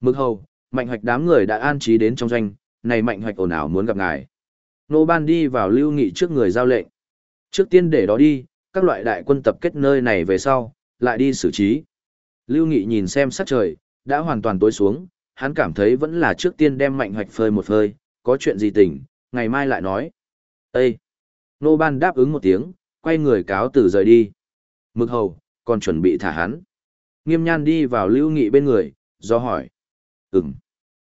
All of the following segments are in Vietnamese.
Mực hầu, mạnh hoạch đám người đã an trí đến trong doanh, này mạnh hoạch ồn ào muốn gặp ngài. Nô ban đi vào lưu nghị trước người giao lệnh. Trước tiên để đó đi, các loại đại quân tập kết nơi này về sau, lại đi xử trí. Lưu Nghị nhìn xem sắc trời, đã hoàn toàn tối xuống, hắn cảm thấy vẫn là trước tiên đem mạnh hoạch phơi một phơi, có chuyện gì tỉnh, ngày mai lại nói. Ê! Nô ban đáp ứng một tiếng, quay người cáo từ rời đi. Mực hầu, còn chuẩn bị thả hắn. Nghiêm nhan đi vào Lưu Nghị bên người, do hỏi. Ừm.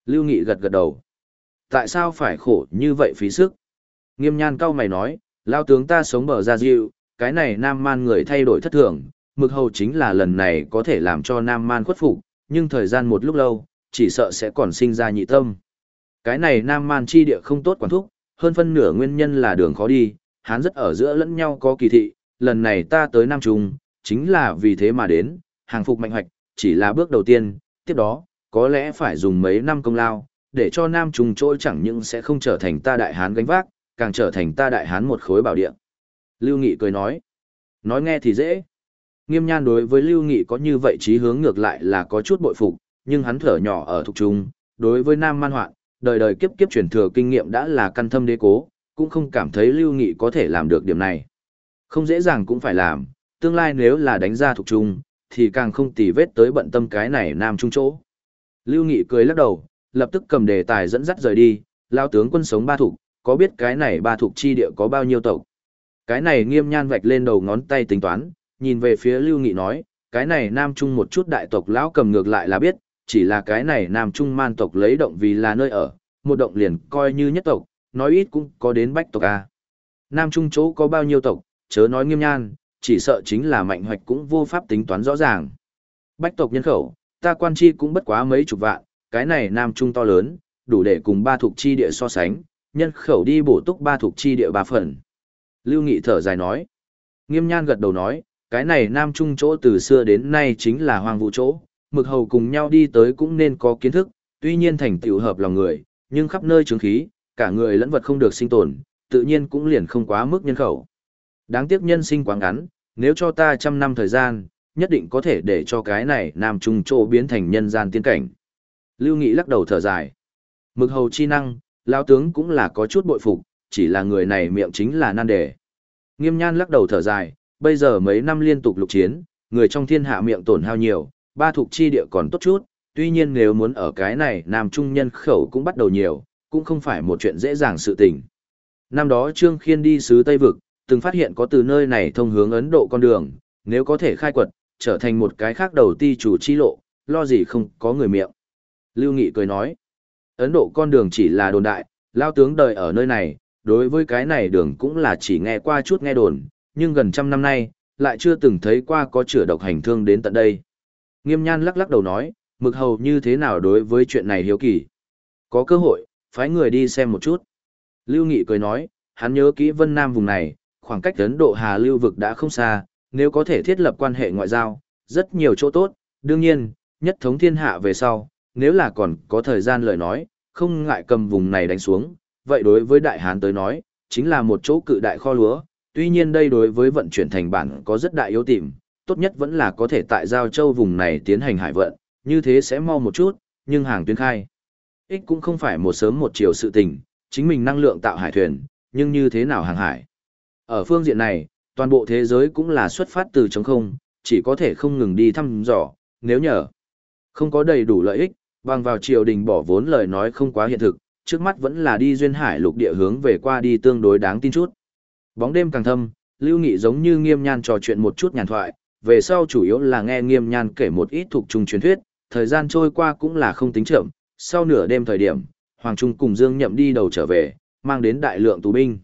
Lưu Nghị gật gật đầu. Tại sao phải khổ như vậy phí sức? Nghiêm nhan cao mày nói, lao tướng ta sống bờ ra diệu, cái này nam man người thay đổi thất thường, mực hầu chính là lần này có thể làm cho nam man khuất phục, nhưng thời gian một lúc lâu, chỉ sợ sẽ còn sinh ra nhị tâm. Cái này nam man chi địa không tốt quản thúc, hơn phân nửa nguyên nhân là đường khó đi, hắn rất ở giữa lẫn nhau có kỳ thị, lần này ta tới Nam Trung, chính là vì thế mà đến, hàng phục mạnh hoạch, chỉ là bước đầu tiên, tiếp đó, có lẽ phải dùng mấy năm công lao, để cho Nam Trung trôi chẳng những sẽ không trở thành ta đại hán gánh vác, càng trở thành ta đại hán một khối bảo địa. Lưu Nghị cười nói, nói nghe thì dễ. Nghiêm nhan đối với Lưu Nghị có như vậy trí hướng ngược lại là có chút bội phục, nhưng hắn thở nhỏ ở thuộc trung, đối với Nam Man Hoạn, đời đời kiếp kiếp truyền thừa kinh nghiệm đã là căn thâm đế cố, cũng không cảm thấy Lưu Nghị có thể làm được điểm này. Không dễ dàng cũng phải làm, tương lai nếu là đánh ra thuộc trung, thì càng không tì vết tới bận tâm cái này Nam Trung chỗ. Lưu Nghị cười lắc đầu, lập tức cầm đề tài dẫn dắt rời đi, lao tướng quân sống ba thục, có biết cái này ba thục chi địa có bao nhiêu tộc? Cái này nghiêm nhan vạch lên đầu ngón tay tính toán, nhìn về phía Lưu Nghị nói, cái này Nam Trung một chút đại tộc lão cầm ngược lại là biết, chỉ là cái này Nam Trung man tộc lấy động vì là nơi ở, một động liền coi như nhất tộc, nói ít cũng có đến bách tộc A. Nam Trung chỗ có bao nhiêu tộc, chớ nói nghiêm nhan, chỉ sợ chính là mạnh hoạch cũng vô pháp tính toán rõ ràng. Bách tộc nhân khẩu, ta quan chi cũng bất quá mấy chục vạn, cái này Nam Trung to lớn, đủ để cùng ba thuộc chi địa so sánh, nhân khẩu đi bổ túc ba thuộc chi địa ba phần. Lưu Nghị thở dài nói. Nghiêm nhan gật đầu nói, cái này Nam Trung chỗ từ xưa đến nay chính là hoang vũ chỗ, mực hầu cùng nhau đi tới cũng nên có kiến thức, tuy nhiên thành tựu hợp lòng người, nhưng khắp nơi chứng khí, cả người lẫn vật không được sinh tồn, tự nhiên cũng liền không quá mức nhân khẩu. Đáng tiếc nhân sinh quá ngắn, nếu cho ta trăm năm thời gian, nhất định có thể để cho cái này Nam Trung chỗ biến thành nhân gian tiên cảnh. Lưu Nghị lắc đầu thở dài. Mực hầu chi năng, Lão tướng cũng là có chút bội phục, chỉ là người này miệng chính là nan đề. Nghiêm nhan lắc đầu thở dài, bây giờ mấy năm liên tục lục chiến, người trong thiên hạ miệng tổn hao nhiều, ba thuộc chi địa còn tốt chút, tuy nhiên nếu muốn ở cái này Nam Trung nhân khẩu cũng bắt đầu nhiều, cũng không phải một chuyện dễ dàng sự tình. Năm đó Trương Khiên đi xứ Tây Vực, từng phát hiện có từ nơi này thông hướng Ấn Độ con đường, nếu có thể khai quật, trở thành một cái khác đầu ti chủ chi lộ, lo gì không có người miệng. Lưu Nghị cười nói, Ấn Độ con đường chỉ là đồn đại, lao tướng đời ở nơi này, đối với cái này đường cũng là chỉ nghe qua chút nghe đồn, nhưng gần trăm năm nay, lại chưa từng thấy qua có chữa độc hành thương đến tận đây. Nghiêm nhan lắc lắc đầu nói, mực hầu như thế nào đối với chuyện này hiếu kỳ. Có cơ hội, phái người đi xem một chút. Lưu Nghị cười nói, hắn nhớ kỹ Vân Nam vùng này, khoảng cách Ấn Độ Hà lưu vực đã không xa, nếu có thể thiết lập quan hệ ngoại giao, rất nhiều chỗ tốt, đương nhiên, nhất thống thiên hạ về sau, nếu là còn có thời gian lời nói, không ngại cầm vùng này đánh xuống, vậy đối với Đại Hán tới nói, chính là một chỗ cự đại kho lúa, tuy nhiên đây đối với vận chuyển thành bản có rất đại yếu tìm, tốt nhất vẫn là có thể tại Giao Châu vùng này tiến hành hải vận, như thế sẽ mau một chút, nhưng hàng tuyến khai. Ích cũng không phải một sớm một chiều sự tình, chính mình năng lượng tạo hải thuyền, nhưng như thế nào hàng hải. Ở phương diện này, toàn bộ thế giới cũng là xuất phát từ trống không, chỉ có thể không ngừng đi thăm dò, nếu nhờ không có đầy đủ lợi ích, bằng vào triều đình bỏ vốn lời nói không quá hiện thực, trước mắt vẫn là đi duyên hải lục địa hướng về qua đi tương đối đáng tin chút. Bóng đêm càng thâm, Lưu Nghị giống như nghiêm nhan trò chuyện một chút nhàn thoại, về sau chủ yếu là nghe nghiêm nhan kể một ít thuộc trung truyền thuyết, thời gian trôi qua cũng là không tính chậm, sau nửa đêm thời điểm, Hoàng Trung cùng Dương Nhậm đi đầu trở về, mang đến đại lượng tù binh.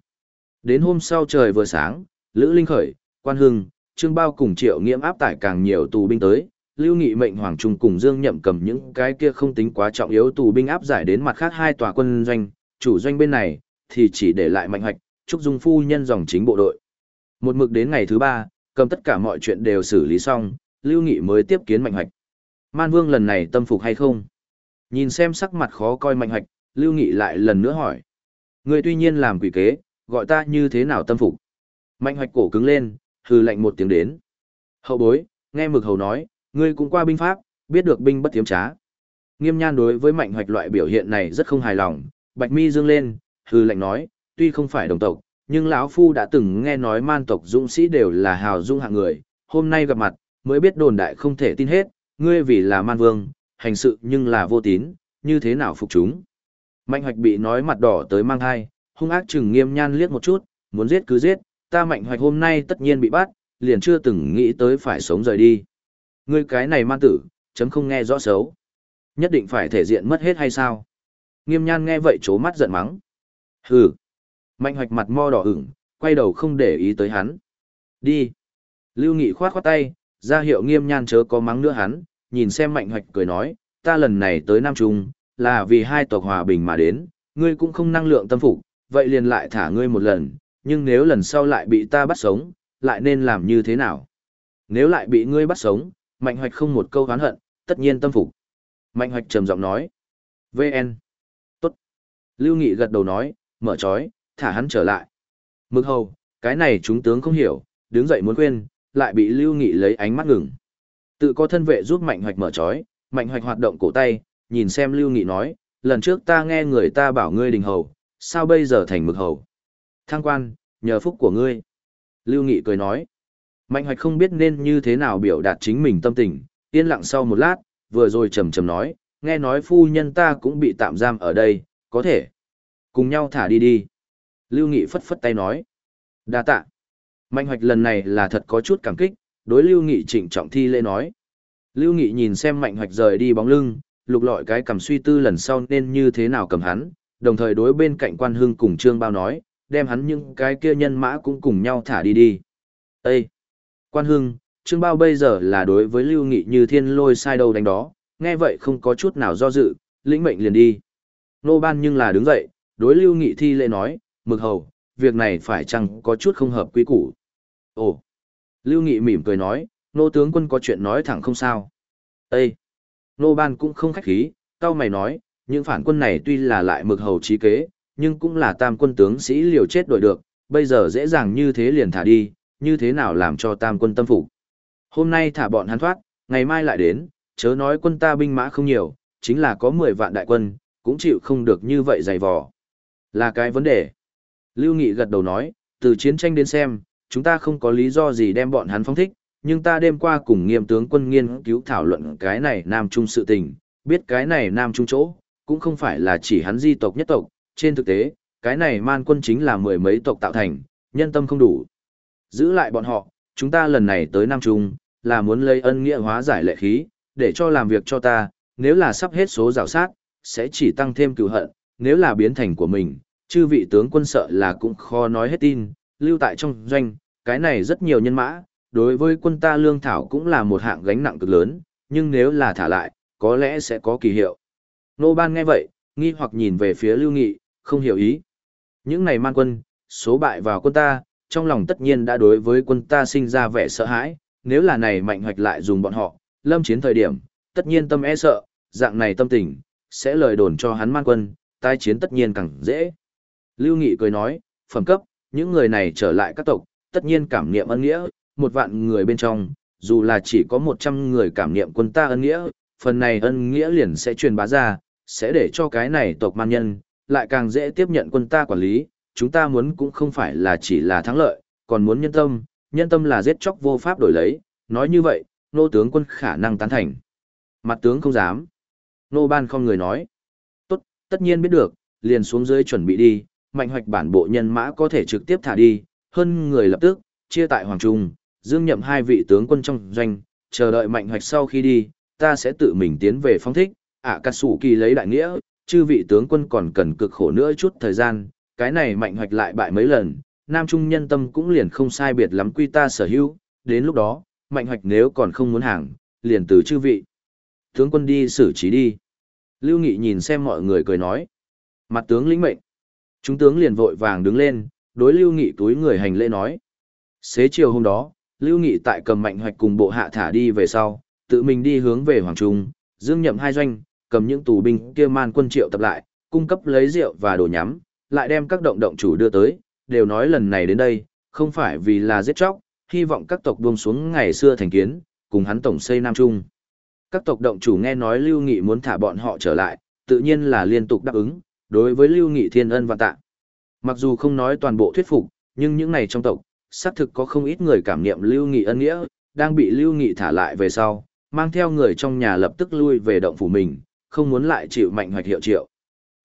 Đến hôm sau trời vừa sáng, Lữ Linh Khởi, Quan Hưng, Trương Bao cùng Triệu Nghiễm áp tải càng nhiều tù binh tới, Lưu Nghị mệnh Hoàng Trung cùng Dương Nhậm cầm những cái kia không tính quá trọng yếu tù binh áp giải đến mặt khác hai tòa quân doanh, chủ doanh bên này thì chỉ để lại Mạnh Hoạch, Trúc Dung phu nhân dòng chính bộ đội. Một mực đến ngày thứ ba, cầm tất cả mọi chuyện đều xử lý xong, Lưu Nghị mới tiếp kiến Mạnh Hoạch. Man Vương lần này tâm phục hay không? Nhìn xem sắc mặt khó coi Mạnh Hoạch, Lưu Nghị lại lần nữa hỏi. Người tuy nhiên làm quỷ kế, gọi ta như thế nào tâm phục? Mạnh Hoạch cổ cứng lên, hừ lạnh một tiếng đến. Hậu bối, nghe mực hầu nói, ngươi cũng qua binh pháp, biết được binh bất tiếm trá. Nghiêm nhan đối với mạnh hoạch loại biểu hiện này rất không hài lòng, bạch mi dương lên, hư lệnh nói, tuy không phải đồng tộc, nhưng lão phu đã từng nghe nói man tộc dũng sĩ đều là hào dung hạng người, hôm nay gặp mặt, mới biết đồn đại không thể tin hết, ngươi vì là man vương, hành sự nhưng là vô tín, như thế nào phục chúng. Mạnh hoạch bị nói mặt đỏ tới mang hai, hung ác chừng nghiêm nhan liếc một chút, muốn giết cứ giết, ta mạnh hoạch hôm nay tất nhiên bị bắt, liền chưa từng nghĩ tới phải sống rời đi. Ngươi cái này man tử, chấm không nghe rõ xấu. Nhất định phải thể diện mất hết hay sao? Nghiêm nhan nghe vậy chố mắt giận mắng. Hừ. Mạnh hoạch mặt mo đỏ ửng, quay đầu không để ý tới hắn. Đi. Lưu Nghị khoát khoát tay, ra hiệu nghiêm nhan chớ có mắng nữa hắn, nhìn xem mạnh hoạch cười nói, ta lần này tới Nam Trung, là vì hai tộc hòa bình mà đến, ngươi cũng không năng lượng tâm phục, vậy liền lại thả ngươi một lần, nhưng nếu lần sau lại bị ta bắt sống, lại nên làm như thế nào? Nếu lại bị ngươi bắt sống, mạnh hoạch không một câu oán hận, tất nhiên tâm phục. Mạnh hoạch trầm giọng nói. VN. Tốt. Lưu Nghị gật đầu nói, mở trói, thả hắn trở lại. Mực hầu, cái này chúng tướng không hiểu, đứng dậy muốn quên, lại bị Lưu Nghị lấy ánh mắt ngừng. Tự có thân vệ giúp Mạnh Hoạch mở trói, Mạnh Hoạch hoạt động cổ tay, nhìn xem Lưu Nghị nói, lần trước ta nghe người ta bảo ngươi đình hầu, sao bây giờ thành mực hầu? Thăng quan, nhờ phúc của ngươi. Lưu Nghị cười nói, Mạnh Hoạch không biết nên như thế nào biểu đạt chính mình tâm tình, yên lặng sau một lát, vừa rồi trầm trầm nói, nghe nói phu nhân ta cũng bị tạm giam ở đây, có thể. Cùng nhau thả đi đi. Lưu Nghị phất phất tay nói. đa tạ. Mạnh hoạch lần này là thật có chút cảm kích, đối Lưu Nghị trịnh trọng thi lễ nói. Lưu Nghị nhìn xem mạnh hoạch rời đi bóng lưng, lục lọi cái cầm suy tư lần sau nên như thế nào cầm hắn, đồng thời đối bên cạnh quan hưng cùng trương bao nói, đem hắn những cái kia nhân mã cũng cùng nhau thả đi đi. Ê! Quan hưng, trương bao bây giờ là đối với Lưu Nghị như thiên lôi sai đầu đánh đó, nghe vậy không có chút nào do dự, lĩnh mệnh liền đi. Nô ban nhưng là đứng dậy, đối Lưu Nghị thi lễ nói, mực hầu, việc này phải chăng có chút không hợp quy củ. Ồ! Lưu Nghị mỉm cười nói, nô tướng quân có chuyện nói thẳng không sao. Ê! Nô ban cũng không khách khí, cao mày nói, những phản quân này tuy là lại mực hầu trí kế, nhưng cũng là tam quân tướng sĩ liều chết đổi được, bây giờ dễ dàng như thế liền thả đi, như thế nào làm cho tam quân tâm phục. Hôm nay thả bọn hắn thoát, ngày mai lại đến, chớ nói quân ta binh mã không nhiều, chính là có 10 vạn đại quân, cũng chịu không được như vậy dày vò. Là cái vấn đề. Lưu Nghị gật đầu nói, từ chiến tranh đến xem, chúng ta không có lý do gì đem bọn hắn phong thích, nhưng ta đêm qua cùng nghiêm tướng quân nghiên cứu thảo luận cái này Nam Trung sự tình, biết cái này Nam Trung chỗ, cũng không phải là chỉ hắn di tộc nhất tộc, trên thực tế, cái này man quân chính là mười mấy tộc tạo thành, nhân tâm không đủ. Giữ lại bọn họ, chúng ta lần này tới Nam Trung, là muốn lấy ân nghĩa hóa giải lệ khí, để cho làm việc cho ta, nếu là sắp hết số rào sát, sẽ chỉ tăng thêm cựu hận, nếu là biến thành của mình, chư vị tướng quân sợ là cũng khó nói hết tin, lưu tại trong doanh, cái này rất nhiều nhân mã, đối với quân ta lương thảo cũng là một hạng gánh nặng cực lớn, nhưng nếu là thả lại, có lẽ sẽ có kỳ hiệu. Nô Ban nghe vậy, nghi hoặc nhìn về phía Lưu Nghị, không hiểu ý. Những này man quân, số bại vào quân ta, trong lòng tất nhiên đã đối với quân ta sinh ra vẻ sợ hãi, nếu là này mạnh hoạch lại dùng bọn họ, lâm chiến thời điểm, tất nhiên tâm e sợ, dạng này tâm tình, sẽ lời đồn cho hắn man quân, tai chiến tất nhiên càng dễ. Lưu Nghị cười nói, phẩm cấp, những người này trở lại các tộc, tất nhiên cảm niệm ân nghĩa, một vạn người bên trong, dù là chỉ có một trăm người cảm niệm quân ta ân nghĩa, phần này ân nghĩa liền sẽ truyền bá ra, sẽ để cho cái này tộc man nhân, lại càng dễ tiếp nhận quân ta quản lý, chúng ta muốn cũng không phải là chỉ là thắng lợi, còn muốn nhân tâm, nhân tâm là giết chóc vô pháp đổi lấy, nói như vậy, nô tướng quân khả năng tán thành. Mặt tướng không dám. Nô ban không người nói. Tốt, tất nhiên biết được, liền xuống dưới chuẩn bị đi, mạnh hoạch bản bộ nhân mã có thể trực tiếp thả đi, hơn người lập tức, chia tại Hoàng Trung, dương nhậm hai vị tướng quân trong doanh, chờ đợi mạnh hoạch sau khi đi, ta sẽ tự mình tiến về phong thích, ạ à, cắt sủ kỳ lấy đại nghĩa, chư vị tướng quân còn cần cực khổ nữa chút thời gian, cái này mạnh hoạch lại bại mấy lần, Nam Trung nhân tâm cũng liền không sai biệt lắm quy ta sở hữu, đến lúc đó, mạnh hoạch nếu còn không muốn hàng, liền từ chư vị. Tướng quân đi xử trí đi. Lưu Nghị nhìn xem mọi người cười nói. Mặt tướng lĩnh mệnh. Chúng tướng liền vội vàng đứng lên, đối Lưu Nghị túi người hành lễ nói. Xế chiều hôm đó, Lưu Nghị tại cầm mạnh hoạch cùng bộ hạ thả đi về sau, tự mình đi hướng về Hoàng Trung, dương nhậm hai doanh, cầm những tù binh kia man quân triệu tập lại, cung cấp lấy rượu và đồ nhắm, lại đem các động động chủ đưa tới, đều nói lần này đến đây, không phải vì là giết chóc, hy vọng các tộc buông xuống ngày xưa thành kiến, cùng hắn tổng xây Nam Trung. Các tộc động chủ nghe nói Lưu Nghị muốn thả bọn họ trở lại, tự nhiên là liên tục đáp ứng, đối với Lưu Nghị thiên ân và tạ. Mặc dù không nói toàn bộ thuyết phục, nhưng những này trong tộc, xác thực có không ít người cảm niệm Lưu Nghị ân nghĩa, đang bị Lưu Nghị thả lại về sau, mang theo người trong nhà lập tức lui về động phủ mình, không muốn lại chịu mạnh hoạch hiệu triệu.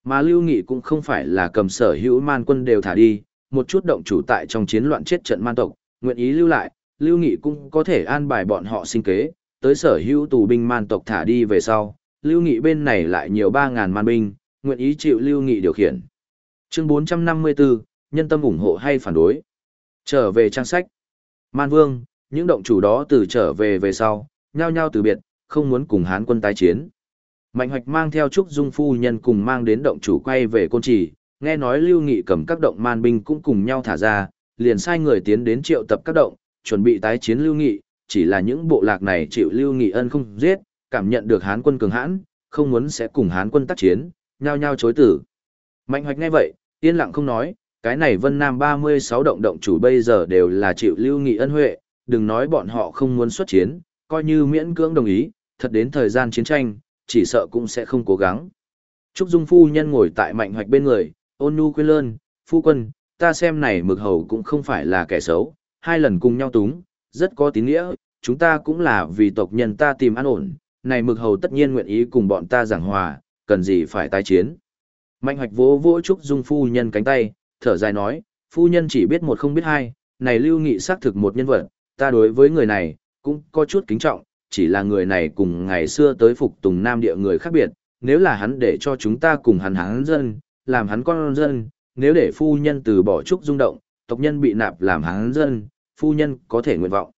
Mà Lưu Nghị cũng không phải là cầm sở hữu man quân đều thả đi, một chút động chủ tại trong chiến loạn chết trận man tộc, nguyện ý lưu lại, Lưu Nghị cũng có thể an bài bọn họ sinh kế, tới sở hữu tù binh man tộc thả đi về sau, Lưu Nghị bên này lại nhiều 3.000 man binh, nguyện ý chịu Lưu Nghị điều khiển. Chương 454, nhân tâm ủng hộ hay phản đối. Trở về trang sách. Man Vương, những động chủ đó từ trở về về sau, nhao nhao từ biệt, không muốn cùng Hán quân tái chiến. Mạnh Hoạch mang theo Trúc Dung phu nhân cùng mang đến động chủ quay về côn trì, nghe nói Lưu Nghị cầm các động man binh cũng cùng nhau thả ra, liền sai người tiến đến triệu tập các động, chuẩn bị tái chiến Lưu Nghị, chỉ là những bộ lạc này chịu Lưu Nghị ân không giết, cảm nhận được Hán quân cường hãn, không muốn sẽ cùng Hán quân tác chiến, nhao nhao chối tử. Mạnh Hoạch nghe vậy, yên lặng không nói, cái này Vân Nam 36 động động chủ bây giờ đều là chịu Lưu Nghị ân huệ, đừng nói bọn họ không muốn xuất chiến, coi như miễn cưỡng đồng ý, thật đến thời gian chiến tranh, chỉ sợ cũng sẽ không cố gắng. Trúc Dung phu nhân ngồi tại Mạnh Hoạch bên người, ôn nhu quên lơn, phu quân, ta xem này mực hầu cũng không phải là kẻ xấu, hai lần cùng nhau túng, rất có tín nghĩa, chúng ta cũng là vì tộc nhân ta tìm an ổn, này mực hầu tất nhiên nguyện ý cùng bọn ta giảng hòa, cần gì phải tái chiến. Mạnh hoạch vỗ vỗ Trúc Dung phu nhân cánh tay, thở dài nói, phu nhân chỉ biết một không biết hai, này lưu nghị xác thực một nhân vật, ta đối với người này, cũng có chút kính trọng, chỉ là người này cùng ngày xưa tới phục tùng nam địa người khác biệt, nếu là hắn để cho chúng ta cùng hắn hắn dân, làm hắn con dân, nếu để phu nhân từ bỏ Trúc Dung động, tộc nhân bị nạp làm hắn dân, phu nhân có thể nguyện vọng.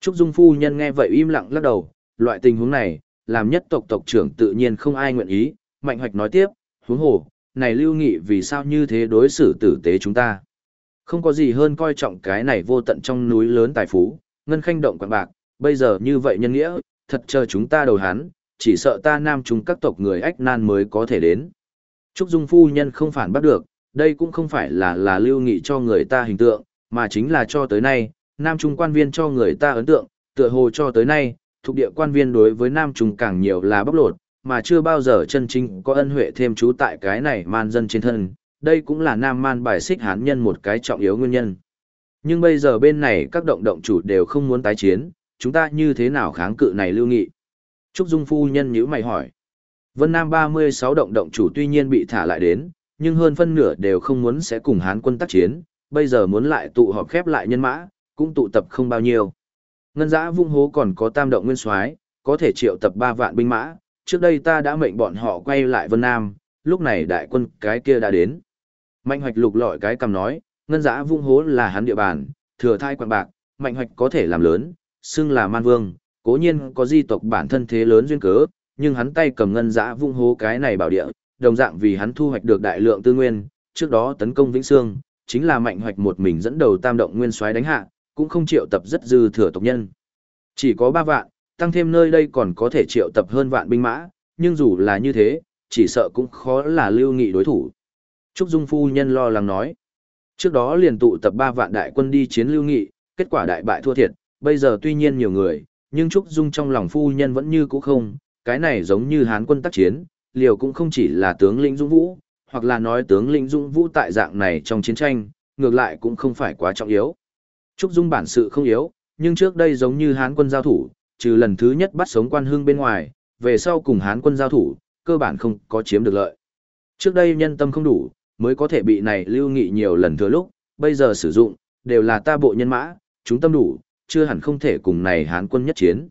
Trúc Dung phu nhân nghe vậy im lặng lắc đầu, loại tình huống này, làm nhất tộc tộc trưởng tự nhiên không ai nguyện ý, Mạnh Hoạch nói tiếp, huống hồ, này lưu nghị vì sao như thế đối xử tử tế chúng ta. Không có gì hơn coi trọng cái này vô tận trong núi lớn tài phú, ngân khanh động quảng bạc, bây giờ như vậy nhân nghĩa, thật chờ chúng ta đầu hắn, chỉ sợ ta nam chúng các tộc người ách nan mới có thể đến. Trúc Dung phu nhân không phản bắt được, đây cũng không phải là là lưu nghị cho người ta hình tượng, mà chính là cho tới nay, nam trung quan viên cho người ta ấn tượng, tựa hồ cho tới nay, thuộc địa quan viên đối với nam trung càng nhiều là bóc lột, mà chưa bao giờ chân chính có ân huệ thêm chú tại cái này man dân trên thân, đây cũng là nam man bài xích hán nhân một cái trọng yếu nguyên nhân. Nhưng bây giờ bên này các động động chủ đều không muốn tái chiến, chúng ta như thế nào kháng cự này lưu nghị? Trúc Dung phu nhân nhữ mày hỏi. Vân Nam 36 động động chủ tuy nhiên bị thả lại đến, nhưng hơn phân nửa đều không muốn sẽ cùng Hán quân tác chiến, bây giờ muốn lại tụ họp khép lại nhân mã, cũng tụ tập không bao nhiêu. Ngân giã vung hố còn có tam động nguyên soái có thể triệu tập 3 vạn binh mã, trước đây ta đã mệnh bọn họ quay lại Vân Nam, lúc này đại quân cái kia đã đến. Mạnh hoạch lục lọi cái cầm nói, ngân giã vung hố là hắn địa bàn, thừa thai quan bạc, mạnh hoạch có thể làm lớn, xưng là man vương, cố nhiên có di tộc bản thân thế lớn duyên cớ, nhưng hắn tay cầm ngân giã vung hố cái này bảo địa, đồng dạng vì hắn thu hoạch được đại lượng tư nguyên, trước đó tấn công Vĩnh Sương, chính là mạnh hoạch một mình dẫn đầu tam động nguyên soái đánh hạ, cũng không triệu tập rất dư thừa tộc nhân. Chỉ có 3 vạn, tăng thêm nơi đây còn có thể triệu tập hơn vạn binh mã, nhưng dù là như thế, chỉ sợ cũng khó là lưu nghị đối thủ. Trúc Dung phu nhân lo lắng nói. Trước đó liền tụ tập 3 vạn đại quân đi chiến lưu nghị, kết quả đại bại thua thiệt, bây giờ tuy nhiên nhiều người, nhưng Trúc Dung trong lòng phu nhân vẫn như cũ không, cái này giống như hán quân tác chiến, liều cũng không chỉ là tướng lĩnh Dũng Vũ, hoặc là nói tướng lĩnh Dũng Vũ tại dạng này trong chiến tranh, ngược lại cũng không phải quá trọng yếu. Trúc Dung bản sự không yếu, nhưng trước đây giống như hán quân giao thủ, trừ lần thứ nhất bắt sống quan hương bên ngoài, về sau cùng hán quân giao thủ, cơ bản không có chiếm được lợi. Trước đây nhân tâm không đủ, mới có thể bị này lưu nghị nhiều lần thừa lúc, bây giờ sử dụng, đều là ta bộ nhân mã, chúng tâm đủ, chưa hẳn không thể cùng này hán quân nhất chiến.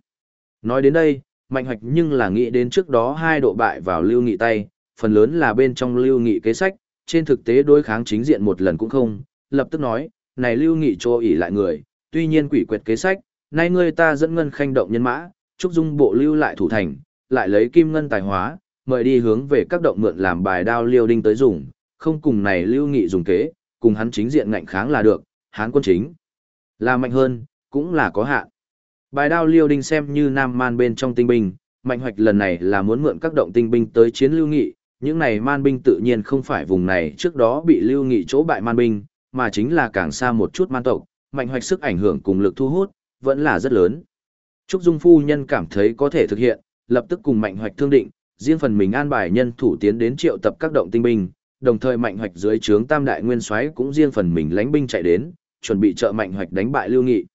Nói đến đây, mạnh hoạch nhưng là nghĩ đến trước đó hai độ bại vào lưu nghị tay, phần lớn là bên trong lưu nghị kế sách, trên thực tế đối kháng chính diện một lần cũng không, lập tức nói, này lưu nghị cho ỉ lại người, tuy nhiên quỷ quyệt kế sách, nay ngươi ta dẫn ngân khanh động nhân mã, trúc dung bộ lưu lại thủ thành, lại lấy kim ngân tài hóa, mời đi hướng về các động mượn làm bài đao liêu đinh tới dùng, không cùng này lưu nghị dùng kế, cùng hắn chính diện ngạnh kháng là được, hán quân chính. Là mạnh hơn, cũng là có hạn. Bài đao liêu đinh xem như nam man bên trong tinh binh, mạnh hoạch lần này là muốn mượn các động tinh binh tới chiến lưu nghị, những này man binh tự nhiên không phải vùng này trước đó bị lưu nghị chỗ bại man binh, mà chính là càng xa một chút man tộc, mạnh hoạch sức ảnh hưởng cùng lực thu hút, vẫn là rất lớn. Trúc Dung Phu Nhân cảm thấy có thể thực hiện, lập tức cùng Mạnh Hoạch thương định, riêng phần mình an bài nhân thủ tiến đến triệu tập các động tinh binh, đồng thời Mạnh Hoạch dưới trướng Tam đại nguyên soái cũng riêng phần mình lãnh binh chạy đến, chuẩn bị trợ Mạnh Hoạch đánh bại Lưu Nghị.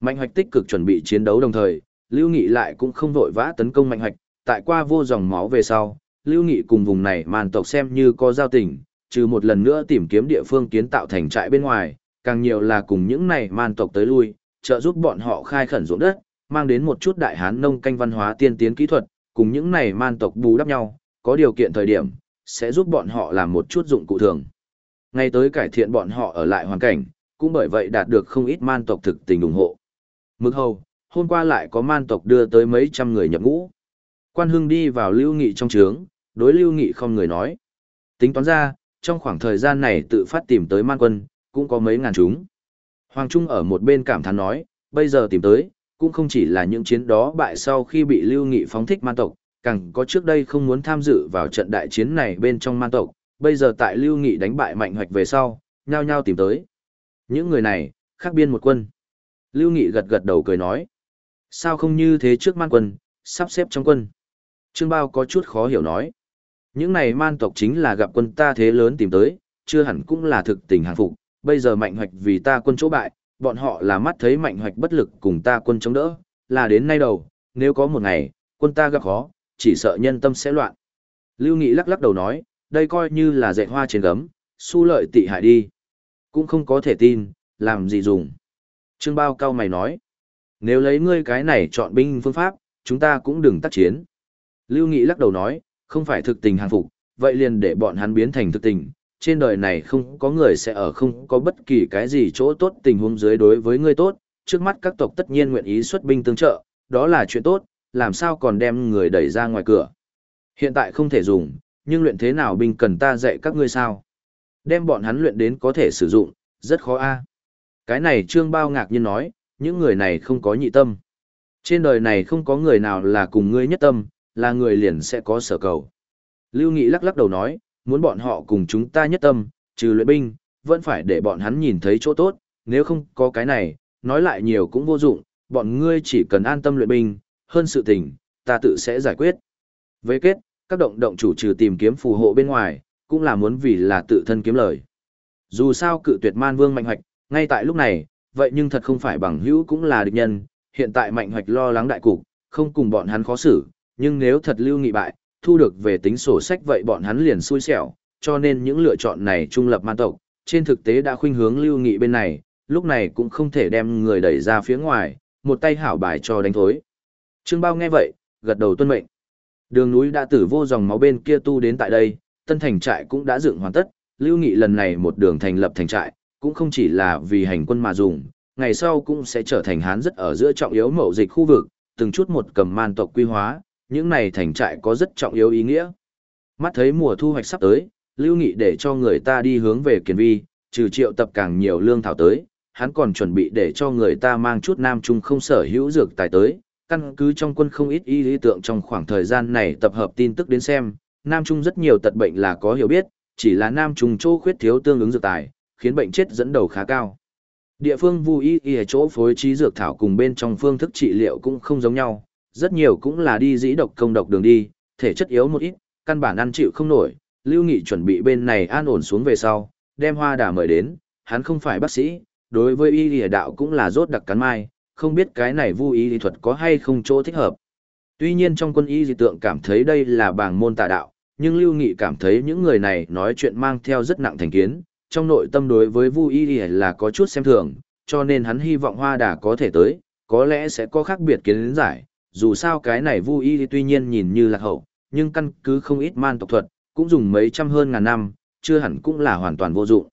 Mạnh Hoạch tích cực chuẩn bị chiến đấu đồng thời, Lưu Nghị lại cũng không vội vã tấn công Mạnh Hoạch, tại qua vô dòng máu về sau, Lưu Nghị cùng vùng này màn tộc xem như có giao tình, trừ một lần nữa tìm kiếm địa phương kiến tạo thành trại bên ngoài, càng nhiều là cùng những này man tộc tới lui, trợ giúp bọn họ khai khẩn ruộng đất, mang đến một chút đại hán nông canh văn hóa tiên tiến kỹ thuật, cùng những này man tộc bù đắp nhau, có điều kiện thời điểm, sẽ giúp bọn họ làm một chút dụng cụ thường. Ngay tới cải thiện bọn họ ở lại hoàn cảnh, cũng bởi vậy đạt được không ít man tộc thực tình ủng hộ. Mực hầu, hôm qua lại có man tộc đưa tới mấy trăm người nhập ngũ. Quan Hưng đi vào Lưu Nghị trong trướng, đối Lưu Nghị không người nói. Tính toán ra, trong khoảng thời gian này tự phát tìm tới man quân, cũng có mấy ngàn chúng. Hoàng Trung ở một bên cảm thán nói, bây giờ tìm tới, cũng không chỉ là những chiến đó bại sau khi bị Lưu Nghị phóng thích man tộc, càng có trước đây không muốn tham dự vào trận đại chiến này bên trong man tộc, bây giờ tại Lưu Nghị đánh bại mạnh hoạch về sau, nhao nhao tìm tới. Những người này, khác biên một quân. Lưu Nghị gật gật đầu cười nói, sao không như thế trước man quân, sắp xếp trong quân. Trương Bao có chút khó hiểu nói, những này man tộc chính là gặp quân ta thế lớn tìm tới, chưa hẳn cũng là thực tình hàng phục, bây giờ mạnh hoạch vì ta quân chỗ bại, bọn họ là mắt thấy mạnh hoạch bất lực cùng ta quân chống đỡ, là đến nay đầu, nếu có một ngày, quân ta gặp khó, chỉ sợ nhân tâm sẽ loạn. Lưu Nghị lắc lắc đầu nói, đây coi như là dạy hoa trên gấm, su lợi tị hại đi. Cũng không có thể tin, làm gì dùng. Trương Bao cao mày nói, nếu lấy ngươi cái này chọn binh phương pháp, chúng ta cũng đừng tác chiến. Lưu Nghị lắc đầu nói, không phải thực tình hàng phục, vậy liền để bọn hắn biến thành thực tình, trên đời này không có người sẽ ở không có bất kỳ cái gì chỗ tốt tình huống dưới đối với ngươi tốt, trước mắt các tộc tất nhiên nguyện ý xuất binh tương trợ, đó là chuyện tốt, làm sao còn đem người đẩy ra ngoài cửa. Hiện tại không thể dùng, nhưng luyện thế nào binh cần ta dạy các ngươi sao? Đem bọn hắn luyện đến có thể sử dụng, rất khó a. Cái này Trương Bao ngạc nhiên nói, những người này không có nhị tâm. Trên đời này không có người nào là cùng ngươi nhất tâm, là người liền sẽ có sở cầu. Lưu Nghị lắc lắc đầu nói, muốn bọn họ cùng chúng ta nhất tâm, trừ luyện binh, vẫn phải để bọn hắn nhìn thấy chỗ tốt, nếu không có cái này, nói lại nhiều cũng vô dụng, bọn ngươi chỉ cần an tâm luyện binh, hơn sự tình, ta tự sẽ giải quyết. Với kết, các động động chủ trừ tìm kiếm phù hộ bên ngoài, cũng là muốn vì là tự thân kiếm lời. Dù sao cự tuyệt man vương mạnh hoạch, ngay tại lúc này, vậy nhưng thật không phải bằng hữu cũng là địch nhân, hiện tại mạnh hoạch lo lắng đại cục, không cùng bọn hắn khó xử, nhưng nếu thật lưu nghị bại, thu được về tính sổ sách vậy bọn hắn liền xui xẻo, cho nên những lựa chọn này trung lập man tộc, trên thực tế đã khuynh hướng lưu nghị bên này, lúc này cũng không thể đem người đẩy ra phía ngoài, một tay hảo bài cho đánh thối. Trương Bao nghe vậy, gật đầu tuân mệnh. Đường núi đã tử vô dòng máu bên kia tu đến tại đây, tân thành trại cũng đã dựng hoàn tất, lưu nghị lần này một đường thành lập thành trại, cũng không chỉ là vì hành quân mà dùng, ngày sau cũng sẽ trở thành hán rất ở giữa trọng yếu mậu dịch khu vực, từng chút một cầm man tộc quy hóa, những này thành trại có rất trọng yếu ý nghĩa. Mắt thấy mùa thu hoạch sắp tới, Lưu Nghị để cho người ta đi hướng về Kiền Vi, trừ triệu tập càng nhiều lương thảo tới, hắn còn chuẩn bị để cho người ta mang chút nam trung không sở hữu dược tài tới, căn cứ trong quân không ít y lý tượng trong khoảng thời gian này tập hợp tin tức đến xem, nam trung rất nhiều tật bệnh là có hiểu biết, chỉ là nam trung chỗ khuyết thiếu tương ứng dược tài, khiến bệnh chết dẫn đầu khá cao. Địa phương vu y y ở chỗ phối trí dược thảo cùng bên trong phương thức trị liệu cũng không giống nhau, rất nhiều cũng là đi dĩ độc công độc đường đi, thể chất yếu một ít, căn bản ăn chịu không nổi, Lưu Nghị chuẩn bị bên này an ổn xuống về sau, đem hoa đà mời đến, hắn không phải bác sĩ, đối với y lìa đạo cũng là rốt đặc cắn mai, không biết cái này vu y lý thuật có hay không chỗ thích hợp. Tuy nhiên trong quân y dị tượng cảm thấy đây là bảng môn tà đạo, nhưng Lưu Nghị cảm thấy những người này nói chuyện mang theo rất nặng thành kiến, trong nội tâm đối với vu y là có chút xem thường, cho nên hắn hy vọng hoa đà có thể tới, có lẽ sẽ có khác biệt kiến giải, dù sao cái này vu y tuy nhiên nhìn như là hậu, nhưng căn cứ không ít man tộc thuật, cũng dùng mấy trăm hơn ngàn năm, chưa hẳn cũng là hoàn toàn vô dụng.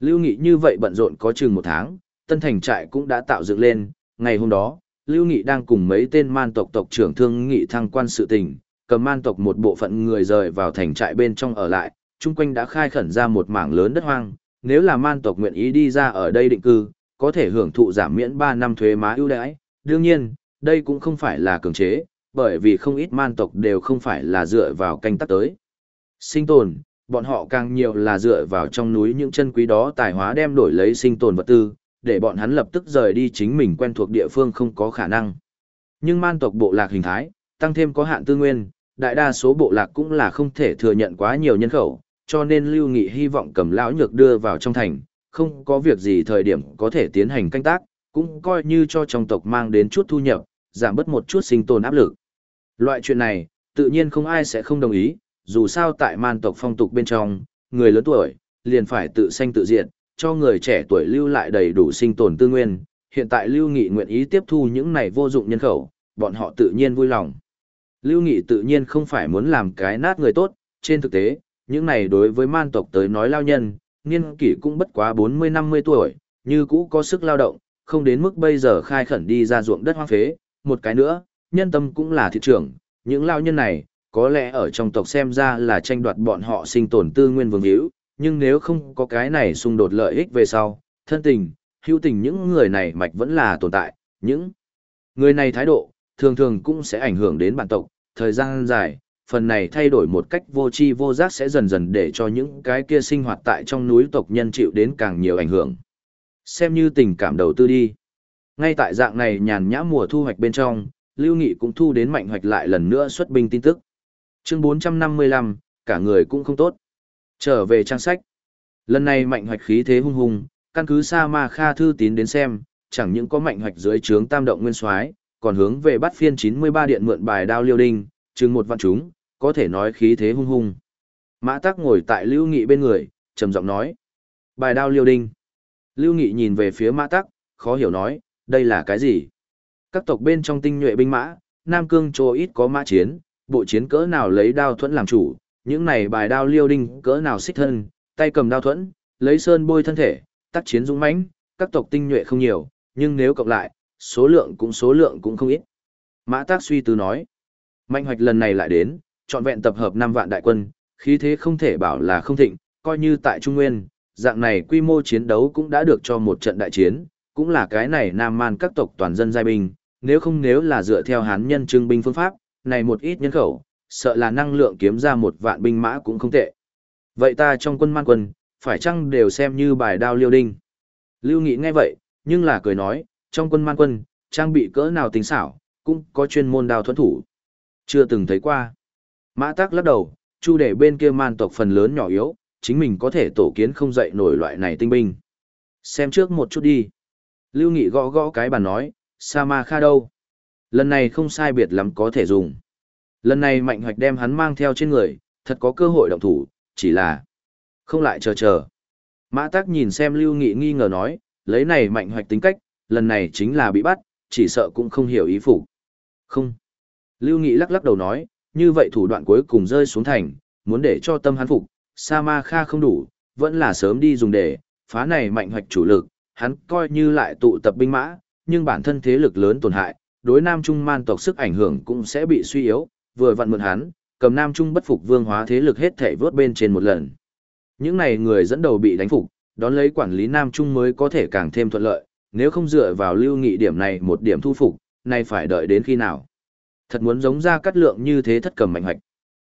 Lưu Nghị như vậy bận rộn có chừng một tháng, tân thành trại cũng đã tạo dựng lên, ngày hôm đó, Lưu Nghị đang cùng mấy tên man tộc tộc trưởng thương nghị thăng quan sự tình, cầm man tộc một bộ phận người rời vào thành trại bên trong ở lại, chung quanh đã khai khẩn ra một mảng lớn đất hoang, nếu là man tộc nguyện ý đi ra ở đây định cư, có thể hưởng thụ giảm miễn 3 năm thuế má ưu đãi. Đương nhiên, đây cũng không phải là cường chế, bởi vì không ít man tộc đều không phải là dựa vào canh tắc tới. Sinh tồn, bọn họ càng nhiều là dựa vào trong núi những chân quý đó tài hóa đem đổi lấy sinh tồn vật tư, để bọn hắn lập tức rời đi chính mình quen thuộc địa phương không có khả năng. Nhưng man tộc bộ lạc hình thái, tăng thêm có hạn tư nguyên, đại đa số bộ lạc cũng là không thể thừa nhận quá nhiều nhân khẩu, cho nên Lưu Nghị hy vọng cầm lão nhược đưa vào trong thành, không có việc gì thời điểm có thể tiến hành canh tác, cũng coi như cho trong tộc mang đến chút thu nhập, giảm bớt một chút sinh tồn áp lực. Loại chuyện này, tự nhiên không ai sẽ không đồng ý, dù sao tại man tộc phong tục bên trong, người lớn tuổi, liền phải tự sanh tự diện, cho người trẻ tuổi lưu lại đầy đủ sinh tồn tư nguyên. Hiện tại Lưu Nghị nguyện ý tiếp thu những này vô dụng nhân khẩu, bọn họ tự nhiên vui lòng. Lưu Nghị tự nhiên không phải muốn làm cái nát người tốt, trên thực tế, những này đối với man tộc tới nói lao nhân, niên kỷ cũng bất quá 40-50 tuổi, như cũ có sức lao động, không đến mức bây giờ khai khẩn đi ra ruộng đất hoang phế. Một cái nữa, nhân tâm cũng là thị trưởng, những lao nhân này, có lẽ ở trong tộc xem ra là tranh đoạt bọn họ sinh tồn tư nguyên vương hữu, nhưng nếu không có cái này xung đột lợi ích về sau, thân tình, hữu tình những người này mạch vẫn là tồn tại, những người này thái độ, thường thường cũng sẽ ảnh hưởng đến bản tộc, thời gian dài, phần này thay đổi một cách vô tri vô giác sẽ dần dần để cho những cái kia sinh hoạt tại trong núi tộc nhân chịu đến càng nhiều ảnh hưởng. Xem như tình cảm đầu tư đi. Ngay tại dạng này nhàn nhã mùa thu hoạch bên trong, Lưu Nghị cũng thu đến mạnh hoạch lại lần nữa xuất binh tin tức. Chương 455, cả người cũng không tốt. Trở về trang sách. Lần này mạnh hoạch khí thế hung hùng, căn cứ Sa Ma Kha thư tín đến xem, chẳng những có mạnh hoạch dưới trướng tam động nguyên soái, còn hướng về bắt phiên 93 điện mượn bài đao liêu đinh, chừng một vạn chúng, có thể nói khí thế hung hung. Mã Tắc ngồi tại Lưu Nghị bên người, trầm giọng nói: "Bài đao liêu đinh." Lưu Nghị nhìn về phía Mã Tắc, khó hiểu nói: "Đây là cái gì?" Các tộc bên trong tinh nhuệ binh mã, Nam Cương chỗ ít có mã chiến, bộ chiến cỡ nào lấy đao thuẫn làm chủ, những này bài đao liêu đinh cỡ nào xích thân, tay cầm đao thuẫn, lấy sơn bôi thân thể, tác chiến dũng mãnh, các tộc tinh nhuệ không nhiều, nhưng nếu cộng lại, số lượng cũng số lượng cũng không ít. Mã Tác suy tư nói, mạnh hoạch lần này lại đến, trọn vẹn tập hợp 5 vạn đại quân, khí thế không thể bảo là không thịnh, coi như tại Trung Nguyên, dạng này quy mô chiến đấu cũng đã được cho một trận đại chiến, cũng là cái này nam man các tộc toàn dân giai binh, nếu không nếu là dựa theo hán nhân trưng binh phương pháp, này một ít nhân khẩu, sợ là năng lượng kiếm ra một vạn binh mã cũng không tệ. Vậy ta trong quân man quân, phải chăng đều xem như bài đao liêu đinh? Lưu Nghị nghe vậy, nhưng là cười nói, trong quân man quân, trang bị cỡ nào tính xảo, cũng có chuyên môn đao thuẫn thủ. Chưa từng thấy qua. Mã Tắc lắc đầu, chu để bên kia man tộc phần lớn nhỏ yếu, chính mình có thể tổ kiến không dậy nổi loại này tinh binh. Xem trước một chút đi. Lưu Nghị gõ gõ cái bàn nói, Sa Ma Kha đâu? Lần này không sai biệt lắm có thể dùng. Lần này Mạnh Hoạch đem hắn mang theo trên người, thật có cơ hội động thủ, chỉ là không lại chờ chờ. Mã Tắc nhìn xem Lưu Nghị nghi ngờ nói, lấy này Mạnh Hoạch tính cách, lần này chính là bị bắt, chỉ sợ cũng không hiểu ý phục. Không. Lưu Nghị lắc lắc đầu nói, như vậy thủ đoạn cuối cùng rơi xuống thành, muốn để cho tâm hắn phục, Sa Ma Kha không đủ, vẫn là sớm đi dùng để, phá này mạnh hoạch chủ lực, hắn coi như lại tụ tập binh mã, nhưng bản thân thế lực lớn tổn hại, đối Nam Trung man tộc sức ảnh hưởng cũng sẽ bị suy yếu, vừa vặn mượn hắn, cầm Nam Trung bất phục vương hóa thế lực hết thể vớt bên trên một lần. Những này người dẫn đầu bị đánh phục, đón lấy quản lý Nam Trung mới có thể càng thêm thuận lợi, nếu không dựa vào lưu nghị điểm này một điểm thu phục, nay phải đợi đến khi nào. Thật muốn giống ra cắt lượng như thế thất cầm mạnh hoạch.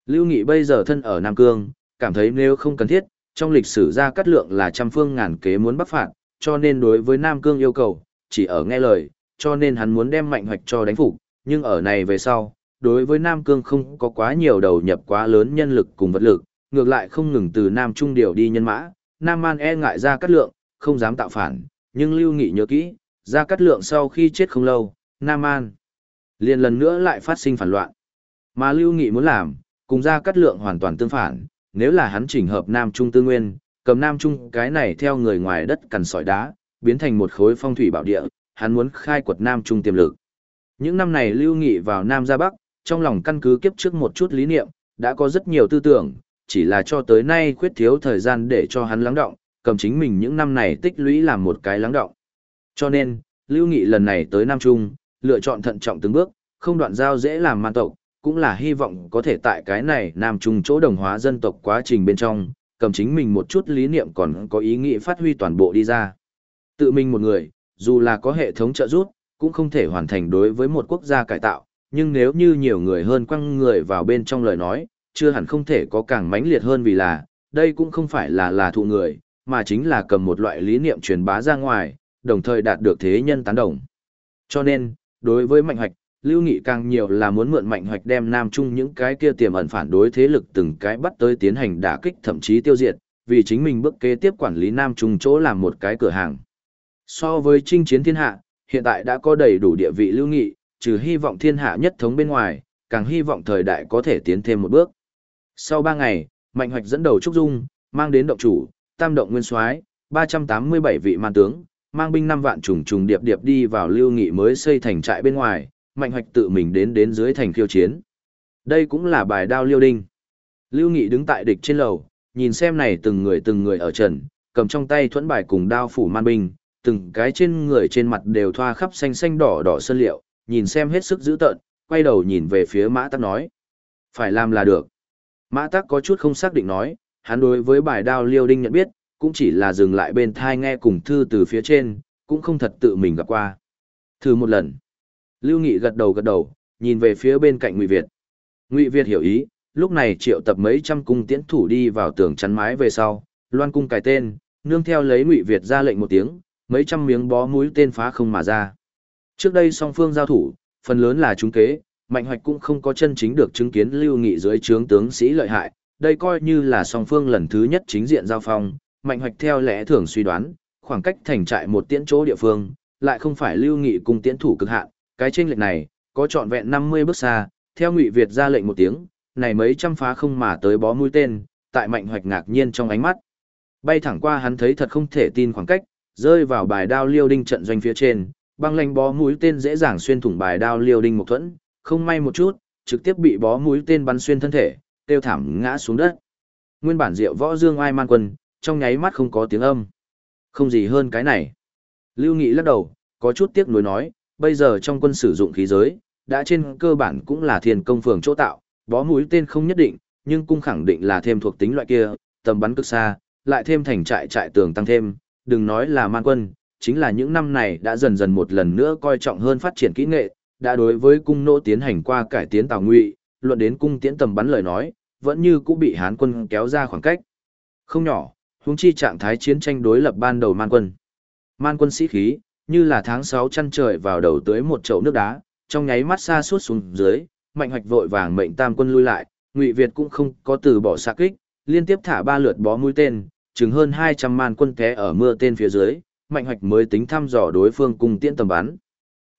Lưu Nghị bây giờ thân ở Nam Cương, cảm thấy nếu không cần thiết, trong lịch sử ra cắt lượng là trăm phương ngàn kế muốn bắc phạt, cho nên đối với Nam Cương yêu cầu, chỉ ở nghe lời, cho nên hắn muốn đem mạnh hoạch cho đánh phục, nhưng ở này về sau, đối với Nam Cương không có quá nhiều đầu nhập quá lớn nhân lực cùng vật lực, ngược lại không ngừng từ Nam Trung điều đi nhân mã, Nam Man e ngại ra cắt lượng, không dám tạo phản, nhưng Lưu Nghị nhớ kỹ, ra cắt lượng sau khi chết không lâu, Nam Man liền lần nữa lại phát sinh phản loạn. Mà Lưu Nghị muốn làm, cùng ra cắt lượng hoàn toàn tương phản, nếu là hắn chỉnh hợp Nam Trung Tư Nguyên, cầm Nam Trung cái này theo người ngoài đất cằn sỏi đá, biến thành một khối phong thủy bảo địa, hắn muốn khai quật Nam Trung tiềm lực. Những năm này Lưu Nghị vào Nam ra Bắc, trong lòng căn cứ kiếp trước một chút lý niệm, đã có rất nhiều tư tưởng, chỉ là cho tới nay khuyết thiếu thời gian để cho hắn lắng động, cầm chính mình những năm này tích lũy làm một cái lắng động. Cho nên, Lưu Nghị lần này tới Nam Trung, lựa chọn thận trọng từng bước, không đoạn giao dễ làm man tộc, cũng là hy vọng có thể tại cái này Nam Trung chỗ đồng hóa dân tộc quá trình bên trong, cầm chính mình một chút lý niệm còn có ý nghĩa phát huy toàn bộ đi ra. Tự mình một người, dù là có hệ thống trợ giúp, cũng không thể hoàn thành đối với một quốc gia cải tạo, nhưng nếu như nhiều người hơn quăng người vào bên trong lời nói, chưa hẳn không thể có càng mãnh liệt hơn vì là, đây cũng không phải là là thụ người, mà chính là cầm một loại lý niệm truyền bá ra ngoài, đồng thời đạt được thế nhân tán đồng. Cho nên, đối với mạnh hoạch, Lưu Nghị càng nhiều là muốn mượn mạnh hoạch đem Nam Trung những cái kia tiềm ẩn phản đối thế lực từng cái bắt tới tiến hành đả kích thậm chí tiêu diệt, vì chính mình bước kế tiếp quản lý Nam Trung chỗ làm một cái cửa hàng. So với chinh chiến thiên hạ, hiện tại đã có đầy đủ địa vị Lưu Nghị, trừ hy vọng thiên hạ nhất thống bên ngoài, càng hy vọng thời đại có thể tiến thêm một bước. Sau 3 ngày, Mạnh Hoạch dẫn đầu Trúc Dung, mang đến động chủ, tam động nguyên soái 387 vị man tướng, mang binh 5 vạn trùng trùng điệp điệp đi vào lưu nghị mới xây thành trại bên ngoài, Mạnh Hoạch tự mình đến đến dưới thành khiêu chiến. Đây cũng là bài đao liêu đinh. Lưu Nghị đứng tại địch trên lầu, nhìn xem này từng người từng người ở trần, cầm trong tay thuẫn bài cùng đao phủ man binh, từng cái trên người trên mặt đều thoa khắp xanh xanh đỏ đỏ sơn liệu, nhìn xem hết sức dữ tợn, quay đầu nhìn về phía mã tắc nói. Phải làm là được. Mã tắc có chút không xác định nói, hắn đối với bài đao liêu đinh nhận biết, cũng chỉ là dừng lại bên thai nghe cùng thư từ phía trên, cũng không thật tự mình gặp qua. Thử một lần. Lưu Nghị gật đầu gật đầu, nhìn về phía bên cạnh Ngụy Việt. Ngụy Việt hiểu ý, lúc này triệu tập mấy trăm cung tiễn thủ đi vào tường chắn mái về sau, loan cung cài tên, nương theo lấy Ngụy Việt ra lệnh một tiếng, mấy trăm miếng bó mũi tên phá không mà ra. Trước đây song phương giao thủ, phần lớn là chúng kế, Mạnh Hoạch cũng không có chân chính được chứng kiến Lưu Nghị dưới trướng tướng sĩ lợi hại, đây coi như là song phương lần thứ nhất chính diện giao phong, Mạnh Hoạch theo lẽ thường suy đoán, khoảng cách thành trại một tiễn chỗ địa phương, lại không phải Lưu Nghị cùng tiễn thủ cực hạn, cái chênh lệch này có trọn vẹn 50 bước xa, theo Ngụy Việt ra lệnh một tiếng, này mấy trăm phá không mà tới bó mũi tên, tại Mạnh Hoạch ngạc nhiên trong ánh mắt. Bay thẳng qua hắn thấy thật không thể tin khoảng cách, rơi vào bài đao liêu đinh trận doanh phía trên, băng lanh bó mũi tên dễ dàng xuyên thủng bài đao liêu đinh một thuẫn, không may một chút, trực tiếp bị bó mũi tên bắn xuyên thân thể, tiêu thảm ngã xuống đất. Nguyên bản diệu võ dương ai man quân, trong nháy mắt không có tiếng âm. Không gì hơn cái này. Lưu Nghị lắc đầu, có chút tiếc nuối nói, bây giờ trong quân sử dụng khí giới, đã trên cơ bản cũng là thiên công phường chỗ tạo, bó mũi tên không nhất định, nhưng cung khẳng định là thêm thuộc tính loại kia, tầm bắn cực xa, lại thêm thành trại trại tường tăng thêm, đừng nói là man quân, chính là những năm này đã dần dần một lần nữa coi trọng hơn phát triển kỹ nghệ, đã đối với cung nô tiến hành qua cải tiến tào ngụy, luận đến cung tiễn tầm bắn lời nói, vẫn như cũng bị Hán quân kéo ra khoảng cách. Không nhỏ, huống chi trạng thái chiến tranh đối lập ban đầu man quân. Man quân sĩ khí, như là tháng 6 chăn trời vào đầu tới một chậu nước đá, trong nháy mắt xa suốt xuống dưới, mạnh hoạch vội vàng mệnh tam quân lui lại, Ngụy Việt cũng không có từ bỏ xạ kích, liên tiếp thả ba lượt bó mũi tên, chừng hơn 200 man quân té ở mưa tên phía dưới, mạnh hoạch mới tính thăm dò đối phương cung tiễn tầm bắn.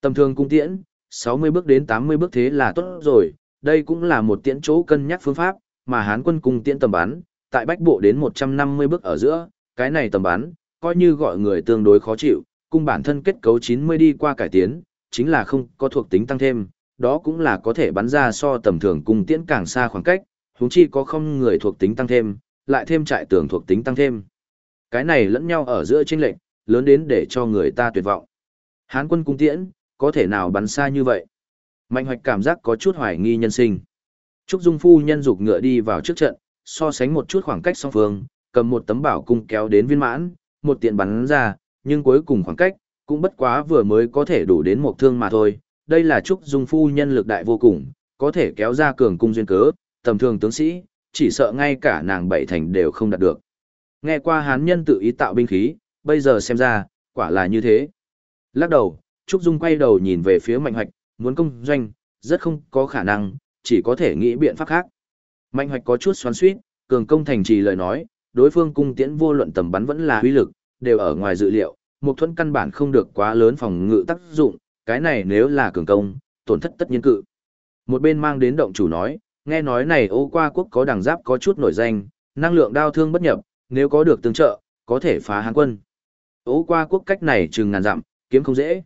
Tầm thường cung tiễn, 60 bước đến 80 bước thế là tốt rồi, đây cũng là một tiễn chỗ cân nhắc phương pháp, mà Hán quân cung tiễn tầm bắn, tại bách bộ đến 150 bước ở giữa, cái này tầm bắn, coi như gọi người tương đối khó chịu, cung bản thân kết cấu 90 đi qua cải tiến, chính là không có thuộc tính tăng thêm, đó cũng là có thể bắn ra so tầm thường cung tiễn càng xa khoảng cách, huống chi có không người thuộc tính tăng thêm, lại thêm trại tường thuộc tính tăng thêm. Cái này lẫn nhau ở giữa chênh lệnh, lớn đến để cho người ta tuyệt vọng. Hán quân cung tiễn, có thể nào bắn xa như vậy? Mạnh hoạch cảm giác có chút hoài nghi nhân sinh. Trúc Dung Phu nhân dục ngựa đi vào trước trận, so sánh một chút khoảng cách song phương, cầm một tấm bảo cung kéo đến viên mãn, một tiện bắn ra, nhưng cuối cùng khoảng cách, cũng bất quá vừa mới có thể đủ đến một thương mà thôi. Đây là Trúc Dung Phu nhân lực đại vô cùng, có thể kéo ra cường cung duyên cớ, tầm thường tướng sĩ, chỉ sợ ngay cả nàng bảy thành đều không đạt được. Nghe qua hán nhân tự ý tạo binh khí, bây giờ xem ra, quả là như thế. Lắc đầu, Trúc Dung quay đầu nhìn về phía Mạnh Hoạch, muốn công doanh, rất không có khả năng, chỉ có thể nghĩ biện pháp khác. Mạnh Hoạch có chút xoắn suýt, cường công thành trì lời nói, đối phương cung tiễn vô luận tầm bắn vẫn là uy lực, đều ở ngoài dự liệu, một thuẫn căn bản không được quá lớn phòng ngự tác dụng, cái này nếu là cường công, tổn thất tất nhiên cự. Một bên mang đến động chủ nói, nghe nói này ô qua quốc có đằng giáp có chút nổi danh, năng lượng đao thương bất nhập, nếu có được tương trợ, có thể phá hán quân. Ô qua quốc cách này chừng ngàn dặm, kiếm không dễ.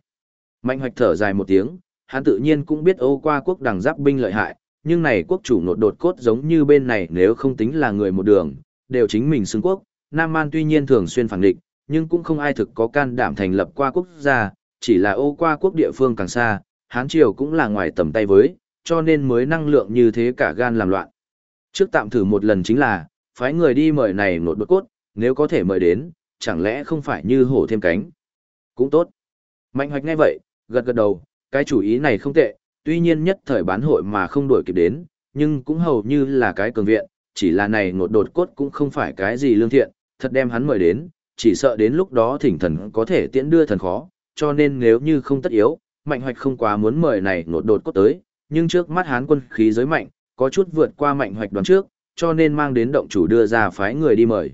Mạnh hoạch thở dài một tiếng, hắn tự nhiên cũng biết ô qua quốc đằng giáp binh lợi hại, nhưng này quốc chủ nột đột cốt giống như bên này nếu không tính là người một đường, đều chính mình xứng quốc, Nam Man tuy nhiên thường xuyên phản địch, nhưng cũng không ai thực có can đảm thành lập qua quốc gia, chỉ là ô qua quốc địa phương càng xa, Hán Triều cũng là ngoài tầm tay với, cho nên mới năng lượng như thế cả gan làm loạn. Trước tạm thử một lần chính là, phái người đi mời này nột đột cốt, nếu có thể mời đến, chẳng lẽ không phải như hổ thêm cánh. Cũng tốt. Mạnh hoạch ngay vậy, gật gật đầu, cái chủ ý này không tệ, tuy nhiên nhất thời bán hội mà không đuổi kịp đến, nhưng cũng hầu như là cái cường viện, chỉ là này ngột đột cốt cũng không phải cái gì lương thiện, thật đem hắn mời đến, chỉ sợ đến lúc đó thỉnh thần có thể tiễn đưa thần khó, cho nên nếu như không tất yếu, Mạnh Hoạch không quá muốn mời này ngột đột cốt tới, nhưng trước mắt Hán quân khí giới mạnh, có chút vượt qua Mạnh Hoạch đoán trước, cho nên mang đến động chủ đưa ra phái người đi mời.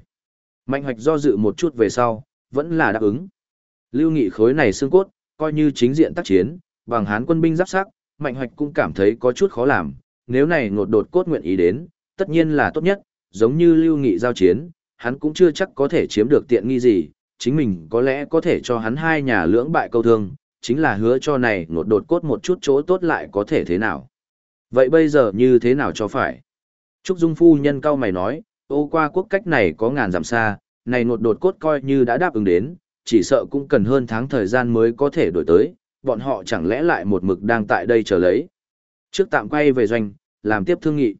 Mạnh Hoạch do dự một chút về sau, vẫn là đáp ứng. Lưu Nghị khối này xương cốt, coi như chính diện tác chiến, bằng Hán quân binh giáp sắc, Mạnh Hoạch cũng cảm thấy có chút khó làm, nếu này ngột đột cốt nguyện ý đến, tất nhiên là tốt nhất, giống như Lưu Nghị giao chiến, hắn cũng chưa chắc có thể chiếm được tiện nghi gì, chính mình có lẽ có thể cho hắn hai nhà lưỡng bại câu thương, chính là hứa cho này ngột đột cốt một chút chỗ tốt lại có thể thế nào. Vậy bây giờ như thế nào cho phải? Trúc Dung Phu nhân cao mày nói, ô qua quốc cách này có ngàn dặm xa, này ngột đột cốt coi như đã đáp ứng đến, chỉ sợ cũng cần hơn tháng thời gian mới có thể đổi tới, bọn họ chẳng lẽ lại một mực đang tại đây chờ lấy. Trước tạm quay về doanh, làm tiếp thương nghị.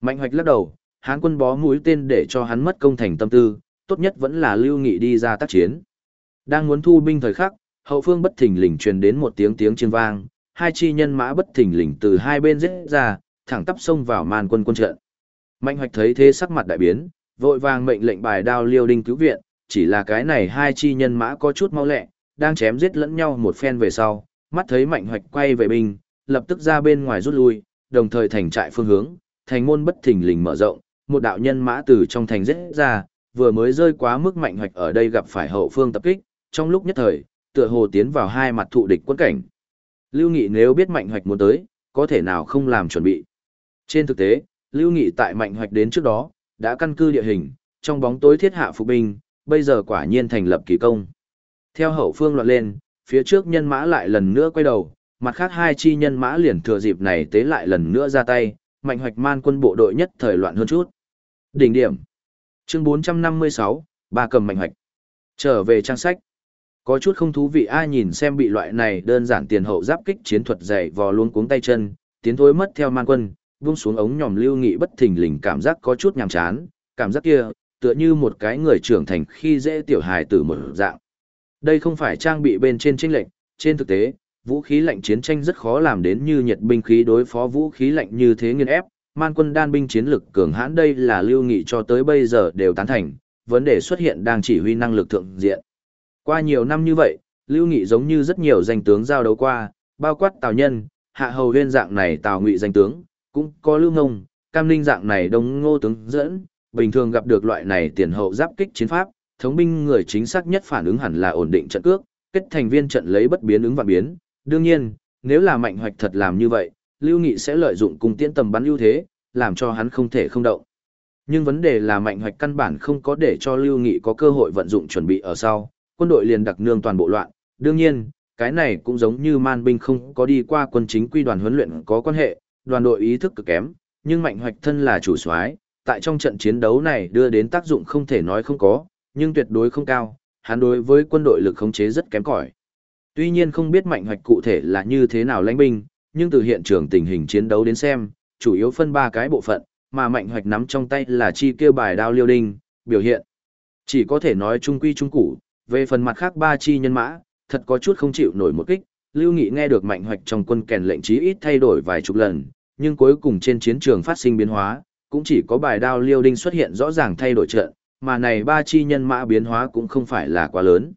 Mạnh hoạch lắc đầu, hán quân bó mũi tên để cho hắn mất công thành tâm tư, tốt nhất vẫn là lưu nghị đi ra tác chiến. Đang muốn thu binh thời khắc, hậu phương bất thình lình truyền đến một tiếng tiếng chiên vang, hai chi nhân mã bất thình lình từ hai bên giết ra, thẳng tắp xông vào màn quân quân trận. Mạnh hoạch thấy thế sắc mặt đại biến, vội vàng mệnh lệnh bài đao liêu đinh cứu viện, chỉ là cái này hai chi nhân mã có chút mau lẹ, đang chém giết lẫn nhau một phen về sau, mắt thấy mạnh hoạch quay về binh, lập tức ra bên ngoài rút lui, đồng thời thành trại phương hướng, thành môn bất thình lình mở rộng, một đạo nhân mã từ trong thành giết ra, vừa mới rơi quá mức mạnh hoạch ở đây gặp phải hậu phương tập kích, trong lúc nhất thời, tựa hồ tiến vào hai mặt thụ địch quân cảnh. Lưu Nghị nếu biết mạnh hoạch muốn tới, có thể nào không làm chuẩn bị. Trên thực tế, Lưu Nghị tại mạnh hoạch đến trước đó, đã căn cư địa hình, trong bóng tối thiết hạ phục binh, bây giờ quả nhiên thành lập kỳ công. Theo hậu phương loạn lên, phía trước nhân mã lại lần nữa quay đầu, mặt khác hai chi nhân mã liền thừa dịp này tế lại lần nữa ra tay, mạnh hoạch man quân bộ đội nhất thời loạn hơn chút. Đỉnh điểm. Chương 456, ba cầm mạnh hoạch. Trở về trang sách. Có chút không thú vị ai nhìn xem bị loại này đơn giản tiền hậu giáp kích chiến thuật dày vò luôn cuống tay chân, tiến thối mất theo man quân, vung xuống ống nhòm lưu nghị bất thình lình cảm giác có chút nhàm chán, cảm giác kia, tựa như một cái người trưởng thành khi dễ tiểu hài tử một dạng. Đây không phải trang bị bên trên chênh lệnh, trên thực tế, vũ khí lạnh chiến tranh rất khó làm đến như nhiệt binh khí đối phó vũ khí lạnh như thế nghiên ép, man quân đan binh chiến lực cường hãn đây là lưu nghị cho tới bây giờ đều tán thành, vấn đề xuất hiện đang chỉ huy năng lực thượng diện. Qua nhiều năm như vậy, lưu nghị giống như rất nhiều danh tướng giao đấu qua, bao quát tào nhân, hạ hầu huyên dạng này tào ngụy danh tướng, cũng có lưu ngông, cam ninh dạng này đông ngô tướng dẫn, bình thường gặp được loại này tiền hậu giáp kích chiến pháp, thống binh người chính xác nhất phản ứng hẳn là ổn định trận cước, kết thành viên trận lấy bất biến ứng và biến. Đương nhiên, nếu là mạnh hoạch thật làm như vậy, Lưu Nghị sẽ lợi dụng cung tiễn tầm bắn ưu thế, làm cho hắn không thể không động. Nhưng vấn đề là mạnh hoạch căn bản không có để cho Lưu Nghị có cơ hội vận dụng chuẩn bị ở sau, quân đội liền đặc nương toàn bộ loạn. Đương nhiên, cái này cũng giống như man binh không có đi qua quân chính quy đoàn huấn luyện có quan hệ, đoàn đội ý thức cực kém, nhưng mạnh hoạch thân là chủ soái, tại trong trận chiến đấu này đưa đến tác dụng không thể nói không có, nhưng tuyệt đối không cao, hắn đối với quân đội lực khống chế rất kém cỏi. Tuy nhiên không biết mạnh hoạch cụ thể là như thế nào lãnh binh, nhưng từ hiện trường tình hình chiến đấu đến xem, chủ yếu phân ba cái bộ phận, mà mạnh hoạch nắm trong tay là chi kêu bài đao liêu đinh, biểu hiện. Chỉ có thể nói trung quy trung củ, về phần mặt khác ba chi nhân mã, thật có chút không chịu nổi một kích, Lưu Nghị nghe được mạnh hoạch trong quân kèn lệnh chí ít thay đổi vài chục lần, nhưng cuối cùng trên chiến trường phát sinh biến hóa, cũng chỉ có bài đao liêu đinh xuất hiện rõ ràng thay đổi trận, mà này ba chi nhân mã biến hóa cũng không phải là quá lớn.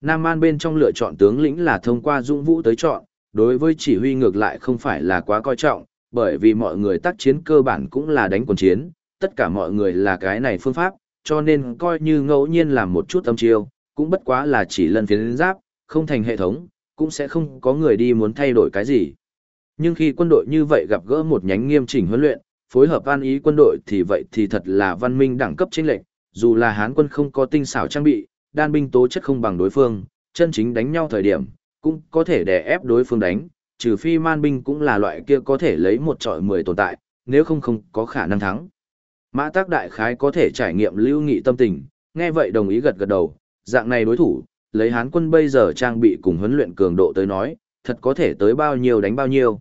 Nam An bên trong lựa chọn tướng lĩnh là thông qua Dũng Vũ tới chọn, đối với chỉ huy ngược lại không phải là quá coi trọng, bởi vì mọi người tác chiến cơ bản cũng là đánh quần chiến, tất cả mọi người là cái này phương pháp, cho nên coi như ngẫu nhiên làm một chút âm chiêu, cũng bất quá là chỉ lần phiến giáp, không thành hệ thống, cũng sẽ không có người đi muốn thay đổi cái gì. Nhưng khi quân đội như vậy gặp gỡ một nhánh nghiêm chỉnh huấn luyện, phối hợp an ý quân đội thì vậy thì thật là văn minh đẳng cấp chênh lệch, dù là Hán quân không có tinh xảo trang bị, đan binh tố chất không bằng đối phương, chân chính đánh nhau thời điểm, cũng có thể đè ép đối phương đánh, trừ phi man binh cũng là loại kia có thể lấy một trọi mười tồn tại, nếu không không có khả năng thắng. Mã tác đại khái có thể trải nghiệm lưu nghị tâm tình, nghe vậy đồng ý gật gật đầu, dạng này đối thủ, lấy Hán quân bây giờ trang bị cùng huấn luyện cường độ tới nói, thật có thể tới bao nhiêu đánh bao nhiêu.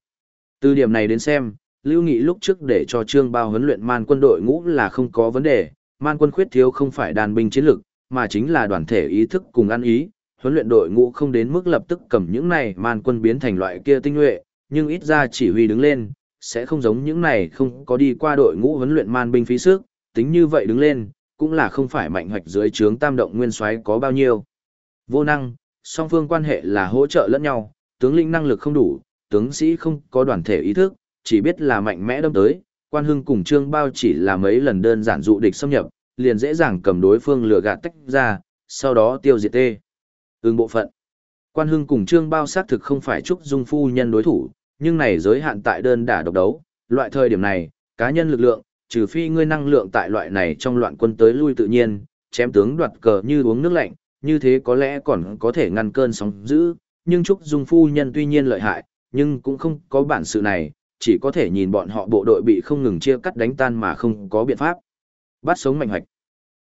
Từ điểm này đến xem, Lưu Nghị lúc trước để cho Trương Bao huấn luyện man quân đội ngũ là không có vấn đề, man quân khuyết thiếu không phải đàn binh chiến lực, mà chính là đoàn thể ý thức cùng ăn ý, huấn luyện đội ngũ không đến mức lập tức cầm những này man quân biến thành loại kia tinh nhuệ, nhưng ít ra chỉ huy đứng lên, sẽ không giống những này không có đi qua đội ngũ huấn luyện man binh phí sức, tính như vậy đứng lên, cũng là không phải mạnh hoạch dưới trướng tam động nguyên soái có bao nhiêu. Vô năng, song phương quan hệ là hỗ trợ lẫn nhau, tướng lĩnh năng lực không đủ, tướng sĩ không có đoàn thể ý thức, chỉ biết là mạnh mẽ đâm tới, quan hưng cùng trương bao chỉ là mấy lần đơn giản dụ địch xâm nhập, liền dễ dàng cầm đối phương lừa gạt tách ra, sau đó tiêu diệt tê. Ưng bộ phận. Quan hưng cùng trương bao xác thực không phải trúc dung phu nhân đối thủ, nhưng này giới hạn tại đơn đả độc đấu, loại thời điểm này, cá nhân lực lượng, trừ phi ngươi năng lượng tại loại này trong loạn quân tới lui tự nhiên, chém tướng đoạt cờ như uống nước lạnh, như thế có lẽ còn có thể ngăn cơn sóng dữ, nhưng Trúc Dung phu nhân tuy nhiên lợi hại, nhưng cũng không có bản sự này, chỉ có thể nhìn bọn họ bộ đội bị không ngừng chia cắt đánh tan mà không có biện pháp. Bắt sống mạnh hoạch.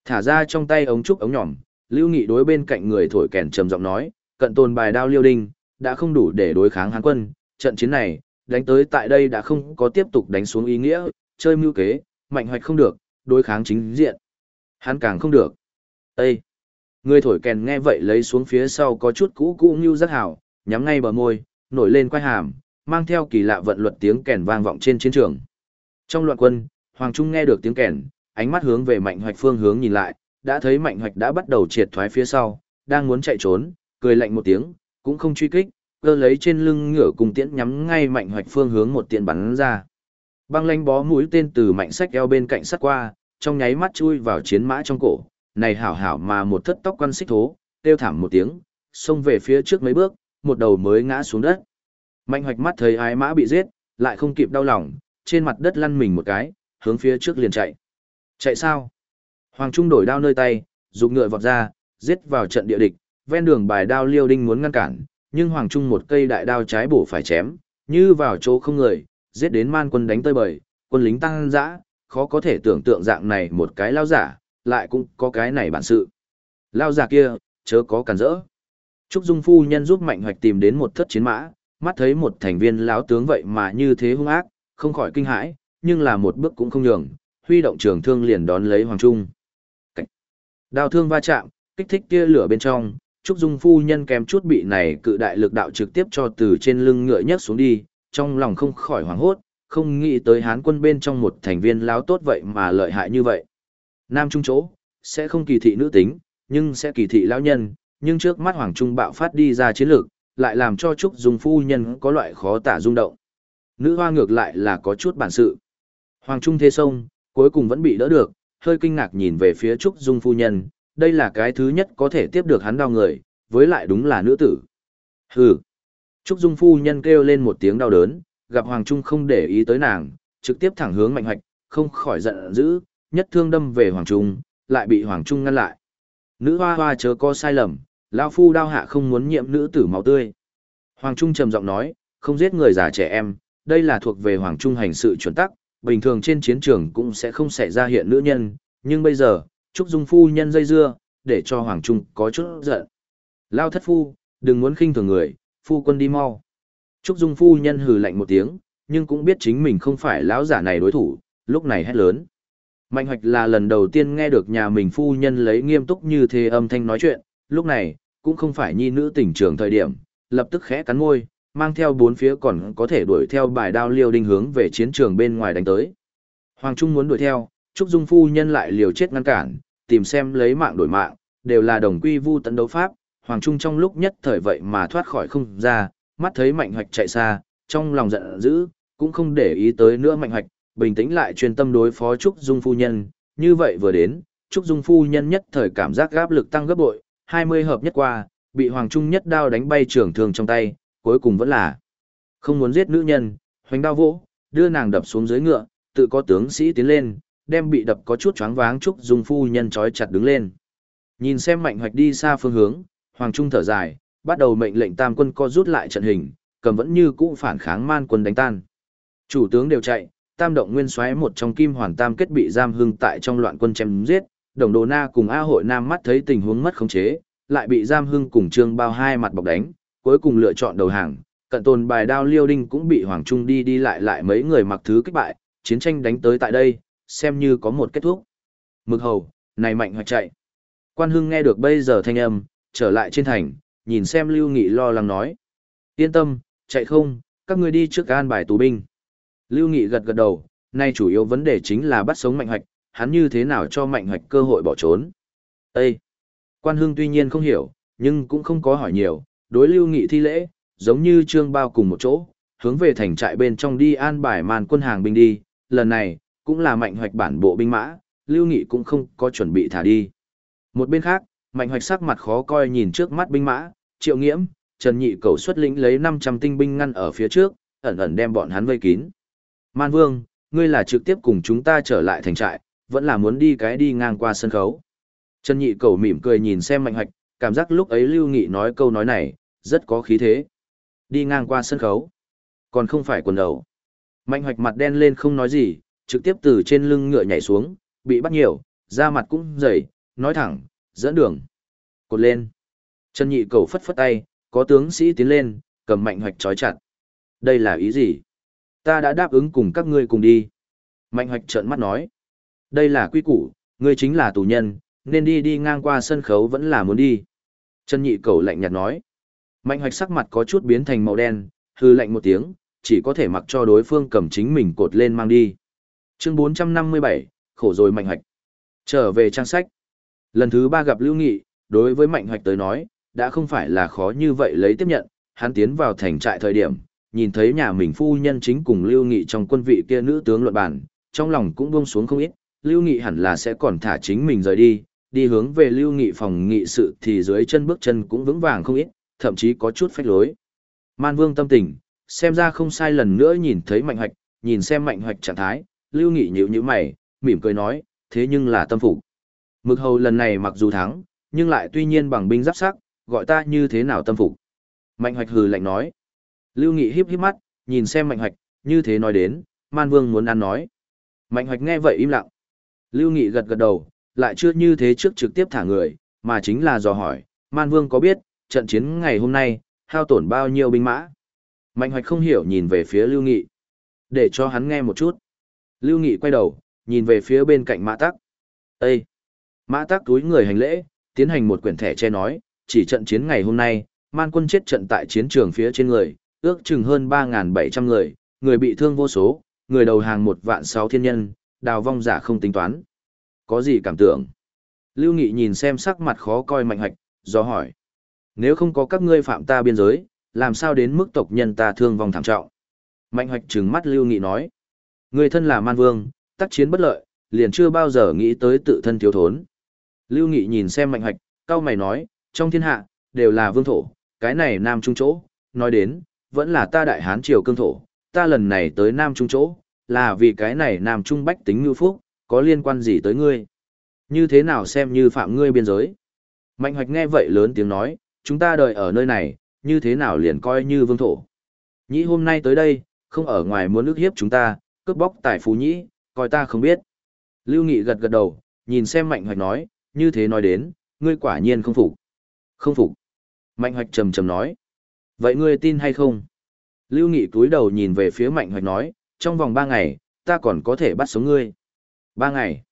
Thả ra trong tay ống trúc ống nhỏm, Lưu Nghị đối bên cạnh người thổi kèn trầm giọng nói, cận tồn bài đao liêu đinh, đã không đủ để đối kháng Hán quân, trận chiến này, đánh tới tại đây đã không có tiếp tục đánh xuống ý nghĩa, chơi mưu kế, mạnh hoạch không được, đối kháng chính diện. hán càng không được. Ê! Người thổi kèn nghe vậy lấy xuống phía sau có chút cũ cũ như rất hảo, nhắm ngay bờ môi, nổi lên quay hàm, mang theo kỳ lạ vận luật tiếng kèn vang vọng trên chiến trường. Trong loạn quân, Hoàng Trung nghe được tiếng kèn, ánh mắt hướng về Mạnh Hoạch phương hướng nhìn lại, đã thấy Mạnh Hoạch đã bắt đầu triệt thoái phía sau, đang muốn chạy trốn, cười lạnh một tiếng, cũng không truy kích, cơ lấy trên lưng ngựa cùng tiễn nhắm ngay Mạnh Hoạch phương hướng một tiễn bắn ra. Băng lanh bó mũi tên từ mạnh sách eo bên cạnh sắt qua, trong nháy mắt chui vào chiến mã trong cổ, này hảo hảo mà một thất tóc quan xích thố, tiêu thảm một tiếng, xông về phía trước mấy bước, một đầu mới ngã xuống đất. Mạnh hoạch mắt thấy ái mã bị giết, lại không kịp đau lòng, trên mặt đất lăn mình một cái, hướng phía trước liền chạy. Chạy sao? Hoàng Trung đổi đao nơi tay, dục ngựa vọt ra, giết vào trận địa địch, ven đường bài đao liêu đinh muốn ngăn cản, nhưng Hoàng Trung một cây đại đao trái bổ phải chém, như vào chỗ không người, giết đến man quân đánh tơi bời, quân lính tăng dã, khó có thể tưởng tượng dạng này một cái lao giả, lại cũng có cái này bản sự. Lao giả kia, chớ có cản rỡ. Trúc Dung phu nhân giúp Mạnh Hoạch tìm đến một thất chiến mã, mắt thấy một thành viên lão tướng vậy mà như thế hung ác, không khỏi kinh hãi, nhưng là một bước cũng không nhường, huy động trường thương liền đón lấy Hoàng Trung. Cảnh. Đao thương va chạm, kích thích tia lửa bên trong, Trúc Dung phu nhân kèm chút bị này cự đại lực đạo trực tiếp cho từ trên lưng ngựa nhấc xuống đi, trong lòng không khỏi hoảng hốt, không nghĩ tới hán quân bên trong một thành viên láo tốt vậy mà lợi hại như vậy. Nam Trung chỗ, sẽ không kỳ thị nữ tính, nhưng sẽ kỳ thị lão nhân, nhưng trước mắt Hoàng Trung bạo phát đi ra chiến lược, lại làm cho Trúc Dung phu nhân có loại khó tả rung động. Nữ hoa ngược lại là có chút bản sự. Hoàng Trung thế sông, cuối cùng vẫn bị đỡ được, hơi kinh ngạc nhìn về phía Trúc Dung phu nhân, đây là cái thứ nhất có thể tiếp được hắn đau người, với lại đúng là nữ tử. Hừ. Trúc Dung phu nhân kêu lên một tiếng đau đớn, gặp Hoàng Trung không để ý tới nàng, trực tiếp thẳng hướng Mạnh Hoạch, không khỏi giận dữ, nhất thương đâm về Hoàng Trung, lại bị Hoàng Trung ngăn lại. Nữ hoa hoa chớ có sai lầm, lão phu đao hạ không muốn nhiễm nữ tử máu tươi. Hoàng Trung trầm giọng nói, không giết người già trẻ em, đây là thuộc về Hoàng Trung hành sự chuẩn tắc, bình thường trên chiến trường cũng sẽ không xảy ra hiện nữ nhân, nhưng bây giờ, Trúc Dung phu nhân dây dưa, để cho Hoàng Trung có chút giận. Lao thất phu, đừng muốn khinh thường người, phu quân đi mau. Trúc Dung phu nhân hừ lạnh một tiếng, nhưng cũng biết chính mình không phải lão giả này đối thủ, lúc này hét lớn. Mạnh hoạch là lần đầu tiên nghe được nhà mình phu nhân lấy nghiêm túc như thế âm thanh nói chuyện, lúc này, cũng không phải nhi nữ tình trường thời điểm, lập tức khẽ cắn môi, mang theo bốn phía còn có thể đuổi theo bài đao liêu đinh hướng về chiến trường bên ngoài đánh tới. Hoàng Trung muốn đuổi theo, Trúc Dung phu nhân lại liều chết ngăn cản, tìm xem lấy mạng đổi mạng, đều là đồng quy vu tấn đấu pháp, Hoàng Trung trong lúc nhất thời vậy mà thoát khỏi không ra, mắt thấy Mạnh Hoạch chạy xa, trong lòng giận dữ, cũng không để ý tới nữa Mạnh Hoạch, bình tĩnh lại chuyên tâm đối phó Trúc Dung phu nhân, như vậy vừa đến, Trúc Dung phu nhân nhất thời cảm giác gáp lực tăng gấp bội, 20 hợp nhất qua, bị Hoàng Trung nhất đao đánh bay trường thương trong tay, cuối cùng vẫn là không muốn giết nữ nhân, hoành đao vỗ, đưa nàng đập xuống dưới ngựa, tự có tướng sĩ tiến lên, đem bị đập có chút choáng váng Trúc Dung phu nhân trói chặt đứng lên. Nhìn xem Mạnh Hoạch đi xa phương hướng, Hoàng Trung thở dài, bắt đầu mệnh lệnh tam quân co rút lại trận hình, cầm vẫn như cũ phản kháng man quân đánh tan. Chủ tướng đều chạy, tam động nguyên xoáy một trong kim hoàn tam kết bị giam hưng tại trong loạn quân chém giết, đồng đồ na cùng A hội nam mắt thấy tình huống mất khống chế, lại bị giam hưng cùng trương bao hai mặt bọc đánh, cuối cùng lựa chọn đầu hàng, cận tồn bài đao liêu đinh cũng bị Hoàng Trung đi đi lại lại mấy người mặc thứ kích bại, chiến tranh đánh tới tại đây, xem như có một kết thúc. Mực hầu, này mạnh hoạch chạy. Quan hưng nghe được bây giờ thanh âm, trở lại trên thành, nhìn xem Lưu Nghị lo lắng nói. Yên tâm, chạy không, các ngươi đi trước an bài tù binh. Lưu Nghị gật gật đầu, nay chủ yếu vấn đề chính là bắt sống Mạnh Hoạch, hắn như thế nào cho Mạnh Hoạch cơ hội bỏ trốn. Ê! Quan Hưng tuy nhiên không hiểu, nhưng cũng không có hỏi nhiều, đối Lưu Nghị thi lễ, giống như trương bao cùng một chỗ, hướng về thành trại bên trong đi an bài màn quân hàng binh đi, lần này, cũng là mạnh hoạch bản bộ binh mã, Lưu Nghị cũng không có chuẩn bị thả đi. Một bên khác, mạnh hoạch sắc mặt khó coi nhìn trước mắt binh mã, triệu nghiễm, Trần Nhị cầu xuất lĩnh lấy 500 tinh binh ngăn ở phía trước, ẩn ẩn đem bọn hắn vây kín. Man Vương, ngươi là trực tiếp cùng chúng ta trở lại thành trại, vẫn là muốn đi cái đi ngang qua sân khấu. Trần Nhị Cẩu mỉm cười nhìn xem mạnh hoạch, cảm giác lúc ấy Lưu Nghị nói câu nói này, rất có khí thế. Đi ngang qua sân khấu, còn không phải quần đầu. Mạnh hoạch mặt đen lên không nói gì, trực tiếp từ trên lưng ngựa nhảy xuống, bị bắt nhiều, da mặt cũng dày, nói thẳng, dẫn đường. Cột lên. Trần Nhị Cẩu phất phất tay, có tướng sĩ tiến lên, cầm mạnh hoạch trói chặt. Đây là ý gì? Ta đã đáp ứng cùng các ngươi cùng đi. Mạnh hoạch trợn mắt nói. Đây là quy củ, ngươi chính là tù nhân, nên đi đi ngang qua sân khấu vẫn là muốn đi. Trần nhị cầu lạnh nhạt nói. Mạnh hoạch sắc mặt có chút biến thành màu đen, hư lạnh một tiếng, chỉ có thể mặc cho đối phương cầm chính mình cột lên mang đi. Chương 457, khổ rồi mạnh hoạch. Trở về trang sách. Lần thứ ba gặp Lưu Nghị, đối với mạnh hoạch tới nói, đã không phải là khó như vậy lấy tiếp nhận, hắn tiến vào thành trại thời điểm, nhìn thấy nhà mình phu nhân chính cùng Lưu Nghị trong quân vị kia nữ tướng luận bản, trong lòng cũng buông xuống không ít, Lưu Nghị hẳn là sẽ còn thả chính mình rời đi, đi hướng về Lưu Nghị phòng nghị sự thì dưới chân bước chân cũng vững vàng không ít, thậm chí có chút phách lối. Man Vương tâm tình, xem ra không sai lần nữa nhìn thấy Mạnh Hoạch, nhìn xem Mạnh Hoạch trạng thái, Lưu Nghị nhíu nhíu mày, mỉm cười nói, thế nhưng là tâm phục. Mực hầu lần này mặc dù thắng, nhưng lại tuy nhiên bằng binh giáp sắc, gọi ta như thế nào tâm phục. Mạnh Hoạch hừ lạnh nói. Lưu Nghị híp híp mắt, nhìn xem Mạnh Hoạch, như thế nói đến, Man Vương muốn ăn nói. Mạnh Hoạch nghe vậy im lặng. Lưu Nghị gật gật đầu, lại chưa như thế trước trực tiếp thả người, mà chính là dò hỏi, Man Vương có biết, trận chiến ngày hôm nay, hao tổn bao nhiêu binh mã? Mạnh Hoạch không hiểu nhìn về phía Lưu Nghị. Để cho hắn nghe một chút. Lưu Nghị quay đầu, nhìn về phía bên cạnh Mã Tắc. Ê! Mã Tắc túi người hành lễ, tiến hành một quyển thẻ che nói, chỉ trận chiến ngày hôm nay, man quân chết trận tại chiến trường phía trên người, ước chừng hơn 3.700 người, người bị thương vô số, người đầu hàng một vạn sáu thiên nhân, đào vong giả không tính toán. Có gì cảm tưởng? Lưu Nghị nhìn xem sắc mặt khó coi mạnh hạch, do hỏi. Nếu không có các ngươi phạm ta biên giới, làm sao đến mức tộc nhân ta thương vong thảm trọng? Mạnh hoạch trừng mắt Lưu Nghị nói. Người thân là man vương, tác chiến bất lợi, liền chưa bao giờ nghĩ tới tự thân thiếu thốn. Lưu Nghị nhìn xem mạnh hoạch, cao mày nói, trong thiên hạ, đều là vương thổ, cái này nam trung chỗ, nói đến, vẫn là ta đại hán triều cương thổ, ta lần này tới nam trung chỗ, là vì cái này nam trung bách tính ngư phúc, có liên quan gì tới ngươi? Như thế nào xem như phạm ngươi biên giới? Mạnh hoạch nghe vậy lớn tiếng nói, chúng ta đợi ở nơi này, như thế nào liền coi như vương thổ. Nhĩ hôm nay tới đây, không ở ngoài muốn ức hiếp chúng ta, cướp bóc tài phú nhĩ, coi ta không biết. Lưu Nghị gật gật đầu, nhìn xem Mạnh Hoạch nói, như thế nói đến, ngươi quả nhiên không phục. Không phục. Mạnh Hoạch trầm trầm nói. Vậy ngươi tin hay không? Lưu Nghị túi đầu nhìn về phía Mạnh Hoạch nói, trong vòng ba ngày, ta còn có thể bắt sống ngươi. Ba ngày.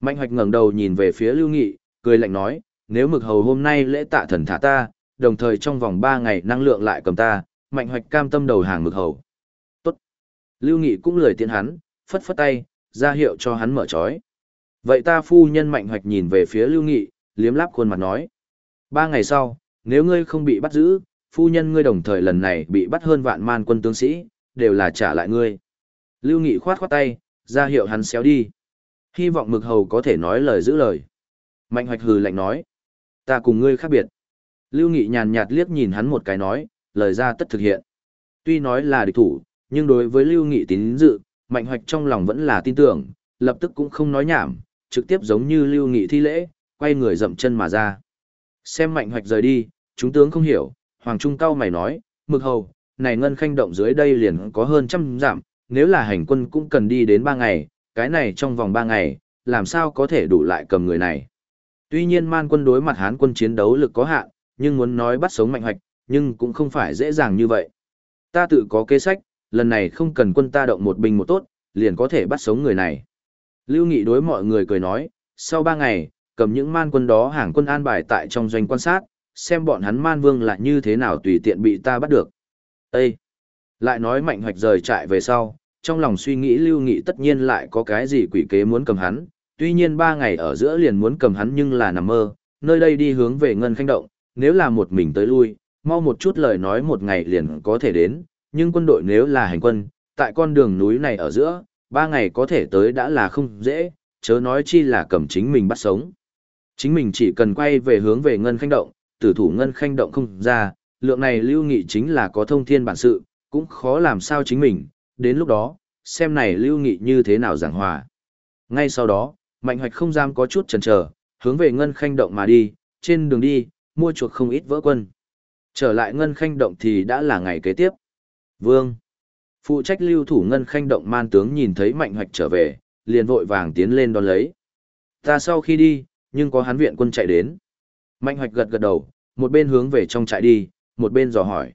Mạnh Hoạch ngẩng đầu nhìn về phía Lưu Nghị, cười lạnh nói, nếu mực hầu hôm nay lễ tạ thần thả ta, đồng thời trong vòng ba ngày năng lượng lại cầm ta, Mạnh Hoạch cam tâm đầu hàng mực hầu. Tốt. Lưu Nghị cũng lười tiện hắn, phất phất tay, ra hiệu cho hắn mở trói. Vậy ta phu nhân Mạnh Hoạch nhìn về phía Lưu Nghị, liếm láp khuôn mặt nói. Ba ngày sau, nếu ngươi không bị bắt giữ, phu nhân ngươi đồng thời lần này bị bắt hơn vạn man quân tướng sĩ, đều là trả lại ngươi. Lưu Nghị khoát khoát tay, ra hiệu hắn xéo đi. Hy vọng mực hầu có thể nói lời giữ lời. Mạnh hoạch hừ lạnh nói. Ta cùng ngươi khác biệt. Lưu Nghị nhàn nhạt liếc nhìn hắn một cái nói, lời ra tất thực hiện. Tuy nói là địch thủ, nhưng đối với Lưu Nghị tín dự, Mạnh hoạch trong lòng vẫn là tin tưởng, lập tức cũng không nói nhảm, trực tiếp giống như Lưu Nghị thi lễ, quay người dậm chân mà ra. Xem Mạnh hoạch rời đi, chúng tướng không hiểu, Hoàng Trung cao mày nói, mực hầu, này ngân khanh động dưới đây liền có hơn trăm giảm, nếu là hành quân cũng cần đi đến ba ngày, cái này trong vòng ba ngày, làm sao có thể đủ lại cầm người này. Tuy nhiên man quân đối mặt hán quân chiến đấu lực có hạn, nhưng muốn nói bắt sống mạnh hoạch, nhưng cũng không phải dễ dàng như vậy. Ta tự có kế sách, lần này không cần quân ta động một binh một tốt, liền có thể bắt sống người này. Lưu Nghị đối mọi người cười nói, sau ba ngày, cầm những man quân đó hàng quân an bài tại trong doanh quan sát, xem bọn hắn man vương là như thế nào tùy tiện bị ta bắt được. Ê! Lại nói mạnh hoạch rời trại về sau, trong lòng suy nghĩ lưu nghị tất nhiên lại có cái gì quỷ kế muốn cầm hắn, tuy nhiên ba ngày ở giữa liền muốn cầm hắn nhưng là nằm mơ, nơi đây đi hướng về ngân khanh động, nếu là một mình tới lui, mau một chút lời nói một ngày liền có thể đến, nhưng quân đội nếu là hành quân, tại con đường núi này ở giữa, ba ngày có thể tới đã là không dễ, chớ nói chi là cầm chính mình bắt sống. Chính mình chỉ cần quay về hướng về ngân khanh động, tử thủ ngân khanh động không ra, lượng này lưu nghị chính là có thông thiên bản sự, cũng khó làm sao chính mình, đến lúc đó, xem này lưu nghị như thế nào giảng hòa. Ngay sau đó, mạnh hoạch không dám có chút chần chờ, hướng về ngân khanh động mà đi, trên đường đi, mua chuộc không ít vỡ quân. Trở lại ngân khanh động thì đã là ngày kế tiếp. Vương. Phụ trách lưu thủ ngân khanh động man tướng nhìn thấy mạnh hoạch trở về, liền vội vàng tiến lên đón lấy. Ta sau khi đi, nhưng có hắn viện quân chạy đến. Mạnh hoạch gật gật đầu, một bên hướng về trong trại đi, một bên dò hỏi.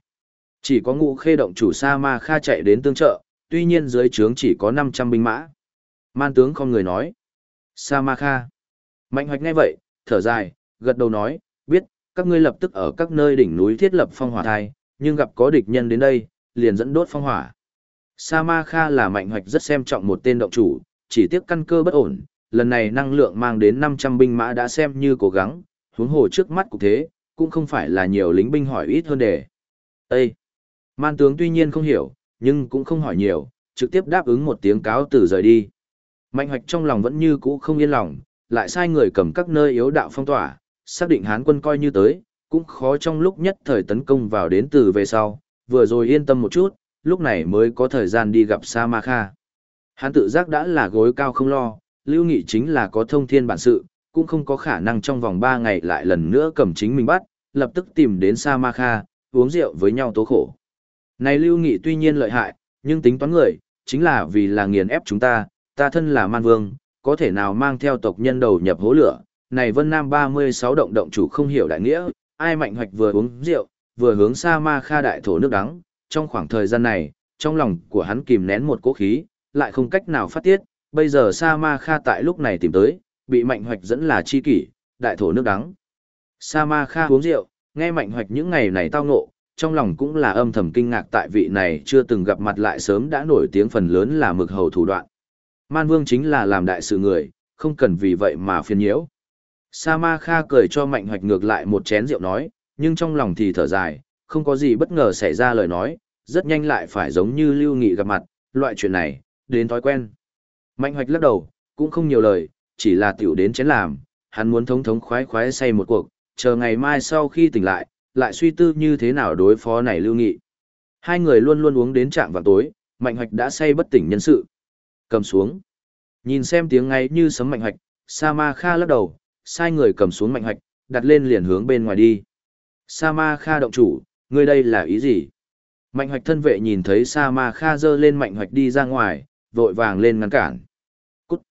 Chỉ có ngũ khê động chủ Sa Ma Kha chạy đến tương trợ, tuy nhiên dưới trướng chỉ có 500 binh mã. Man tướng không người nói. Sa Ma Kha. Mạnh hoạch nghe vậy, thở dài, gật đầu nói, biết, các ngươi lập tức ở các nơi đỉnh núi thiết lập phong hỏa thai, nhưng gặp có địch nhân đến đây, liền dẫn đốt phong hỏa. Sa Ma Kha là mạnh hoạch rất xem trọng một tên động chủ, chỉ tiếc căn cơ bất ổn, lần này năng lượng mang đến 500 binh mã đã xem như cố gắng, huống hồ trước mắt cục thế, cũng không phải là nhiều lính binh hỏi ít hơn để. Ê! Man tướng tuy nhiên không hiểu, nhưng cũng không hỏi nhiều, trực tiếp đáp ứng một tiếng cáo từ rời đi. Mạnh hoạch trong lòng vẫn như cũ không yên lòng, lại sai người cầm các nơi yếu đạo phong tỏa, xác định hán quân coi như tới, cũng khó trong lúc nhất thời tấn công vào đến từ về sau, vừa rồi yên tâm một chút, lúc này mới có thời gian đi gặp Sa Ma Kha. Hán tự giác đã là gối cao không lo, Lưu Nghị chính là có thông thiên bản sự, cũng không có khả năng trong vòng 3 ngày lại lần nữa cầm chính mình bắt, lập tức tìm đến Sa Ma Kha, uống rượu với nhau tố khổ. Này Lưu Nghị tuy nhiên lợi hại, nhưng tính toán người, chính là vì là nghiền ép chúng ta, ta thân là man vương, có thể nào mang theo tộc nhân đầu nhập hố lửa. Này Vân Nam 36 động động chủ không hiểu đại nghĩa, ai mạnh hoạch vừa uống rượu, vừa hướng Sa Ma Kha đại thổ nước đắng, trong khoảng thời gian này, trong lòng của hắn kìm nén một cố khí, lại không cách nào phát tiết, bây giờ Sa Ma Kha tại lúc này tìm tới, bị Mạnh Hoạch dẫn là chi kỷ, đại thổ nước đắng. Sa Ma Kha uống rượu, nghe Mạnh Hoạch những ngày này tao ngộ, trong lòng cũng là âm thầm kinh ngạc tại vị này chưa từng gặp mặt lại sớm đã nổi tiếng phần lớn là mực hầu thủ đoạn. Man Vương chính là làm đại sự người, không cần vì vậy mà phiền nhiễu. Sa Ma Kha cười cho Mạnh Hoạch ngược lại một chén rượu nói, nhưng trong lòng thì thở dài, không có gì bất ngờ xảy ra lời nói, rất nhanh lại phải giống như Lưu Nghị gặp mặt, loại chuyện này, đến thói quen. Mạnh hoạch lắc đầu, cũng không nhiều lời, chỉ là tiểu đến chén làm, hắn muốn thống thống khoái khoái say một cuộc, chờ ngày mai sau khi tỉnh lại, lại suy tư như thế nào đối phó này Lưu Nghị. Hai người luôn luôn uống đến trạng vào tối, Mạnh hoạch đã say bất tỉnh nhân sự. Cầm xuống. Nhìn xem tiếng ngay như sấm Mạnh hoạch, Sa Ma Kha lắc đầu, sai người cầm xuống Mạnh hoạch, đặt lên liền hướng bên ngoài đi. Sa Ma Kha động chủ, ngươi đây là ý gì? Mạnh hoạch thân vệ nhìn thấy Sa Ma Kha dơ lên mạnh hoạch đi ra ngoài, vội vàng lên ngăn cản. Cút!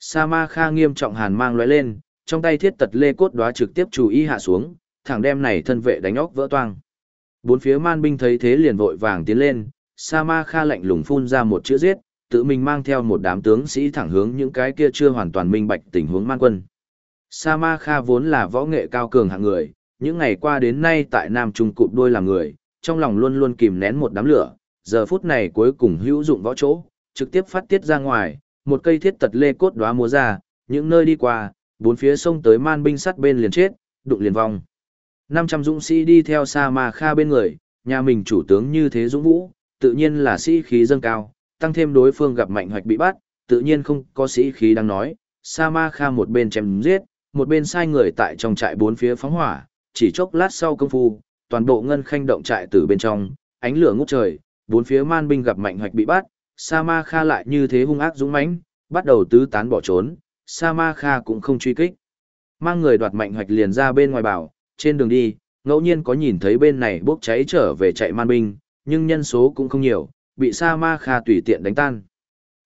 Sa Ma Kha nghiêm trọng hàn mang lóe lên, trong tay thiết tật lê cốt đoá trực tiếp chú ý hạ xuống, thẳng đem này thân vệ đánh óc vỡ toang. Bốn phía man binh thấy thế liền vội vàng tiến lên, Sa Ma Kha lạnh lùng phun ra một chữ giết, tự mình mang theo một đám tướng sĩ thẳng hướng những cái kia chưa hoàn toàn minh bạch tình huống man quân. Sa Ma Kha vốn là võ nghệ cao cường hạng người, những ngày qua đến nay tại Nam Trung cụp đôi làm người, trong lòng luôn luôn kìm nén một đám lửa, giờ phút này cuối cùng hữu dụng võ chỗ, trực tiếp phát tiết ra ngoài, một cây thiết tật lê cốt đóa múa ra, những nơi đi qua, bốn phía sông tới man binh sắt bên liền chết, đụng liền vong. 500 dũng sĩ đi theo Sa Ma Kha bên người, nhà mình chủ tướng như thế dũng vũ, tự nhiên là sĩ khí dâng cao, tăng thêm đối phương gặp mạnh hoạch bị bắt, tự nhiên không có sĩ khí đang nói. Sa Ma Kha một bên chém giết, một bên sai người tại trong trại bốn phía phóng hỏa, chỉ chốc lát sau công phu, toàn bộ ngân khanh động trại từ bên trong, ánh lửa ngút trời, bốn phía man binh gặp mạnh hoạch bị bắt, Sa Ma Kha lại như thế hung ác dũng mãnh, bắt đầu tứ tán bỏ trốn, Sa Ma Kha cũng không truy kích. Mang người đoạt mạnh hoạch liền ra bên ngoài bảo, trên đường đi, ngẫu nhiên có nhìn thấy bên này bốc cháy trở về chạy man binh, nhưng nhân số cũng không nhiều, bị Sa Ma Kha tùy tiện đánh tan.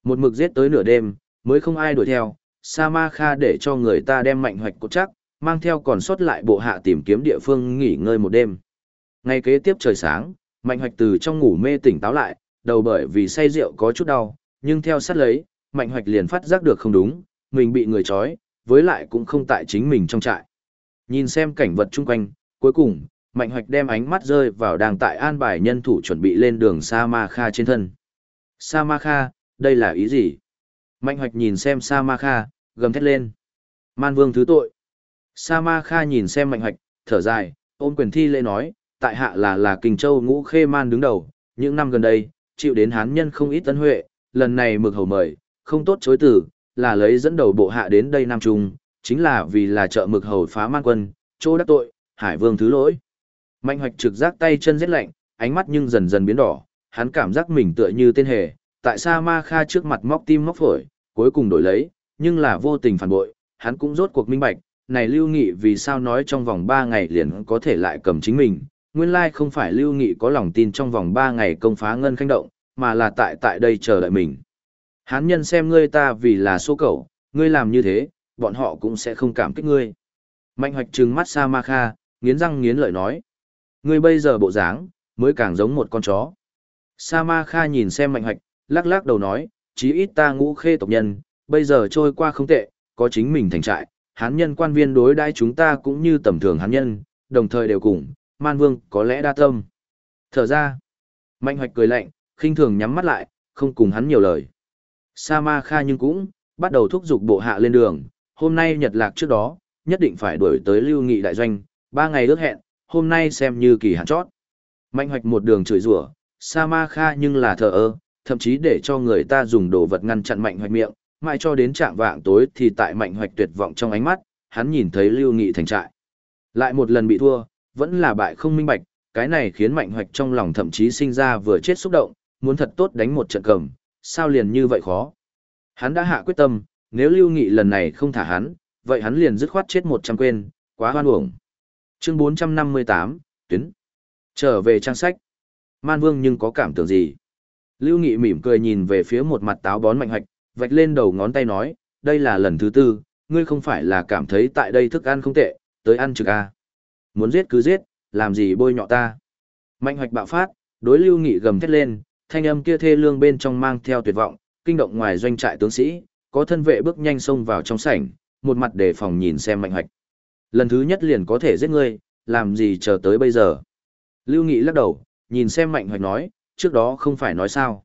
Một mực giết tới nửa đêm, mới không ai đuổi theo, Sa Ma Kha để cho người ta đem mạnh hoạch cột chắc, mang theo còn sót lại bộ hạ tìm kiếm địa phương nghỉ ngơi một đêm. Ngay kế tiếp trời sáng, Mạnh Hoạch từ trong ngủ mê tỉnh táo lại, đầu bởi vì say rượu có chút đau, nhưng theo sát lấy, Mạnh Hoạch liền phát giác được không đúng, mình bị người trói, với lại cũng không tại chính mình trong trại. Nhìn xem cảnh vật chung quanh, cuối cùng, Mạnh Hoạch đem ánh mắt rơi vào đang tại an bài nhân thủ chuẩn bị lên đường Sa Ma Kha trên thân. Sa Ma Kha, đây là ý gì? Mạnh Hoạch nhìn xem Sa Ma Kha, gầm thét lên. Man Vương thứ tội. Sa Ma Kha nhìn xem Mạnh Hoạch, thở dài, ôm quyền thi lễ nói, tại hạ là là kình Châu Ngũ Khê Man đứng đầu, những năm gần đây, chịu đến hán nhân không ít tân huệ, lần này mực hầu mời, không tốt chối từ, là lấy dẫn đầu bộ hạ đến đây Nam Trung, chính là vì là trợ mực hầu phá man quân, chỗ đắc tội, hải vương thứ lỗi. Mạnh hoạch trực giác tay chân rét lạnh, ánh mắt nhưng dần dần biến đỏ, hắn cảm giác mình tựa như tên hề, tại Sa Ma Kha trước mặt móc tim móc phổi, cuối cùng đổi lấy, nhưng là vô tình phản bội, hắn cũng rốt cuộc minh bạch, này Lưu Nghị vì sao nói trong vòng 3 ngày liền có thể lại cầm chính mình, nguyên lai không phải Lưu Nghị có lòng tin trong vòng 3 ngày công phá ngân khanh động, mà là tại tại đây chờ đợi mình. Hán nhân xem ngươi ta vì là số cẩu, ngươi làm như thế, bọn họ cũng sẽ không cảm kích ngươi. Mạnh hoạch trừng mắt Sa Ma Kha, nghiến răng nghiến lợi nói. Ngươi bây giờ bộ dáng, mới càng giống một con chó. Sa Ma Kha nhìn xem mạnh hoạch, lắc lắc đầu nói, chí ít ta ngũ khê tộc nhân, bây giờ trôi qua không tệ, có chính mình thành trại, hán nhân quan viên đối đãi chúng ta cũng như tầm thường hán nhân, đồng thời đều cùng, man vương có lẽ đa tâm. Thở ra, mạnh hoạch cười lạnh, khinh thường nhắm mắt lại, không cùng hắn nhiều lời. Sa Ma Kha nhưng cũng, bắt đầu thúc giục bộ hạ lên đường, hôm nay nhật lạc trước đó, nhất định phải đuổi tới lưu nghị đại doanh, ba ngày ước hẹn, hôm nay xem như kỳ hạn chót. Mạnh hoạch một đường chửi rủa, Sa Ma Kha nhưng là thờ ơ, thậm chí để cho người ta dùng đồ vật ngăn chặn mạnh hoạch miệng, mãi cho đến trạng vạng tối thì tại mạnh hoạch tuyệt vọng trong ánh mắt, hắn nhìn thấy lưu nghị thành trại. Lại một lần bị thua, vẫn là bại không minh bạch, cái này khiến mạnh hoạch trong lòng thậm chí sinh ra vừa chết xúc động, muốn thật tốt đánh một trận cầm, sao liền như vậy khó. Hắn đã hạ quyết tâm, nếu lưu nghị lần này không thả hắn, vậy hắn liền dứt khoát chết một trăm quên, quá hoan uổng. Chương 458, tuyến. Trở về trang sách. Man Vương nhưng có cảm tưởng gì? Lưu Nghị mỉm cười nhìn về phía một mặt táo bón mạnh hoạch, vạch lên đầu ngón tay nói, đây là lần thứ tư, ngươi không phải là cảm thấy tại đây thức ăn không tệ, tới ăn trực à. Muốn giết cứ giết, làm gì bôi nhọ ta. Mạnh hoạch bạo phát, đối Lưu Nghị gầm thét lên, thanh âm kia thê lương bên trong mang theo tuyệt vọng, kinh động ngoài doanh trại tướng sĩ, có thân vệ bước nhanh xông vào trong sảnh, một mặt đề phòng nhìn xem mạnh hoạch. Lần thứ nhất liền có thể giết ngươi, làm gì chờ tới bây giờ. Lưu Nghị lắc đầu, nhìn xem mạnh hoạch nói, trước đó không phải nói sao.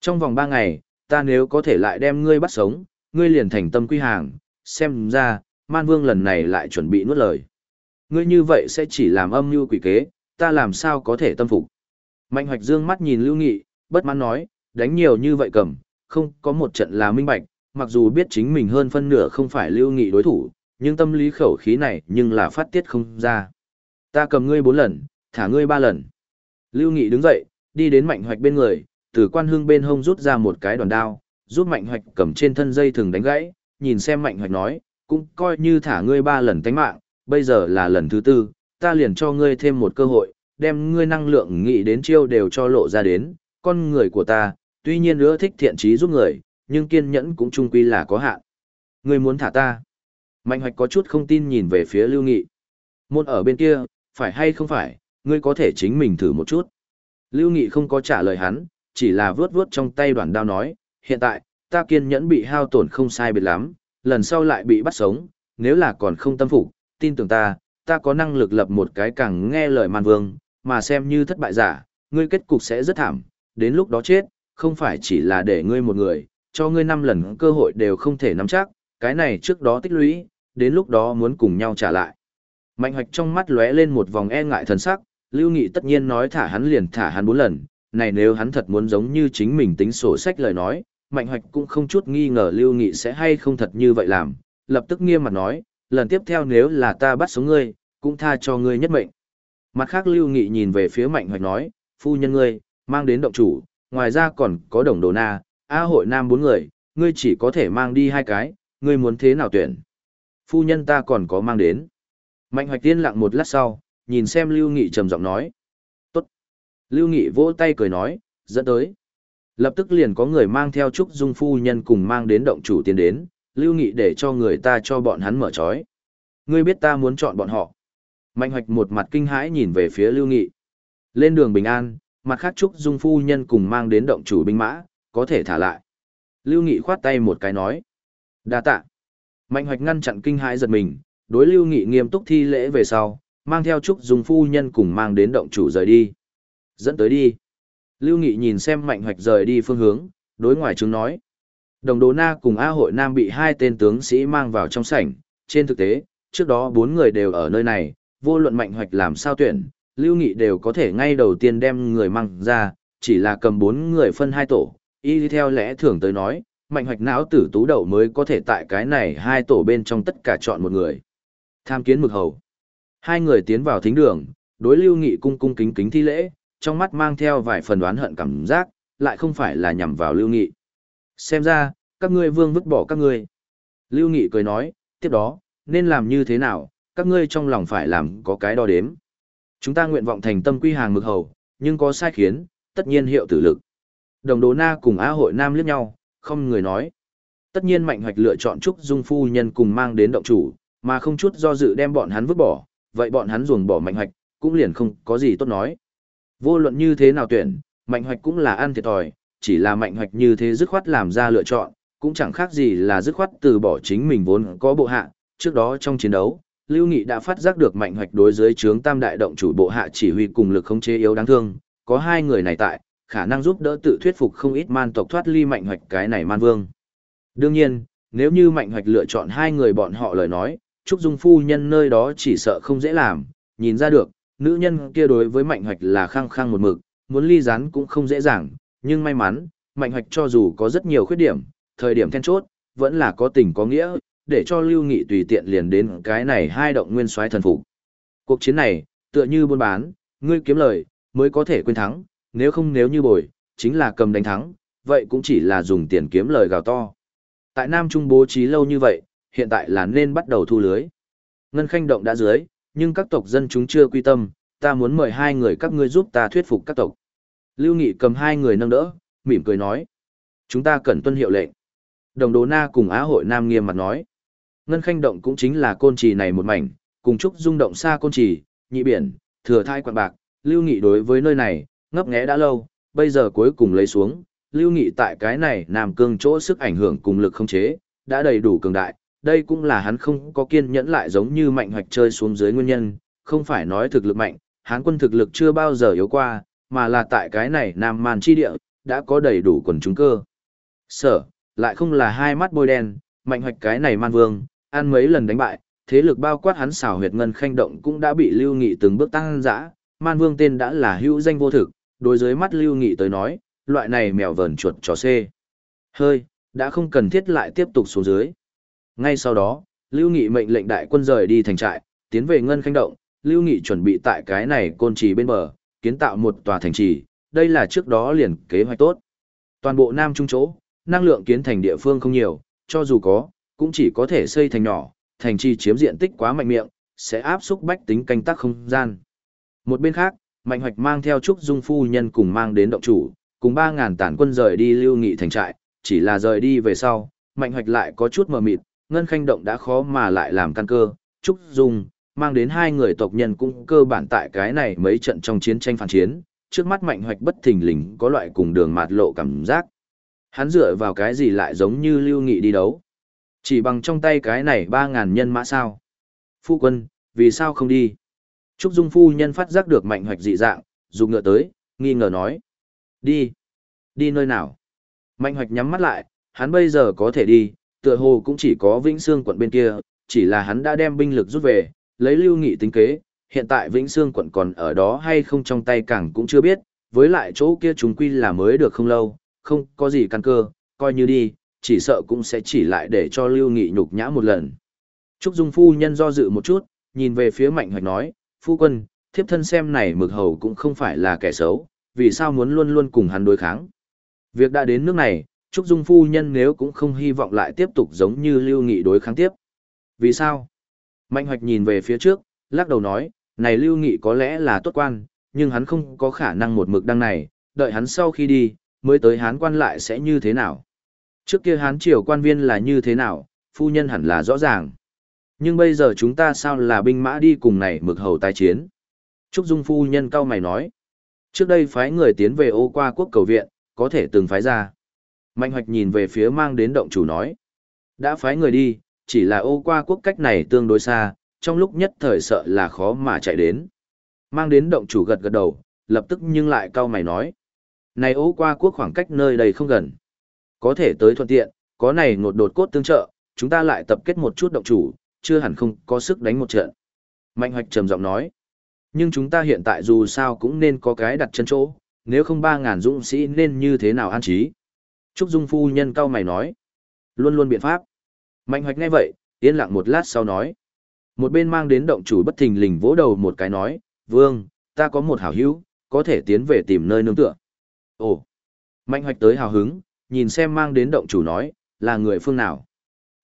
Trong vòng ba ngày, ta nếu có thể lại đem ngươi bắt sống, ngươi liền thành tâm quy hàng, xem ra, man vương lần này lại chuẩn bị nuốt lời. Ngươi như vậy sẽ chỉ làm âm mưu quỷ kế, ta làm sao có thể tâm phục. Mạnh hoạch dương mắt nhìn Lưu Nghị, bất mãn nói, đánh nhiều như vậy cầm, không có một trận là minh bạch, mặc dù biết chính mình hơn phân nửa không phải Lưu Nghị đối thủ, nhưng tâm lý khẩu khí này nhưng là phát tiết không ra. Ta cầm ngươi bốn lần, thả ngươi ba lần. Lưu Nghị đứng dậy, đi đến Mạnh Hoạch bên người, từ quan hương bên hông rút ra một cái đòn đao, giúp Mạnh Hoạch cầm trên thân dây thừng đánh gãy, nhìn xem Mạnh Hoạch nói, cũng coi như thả ngươi ba lần tánh mạng, bây giờ là lần thứ tư, ta liền cho ngươi thêm một cơ hội, đem ngươi năng lượng nghĩ đến chiêu đều cho lộ ra đến, con người của ta, tuy nhiên nữa thích thiện trí giúp người, nhưng kiên nhẫn cũng trung quy là có hạn. Ngươi muốn thả ta. Mạnh hoạch có chút không tin nhìn về phía Lưu Nghị. Môn ở bên kia, phải hay không phải, ngươi có thể chính mình thử một chút. Lưu Nghị không có trả lời hắn, chỉ là vướt vướt trong tay đoàn đao nói, hiện tại, ta kiên nhẫn bị hao tổn không sai biệt lắm, lần sau lại bị bắt sống, nếu là còn không tâm phục, tin tưởng ta, ta có năng lực lập một cái càng nghe lời man vương, mà xem như thất bại giả, ngươi kết cục sẽ rất thảm, đến lúc đó chết, không phải chỉ là để ngươi một người, cho ngươi năm lần cơ hội đều không thể nắm chắc, cái này trước đó tích lũy, đến lúc đó muốn cùng nhau trả lại. Mạnh hoạch trong mắt lóe lên một vòng e ngại thần sắc, Lưu Nghị tất nhiên nói thả hắn liền thả hắn bốn lần, này nếu hắn thật muốn giống như chính mình tính sổ sách lời nói, Mạnh hoạch cũng không chút nghi ngờ Lưu Nghị sẽ hay không thật như vậy làm, lập tức nghiêm mặt nói, lần tiếp theo nếu là ta bắt sống ngươi, cũng tha cho ngươi nhất mệnh. Mặt khác Lưu Nghị nhìn về phía Mạnh hoạch nói, phu nhân ngươi, mang đến động chủ, ngoài ra còn có đồng đồ na, A hội nam bốn người, ngươi chỉ có thể mang đi hai cái, ngươi muốn thế nào tuyển. Phu nhân ta còn có mang đến. Mạnh hoạch tiên lặng một lát sau, nhìn xem Lưu Nghị trầm giọng nói. Tốt. Lưu Nghị vỗ tay cười nói, dẫn tới. Lập tức liền có người mang theo Trúc Dung phu nhân cùng mang đến động chủ tiến đến, Lưu Nghị để cho người ta cho bọn hắn mở trói. Ngươi biết ta muốn chọn bọn họ. Mạnh hoạch một mặt kinh hãi nhìn về phía Lưu Nghị. Lên đường bình an, mặt khác Trúc Dung phu nhân cùng mang đến động chủ binh mã, có thể thả lại. Lưu Nghị khoát tay một cái nói. đa tạ. Mạnh hoạch ngăn chặn kinh hãi giật mình, đối Lưu Nghị nghiêm túc thi lễ về sau, mang theo Trúc Dung phu nhân cùng mang đến động chủ rời đi. Dẫn tới đi. Lưu Nghị nhìn xem Mạnh hoạch rời đi phương hướng, đối ngoài chúng nói. Đồng Đô Na cùng A hội Nam bị hai tên tướng sĩ mang vào trong sảnh, trên thực tế, trước đó bốn người đều ở nơi này, vô luận Mạnh hoạch làm sao tuyển, Lưu Nghị đều có thể ngay đầu tiên đem người mang ra, chỉ là cầm bốn người phân hai tổ, y theo lẽ thường tới nói, mạnh hoạch não tử tú đậu mới có thể tại cái này hai tổ bên trong tất cả chọn một người. Tham kiến mực hầu. Hai người tiến vào thính đường, đối lưu nghị cung cung kính kính thi lễ, trong mắt mang theo vài phần đoán hận cảm giác, lại không phải là nhằm vào lưu nghị. Xem ra, các ngươi vương vứt bỏ các ngươi. Lưu nghị cười nói, tiếp đó, nên làm như thế nào, các ngươi trong lòng phải làm có cái đo đếm. Chúng ta nguyện vọng thành tâm quy hàng mực hầu, nhưng có sai khiến, tất nhiên hiệu tử lực. Đồng Đỗ Na cùng Á hội Nam liếc nhau, không người nói. Tất nhiên Mạnh Hoạch lựa chọn Trúc Dung Phu Nhân cùng mang đến động chủ, mà không chút do dự đem bọn hắn vứt bỏ, vậy bọn hắn ruồng bỏ Mạnh Hoạch, cũng liền không có gì tốt nói. Vô luận như thế nào tuyển, Mạnh Hoạch cũng là ăn thiệt thòi, chỉ là Mạnh Hoạch như thế dứt khoát làm ra lựa chọn, cũng chẳng khác gì là dứt khoát từ bỏ chính mình vốn có bộ hạ. Trước đó trong chiến đấu, Lưu Nghị đã phát giác được Mạnh Hoạch đối dưới trướng Tam đại động chủ bộ hạ chỉ huy cùng lực khống chế yếu đáng thương, có hai người này tại, khả năng giúp đỡ tự thuyết phục không ít man tộc thoát ly mạnh hoạch cái này man vương. Đương nhiên, nếu như mạnh hoạch lựa chọn hai người bọn họ lời nói, Trúc Dung phu nhân nơi đó chỉ sợ không dễ làm, nhìn ra được, nữ nhân kia đối với mạnh hoạch là khăng khăng một mực, muốn ly rán cũng không dễ dàng, nhưng may mắn, mạnh hoạch cho dù có rất nhiều khuyết điểm, thời điểm then chốt, vẫn là có tình có nghĩa, để cho Lưu Nghị tùy tiện liền đến cái này hai động nguyên soái thần phục. Cuộc chiến này, tựa như buôn bán, ngươi kiếm lời, mới có thể quên thắng, nếu không nếu như bồi, chính là cầm đánh thắng, vậy cũng chỉ là dùng tiền kiếm lời gào to. Tại Nam Trung bố trí lâu như vậy, hiện tại là nên bắt đầu thu lưới. Ngân khanh động đã dưới, nhưng các tộc dân chúng chưa quy tâm, ta muốn mời hai người các ngươi giúp ta thuyết phục các tộc. Lưu Nghị cầm hai người nâng đỡ, mỉm cười nói. Chúng ta cần tuân hiệu lệnh. Đồng Đố Na cùng Á hội Nam nghiêm mặt nói. Ngân khanh động cũng chính là côn trì này một mảnh, cùng chúc rung động xa côn trì, nhị biển, thừa thai quạt bạc. Lưu Nghị đối với nơi này, ngấp nghé đã lâu, bây giờ cuối cùng lấy xuống, lưu nghị tại cái này nam cương chỗ sức ảnh hưởng cùng lực không chế, đã đầy đủ cường đại, đây cũng là hắn không có kiên nhẫn lại giống như mạnh hoạch chơi xuống dưới nguyên nhân, không phải nói thực lực mạnh, hán quân thực lực chưa bao giờ yếu qua, mà là tại cái này nam man chi địa, đã có đầy đủ quần chúng cơ. Sở, lại không là hai mắt bôi đen, mạnh hoạch cái này man vương, ăn mấy lần đánh bại, thế lực bao quát hắn xảo huyệt ngân khanh động cũng đã bị lưu nghị từng bước tăng dã, man vương tên đã là hữu danh vô thực, đối dưới mắt Lưu Nghị tới nói, loại này mèo vờn chuột chó xê. Hơi, đã không cần thiết lại tiếp tục xuống dưới. Ngay sau đó, Lưu Nghị mệnh lệnh đại quân rời đi thành trại, tiến về Ngân Khanh Động, Lưu Nghị chuẩn bị tại cái này côn trì bên bờ, kiến tạo một tòa thành trì, đây là trước đó liền kế hoạch tốt. Toàn bộ Nam Trung chỗ, năng lượng kiến thành địa phương không nhiều, cho dù có, cũng chỉ có thể xây thành nhỏ, thành trì chiếm diện tích quá mạnh miệng, sẽ áp xúc bách tính canh tác không gian. Một bên khác, Mạnh Hoạch mang theo Trúc Dung phu nhân cùng mang đến động chủ, cùng 3000 tản quân rời đi lưu nghị thành trại, chỉ là rời đi về sau, Mạnh Hoạch lại có chút mờ mịt, ngân khanh động đã khó mà lại làm căn cơ, Trúc Dung mang đến hai người tộc nhân cũng cơ bản tại cái này mấy trận trong chiến tranh phản chiến, trước mắt Mạnh Hoạch bất thình lình có loại cùng đường mạt lộ cảm giác. Hắn dựa vào cái gì lại giống như lưu nghị đi đấu? Chỉ bằng trong tay cái này 3000 nhân mã sao? Phu quân, vì sao không đi? Trúc Dung phu nhân phát giác được mạnh hoạch dị dạng, dùng ngựa tới, nghi ngờ nói. Đi. Đi nơi nào? Mạnh hoạch nhắm mắt lại, hắn bây giờ có thể đi, tựa hồ cũng chỉ có Vĩnh Sương quận bên kia, chỉ là hắn đã đem binh lực rút về, lấy lưu nghị tính kế, hiện tại Vĩnh Sương quận còn ở đó hay không trong tay càng cũng chưa biết, với lại chỗ kia chúng quy là mới được không lâu, không có gì căn cơ, coi như đi, chỉ sợ cũng sẽ chỉ lại để cho lưu nghị nhục nhã một lần. Trúc Dung phu nhân do dự một chút, nhìn về phía mạnh hoạch nói, phu quân, thiếp thân xem này mực hầu cũng không phải là kẻ xấu, vì sao muốn luôn luôn cùng hắn đối kháng. Việc đã đến nước này, Trúc Dung phu nhân nếu cũng không hy vọng lại tiếp tục giống như lưu nghị đối kháng tiếp. Vì sao? Mạnh hoạch nhìn về phía trước, lắc đầu nói, này lưu nghị có lẽ là tốt quan, nhưng hắn không có khả năng một mực đăng này, đợi hắn sau khi đi, mới tới hán quan lại sẽ như thế nào. Trước kia hán triều quan viên là như thế nào, phu nhân hẳn là rõ ràng. Nhưng bây giờ chúng ta sao là binh mã đi cùng này mực hầu tái chiến? Trúc Dung phu nhân cao mày nói. Trước đây phái người tiến về ô qua quốc cầu viện, có thể từng phái ra. Mạnh hoạch nhìn về phía mang đến động chủ nói. Đã phái người đi, chỉ là ô qua quốc cách này tương đối xa, trong lúc nhất thời sợ là khó mà chạy đến. Mang đến động chủ gật gật đầu, lập tức nhưng lại cao mày nói. Này ô qua quốc khoảng cách nơi đây không gần. Có thể tới thuận tiện, có này ngột đột cốt tương trợ, chúng ta lại tập kết một chút động chủ, chưa hẳn không có sức đánh một trận. Mạnh hoạch trầm giọng nói. Nhưng chúng ta hiện tại dù sao cũng nên có cái đặt chân chỗ, nếu không ba ngàn dũng sĩ nên như thế nào an trí. Trúc Dung phu nhân cao mày nói. Luôn luôn biện pháp. Mạnh hoạch nghe vậy, yên lặng một lát sau nói. Một bên mang đến động chủ bất thình lình vỗ đầu một cái nói, Vương, ta có một hảo hữu, có thể tiến về tìm nơi nương tựa. Ồ, mạnh hoạch tới hào hứng, nhìn xem mang đến động chủ nói, là người phương nào.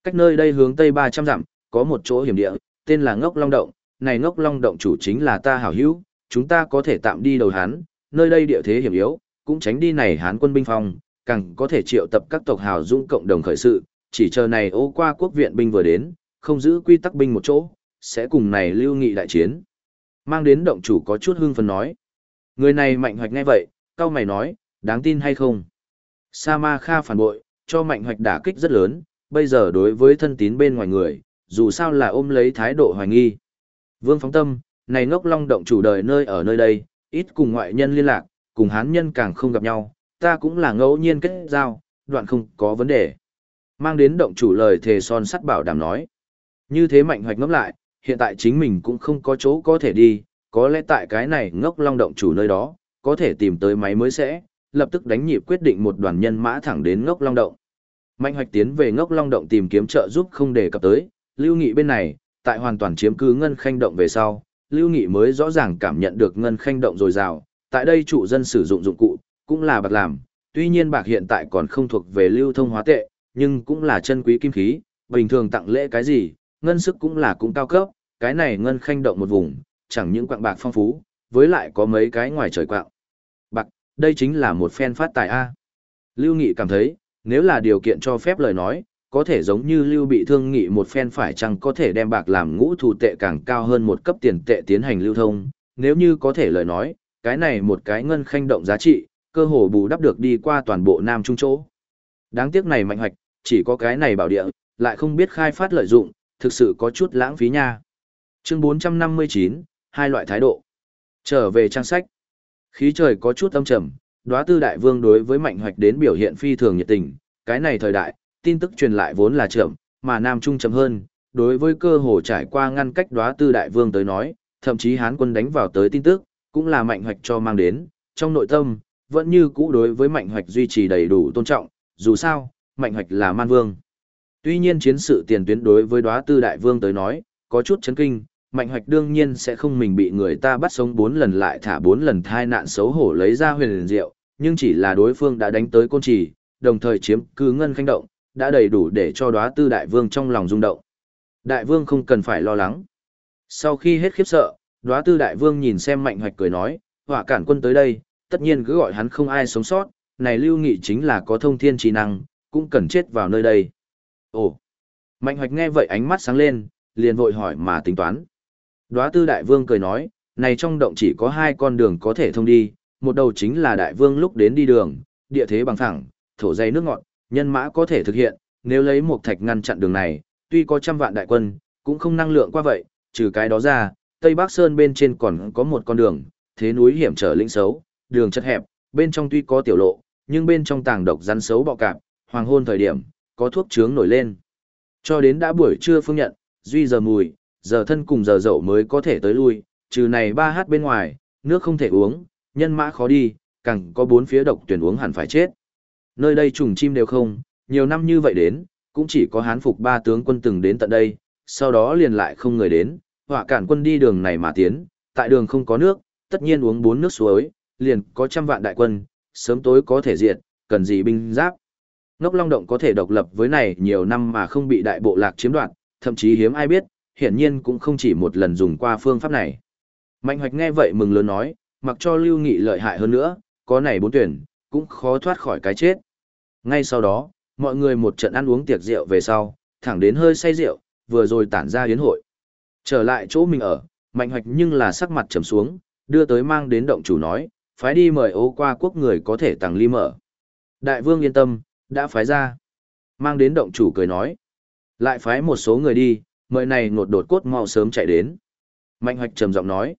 Cách nơi đây hướng tây 300 dặm, có một chỗ hiểm địa, tên là Ngốc Long Động, này Ngốc Long Động chủ chính là ta hảo hữu, chúng ta có thể tạm đi đầu hán, nơi đây địa thế hiểm yếu, cũng tránh đi này hán quân binh phong, càng có thể triệu tập các tộc hào dũng cộng đồng khởi sự, chỉ chờ này ô qua quốc viện binh vừa đến, không giữ quy tắc binh một chỗ, sẽ cùng này lưu nghị đại chiến. Mang đến động chủ có chút hưng phấn nói. Người này mạnh hoạch nghe vậy, cao mày nói, đáng tin hay không? Sa ma kha phản bội, cho mạnh hoạch đả kích rất lớn, bây giờ đối với thân tín bên ngoài người, dù sao là ôm lấy thái độ hoài nghi. Vương phóng tâm, này ngốc long động chủ đời nơi ở nơi đây, ít cùng ngoại nhân liên lạc, cùng hán nhân càng không gặp nhau, ta cũng là ngẫu nhiên kết giao, đoạn không có vấn đề. Mang đến động chủ lời thề son sắt bảo đảm nói. Như thế mạnh hoạch ngấm lại, hiện tại chính mình cũng không có chỗ có thể đi, có lẽ tại cái này ngốc long động chủ nơi đó, có thể tìm tới máy mới sẽ, lập tức đánh nhịp quyết định một đoàn nhân mã thẳng đến ngốc long động. Mạnh hoạch tiến về ngốc long động tìm kiếm trợ giúp không để cập tới, lưu nghị bên này, tại hoàn toàn chiếm cứ ngân khanh động về sau, lưu nghị mới rõ ràng cảm nhận được ngân khanh động dồi dào, tại đây chủ dân sử dụng dụng cụ, cũng là bạc làm, tuy nhiên bạc hiện tại còn không thuộc về lưu thông hóa tệ, nhưng cũng là chân quý kim khí, bình thường tặng lễ cái gì, ngân sức cũng là cũng cao cấp, cái này ngân khanh động một vùng, chẳng những quạng bạc phong phú, với lại có mấy cái ngoài trời quạng. Bạc, đây chính là một phen phát tài A. Lưu Nghị cảm thấy, nếu là điều kiện cho phép lời nói, có thể giống như Lưu bị thương nghị một phen phải chăng có thể đem bạc làm ngũ thủ tệ càng cao hơn một cấp tiền tệ tiến hành lưu thông, nếu như có thể lời nói, cái này một cái ngân khanh động giá trị, cơ hồ bù đắp được đi qua toàn bộ Nam Trung chỗ. Đáng tiếc này mạnh hoạch, chỉ có cái này bảo địa, lại không biết khai phát lợi dụng, thực sự có chút lãng phí nha. Chương 459, hai loại thái độ. Trở về trang sách. Khí trời có chút âm trầm, đóa tư đại vương đối với mạnh hoạch đến biểu hiện phi thường nhiệt tình, cái này thời đại, tin tức truyền lại vốn là chậm, mà Nam Trung chậm hơn, đối với cơ hồ trải qua ngăn cách đóa tư đại vương tới nói, thậm chí hán quân đánh vào tới tin tức, cũng là mạnh hoạch cho mang đến, trong nội tâm, vẫn như cũ đối với mạnh hoạch duy trì đầy đủ tôn trọng, dù sao, mạnh hoạch là man vương. Tuy nhiên chiến sự tiền tuyến đối với đóa tư đại vương tới nói, có chút chấn kinh, mạnh hoạch đương nhiên sẽ không mình bị người ta bắt sống bốn lần lại thả bốn lần thai nạn xấu hổ lấy ra huyền liền diệu, nhưng chỉ là đối phương đã đánh tới côn trì, đồng thời chiếm cứ ngân khanh động, đã đầy đủ để cho đóa tư đại vương trong lòng rung động. Đại vương không cần phải lo lắng. Sau khi hết khiếp sợ, đóa tư đại vương nhìn xem mạnh hoạch cười nói, hỏa cản quân tới đây, tất nhiên cứ gọi hắn không ai sống sót, này lưu nghị chính là có thông thiên trí năng, cũng cần chết vào nơi đây. Ồ! Mạnh hoạch nghe vậy ánh mắt sáng lên, liền vội hỏi mà tính toán. Đóa tư đại vương cười nói, này trong động chỉ có hai con đường có thể thông đi, một đầu chính là đại vương lúc đến đi đường, địa thế bằng thẳng, thổ dây nước ngọt, nhân mã có thể thực hiện, nếu lấy một thạch ngăn chặn đường này, tuy có trăm vạn đại quân, cũng không năng lượng qua vậy, trừ cái đó ra, Tây Bắc Sơn bên trên còn có một con đường, thế núi hiểm trở lĩnh xấu, đường chật hẹp, bên trong tuy có tiểu lộ, nhưng bên trong tàng độc rắn xấu bọ cạp, hoàng hôn thời điểm, có thuốc trướng nổi lên. Cho đến đã buổi trưa phương nhận, duy giờ mùi, giờ thân cùng giờ dậu mới có thể tới lui, trừ này ba hát bên ngoài, nước không thể uống, nhân mã khó đi, càng có bốn phía độc tuyển uống hẳn phải chết. Nơi đây trùng chim đều không, nhiều năm như vậy đến, cũng chỉ có hán phục ba tướng quân từng đến tận đây, sau đó liền lại không người đến, họa cản quân đi đường này mà tiến, tại đường không có nước, tất nhiên uống bốn nước suối, liền có trăm vạn đại quân, sớm tối có thể diệt, cần gì binh giáp. Ngốc Long Động có thể độc lập với này nhiều năm mà không bị đại bộ lạc chiếm đoạt, thậm chí hiếm ai biết, hiển nhiên cũng không chỉ một lần dùng qua phương pháp này. Mạnh Hoạch nghe vậy mừng lớn nói, mặc cho Lưu Nghị lợi hại hơn nữa, có này bốn tuyển, cũng khó thoát khỏi cái chết. Ngay sau đó, mọi người một trận ăn uống tiệc rượu về sau, thẳng đến hơi say rượu, vừa rồi tản ra yến hội. Trở lại chỗ mình ở, Mạnh Hoạch nhưng là sắc mặt trầm xuống, đưa tới mang đến động chủ nói, phái đi mời ô qua quốc người có thể tàng ly mở. Đại vương yên tâm, đã phái ra. Mang đến động chủ cười nói. Lại phái một số người đi, mời này ngột đột cốt mau sớm chạy đến. Mạnh hoạch trầm giọng nói.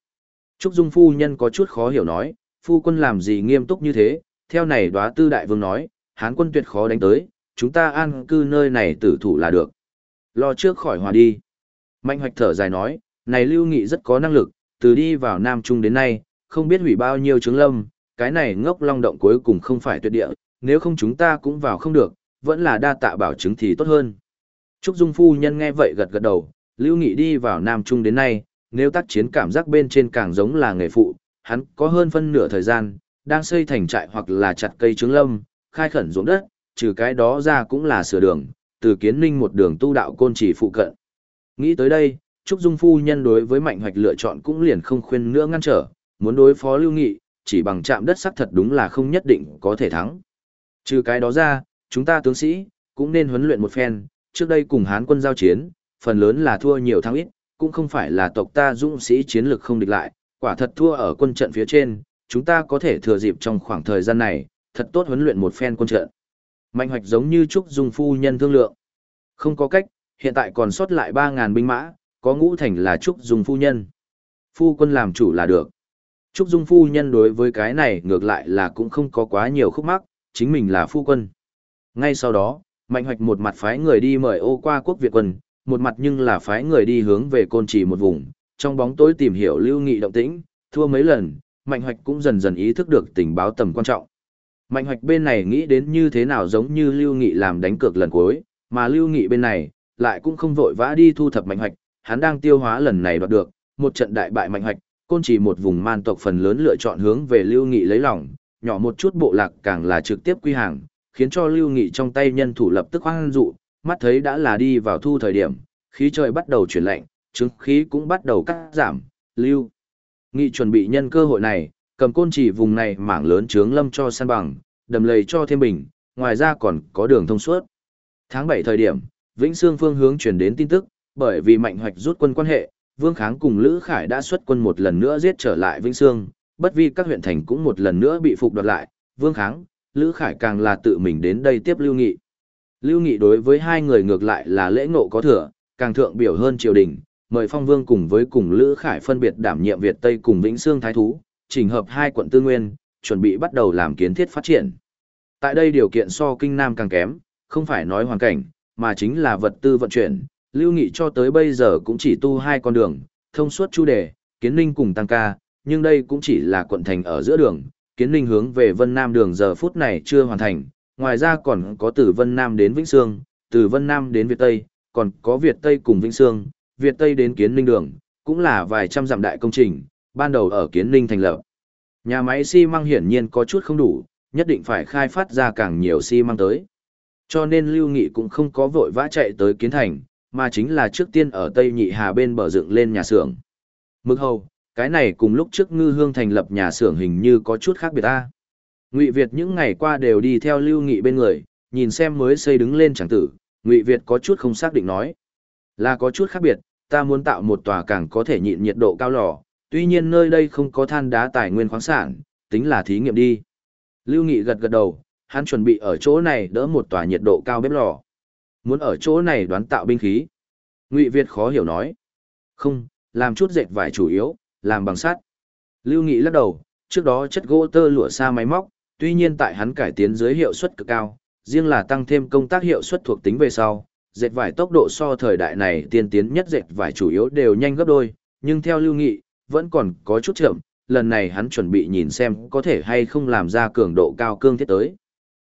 Trúc Dung phu nhân có chút khó hiểu nói, phu quân làm gì nghiêm túc như thế, theo này đoá tư đại vương nói, hán quân tuyệt khó đánh tới, chúng ta an cư nơi này tử thủ là được. Lo trước khỏi hòa đi. Mạnh hoạch thở dài nói, này lưu nghị rất có năng lực, từ đi vào Nam Trung đến nay, không biết hủy bao nhiêu trứng lâm, cái này ngốc long động cuối cùng không phải tuyệt địa, nếu không chúng ta cũng vào không được, vẫn là đa tạ bảo chứng thì tốt hơn. Trúc Dung phu nhân nghe vậy gật gật đầu, Lưu Nghị đi vào Nam Trung đến nay, nếu tác chiến cảm giác bên trên càng giống là nghề phụ, hắn có hơn phân nửa thời gian, đang xây thành trại hoặc là chặt cây trứng lâm, khai khẩn ruộng đất, trừ cái đó ra cũng là sửa đường, từ kiến ninh một đường tu đạo côn chỉ phụ cận. Nghĩ tới đây, Trúc Dung phu nhân đối với mạnh hoạch lựa chọn cũng liền không khuyên nữa ngăn trở, muốn đối phó Lưu Nghị, chỉ bằng chạm đất sắc thật đúng là không nhất định có thể thắng. Trừ cái đó ra, chúng ta tướng sĩ, cũng nên huấn luyện một phen, trước đây cùng Hán quân giao chiến, phần lớn là thua nhiều thắng ít, cũng không phải là tộc ta dũng sĩ chiến lực không địch lại, quả thật thua ở quân trận phía trên, chúng ta có thể thừa dịp trong khoảng thời gian này, thật tốt huấn luyện một phen quân trận. Mạnh hoạch giống như Trúc Dung phu nhân thương lượng. Không có cách, hiện tại còn sót lại 3.000 binh mã, có ngũ thành là Trúc Dung phu nhân. Phu quân làm chủ là được. Trúc Dung phu nhân đối với cái này ngược lại là cũng không có quá nhiều khúc mắc, chính mình là phu quân. Ngay sau đó, Mạnh Hoạch một mặt phái người đi mời ô qua quốc Việt quân, một mặt nhưng là phái người đi hướng về côn trì một vùng, trong bóng tối tìm hiểu lưu nghị động tĩnh, thua mấy lần, Mạnh Hoạch cũng dần dần ý thức được tình báo tầm quan trọng. Mạnh Hoạch bên này nghĩ đến như thế nào giống như lưu nghị làm đánh cược lần cuối, mà lưu nghị bên này lại cũng không vội vã đi thu thập Mạnh Hoạch, hắn đang tiêu hóa lần này đoạt được, một trận đại bại Mạnh Hoạch, côn chỉ một vùng man tộc phần lớn lựa chọn hướng về lưu nghị lấy lòng, nhỏ một chút bộ lạc càng là trực tiếp quy hàng, khiến cho lưu nghị trong tay nhân thủ lập tức hoang dụ, mắt thấy đã là đi vào thu thời điểm, khí trời bắt đầu chuyển lạnh, chứng khí cũng bắt đầu cắt giảm, lưu. Nghị chuẩn bị nhân cơ hội này, cầm côn chỉ vùng này mảng lớn trướng lâm cho săn bằng, đầm lầy cho thêm bình, ngoài ra còn có đường thông suốt. Tháng 7 thời điểm, Vĩnh Sương phương hướng truyền đến tin tức, bởi vì mạnh hoạch rút quân quan hệ, Vương Kháng cùng Lữ Khải đã xuất quân một lần nữa giết trở lại Vĩnh Sương, bất vi các huyện thành cũng một lần nữa bị phục đoạt lại, Vương Kháng, Lữ Khải càng là tự mình đến đây tiếp Lưu Nghị. Lưu Nghị đối với hai người ngược lại là lễ ngộ có thừa, càng thượng biểu hơn triều đình, mời Phong Vương cùng với cùng Lữ Khải phân biệt đảm nhiệm Việt Tây cùng Vĩnh Sương Thái Thú, chỉnh hợp hai quận tư nguyên, chuẩn bị bắt đầu làm kiến thiết phát triển. Tại đây điều kiện so kinh Nam càng kém, không phải nói hoàn cảnh, mà chính là vật tư vận chuyển, Lưu Nghị cho tới bây giờ cũng chỉ tu hai con đường, thông suốt chu đề, kiến ninh cùng tăng ca, nhưng đây cũng chỉ là quận thành ở giữa đường, kiến ninh hướng về Vân Nam đường giờ phút này chưa hoàn thành, ngoài ra còn có từ Vân Nam đến Vĩnh Sương, từ Vân Nam đến Việt Tây, còn có Việt Tây cùng Vĩnh Sương, Việt Tây đến kiến ninh đường, cũng là vài trăm dặm đại công trình, ban đầu ở kiến ninh thành lập. Nhà máy xi măng hiển nhiên có chút không đủ, nhất định phải khai phát ra càng nhiều xi măng tới. Cho nên Lưu Nghị cũng không có vội vã chạy tới kiến thành, mà chính là trước tiên ở Tây Nhị Hà bên bờ dựng lên nhà xưởng. Mực hầu, cái này cùng lúc trước ngư hương thành lập nhà xưởng hình như có chút khác biệt ta. Ngụy Việt những ngày qua đều đi theo Lưu Nghị bên người, nhìn xem mới xây đứng lên chẳng tử, Ngụy Việt có chút không xác định nói. Là có chút khác biệt, ta muốn tạo một tòa càng có thể nhịn nhiệt độ cao lò, tuy nhiên nơi đây không có than đá tài nguyên khoáng sản, tính là thí nghiệm đi. Lưu Nghị gật gật đầu, hắn chuẩn bị ở chỗ này đỡ một tòa nhiệt độ cao bếp lò. Muốn ở chỗ này đoán tạo binh khí. Ngụy Việt khó hiểu nói. Không, làm chút dệt vải chủ yếu, làm bằng sắt. Lưu Nghị lắc đầu, trước đó chất gỗ tơ lụa xa máy móc, tuy nhiên tại hắn cải tiến dưới hiệu suất cực cao, riêng là tăng thêm công tác hiệu suất thuộc tính về sau, dệt vải tốc độ so thời đại này tiên tiến nhất dệt vải chủ yếu đều nhanh gấp đôi, nhưng theo Lưu Nghị, vẫn còn có chút chậm, lần này hắn chuẩn bị nhìn xem có thể hay không làm ra cường độ cao cương thiết tới.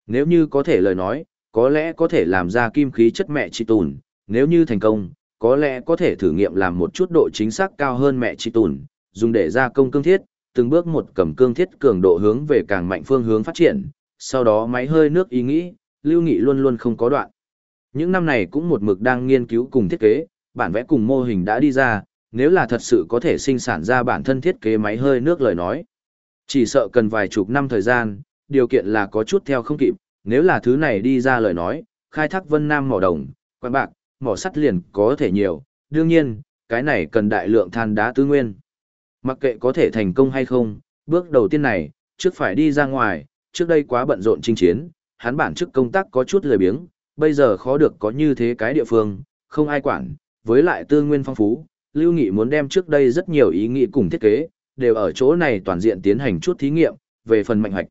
Nếu như có thể lời nói, có lẽ có thể làm ra kim khí chất mẹ chi tùn, nếu như thành công, có lẽ có thể thử nghiệm làm một chút độ chính xác cao hơn mẹ chi tùn, dùng để gia công cương thiết, từng bước một cầm cương thiết cường độ hướng về càng mạnh phương hướng phát triển, sau đó máy hơi nước ý nghĩ, Lưu Nghị luôn luôn không có đoạn. Những năm này cũng một mực đang nghiên cứu cùng thiết kế, bản vẽ cùng mô hình đã đi ra, nếu là thật sự có thể sinh sản ra bản thân thiết kế máy hơi nước lời nói. Chỉ sợ cần vài chục năm thời gian, điều kiện là có chút theo không kịp, nếu là thứ này đi ra lời nói, khai thác vân nam mỏ đồng, quan bạc, mỏ sắt liền có thể nhiều, đương nhiên, cái này cần đại lượng than đá tư nguyên. Mặc kệ có thể thành công hay không, bước đầu tiên này, trước phải đi ra ngoài, trước đây quá bận rộn chinh chiến, hắn bản chức công tác có chút lười biếng, bây giờ khó được có như thế cái địa phương, không ai quản, với lại tư nguyên phong phú, Lưu Nghị muốn đem trước đây rất nhiều ý nghĩ cùng thiết kế, đều ở chỗ này toàn diện tiến hành chút thí nghiệm, về phần mạnh hoạch.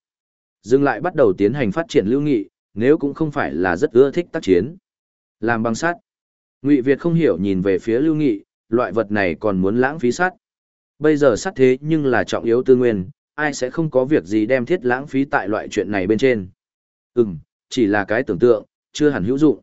Dừng lại bắt đầu tiến hành phát triển Lưu Nghị, nếu cũng không phải là rất ưa thích tác chiến. Làm băng sắt. Ngụy Việt không hiểu nhìn về phía Lưu Nghị, loại vật này còn muốn lãng phí sắt. Bây giờ sắt thế nhưng là trọng yếu tư nguyên, ai sẽ không có việc gì đem thiết lãng phí tại loại chuyện này bên trên. Ừm, chỉ là cái tưởng tượng, chưa hẳn hữu dụng.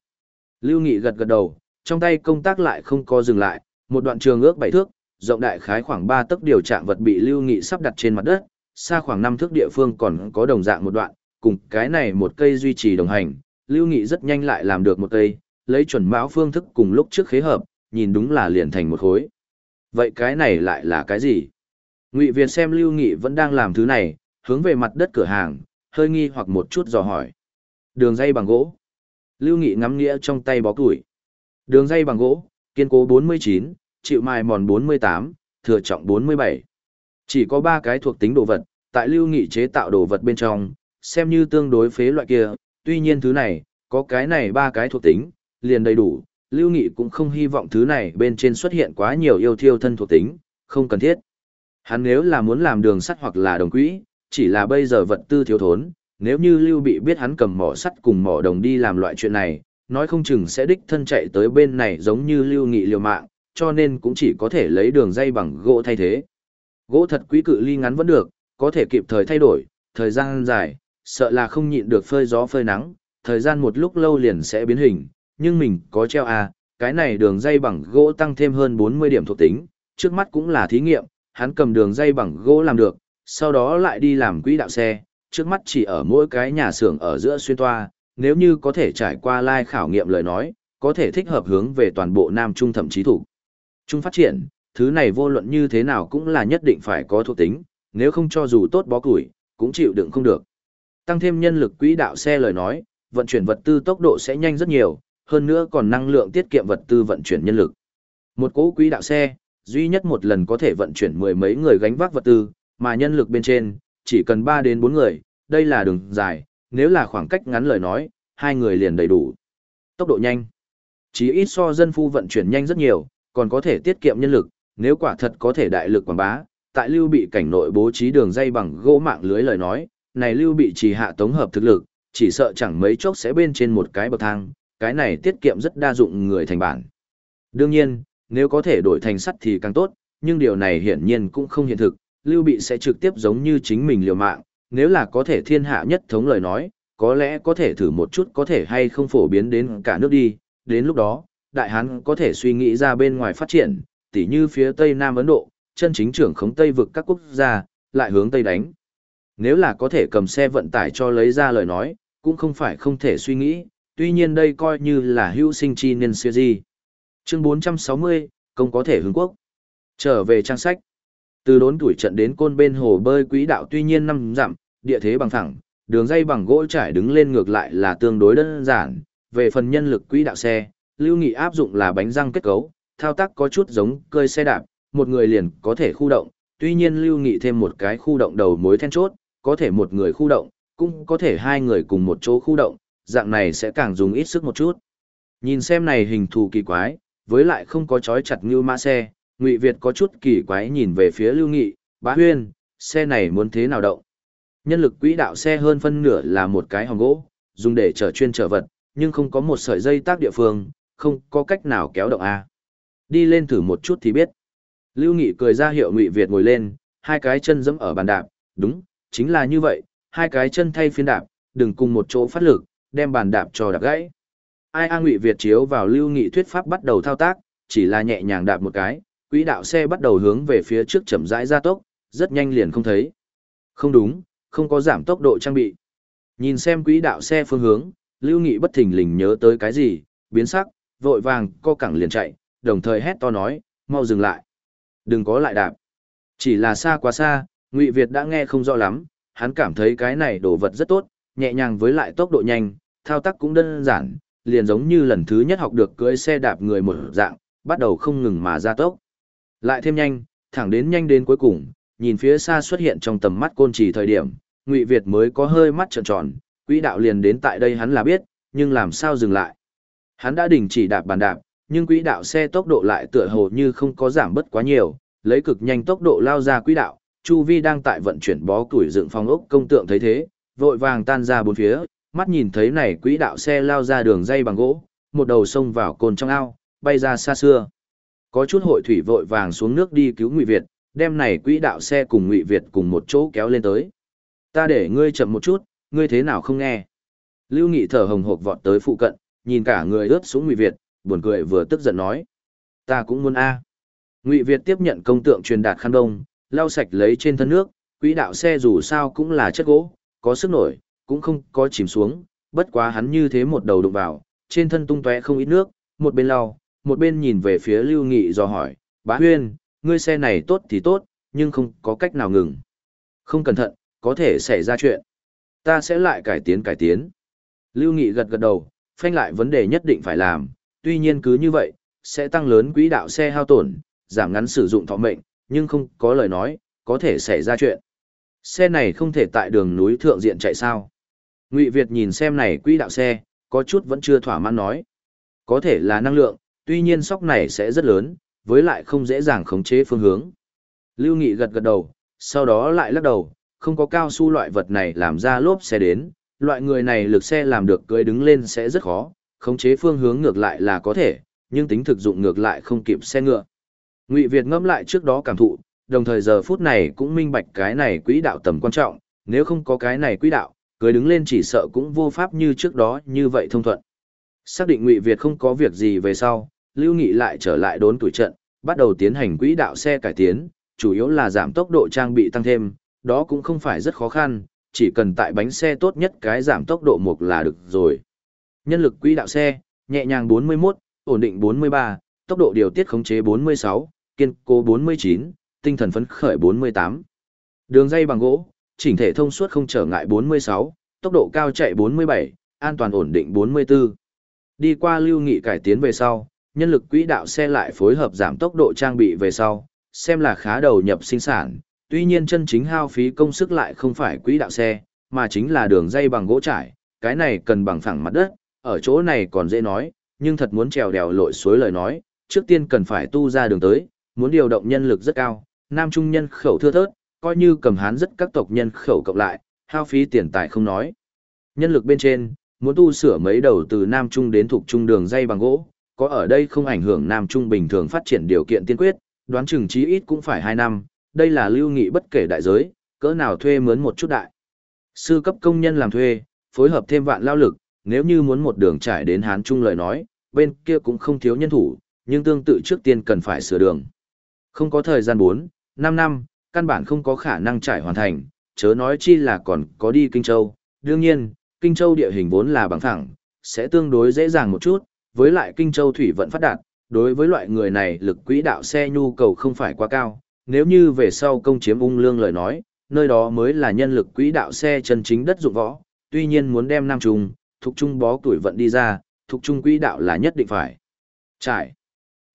Lưu Nghị gật gật đầu, trong tay công tác lại không có dừng lại, một đoạn trường ước bảy thước, rộng đại khái khoảng 3 tấc điều trạng vật bị Lưu Nghị sắp đặt trên mặt đất, xa khoảng 5 thước địa phương còn có đồng dạng một đoạn, cùng cái này một cây duy trì đồng hành, Lưu Nghị rất nhanh lại làm được một cây, lấy chuẩn mão phương thức cùng lúc trước khế hợp, nhìn đúng là liền thành một khối. Vậy cái này lại là cái gì? Ngụy Việt xem Lưu Nghị vẫn đang làm thứ này, hướng về mặt đất cửa hàng, hơi nghi hoặc một chút dò hỏi. Đường dây bằng gỗ. Lưu Nghị ngắm nghĩa trong tay bó củi. Đường dây bằng gỗ, kiên cố 49, chịu mài mòn 48, thừa trọng 47. Chỉ có 3 cái thuộc tính đồ vật, tại Lưu Nghị chế tạo đồ vật bên trong, xem như tương đối phế loại kia, tuy nhiên thứ này, có cái này ba cái thuộc tính, liền đầy đủ, Lưu Nghị cũng không hy vọng thứ này bên trên xuất hiện quá nhiều yêu thiêu thân thuộc tính, không cần thiết. Hắn nếu là muốn làm đường sắt hoặc là đồng quỹ, chỉ là bây giờ vật tư thiếu thốn, nếu như Lưu Bị biết hắn cầm mỏ sắt cùng mỏ đồng đi làm loại chuyện này, nói không chừng sẽ đích thân chạy tới bên này giống như Lưu Nghị liều mạng, cho nên cũng chỉ có thể lấy đường dây bằng gỗ thay thế. Gỗ thật quý cự ly ngắn vẫn được, có thể kịp thời thay đổi, thời gian dài, sợ là không nhịn được phơi gió phơi nắng, thời gian một lúc lâu liền sẽ biến hình, nhưng mình có treo à, cái này đường dây bằng gỗ tăng thêm hơn 40 điểm thuộc tính, trước mắt cũng là thí nghiệm, hắn cầm đường dây bằng gỗ làm được, sau đó lại đi làm quỹ đạo xe, trước mắt chỉ ở mỗi cái nhà xưởng ở giữa xuyên toa, nếu như có thể trải qua lai khảo nghiệm lời nói, có thể thích hợp hướng về toàn bộ Nam Trung thậm chí thủ. Trung phát triển, thứ này vô luận như thế nào cũng là nhất định phải có thuộc tính, nếu không cho dù tốt bó củi, cũng chịu đựng không được. Tăng thêm nhân lực quỹ đạo xe lời nói, vận chuyển vật tư tốc độ sẽ nhanh rất nhiều, hơn nữa còn năng lượng tiết kiệm vật tư vận chuyển nhân lực. Một cỗ quỹ đạo xe, duy nhất một lần có thể vận chuyển mười mấy người gánh vác vật tư, mà nhân lực bên trên, chỉ cần 3 đến 4 người, đây là đường dài, nếu là khoảng cách ngắn lời nói, hai người liền đầy đủ. Tốc độ nhanh. Chỉ ít so dân phu vận chuyển nhanh rất nhiều, còn có thể tiết kiệm nhân lực, nếu quả thật có thể đại lực quảng bá, tại lưu bị cảnh nội bố trí đường dây bằng gỗ mạng lưới lời nói, này lưu bị chỉ hạ tống hợp thực lực, chỉ sợ chẳng mấy chốc sẽ bên trên một cái bậc thang, cái này tiết kiệm rất đa dụng người thành bản. Đương nhiên, nếu có thể đổi thành sắt thì càng tốt, nhưng điều này hiển nhiên cũng không hiện thực, lưu bị sẽ trực tiếp giống như chính mình liều mạng, nếu là có thể thiên hạ nhất thống lời nói, có lẽ có thể thử một chút có thể hay không phổ biến đến cả nước đi, đến lúc đó, Đại Hán có thể suy nghĩ ra bên ngoài phát triển, tỉ như phía Tây Nam Ấn Độ, chân chính trưởng khống Tây vực các quốc gia, lại hướng Tây đánh. Nếu là có thể cầm xe vận tải cho lấy ra lời nói, cũng không phải không thể suy nghĩ, tuy nhiên đây coi như là hữu sinh chi niên siêu di. Chương 460, công có thể hướng quốc. Trở về trang sách. Từ đốn tuổi trận đến côn bên hồ bơi quỹ đạo tuy nhiên năm dặm, địa thế bằng thẳng, đường dây bằng gỗ trải đứng lên ngược lại là tương đối đơn giản. Về phần nhân lực quỹ đạo xe, lưu nghị áp dụng là bánh răng kết cấu, thao tác có chút giống cơi xe đạp, một người liền có thể khu động, tuy nhiên lưu nghị thêm một cái khu động đầu mối then chốt, có thể một người khu động, cũng có thể hai người cùng một chỗ khu động, dạng này sẽ càng dùng ít sức một chút. Nhìn xem này hình thù kỳ quái, với lại không có chói chặt như mã xe, Ngụy Việt có chút kỳ quái nhìn về phía Lưu Nghị, bá huyên, xe này muốn thế nào động. Nhân lực quỹ đạo xe hơn phân nửa là một cái hòn gỗ, dùng để chở chuyên chở vật, nhưng không có một sợi dây tác địa phương, không có cách nào kéo động A. Đi lên thử một chút thì biết. Lưu Nghị cười ra hiệu Ngụy Việt ngồi lên, hai cái chân dẫm ở bàn đạp, đúng, chính là như vậy, hai cái chân thay phiên đạp, đừng cùng một chỗ phát lực, đem bàn đạp cho đạp gãy. Ai A Ngụy Việt chiếu vào Lưu Nghị thuyết pháp bắt đầu thao tác, chỉ là nhẹ nhàng đạp một cái, quỹ đạo xe bắt đầu hướng về phía trước chậm rãi gia tốc, rất nhanh liền không thấy. Không đúng, không có giảm tốc độ trang bị. Nhìn xem quỹ đạo xe phương hướng, Lưu Nghị bất thình lình nhớ tới cái gì, biến sắc, vội vàng co cẳng liền chạy, đồng thời hét to nói, mau dừng lại. Đừng có lại đạp. Chỉ là xa quá xa, Ngụy Việt đã nghe không rõ lắm, hắn cảm thấy cái này đồ vật rất tốt, nhẹ nhàng với lại tốc độ nhanh, thao tác cũng đơn giản, liền giống như lần thứ nhất học được cưỡi xe đạp người một dạng, bắt đầu không ngừng mà gia tốc. Lại thêm nhanh, thẳng đến nhanh đến cuối cùng, nhìn phía xa xuất hiện trong tầm mắt côn trì thời điểm, Ngụy Việt mới có hơi mắt trợn tròn, quỹ đạo liền đến tại đây hắn là biết, nhưng làm sao dừng lại. Hắn đã đình chỉ đạp bàn đạp, nhưng quỹ đạo xe tốc độ lại tựa hồ như không có giảm bất quá nhiều, lấy cực nhanh tốc độ lao ra quỹ đạo, Chu Vi đang tại vận chuyển bó củi dựng phong ốc công tượng thấy thế, vội vàng tan ra bốn phía, mắt nhìn thấy này quỹ đạo xe lao ra đường dây bằng gỗ, một đầu xông vào cồn trong ao, bay ra xa xưa. Có chút hội thủy vội vàng xuống nước đi cứu Ngụy Việt, đem này quỹ đạo xe cùng Ngụy Việt cùng một chỗ kéo lên tới. Ta để ngươi chậm một chút, ngươi thế nào không nghe? Lưu Nghị thở hồng hộc vọt tới phụ cận, nhìn cả người ướt xuống Ngụy Việt, buồn cười vừa tức giận nói: "Ta cũng muốn a." Ngụy Việt tiếp nhận công tượng truyền đạt khăn đông, lau sạch lấy trên thân nước, quỹ đạo xe dù sao cũng là chất gỗ, có sức nổi, cũng không có chìm xuống, bất quá hắn như thế một đầu đụng vào, trên thân tung tóe không ít nước, một bên lau, một bên nhìn về phía Lưu Nghị do hỏi, bá huyên, ngươi xe này tốt thì tốt, nhưng không có cách nào ngừng. Không cẩn thận, có thể xảy ra chuyện. Ta sẽ lại cải tiến cải tiến. Lưu Nghị gật gật đầu, phanh lại vấn đề nhất định phải làm, tuy nhiên cứ như vậy, sẽ tăng lớn quỹ đạo xe hao tổn, giảm ngắn sử dụng thọ mệnh, nhưng không có lời nói, có thể xảy ra chuyện. Xe này không thể tại đường núi thượng diện chạy sao. Ngụy Việt nhìn xem này quỹ đạo xe, có chút vẫn chưa thỏa mãn nói. Có thể là năng lượng, tuy nhiên sóc này sẽ rất lớn, với lại không dễ dàng khống chế phương hướng. Lưu Nghị gật gật đầu, sau đó lại lắc đầu, không có cao su loại vật này làm ra lốp xe đến, loại người này lực xe làm được cưỡi đứng lên sẽ rất khó, khống chế phương hướng ngược lại là có thể, nhưng tính thực dụng ngược lại không kịp xe ngựa. Ngụy Việt ngẫm lại trước đó cảm thụ, đồng thời giờ phút này cũng minh bạch cái này quỹ đạo tầm quan trọng, nếu không có cái này quỹ đạo, cưới đứng lên chỉ sợ cũng vô pháp như trước đó như vậy thông thuận. Xác định Ngụy Việt không có việc gì về sau, Lưu Nghị lại trở lại đốn tuổi trận, bắt đầu tiến hành quỹ đạo xe cải tiến, chủ yếu là giảm tốc độ trang bị tăng thêm, đó cũng không phải rất khó khăn, chỉ cần tại bánh xe tốt nhất cái giảm tốc độ một là được rồi. Nhân lực quỹ đạo xe, nhẹ nhàng 41, ổn định 43, tốc độ điều tiết khống chế 46, kiên cố 49, tinh thần phấn khởi 48. Đường dây bằng gỗ, chỉnh thể thông suốt không trở ngại 46, tốc độ cao chạy 47, an toàn ổn định 44. Đi qua lưu nghị cải tiến về sau, nhân lực quỹ đạo xe lại phối hợp giảm tốc độ trang bị về sau, xem là khá đầu nhập sinh sản, tuy nhiên chân chính hao phí công sức lại không phải quỹ đạo xe, mà chính là đường dây bằng gỗ trải, cái này cần bằng phẳng mặt đất, ở chỗ này còn dễ nói, nhưng thật muốn trèo đèo lội suối lời nói, trước tiên cần phải tu ra đường tới, muốn điều động nhân lực rất cao, nam trung nhân khẩu thưa thớt, coi như cầm hán rất các tộc nhân khẩu cộng lại, hao phí tiền tài không nói. Nhân lực bên trên, muốn tu sửa mấy đầu từ nam trung đến thuộc trung đường dây bằng gỗ, có ở đây không ảnh hưởng nam trung bình thường phát triển điều kiện tiên quyết, đoán chừng chí ít cũng phải 2 năm, đây là lưu nghị bất kể đại giới, cỡ nào thuê mướn một chút đại. Sư cấp công nhân làm thuê, phối hợp thêm vạn lao lực, nếu như muốn một đường trải đến hán trung lời nói, bên kia cũng không thiếu nhân thủ, nhưng tương tự trước tiên cần phải sửa đường. Không có thời gian 4, 5 năm, căn bản không có khả năng trải hoàn thành, chớ nói chi là còn có đi Kinh Châu. Đương nhiên, Kinh Châu địa hình vốn là bằng phẳng, sẽ tương đối dễ dàng một chút, với lại Kinh Châu thủy vận phát đạt, đối với loại người này lực quỹ đạo xe nhu cầu không phải quá cao, nếu như về sau công chiếm ung lương lời nói, nơi đó mới là nhân lực quỹ đạo xe chân chính đất dụng võ, tuy nhiên muốn đem Nam Trung, thuộc Trung bó tuổi vận đi ra, thuộc Trung quỹ đạo là nhất định phải. Trải.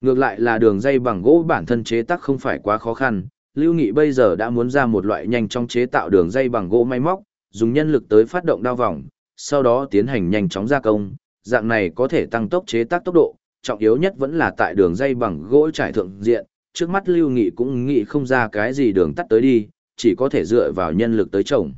Ngược lại là đường dây bằng gỗ bản thân chế tác không phải quá khó khăn, Lưu Nghị bây giờ đã muốn ra một loại nhanh chóng chế tạo đường dây bằng gỗ máy móc, dùng nhân lực tới phát động đao vòng, sau đó tiến hành nhanh chóng gia công, dạng này có thể tăng tốc chế tác tốc độ, trọng yếu nhất vẫn là tại đường dây bằng gỗ trải thượng diện, trước mắt Lưu Nghị cũng nghĩ không ra cái gì đường tắt tới đi, chỉ có thể dựa vào nhân lực tới trồng.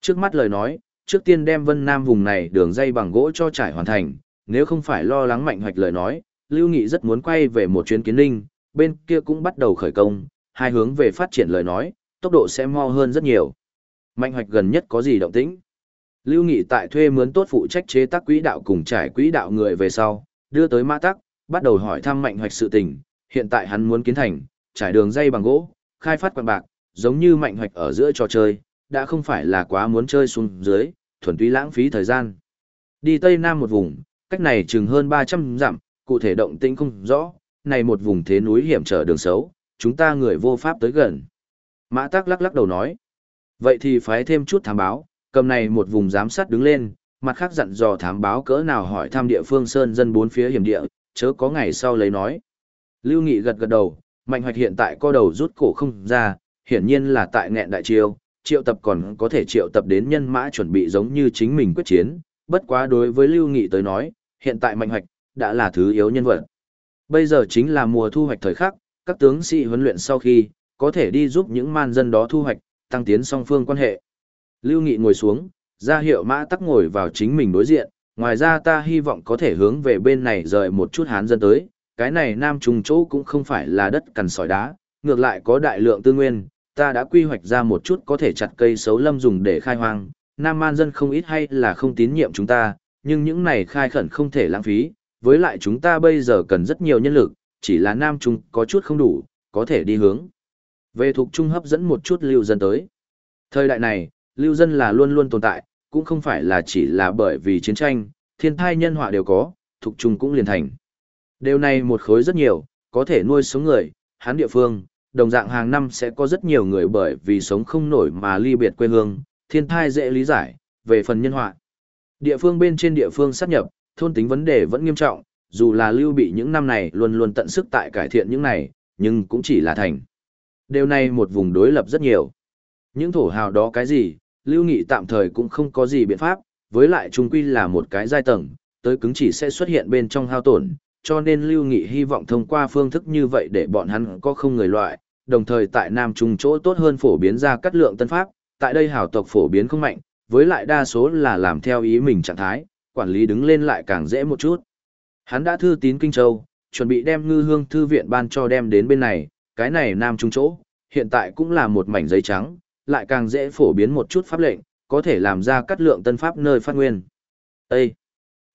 Trước mắt lời nói, trước tiên đem Vân Nam vùng này đường dây bằng gỗ cho trải hoàn thành, nếu không phải lo lắng mạnh hoạch lời nói, Lưu Nghị rất muốn quay về một chuyến kiến linh, bên kia cũng bắt đầu khởi công, hai hướng về phát triển lời nói, tốc độ sẽ mo hơn rất nhiều. Mạnh hoạch gần nhất có gì động tĩnh? Lưu Nghị tại thuê mướn tốt phụ trách chế tác quỹ đạo cùng trải quỹ đạo người về sau, đưa tới mã tắc, bắt đầu hỏi thăm mạnh hoạch sự tình, hiện tại hắn muốn kiến thành, trải đường dây bằng gỗ, khai phát quan bạc, giống như mạnh hoạch ở giữa trò chơi, đã không phải là quá muốn chơi xuống dưới, thuần túy lãng phí thời gian. Đi Tây Nam một vùng, cách này chừng hơn 300 dặm, cụ thể động tĩnh không rõ, này một vùng thế núi hiểm trở đường xấu, chúng ta người vô pháp tới gần. Mã Tắc lắc lắc đầu nói, vậy thì phái thêm chút thám báo, cầm này một vùng giám sát đứng lên, mặt khác dặn dò thám báo cỡ nào hỏi thăm địa phương sơn dân bốn phía hiểm địa, chớ có ngày sau lấy nói. Lưu Nghị gật gật đầu, Mạnh Hoạch hiện tại co đầu rút cổ không ra, hiển nhiên là tại nghẹn đại triều triệu tập còn có thể triệu tập đến nhân mã chuẩn bị giống như chính mình quyết chiến, bất quá đối với Lưu Nghị tới nói, hiện tại Mạnh Hoạch đã là thứ yếu nhân vật. Bây giờ chính là mùa thu hoạch thời khắc, các tướng sĩ huấn luyện sau khi, có thể đi giúp những man dân đó thu hoạch, tăng tiến song phương quan hệ. Lưu Nghị ngồi xuống, ra hiệu mã tắc ngồi vào chính mình đối diện, ngoài ra ta hy vọng có thể hướng về bên này rời một chút hán dân tới, cái này nam trùng chỗ cũng không phải là đất cằn sỏi đá, ngược lại có đại lượng tư nguyên, ta đã quy hoạch ra một chút có thể chặt cây xấu lâm dùng để khai hoang, Nam Man dân không ít hay là không tín nhiệm chúng ta, nhưng những này khai khẩn không thể lãng phí, với lại chúng ta bây giờ cần rất nhiều nhân lực, chỉ là Nam Trung có chút không đủ, có thể đi hướng. Về thuộc trung hấp dẫn một chút lưu dân tới. Thời đại này, lưu dân là luôn luôn tồn tại, cũng không phải là chỉ là bởi vì chiến tranh, thiên thai nhân họa đều có, thuộc trùng cũng liền thành. Điều này một khối rất nhiều, có thể nuôi sống người, hán địa phương, đồng dạng hàng năm sẽ có rất nhiều người bởi vì sống không nổi mà ly biệt quê hương, thiên thai dễ lý giải, về phần nhân họa. Địa phương bên trên địa phương sát nhập, thôn tính vấn đề vẫn nghiêm trọng, dù là lưu bị những năm này luôn luôn tận sức tại cải thiện những này, nhưng cũng chỉ là thành. Điều này một vùng đối lập rất nhiều. Những thổ hào đó cái gì, lưu nghị tạm thời cũng không có gì biện pháp, với lại trung quy là một cái giai tầng, tới cứng chỉ sẽ xuất hiện bên trong hao tổn, cho nên lưu nghị hy vọng thông qua phương thức như vậy để bọn hắn có không người loại, đồng thời tại Nam Trung chỗ tốt hơn phổ biến ra cắt lượng tân pháp, tại đây hảo tộc phổ biến không mạnh, với lại đa số là làm theo ý mình trạng thái, quản lý đứng lên lại càng dễ một chút. Hắn đã thư tín Kinh Châu, chuẩn bị đem ngư hương thư viện ban cho đem đến bên này, cái này Nam Trung chỗ, hiện tại cũng là một mảnh giấy trắng, lại càng dễ phổ biến một chút pháp lệnh, có thể làm ra cắt lượng tân pháp nơi phát nguyên. Ê!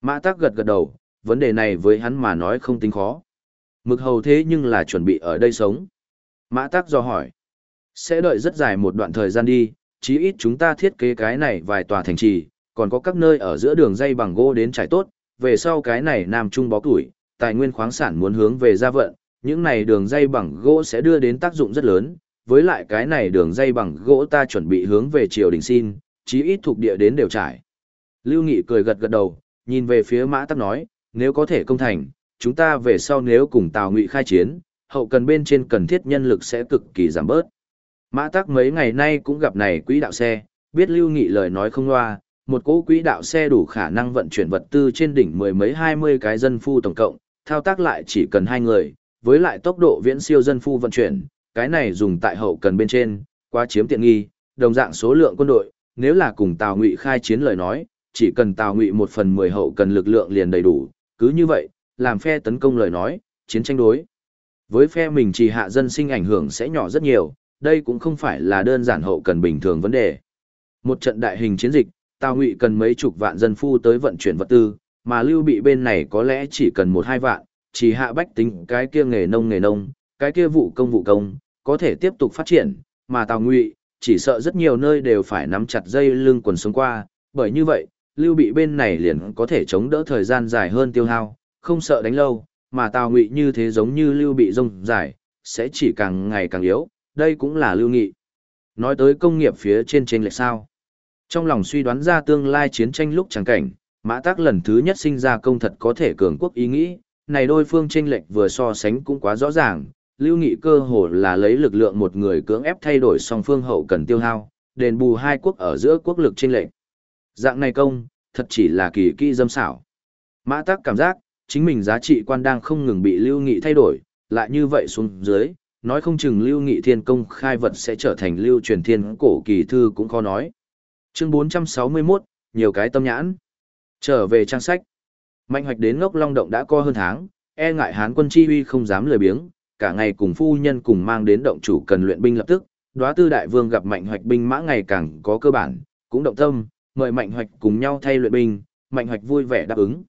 Mã Tắc gật gật đầu, vấn đề này với hắn mà nói không tính khó. Mực hầu thế nhưng là chuẩn bị ở đây sống. Mã Tắc do hỏi. Sẽ đợi rất dài một đoạn thời gian đi, chí ít chúng ta thiết kế cái này vài tòa thành trì, còn có các nơi ở giữa đường dây bằng gỗ đến trải tốt, về sau cái này Nam Trung bó tuổi, tài nguyên khoáng sản muốn hướng về gia vận, những này đường dây bằng gỗ sẽ đưa đến tác dụng rất lớn, với lại cái này đường dây bằng gỗ ta chuẩn bị hướng về triều đình xin, chí ít thuộc địa đến đều trải. Lưu Nghị cười gật gật đầu, nhìn về phía Mã Tắc nói, nếu có thể công thành, chúng ta về sau nếu cùng Tào Ngụy khai chiến, hậu cần bên trên cần thiết nhân lực sẽ cực kỳ giảm bớt. Mã Tắc mấy ngày nay cũng gặp này quỹ đạo xe, biết Lưu Nghị lời nói không loa, một cỗ quỹ đạo xe đủ khả năng vận chuyển vật tư trên đỉnh mười mấy hai mươi cái dân phu tổng cộng, thao tác lại chỉ cần hai người, với lại tốc độ viễn siêu dân phu vận chuyển, cái này dùng tại hậu cần bên trên, qua chiếm tiện nghi, đồng dạng số lượng quân đội, nếu là cùng Tào Ngụy khai chiến lời nói, chỉ cần Tào Ngụy một phần mười hậu cần lực lượng liền đầy đủ, cứ như vậy, làm phe tấn công lời nói, chiến tranh đối. Với phe mình chỉ hạ dân sinh ảnh hưởng sẽ nhỏ rất nhiều, đây cũng không phải là đơn giản hậu cần bình thường vấn đề. Một trận đại hình chiến dịch, Tào Ngụy cần mấy chục vạn dân phu tới vận chuyển vật tư, mà Lưu Bị bên này có lẽ chỉ cần một hai vạn, chỉ hạ bách tính cái kia nghề nông nghề nông, cái kia vụ công vụ công, có thể tiếp tục phát triển, mà Tào Ngụy chỉ sợ rất nhiều nơi đều phải nắm chặt dây lưng quần sống qua, bởi như vậy, Lưu Bị bên này liền có thể chống đỡ thời gian dài hơn tiêu hao, không sợ đánh lâu, mà Tào Ngụy như thế giống như Lưu Bị rông dài, sẽ chỉ càng ngày càng yếu, đây cũng là Lưu Nghị. Nói tới công nghiệp phía trên trên lệch sao. Trong lòng suy đoán ra tương lai chiến tranh lúc chẳng cảnh, Mã Tác lần thứ nhất sinh ra công thật có thể cường quốc ý nghĩ, này đôi phương tranh lệch vừa so sánh cũng quá rõ ràng, Lưu Nghị cơ hồ là lấy lực lượng một người cưỡng ép thay đổi song phương hậu cần tiêu hao, đền bù hai quốc ở giữa quốc lực chênh lệch. Dạng này công, thật chỉ là kỳ kỹ dâm xảo. Mã Tắc cảm giác, chính mình giá trị quan đang không ngừng bị Lưu Nghị thay đổi, lại như vậy xuống dưới, nói không chừng Lưu Nghị Thiên công khai vật sẽ trở thành lưu truyền thiên cổ kỳ thư cũng khó nói. Chương 461, nhiều cái tâm nhãn. Trở về trang sách. Mạnh hoạch đến ngốc long động đã co hơn tháng, e ngại hán quân chi uy không dám lười biếng, cả ngày cùng phu nhân cùng mang đến động chủ cần luyện binh lập tức, đóa tư đại vương gặp mạnh hoạch binh mã ngày càng có cơ bản, cũng động tâm, mời mạnh hoạch cùng nhau thay luyện binh, mạnh hoạch vui vẻ đáp ứng.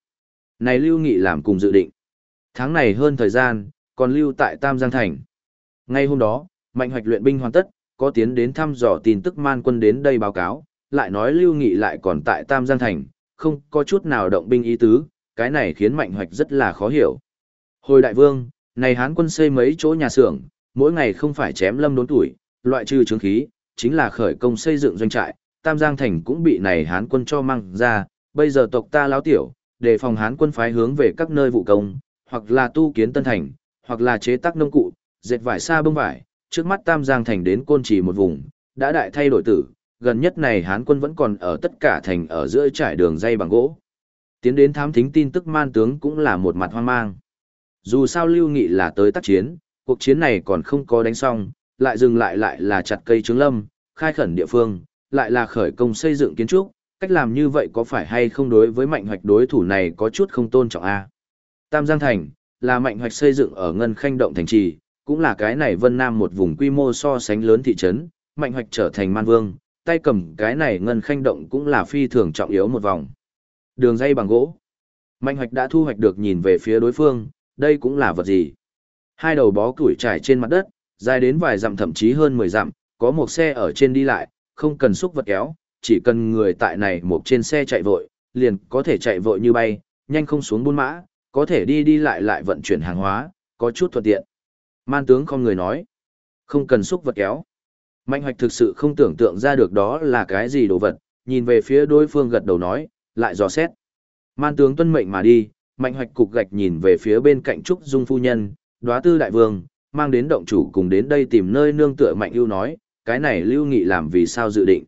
Này lưu nghị làm cùng dự định. Tháng này hơn thời gian, còn lưu tại Tam Giang Thành. Ngay hôm đó, mạnh hoạch luyện binh hoàn tất, có tiến đến thăm dò tin tức man quân đến đây báo cáo, lại nói lưu nghị lại còn tại Tam Giang Thành, không có chút nào động binh ý tứ, cái này khiến mạnh hoạch rất là khó hiểu. Hồi đại vương, này hán quân xây mấy chỗ nhà xưởng, mỗi ngày không phải chém lâm đốn tuổi, loại trừ chứng khí, chính là khởi công xây dựng doanh trại, Tam Giang Thành cũng bị này hán quân cho mang ra, bây giờ tộc ta láo tiểu, đề phòng hán quân phái hướng về các nơi vụ công, hoặc là tu kiến tân thành, hoặc là chế tác nông cụ, dệt vải xa bông vải, trước mắt Tam Giang thành đến côn trì một vùng, đã đại thay đổi tử, gần nhất này Hán quân vẫn còn ở tất cả thành ở giữa trải đường dây bằng gỗ. Tiến đến thám thính tin tức man tướng cũng là một mặt hoang mang. Dù sao lưu nghị là tới tác chiến, cuộc chiến này còn không có đánh xong, lại dừng lại lại là chặt cây trướng lâm, khai khẩn địa phương, lại là khởi công xây dựng kiến trúc, cách làm như vậy có phải hay không đối với mạnh hoạch đối thủ này có chút không tôn trọng a Tam Giang Thành, là mạnh hoạch xây dựng ở ngân khanh động thành trì, cũng là cái này Vân Nam một vùng quy mô so sánh lớn thị trấn, Mạnh Hoạch trở thành man vương, tay cầm cái này ngân khanh động cũng là phi thường trọng yếu một vòng. Đường dây bằng gỗ. Mạnh Hoạch đã thu hoạch được nhìn về phía đối phương, đây cũng là vật gì? Hai đầu bó củi trải trên mặt đất, dài đến vài dặm thậm chí hơn 10 dặm, có một xe ở trên đi lại, không cần xúc vật kéo, chỉ cần người tại này một trên xe chạy vội, liền có thể chạy vội như bay, nhanh không xuống buôn mã, có thể đi đi lại lại vận chuyển hàng hóa, có chút thuận tiện. Man tướng không người nói, không cần xúc vật kéo. Mạnh hoạch thực sự không tưởng tượng ra được đó là cái gì đồ vật, nhìn về phía đối phương gật đầu nói, lại dò xét. Man tướng tuân mệnh mà đi, mạnh hoạch cục gạch nhìn về phía bên cạnh Trúc Dung phu nhân, đoá tư đại vương, mang đến động chủ cùng đến đây tìm nơi nương tựa mạnh ưu nói, cái này lưu nghị làm vì sao dự định.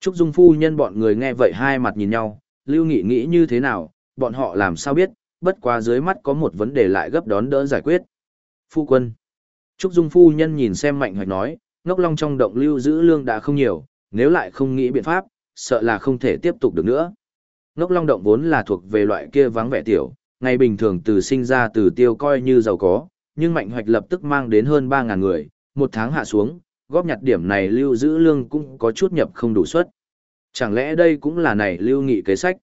Trúc Dung phu nhân bọn người nghe vậy hai mặt nhìn nhau, lưu nghị nghĩ như thế nào, bọn họ làm sao biết, bất quá dưới mắt có một vấn đề lại gấp đón đỡ giải quyết. Phu quân. Trúc Dung phu nhân nhìn xem mạnh hoạch nói, ngốc long trong động lưu giữ lương đã không nhiều, nếu lại không nghĩ biện pháp, sợ là không thể tiếp tục được nữa. Ngốc long động vốn là thuộc về loại kia vắng vẻ tiểu, ngày bình thường từ sinh ra từ tiêu coi như giàu có, nhưng mạnh hoạch lập tức mang đến hơn 3.000 người, một tháng hạ xuống, góp nhặt điểm này lưu giữ lương cũng có chút nhập không đủ suất. Chẳng lẽ đây cũng là này lưu nghị kế sách?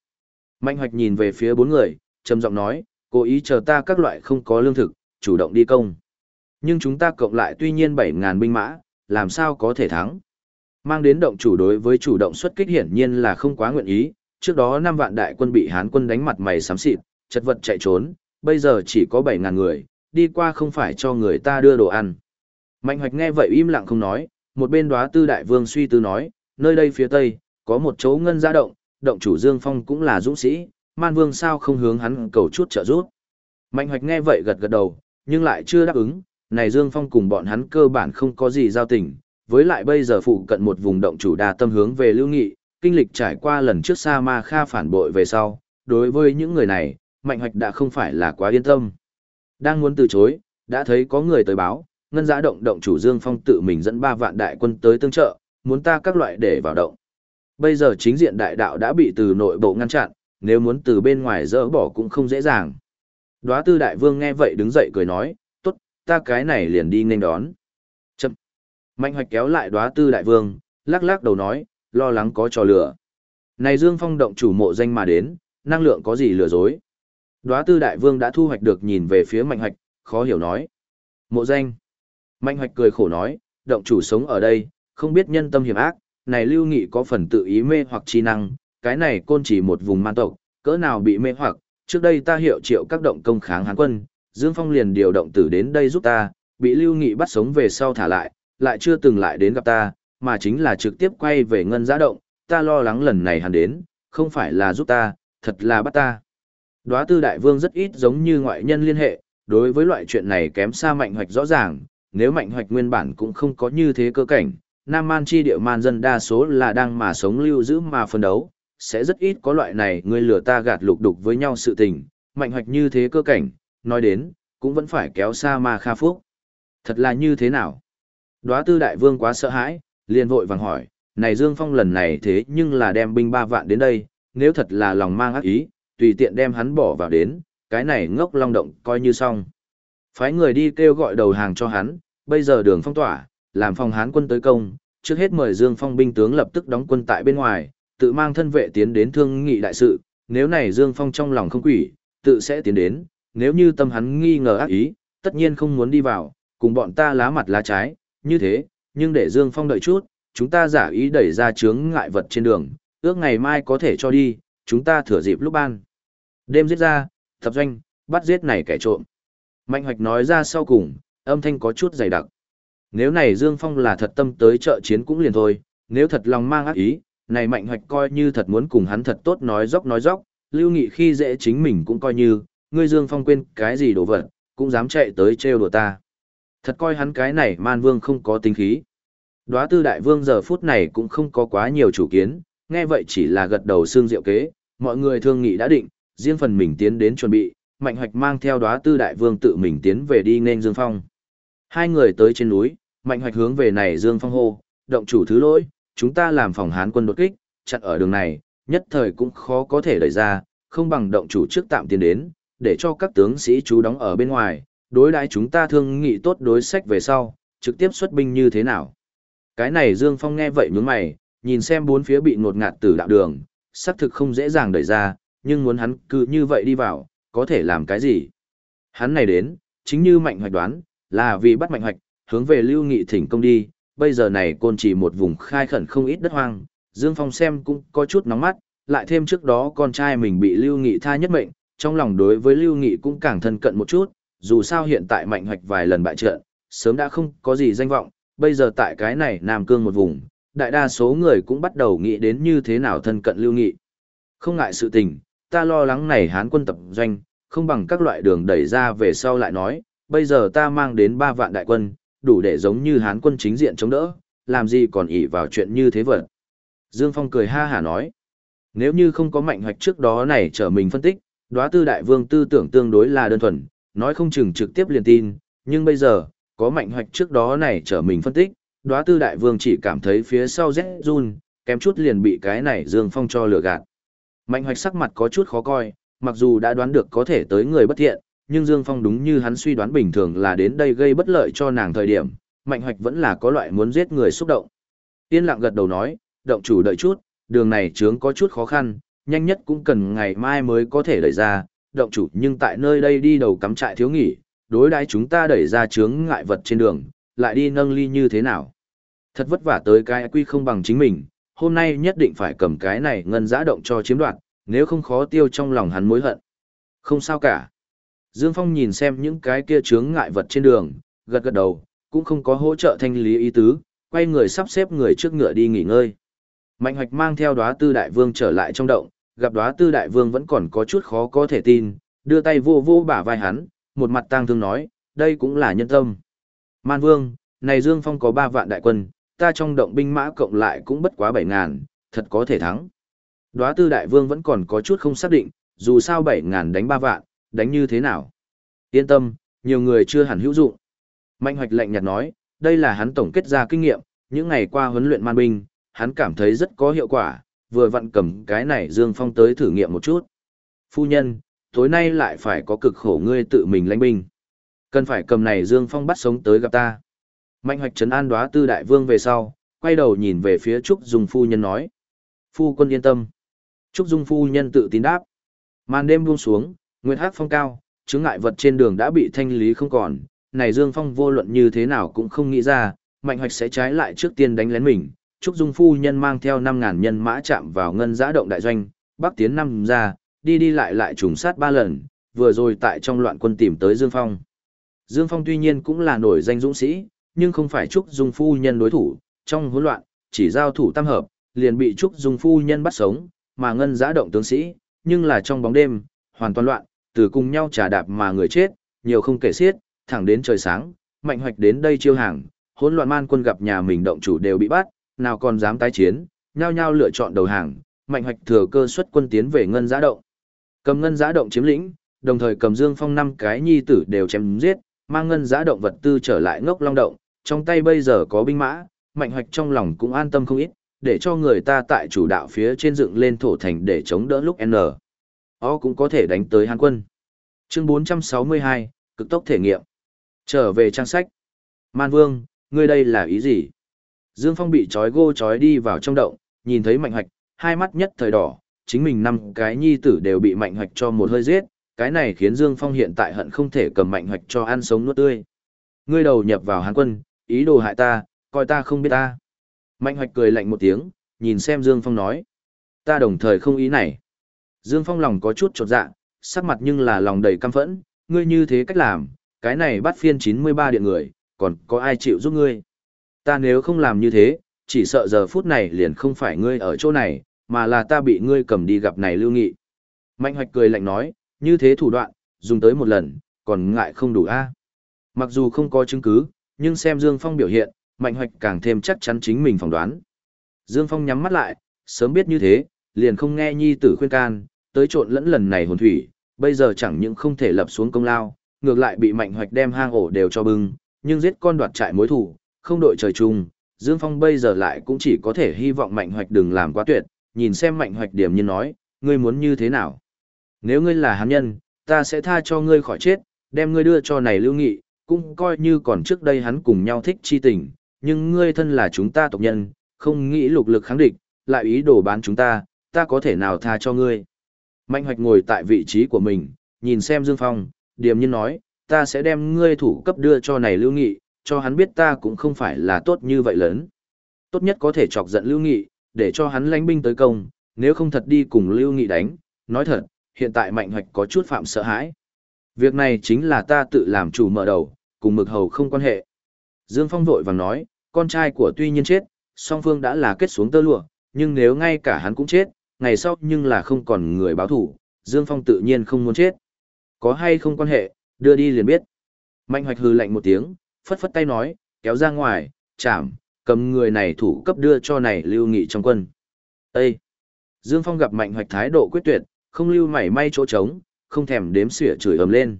Mạnh hoạch nhìn về phía bốn người, trầm giọng nói, cố ý chờ ta các loại không có lương thực, chủ động đi công. Nhưng chúng ta cộng lại tuy nhiên 7.000 binh mã, làm sao có thể thắng? Mang đến động chủ đối với chủ động xuất kích hiển nhiên là không quá nguyện ý, trước đó 5 vạn đại quân bị Hán quân đánh mặt mày xám xịt, chật vật chạy trốn, bây giờ chỉ có 7.000 người, đi qua không phải cho người ta đưa đồ ăn. Mạnh hoạch nghe vậy im lặng không nói, một bên đóa tư đại vương suy tư nói, nơi đây phía tây, có một chỗ ngân gia động, động chủ Dương Phong cũng là dũng sĩ, man vương sao không hướng hắn cầu chút trợ giúp. Mạnh hoạch nghe vậy gật gật đầu, nhưng lại chưa đáp ứng, này Dương Phong cùng bọn hắn cơ bản không có gì giao tình, với lại bây giờ phụ cận một vùng động chủ đa tâm hướng về lưu nghị, kinh lịch trải qua lần trước Sa Ma Kha phản bội về sau, đối với những người này, Mạnh Hoạch đã không phải là quá yên tâm. Đang muốn từ chối, đã thấy có người tới báo, ngân giã động động chủ Dương Phong tự mình dẫn ba vạn đại quân tới tương trợ, muốn ta các loại để vào động. Bây giờ chính diện đại đạo đã bị từ nội bộ ngăn chặn, nếu muốn từ bên ngoài dỡ bỏ cũng không dễ dàng. Đóa tư đại vương nghe vậy đứng dậy cười nói, tốt, ta cái này liền đi nên đón. Chậm. Mạnh hoạch kéo lại đóa tư đại vương, lắc lắc đầu nói, lo lắng có trò lửa. Này Dương Phong động chủ mộ danh mà đến, năng lượng có gì lừa dối. Đóa tư đại vương đã thu hoạch được nhìn về phía mạnh hoạch, khó hiểu nói. Mộ danh. Mạnh hoạch cười khổ nói, động chủ sống ở đây, không biết nhân tâm hiểm ác, này lưu nghị có phần tự ý mê hoặc chi năng, cái này côn chỉ một vùng man tộc, cỡ nào bị mê hoặc, trước đây ta hiệu triệu các động công kháng hán quân, Dương Phong liền điều động tử đến đây giúp ta, bị lưu nghị bắt sống về sau thả lại, lại chưa từng lại đến gặp ta, mà chính là trực tiếp quay về ngân giã động, ta lo lắng lần này hắn đến, không phải là giúp ta, thật là bắt ta. Đóa tư đại vương rất ít giống như ngoại nhân liên hệ, đối với loại chuyện này kém xa mạnh hoạch rõ ràng, nếu mạnh hoạch nguyên bản cũng không có như thế cơ cảnh, Nam Man chi địa man dân đa số là đang mà sống lưu giữ mà phân đấu, sẽ rất ít có loại này người lừa ta gạt lục đục với nhau sự tình, mạnh hoạch như thế cơ cảnh, nói đến, cũng vẫn phải kéo xa ma kha phúc. Thật là như thế nào? Đóa tư đại vương quá sợ hãi, liền vội vàng hỏi, này Dương Phong lần này thế nhưng là đem binh ba vạn đến đây, nếu thật là lòng mang ác ý, tùy tiện đem hắn bỏ vào đến, cái này ngốc long động coi như xong. Phái người đi kêu gọi đầu hàng cho hắn, bây giờ đường phong tỏa, làm phòng hán quân tới công, trước hết mời Dương Phong binh tướng lập tức đóng quân tại bên ngoài, tự mang thân vệ tiến đến thương nghị đại sự, nếu này Dương Phong trong lòng không quỷ, tự sẽ tiến đến, nếu như tâm hắn nghi ngờ ác ý, tất nhiên không muốn đi vào, cùng bọn ta lá mặt lá trái, như thế, nhưng để Dương Phong đợi chút, chúng ta giả ý đẩy ra chướng ngại vật trên đường, ước ngày mai có thể cho đi, chúng ta thừa dịp lúc ban. Đêm giết ra, thập doanh, bắt giết này kẻ trộm. Mạnh hoạch nói ra sau cùng, âm thanh có chút dày đặc. Nếu này Dương Phong là thật tâm tới trợ chiến cũng liền thôi, nếu thật lòng mang ác ý, này mạnh hoạch coi như thật muốn cùng hắn thật tốt nói dốc nói dốc, lưu nghị khi dễ chính mình cũng coi như, ngươi Dương Phong quên cái gì đồ vật, cũng dám chạy tới trêu đùa ta. Thật coi hắn cái này man vương không có tính khí. Đóa tư đại vương giờ phút này cũng không có quá nhiều chủ kiến, nghe vậy chỉ là gật đầu xương diệu kế, mọi người thương nghị đã định, riêng phần mình tiến đến chuẩn bị, mạnh hoạch mang theo đóa tư đại vương tự mình tiến về đi nên Dương Phong. Hai người tới trên núi, mạnh hoạch hướng về này Dương Phong hô, động chủ thứ lỗi, chúng ta làm phòng hán quân đột kích, chặn ở đường này, nhất thời cũng khó có thể đẩy ra, không bằng động chủ trước tạm tiến đến, để cho các tướng sĩ chú đóng ở bên ngoài, đối đãi chúng ta thương nghị tốt đối sách về sau, trực tiếp xuất binh như thế nào. Cái này Dương Phong nghe vậy nhướng mày, nhìn xem bốn phía bị ngột ngạt từ đạo đường, xác thực không dễ dàng đẩy ra, nhưng muốn hắn cứ như vậy đi vào, có thể làm cái gì? Hắn này đến, chính như mạnh hoạch đoán, là vì bắt mạnh hoạch, hướng về lưu nghị thỉnh công đi, bây giờ này côn chỉ một vùng khai khẩn không ít đất hoang, Dương Phong xem cũng có chút nóng mắt, lại thêm trước đó con trai mình bị lưu nghị tha nhất mệnh, trong lòng đối với lưu nghị cũng càng thân cận một chút, dù sao hiện tại mạnh hoạch vài lần bại trận, sớm đã không có gì danh vọng, bây giờ tại cái này Nam Cương một vùng, đại đa số người cũng bắt đầu nghĩ đến như thế nào thân cận lưu nghị. Không ngại sự tình, ta lo lắng này hán quân tập doanh, không bằng các loại đường đẩy ra về sau lại nói, bây giờ ta mang đến 3 vạn đại quân, đủ để giống như hán quân chính diện chống đỡ, làm gì còn ỷ vào chuyện như thế vật. Dương Phong cười ha hả nói, nếu như không có mạnh hoạch trước đó này trở mình phân tích, đóa tư đại vương tư tưởng tương đối là đơn thuần, nói không chừng trực tiếp liền tin, nhưng bây giờ, có mạnh hoạch trước đó này trở mình phân tích, đóa tư đại vương chỉ cảm thấy phía sau rét run, kém chút liền bị cái này Dương Phong cho lừa gạt. Mạnh hoạch sắc mặt có chút khó coi, mặc dù đã đoán được có thể tới người bất thiện, nhưng Dương Phong đúng như hắn suy đoán bình thường là đến đây gây bất lợi cho nàng thời điểm, Mạnh Hoạch vẫn là có loại muốn giết người xúc động. Yên lặng gật đầu nói, động chủ đợi chút, đường này chướng có chút khó khăn, nhanh nhất cũng cần ngày mai mới có thể đẩy ra, động chủ nhưng tại nơi đây đi đầu cắm trại thiếu nghỉ, đối đãi chúng ta đẩy ra chướng ngại vật trên đường, lại đi nâng ly như thế nào. Thật vất vả tới cái quy không bằng chính mình, hôm nay nhất định phải cầm cái này ngân giã động cho chiếm đoạt, nếu không khó tiêu trong lòng hắn mối hận. Không sao cả. Dương Phong nhìn xem những cái kia chướng ngại vật trên đường, gật gật đầu, cũng không có hỗ trợ thanh lý ý tứ, quay người sắp xếp người trước ngựa đi nghỉ ngơi. Mạnh hoạch mang theo đóa tư đại vương trở lại trong động, gặp đóa tư đại vương vẫn còn có chút khó có thể tin, đưa tay vô vô bả vai hắn, một mặt tang thương nói, đây cũng là nhân tâm. Man vương, này Dương Phong có ba vạn đại quân, ta trong động binh mã cộng lại cũng bất quá bảy ngàn, thật có thể thắng. Đóa tư đại vương vẫn còn có chút không xác định, dù sao bảy ngàn đánh ba vạn, đánh như thế nào? Yên tâm, nhiều người chưa hẳn hữu dụng. Mạnh hoạch lạnh nhạt nói, đây là hắn tổng kết ra kinh nghiệm, những ngày qua huấn luyện man binh, hắn cảm thấy rất có hiệu quả, vừa vặn cầm cái này Dương Phong tới thử nghiệm một chút. Phu nhân, tối nay lại phải có cực khổ ngươi tự mình lãnh binh. Cần phải cầm này Dương Phong bắt sống tới gặp ta. Mạnh hoạch trấn an đoá tư đại vương về sau, quay đầu nhìn về phía Trúc Dung phu nhân nói. Phu quân yên tâm. Trúc Dung phu nhân tự tín đáp. Màn đêm buông xuống, Nguyệt Hát phong cao, chứng ngại vật trên đường đã bị thanh lý không còn, này Dương Phong vô luận như thế nào cũng không nghĩ ra, Mạnh Hoạch sẽ trái lại trước tiên đánh lén mình. Trúc Dung phu nhân mang theo 5000 nhân mã chạm vào ngân giã động đại doanh, bắc tiến năm ra, đi đi lại lại trùng sát ba lần, vừa rồi tại trong loạn quân tìm tới Dương Phong. Dương Phong tuy nhiên cũng là nổi danh dũng sĩ, nhưng không phải Trúc Dung phu nhân đối thủ, trong hỗn loạn, chỉ giao thủ tam hợp, liền bị Trúc Dung phu nhân bắt sống, mà ngân giã động tướng sĩ, nhưng là trong bóng đêm, hoàn toàn loạn, từ cùng nhau trà đạp mà người chết, nhiều không kể xiết, thẳng đến trời sáng, mạnh hoạch đến đây chiêu hàng, hỗn loạn man quân gặp nhà mình động chủ đều bị bắt, nào còn dám tái chiến, nhao nhao lựa chọn đầu hàng, mạnh hoạch thừa cơ xuất quân tiến về ngân giã động. Cầm ngân giã động chiếm lĩnh, đồng thời cầm Dương Phong năm cái nhi tử đều chém giết, mang ngân giã động vật tư trở lại ngốc long động, trong tay bây giờ có binh mã, mạnh hoạch trong lòng cũng an tâm không ít, để cho người ta tại chủ đạo phía trên dựng lên thổ thành để chống đỡ lúc N. O cũng có thể đánh tới Hàn quân. Chương 462, cực tốc thể nghiệm. Trở về trang sách. Man Vương, ngươi đây là ý gì? Dương Phong bị trói gô trói đi vào trong động, nhìn thấy mạnh hoạch, hai mắt nhất thời đỏ, chính mình năm cái nhi tử đều bị mạnh hoạch cho một hơi giết, cái này khiến Dương Phong hiện tại hận không thể cầm mạnh hoạch cho ăn sống nuốt tươi. Ngươi đầu nhập vào Hàn quân, ý đồ hại ta, coi ta không biết ta. Mạnh hoạch cười lạnh một tiếng, nhìn xem Dương Phong nói. Ta đồng thời không ý này. Dương Phong lòng có chút trột dạ, sắc mặt nhưng là lòng đầy căm phẫn, ngươi như thế cách làm, cái này bắt phiên 93 điện người, còn có ai chịu giúp ngươi. Ta nếu không làm như thế, chỉ sợ giờ phút này liền không phải ngươi ở chỗ này, mà là ta bị ngươi cầm đi gặp này lưu nghị. Mạnh hoạch cười lạnh nói, như thế thủ đoạn, dùng tới một lần, còn ngại không đủ a. Mặc dù không có chứng cứ, nhưng xem Dương Phong biểu hiện, Mạnh hoạch càng thêm chắc chắn chính mình phỏng đoán. Dương Phong nhắm mắt lại, sớm biết như thế, liền không nghe nhi tử khuyên can, tới trộn lẫn lần này hồn thủy, bây giờ chẳng những không thể lập xuống công lao, ngược lại bị mạnh hoạch đem hang ổ đều cho bưng, nhưng giết con đoạt trại mối thủ, không đội trời chung, Dương Phong bây giờ lại cũng chỉ có thể hy vọng mạnh hoạch đừng làm quá tuyệt, nhìn xem mạnh hoạch điểm nhiên nói, ngươi muốn như thế nào. Nếu ngươi là hán nhân, ta sẽ tha cho ngươi khỏi chết, đem ngươi đưa cho này lưu nghị, cũng coi như còn trước đây hắn cùng nhau thích chi tình, nhưng ngươi thân là chúng ta tộc nhân, không nghĩ lục lực kháng địch, lại ý đồ bán chúng ta, ta có thể nào tha cho ngươi. Mạnh hoạch ngồi tại vị trí của mình, nhìn xem Dương Phong, điềm nhiên nói, ta sẽ đem ngươi thủ cấp đưa cho này lưu nghị, cho hắn biết ta cũng không phải là tốt như vậy lớn. Tốt nhất có thể chọc giận lưu nghị, để cho hắn lãnh binh tới công, nếu không thật đi cùng lưu nghị đánh, nói thật, hiện tại mạnh hoạch có chút phạm sợ hãi. Việc này chính là ta tự làm chủ mở đầu, cùng mực hầu không quan hệ. Dương Phong vội vàng nói, con trai của tuy nhiên chết, song phương đã là kết xuống tơ lụa, nhưng nếu ngay cả hắn cũng chết, ngày sau nhưng là không còn người báo thủ, Dương Phong tự nhiên không muốn chết. Có hay không quan hệ, đưa đi liền biết. Mạnh hoạch hư lạnh một tiếng, phất phất tay nói, kéo ra ngoài, chạm, cầm người này thủ cấp đưa cho này lưu nghị trong quân. Ê! Dương Phong gặp mạnh hoạch thái độ quyết tuyệt, không lưu mảy may chỗ trống, không thèm đếm xỉa chửi ầm lên.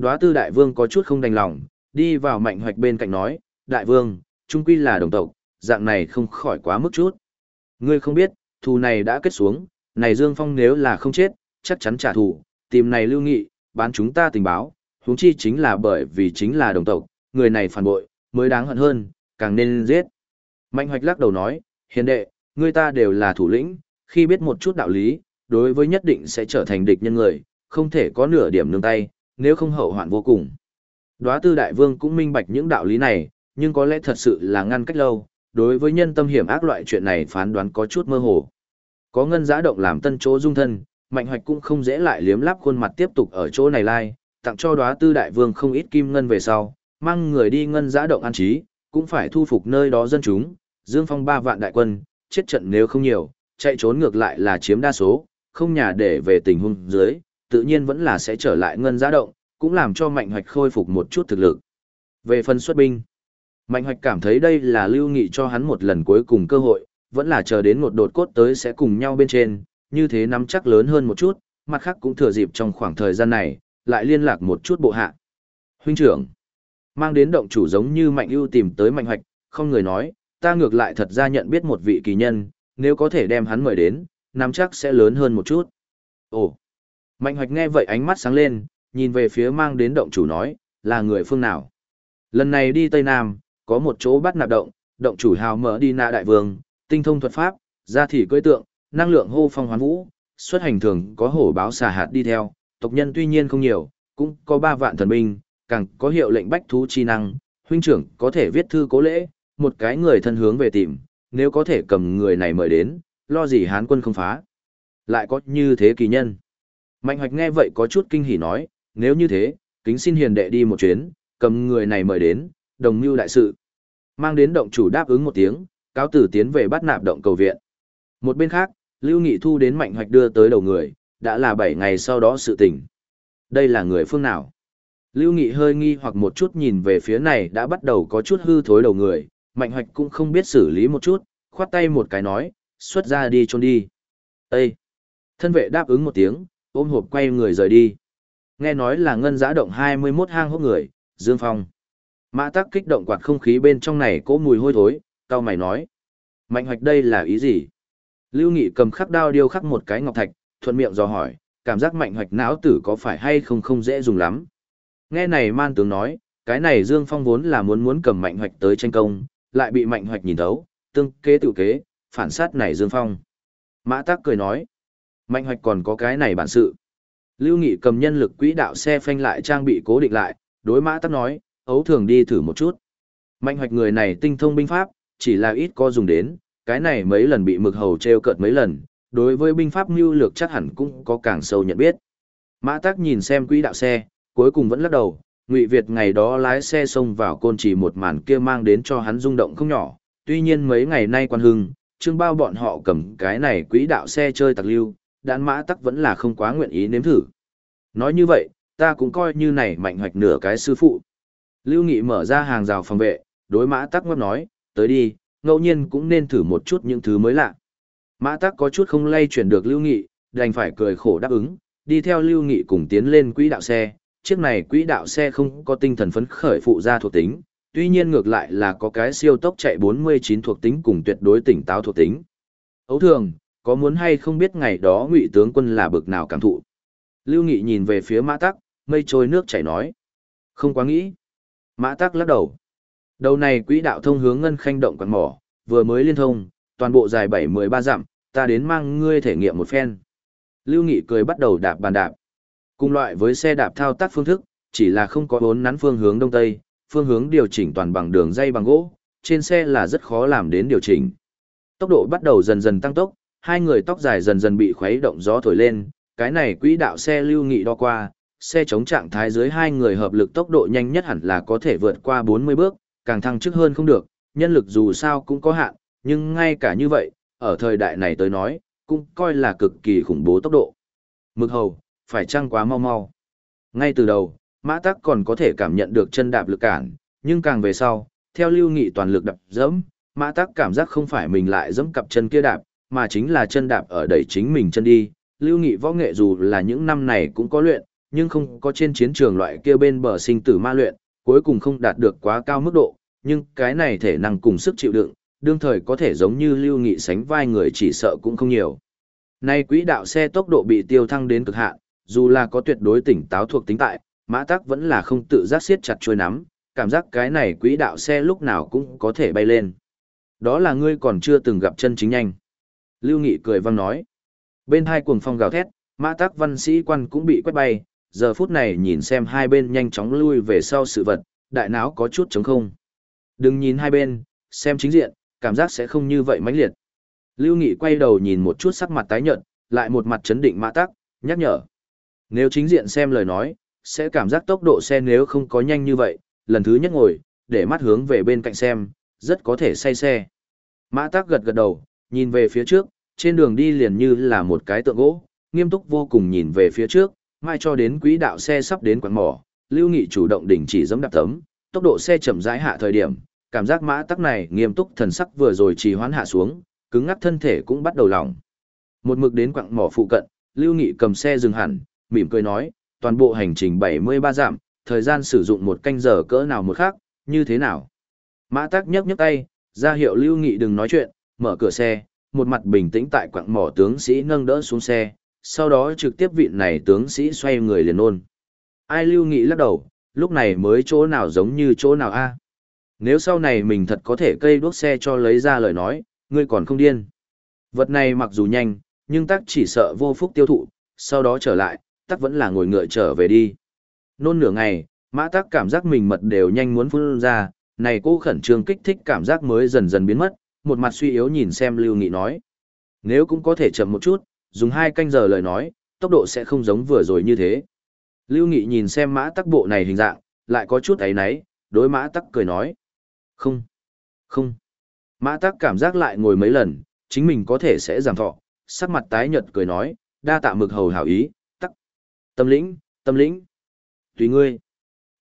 Đóa tư đại vương có chút không đành lòng, đi vào mạnh hoạch bên cạnh nói, đại vương, trung quy là đồng tộc, dạng này không khỏi quá mức chút. Ngươi không biết, thù này đã kết xuống, này Dương Phong nếu là không chết, chắc chắn trả thù, tìm này lưu nghị, bán chúng ta tình báo, huống chi chính là bởi vì chính là đồng tộc, người này phản bội, mới đáng hận hơn, càng nên giết. Mạnh hoạch lắc đầu nói, hiền đệ, người ta đều là thủ lĩnh, khi biết một chút đạo lý, đối với nhất định sẽ trở thành địch nhân người, không thể có nửa điểm nương tay, nếu không hậu hoạn vô cùng. Đóa tư đại vương cũng minh bạch những đạo lý này, nhưng có lẽ thật sự là ngăn cách lâu, đối với nhân tâm hiểm ác loại chuyện này phán đoán có chút mơ hồ. Có ngân giá động làm tân chỗ dung thân, mạnh hoạch cũng không dễ lại liếm lắp khuôn mặt tiếp tục ở chỗ này lai, tặng cho đóa tư đại vương không ít kim ngân về sau, mang người đi ngân giá động an trí, cũng phải thu phục nơi đó dân chúng, dương phong ba vạn đại quân, chết trận nếu không nhiều, chạy trốn ngược lại là chiếm đa số, không nhà để về tình huống dưới, tự nhiên vẫn là sẽ trở lại ngân giá động, cũng làm cho mạnh hoạch khôi phục một chút thực lực. Về phần xuất binh, mạnh hoạch cảm thấy đây là lưu nghị cho hắn một lần cuối cùng cơ hội, vẫn là chờ đến một đột cốt tới sẽ cùng nhau bên trên, như thế nắm chắc lớn hơn một chút, mặt khác cũng thừa dịp trong khoảng thời gian này, lại liên lạc một chút bộ hạ. Huynh trưởng, mang đến động chủ giống như mạnh ưu tìm tới mạnh hoạch, không người nói, ta ngược lại thật ra nhận biết một vị kỳ nhân, nếu có thể đem hắn mời đến, nắm chắc sẽ lớn hơn một chút. Ồ, mạnh hoạch nghe vậy ánh mắt sáng lên, nhìn về phía mang đến động chủ nói, là người phương nào. Lần này đi Tây Nam, có một chỗ bắt nạp động, động chủ hào mở đi nạ đại vương, tinh thông thuật pháp, gia thị cưỡi tượng, năng lượng hô phong hoán vũ, xuất hành thường có hổ báo xà hạt đi theo, tộc nhân tuy nhiên không nhiều, cũng có ba vạn thần binh, càng có hiệu lệnh bách thú chi năng, huynh trưởng có thể viết thư cố lễ, một cái người thân hướng về tìm, nếu có thể cầm người này mời đến, lo gì hán quân không phá. Lại có như thế kỳ nhân. Mạnh hoạch nghe vậy có chút kinh hỉ nói, nếu như thế, kính xin hiền đệ đi một chuyến, cầm người này mời đến, đồng mưu đại sự. Mang đến động chủ đáp ứng một tiếng, cáo tử tiến về bắt nạp động cầu viện. Một bên khác, Lưu Nghị Thu đến Mạnh Hoạch đưa tới đầu người, đã là 7 ngày sau đó sự tình. Đây là người phương nào? Lưu Nghị hơi nghi hoặc một chút nhìn về phía này đã bắt đầu có chút hư thối đầu người, Mạnh Hoạch cũng không biết xử lý một chút, khoát tay một cái nói, xuất ra đi trôn đi. Ê! Thân vệ đáp ứng một tiếng, ôm hộp quay người rời đi. Nghe nói là ngân giã động 21 hang hốc người, Dương Phong. Mã tắc kích động quạt không khí bên trong này cỗ mùi hôi thối, cao mày nói. Mạnh hoạch đây là ý gì? Lưu Nghị cầm khắc đao điêu khắc một cái ngọc thạch, thuận miệng dò hỏi, cảm giác mạnh hoạch não tử có phải hay không không dễ dùng lắm. Nghe này man tướng nói, cái này Dương Phong vốn là muốn muốn cầm mạnh hoạch tới tranh công, lại bị mạnh hoạch nhìn thấu, tương kế tự kế, phản sát này Dương Phong. Mã Tắc cười nói, mạnh hoạch còn có cái này bản sự. Lưu Nghị cầm nhân lực quỹ đạo xe phanh lại trang bị cố định lại, đối Mã Tắc nói, ấu thường đi thử một chút. Mạnh hoạch người này tinh thông binh pháp, chỉ là ít có dùng đến, cái này mấy lần bị mực hầu treo cợt mấy lần, đối với binh pháp mưu lược chắc hẳn cũng có càng sâu nhận biết. Mã Tắc nhìn xem quỹ đạo xe, cuối cùng vẫn lắc đầu, Ngụy Việt ngày đó lái xe xông vào côn trì một màn kia mang đến cho hắn rung động không nhỏ, tuy nhiên mấy ngày nay quan hưng, trương bao bọn họ cầm cái này quỹ đạo xe chơi tặc lưu, đạn Mã Tắc vẫn là không quá nguyện ý nếm thử. Nói như vậy, ta cũng coi như này mạnh hoạch nửa cái sư phụ. Lưu Nghị mở ra hàng rào phòng vệ, đối Mã Tắc ngấp nói, tới đi, ngẫu nhiên cũng nên thử một chút những thứ mới lạ. Mã Tắc có chút không lay chuyển được Lưu Nghị, đành phải cười khổ đáp ứng, đi theo Lưu Nghị cùng tiến lên quỹ đạo xe. Chiếc này quỹ đạo xe không có tinh thần phấn khởi phụ ra thuộc tính, tuy nhiên ngược lại là có cái siêu tốc chạy 49 thuộc tính cùng tuyệt đối tỉnh táo thuộc tính. Ấu thường, có muốn hay không biết ngày đó ngụy tướng quân là bực nào cảm thụ. Lưu Nghị nhìn về phía Mã Tắc, mây trôi nước chảy nói. Không quá nghĩ. Mã tắc lắc đầu. Đầu này quỹ đạo thông hướng ngân khanh động quạt mỏ, vừa mới liên thông, toàn bộ dài bảy mười ba dặm, ta đến mang ngươi thể nghiệm một phen. Lưu Nghị cười bắt đầu đạp bàn đạp. Cùng loại với xe đạp thao tác phương thức, chỉ là không có bốn nắn phương hướng đông tây, phương hướng điều chỉnh toàn bằng đường dây bằng gỗ, trên xe là rất khó làm đến điều chỉnh. Tốc độ bắt đầu dần dần tăng tốc, hai người tóc dài dần dần bị khuấy động gió thổi lên, cái này quỹ đạo xe lưu nghị đo qua, xe chống trạng thái dưới hai người hợp lực tốc độ nhanh nhất hẳn là có thể vượt qua 40 bước, càng thăng chức hơn không được, nhân lực dù sao cũng có hạn, nhưng ngay cả như vậy, ở thời đại này tới nói, cũng coi là cực kỳ khủng bố tốc độ. Mực hầu, phải chăng quá mau mau. Ngay từ đầu, mã tắc còn có thể cảm nhận được chân đạp lực cản, nhưng càng về sau, theo lưu nghị toàn lực đập dẫm, mã tắc cảm giác không phải mình lại dẫm cặp chân kia đạp, mà chính là chân đạp ở đẩy chính mình chân đi. Lưu nghị võ nghệ dù là những năm này cũng có luyện, nhưng không có trên chiến trường loại kia bên bờ sinh tử ma luyện, cuối cùng không đạt được quá cao mức độ, nhưng cái này thể năng cùng sức chịu đựng, đương thời có thể giống như lưu nghị sánh vai người chỉ sợ cũng không nhiều. Nay quỹ đạo xe tốc độ bị tiêu thăng đến cực hạn, dù là có tuyệt đối tỉnh táo thuộc tính tại, mã tắc vẫn là không tự giác siết chặt chuôi nắm, cảm giác cái này quỹ đạo xe lúc nào cũng có thể bay lên. Đó là ngươi còn chưa từng gặp chân chính nhanh. Lưu Nghị cười vang nói. Bên hai cuồng phong gào thét, mã tắc văn sĩ quan cũng bị quét bay, giờ phút này nhìn xem hai bên nhanh chóng lui về sau sự vật, đại não có chút trống không. Đừng nhìn hai bên, xem chính diện, cảm giác sẽ không như vậy mãnh liệt. Lưu Nghị quay đầu nhìn một chút sắc mặt tái nhợt, lại một mặt chấn định mã tắc, nhắc nhở. Nếu chính diện xem lời nói, sẽ cảm giác tốc độ xe nếu không có nhanh như vậy, lần thứ nhất ngồi, để mắt hướng về bên cạnh xem, rất có thể say xe. Mã tắc gật gật đầu, nhìn về phía trước, trên đường đi liền như là một cái tượng gỗ, nghiêm túc vô cùng nhìn về phía trước, mai cho đến quỹ đạo xe sắp đến quán mỏ, Lưu Nghị chủ động đình chỉ giẫm đạp tấm, tốc độ xe chậm rãi hạ thời điểm, cảm giác mã tắc này nghiêm túc thần sắc vừa rồi trì hoãn hạ xuống, cứng ngắc thân thể cũng bắt đầu lỏng. Một mực đến quặng mỏ phụ cận, Lưu Nghị cầm xe dừng hẳn, mỉm cười nói, toàn bộ hành trình 73 giảm, thời gian sử dụng một canh giờ cỡ nào một khác, như thế nào. Mã tắc nhấc nhấc tay, ra hiệu Lưu Nghị đừng nói chuyện, mở cửa xe, một mặt bình tĩnh tại quặng mỏ tướng sĩ nâng đỡ xuống xe, sau đó trực tiếp vị này tướng sĩ xoay người liền ôn. Ai Lưu Nghị lắc đầu, lúc này mới chỗ nào giống như chỗ nào a Nếu sau này mình thật có thể cây đuốc xe cho lấy ra lời nói, ngươi còn không điên. Vật này mặc dù nhanh, nhưng tắc chỉ sợ vô phúc tiêu thụ, sau đó trở lại, tắc vẫn là ngồi ngựa trở về đi. Nôn nửa ngày, mã tắc cảm giác mình mật đều nhanh muốn phun ra, này cô khẩn trương kích thích cảm giác mới dần dần biến mất, một mặt suy yếu nhìn xem Lưu Nghị nói. Nếu cũng có thể chậm một chút, dùng hai canh giờ lời nói, tốc độ sẽ không giống vừa rồi như thế. Lưu Nghị nhìn xem mã tắc bộ này hình dạng, lại có chút ấy náy, đối mã tắc cười nói. Không, không. Mã tắc cảm giác lại ngồi mấy lần, chính mình có thể sẽ giảm thọ, sắc mặt tái nhợt cười nói, đa tạ mực hầu hảo ý, tắc. Tâm lĩnh, tâm lĩnh. Tùy ngươi.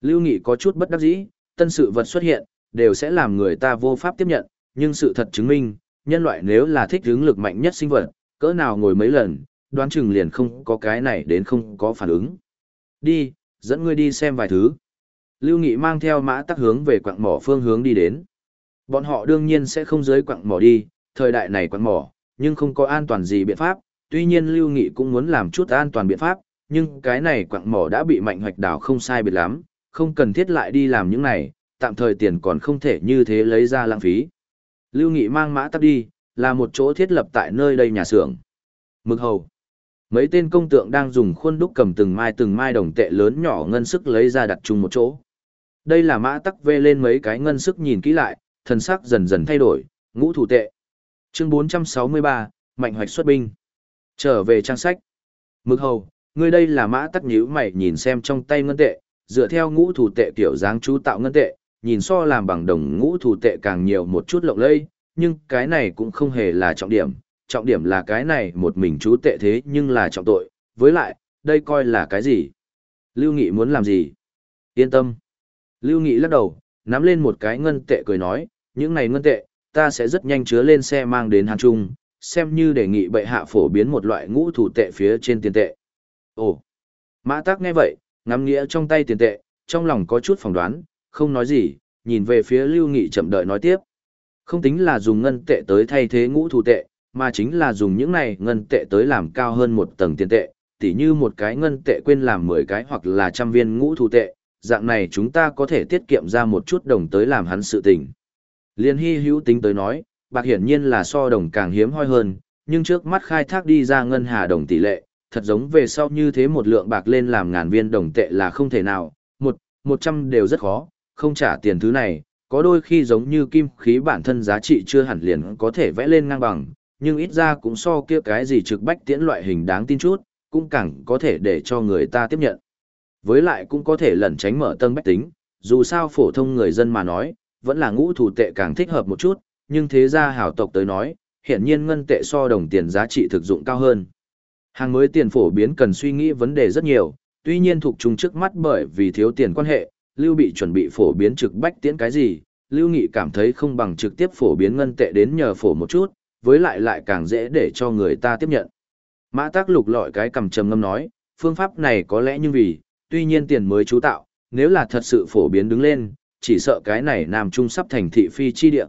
Lưu Nghị có chút bất đắc dĩ, tân sự vật xuất hiện, đều sẽ làm người ta vô pháp tiếp nhận, nhưng sự thật chứng minh, nhân loại nếu là thích hướng lực mạnh nhất sinh vật, cỡ nào ngồi mấy lần, đoán chừng liền không có cái này đến không có phản ứng. Đi, dẫn ngươi đi xem vài thứ. Lưu Nghị mang theo mã tắc hướng về quặng mỏ phương hướng đi đến. Bọn họ đương nhiên sẽ không dưới quặng mỏ đi, thời đại này quặng mỏ, nhưng không có an toàn gì biện pháp, tuy nhiên Lưu Nghị cũng muốn làm chút an toàn biện pháp, nhưng cái này quặng mỏ đã bị mạnh hoạch đảo không sai biệt lắm, không cần thiết lại đi làm những này, tạm thời tiền còn không thể như thế lấy ra lãng phí. Lưu Nghị mang mã tắc đi, là một chỗ thiết lập tại nơi đây nhà xưởng. Mực hầu. Mấy tên công tượng đang dùng khuôn đúc cầm từng mai từng mai đồng tệ lớn nhỏ ngân sức lấy ra đặt chung một chỗ. Đây là mã tắc vê lên mấy cái ngân sức nhìn kỹ lại, thần sắc dần dần thay đổi, ngũ thủ tệ. Chương 463, Mạnh hoạch xuất binh. Trở về trang sách. Mực hầu, ngươi đây là mã tắc nhíu mày nhìn xem trong tay ngân tệ, dựa theo ngũ thủ tệ kiểu dáng chú tạo ngân tệ, nhìn so làm bằng đồng ngũ thủ tệ càng nhiều một chút lộng lây, nhưng cái này cũng không hề là trọng điểm, trọng điểm là cái này một mình chú tệ thế nhưng là trọng tội, với lại, đây coi là cái gì? Lưu Nghị muốn làm gì? Yên tâm. Lưu Nghị lắc đầu, nắm lên một cái ngân tệ cười nói, những này ngân tệ, ta sẽ rất nhanh chứa lên xe mang đến Hàn Trung, xem như đề nghị bệ hạ phổ biến một loại ngũ thủ tệ phía trên tiền tệ. Ồ, mã tác nghe vậy, ngắm nghĩa trong tay tiền tệ, trong lòng có chút phỏng đoán, không nói gì, nhìn về phía Lưu Nghị chậm đợi nói tiếp. Không tính là dùng ngân tệ tới thay thế ngũ thủ tệ, mà chính là dùng những này ngân tệ tới làm cao hơn một tầng tiền tệ, tỉ như một cái ngân tệ quên làm 10 cái hoặc là trăm viên ngũ thủ tệ, dạng này chúng ta có thể tiết kiệm ra một chút đồng tới làm hắn sự tình. Liên hy hữu tính tới nói, bạc hiển nhiên là so đồng càng hiếm hoi hơn, nhưng trước mắt khai thác đi ra ngân hà đồng tỷ lệ, thật giống về sau như thế một lượng bạc lên làm ngàn viên đồng tệ là không thể nào, một, một trăm đều rất khó, không trả tiền thứ này, có đôi khi giống như kim khí bản thân giá trị chưa hẳn liền có thể vẽ lên ngang bằng, nhưng ít ra cũng so kia cái gì trực bách tiễn loại hình đáng tin chút, cũng càng có thể để cho người ta tiếp nhận. Với lại cũng có thể lẩn tránh mở tân bách tính, dù sao phổ thông người dân mà nói, vẫn là ngũ thủ tệ càng thích hợp một chút, nhưng thế ra hảo tộc tới nói, hiện nhiên ngân tệ so đồng tiền giá trị thực dụng cao hơn. Hàng mới tiền phổ biến cần suy nghĩ vấn đề rất nhiều, tuy nhiên thuộc chung trước mắt bởi vì thiếu tiền quan hệ, Lưu Bị chuẩn bị phổ biến trực bách tiễn cái gì, Lưu Nghị cảm thấy không bằng trực tiếp phổ biến ngân tệ đến nhờ phổ một chút, với lại lại càng dễ để cho người ta tiếp nhận. Mã tác lục lọi cái cầm trầm ngâm nói, phương pháp này có lẽ như vì, tuy nhiên tiền mới chú tạo, nếu là thật sự phổ biến đứng lên, chỉ sợ cái này Nam Trung sắp thành thị phi chi địa.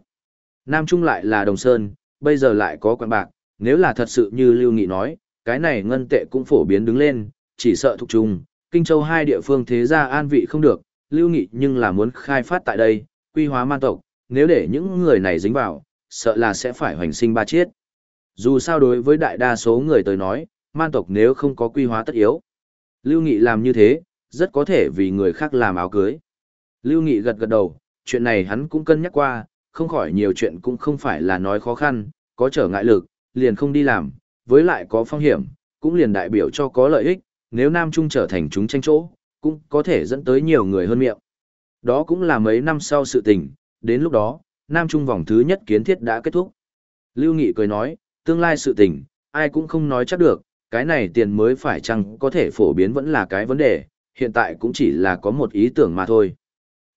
Nam Trung lại là Đồng Sơn, bây giờ lại có quan bạc, nếu là thật sự như Lưu Nghị nói, cái này ngân tệ cũng phổ biến đứng lên, chỉ sợ thuộc trung, Kinh Châu hai địa phương thế gia an vị không được, Lưu Nghị nhưng là muốn khai phát tại đây, quy hóa man tộc, nếu để những người này dính vào, sợ là sẽ phải hoành sinh ba chiết. Dù sao đối với đại đa số người tới nói, man tộc nếu không có quy hóa tất yếu. Lưu Nghị làm như thế, rất có thể vì người khác làm áo cưới. Lưu Nghị gật gật đầu, chuyện này hắn cũng cân nhắc qua, không khỏi nhiều chuyện cũng không phải là nói khó khăn, có trở ngại lực, liền không đi làm, với lại có phong hiểm, cũng liền đại biểu cho có lợi ích, nếu Nam Trung trở thành chúng tranh chỗ, cũng có thể dẫn tới nhiều người hơn miệng. Đó cũng là mấy năm sau sự tình, đến lúc đó, Nam Trung vòng thứ nhất kiến thiết đã kết thúc. Lưu Nghị cười nói, tương lai sự tình, ai cũng không nói chắc được, cái này tiền mới phải chăng có thể phổ biến vẫn là cái vấn đề, hiện tại cũng chỉ là có một ý tưởng mà thôi.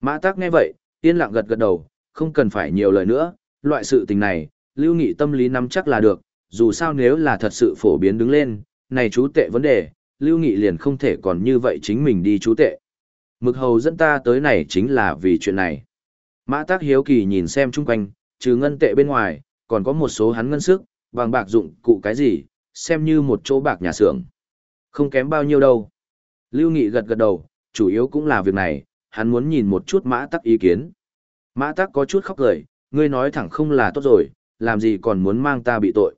Mã Tắc nghe vậy, yên lặng gật gật đầu, không cần phải nhiều lời nữa, loại sự tình này, Lưu Nghị tâm lý nắm chắc là được, dù sao nếu là thật sự phổ biến đứng lên, này chú tệ vấn đề, Lưu Nghị liền không thể còn như vậy chính mình đi chú tệ. Mực hầu dẫn ta tới này chính là vì chuyện này. Mã tác hiếu kỳ nhìn xem chung quanh, trừ ngân tệ bên ngoài, còn có một số hắn ngân sức, vàng bạc dụng cụ cái gì, xem như một chỗ bạc nhà xưởng. Không kém bao nhiêu đâu. Lưu Nghị gật gật đầu, chủ yếu cũng là việc này, hắn muốn nhìn một chút mã tắc ý kiến. Mã tắc có chút khóc cười, ngươi nói thẳng không là tốt rồi, làm gì còn muốn mang ta bị tội.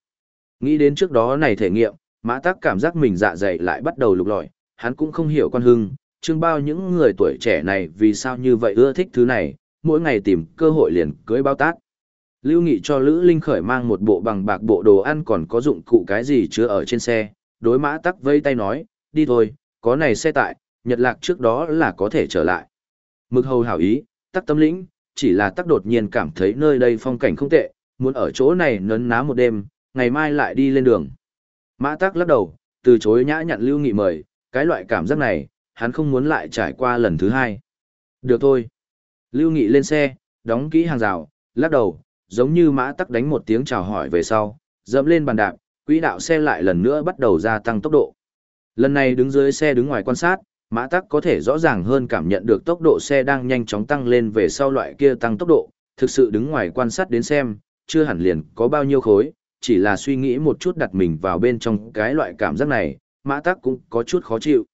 Nghĩ đến trước đó này thể nghiệm, mã tắc cảm giác mình dạ dày lại bắt đầu lục lọi, hắn cũng không hiểu quan hưng, chương bao những người tuổi trẻ này vì sao như vậy ưa thích thứ này, mỗi ngày tìm cơ hội liền cưới bao tác. Lưu Nghị cho Lữ Linh Khởi mang một bộ bằng bạc bộ đồ ăn còn có dụng cụ cái gì chứa ở trên xe, đối mã tắc vây tay nói, đi thôi, có này xe tại, nhật lạc trước đó là có thể trở lại. Mực hầu hảo ý, tắc tâm lĩnh, chỉ là tắc đột nhiên cảm thấy nơi đây phong cảnh không tệ, muốn ở chỗ này nấn ná một đêm, ngày mai lại đi lên đường. Mã tắc lắc đầu, từ chối nhã nhặn Lưu Nghị mời, cái loại cảm giác này, hắn không muốn lại trải qua lần thứ hai. Được thôi. Lưu Nghị lên xe, đóng kỹ hàng rào, lắc đầu, giống như mã tắc đánh một tiếng chào hỏi về sau, dẫm lên bàn đạp, quỹ đạo xe lại lần nữa bắt đầu gia tăng tốc độ. Lần này đứng dưới xe đứng ngoài quan sát, mã tắc có thể rõ ràng hơn cảm nhận được tốc độ xe đang nhanh chóng tăng lên về sau loại kia tăng tốc độ, thực sự đứng ngoài quan sát đến xem, chưa hẳn liền có bao nhiêu khối, chỉ là suy nghĩ một chút đặt mình vào bên trong cái loại cảm giác này, mã tắc cũng có chút khó chịu.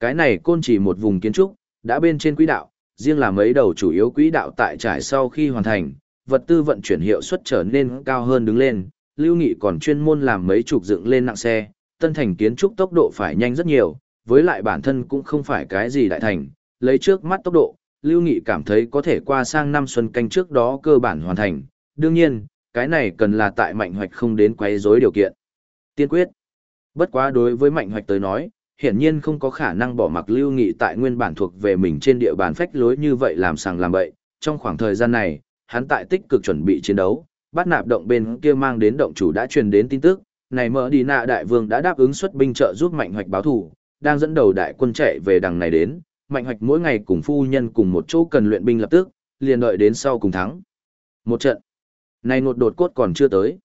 Cái này côn chỉ một vùng kiến trúc, đã bên trên quỹ đạo, riêng là mấy đầu chủ yếu quỹ đạo tại trải sau khi hoàn thành, vật tư vận chuyển hiệu suất trở nên cao hơn đứng lên, Lưu Nghị còn chuyên môn làm mấy chục dựng lên nặng xe, tân thành kiến trúc tốc độ phải nhanh rất nhiều, với lại bản thân cũng không phải cái gì đại thành, lấy trước mắt tốc độ, Lưu Nghị cảm thấy có thể qua sang năm xuân canh trước đó cơ bản hoàn thành, đương nhiên, cái này cần là tại mạnh hoạch không đến quấy rối điều kiện. Tiên quyết. Bất quá đối với mạnh hoạch tới nói, hiển nhiên không có khả năng bỏ mặc Lưu Nghị tại nguyên bản thuộc về mình trên địa bàn phách lối như vậy làm sàng làm bậy, trong khoảng thời gian này, hắn tại tích cực chuẩn bị chiến đấu, bắt nạp động bên kia mang đến động chủ đã truyền đến tin tức, này mở đi nạ đại vương đã đáp ứng xuất binh trợ giúp mạnh hoạch báo thù, đang dẫn đầu đại quân chạy về đằng này đến, mạnh hoạch mỗi ngày cùng phu nhân cùng một chỗ cần luyện binh lập tức, liền đợi đến sau cùng thắng. Một trận, này ngột đột cốt còn chưa tới.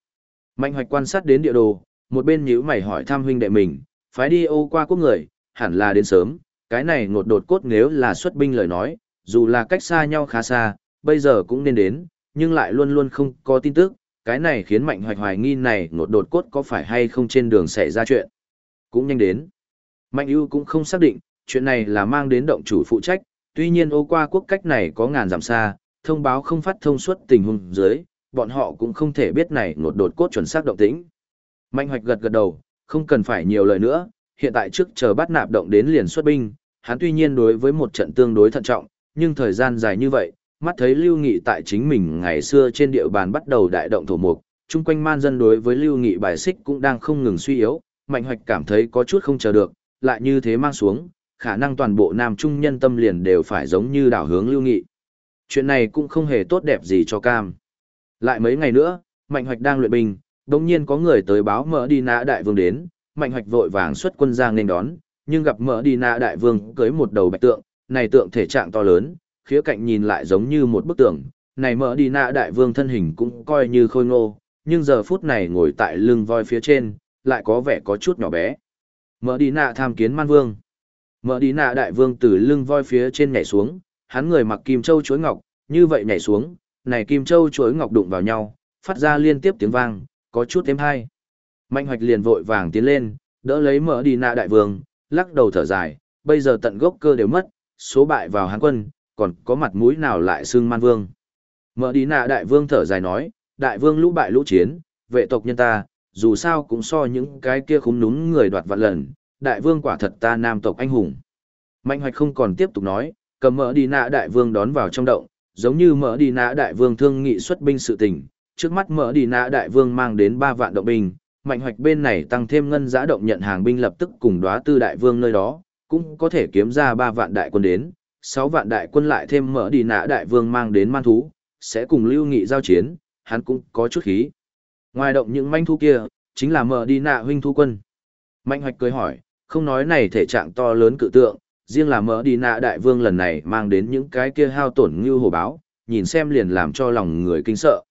Mạnh hoạch quan sát đến địa đồ, một bên nhữ mày hỏi thăm huynh đệ mình, phái đi ô qua quốc người, hẳn là đến sớm, cái này ngột đột cốt nếu là xuất binh lời nói, dù là cách xa nhau khá xa, bây giờ cũng nên đến, nhưng lại luôn luôn không có tin tức, cái này khiến mạnh hoạch hoài nghi này ngột đột cốt có phải hay không trên đường xảy ra chuyện. Cũng nhanh đến. Mạnh ưu cũng không xác định, chuyện này là mang đến động chủ phụ trách, tuy nhiên ô qua quốc cách này có ngàn dặm xa, thông báo không phát thông suốt tình huống dưới, bọn họ cũng không thể biết này ngột đột cốt chuẩn xác động tĩnh. Mạnh hoạch gật gật đầu, không cần phải nhiều lời nữa, hiện tại trước chờ bắt nạp động đến liền xuất binh, hắn tuy nhiên đối với một trận tương đối thận trọng, nhưng thời gian dài như vậy, mắt thấy Lưu Nghị tại chính mình ngày xưa trên địa bàn bắt đầu đại động thổ mục, chung quanh man dân đối với Lưu Nghị bài xích cũng đang không ngừng suy yếu, Mạnh Hoạch cảm thấy có chút không chờ được, lại như thế mang xuống, khả năng toàn bộ Nam Trung nhân tâm liền đều phải giống như đảo hướng Lưu Nghị. Chuyện này cũng không hề tốt đẹp gì cho Cam. Lại mấy ngày nữa, Mạnh Hoạch đang luyện binh, đồng nhiên có người tới báo mở đi nã đại vương đến, Mạnh Hoạch vội vàng xuất quân ra nên đón, nhưng gặp mở đi nã đại vương cưới một đầu bạch tượng, này tượng thể trạng to lớn, khía cạnh nhìn lại giống như một bức tượng, này mở đi nã đại vương thân hình cũng coi như khôi ngô, nhưng giờ phút này ngồi tại lưng voi phía trên, lại có vẻ có chút nhỏ bé. Mở đi nạ tham kiến man vương. Mở đi nạ đại vương từ lưng voi phía trên nhảy xuống, hắn người mặc kim châu chuối ngọc, như vậy nhảy xuống, này kim châu chuối ngọc đụng vào nhau, phát ra liên tiếp tiếng vang, có chút thêm hay. Mạnh hoạch liền vội vàng tiến lên, đỡ lấy mở đi nạ đại vương, lắc đầu thở dài, bây giờ tận gốc cơ đều mất, số bại vào hán quân, còn có mặt mũi nào lại xương man vương. Mở đi nạ đại vương thở dài nói, đại vương lũ bại lũ chiến, vệ tộc nhân ta, dù sao cũng so những cái kia khúng núm người đoạt vạn lần, đại vương quả thật ta nam tộc anh hùng. Mạnh hoạch không còn tiếp tục nói, cầm mở đi nạ đại vương đón vào trong động, giống như mở đi nã đại vương thương nghị xuất binh sự tình, trước mắt mở đi nã đại vương mang đến 3 vạn động binh, mạnh hoạch bên này tăng thêm ngân giã động nhận hàng binh lập tức cùng đóa tư đại vương nơi đó, cũng có thể kiếm ra 3 vạn đại quân đến, 6 vạn đại quân lại thêm mở đi nã đại vương mang đến man thú, sẽ cùng lưu nghị giao chiến, hắn cũng có chút khí. Ngoài động những manh thú kia, chính là mở đi nạ huynh thu quân. Mạnh hoạch cười hỏi, không nói này thể trạng to lớn cự tượng, riêng là mở đi nạ đại vương lần này mang đến những cái kia hao tổn như hồ báo, nhìn xem liền làm cho lòng người kinh sợ.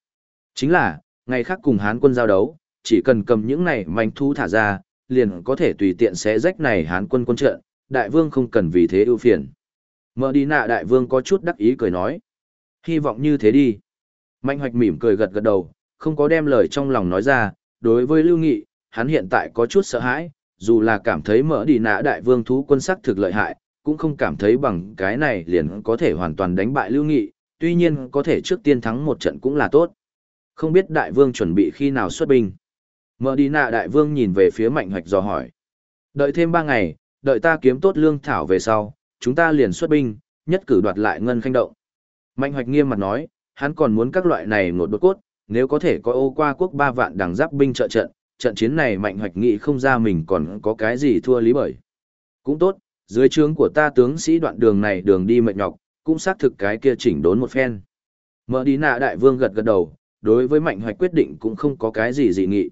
Chính là, ngày khác cùng hán quân giao đấu, chỉ cần cầm những này manh thú thả ra, liền có thể tùy tiện xé rách này hán quân quân trận, đại vương không cần vì thế ưu phiền. Mở đi nạ đại vương có chút đắc ý cười nói. Hy vọng như thế đi. Mạnh hoạch mỉm cười gật gật đầu, không có đem lời trong lòng nói ra, đối với Lưu Nghị, hắn hiện tại có chút sợ hãi, dù là cảm thấy mở đi nã đại vương thú quân sắc thực lợi hại, cũng không cảm thấy bằng cái này liền có thể hoàn toàn đánh bại Lưu Nghị, tuy nhiên có thể trước tiên thắng một trận cũng là tốt. Không biết đại vương chuẩn bị khi nào xuất binh. Mở đi nạ đại vương nhìn về phía mạnh hoạch dò hỏi. Đợi thêm ba ngày, đợi ta kiếm tốt lương thảo về sau, chúng ta liền xuất binh, nhất cử đoạt lại ngân khanh động. Mạnh hoạch nghiêm mặt nói, hắn còn muốn các loại này ngột đột cốt, nếu có thể có ô qua quốc ba vạn đằng giáp binh trợ trận, trận chiến này mạnh hoạch nghị không ra mình còn có cái gì thua lý bởi. Cũng tốt, dưới trướng của ta tướng sĩ đoạn đường này đường đi mệt nhọc, cũng xác thực cái kia chỉnh đốn một phen. Mở đi nạ đại vương gật gật đầu, đối với mạnh hoạch quyết định cũng không có cái gì dị nghị.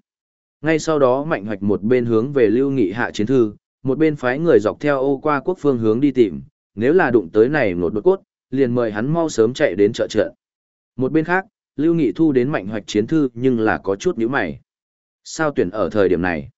Ngay sau đó mạnh hoạch một bên hướng về lưu nghị hạ chiến thư, một bên phái người dọc theo ô qua quốc phương hướng đi tìm, nếu là đụng tới này nột đột cốt, liền mời hắn mau sớm chạy đến trợ. Một bên khác, Lưu Nghị thu đến mạnh hoạch chiến thư nhưng là có chút nhíu mày. Sao tuyển ở thời điểm này?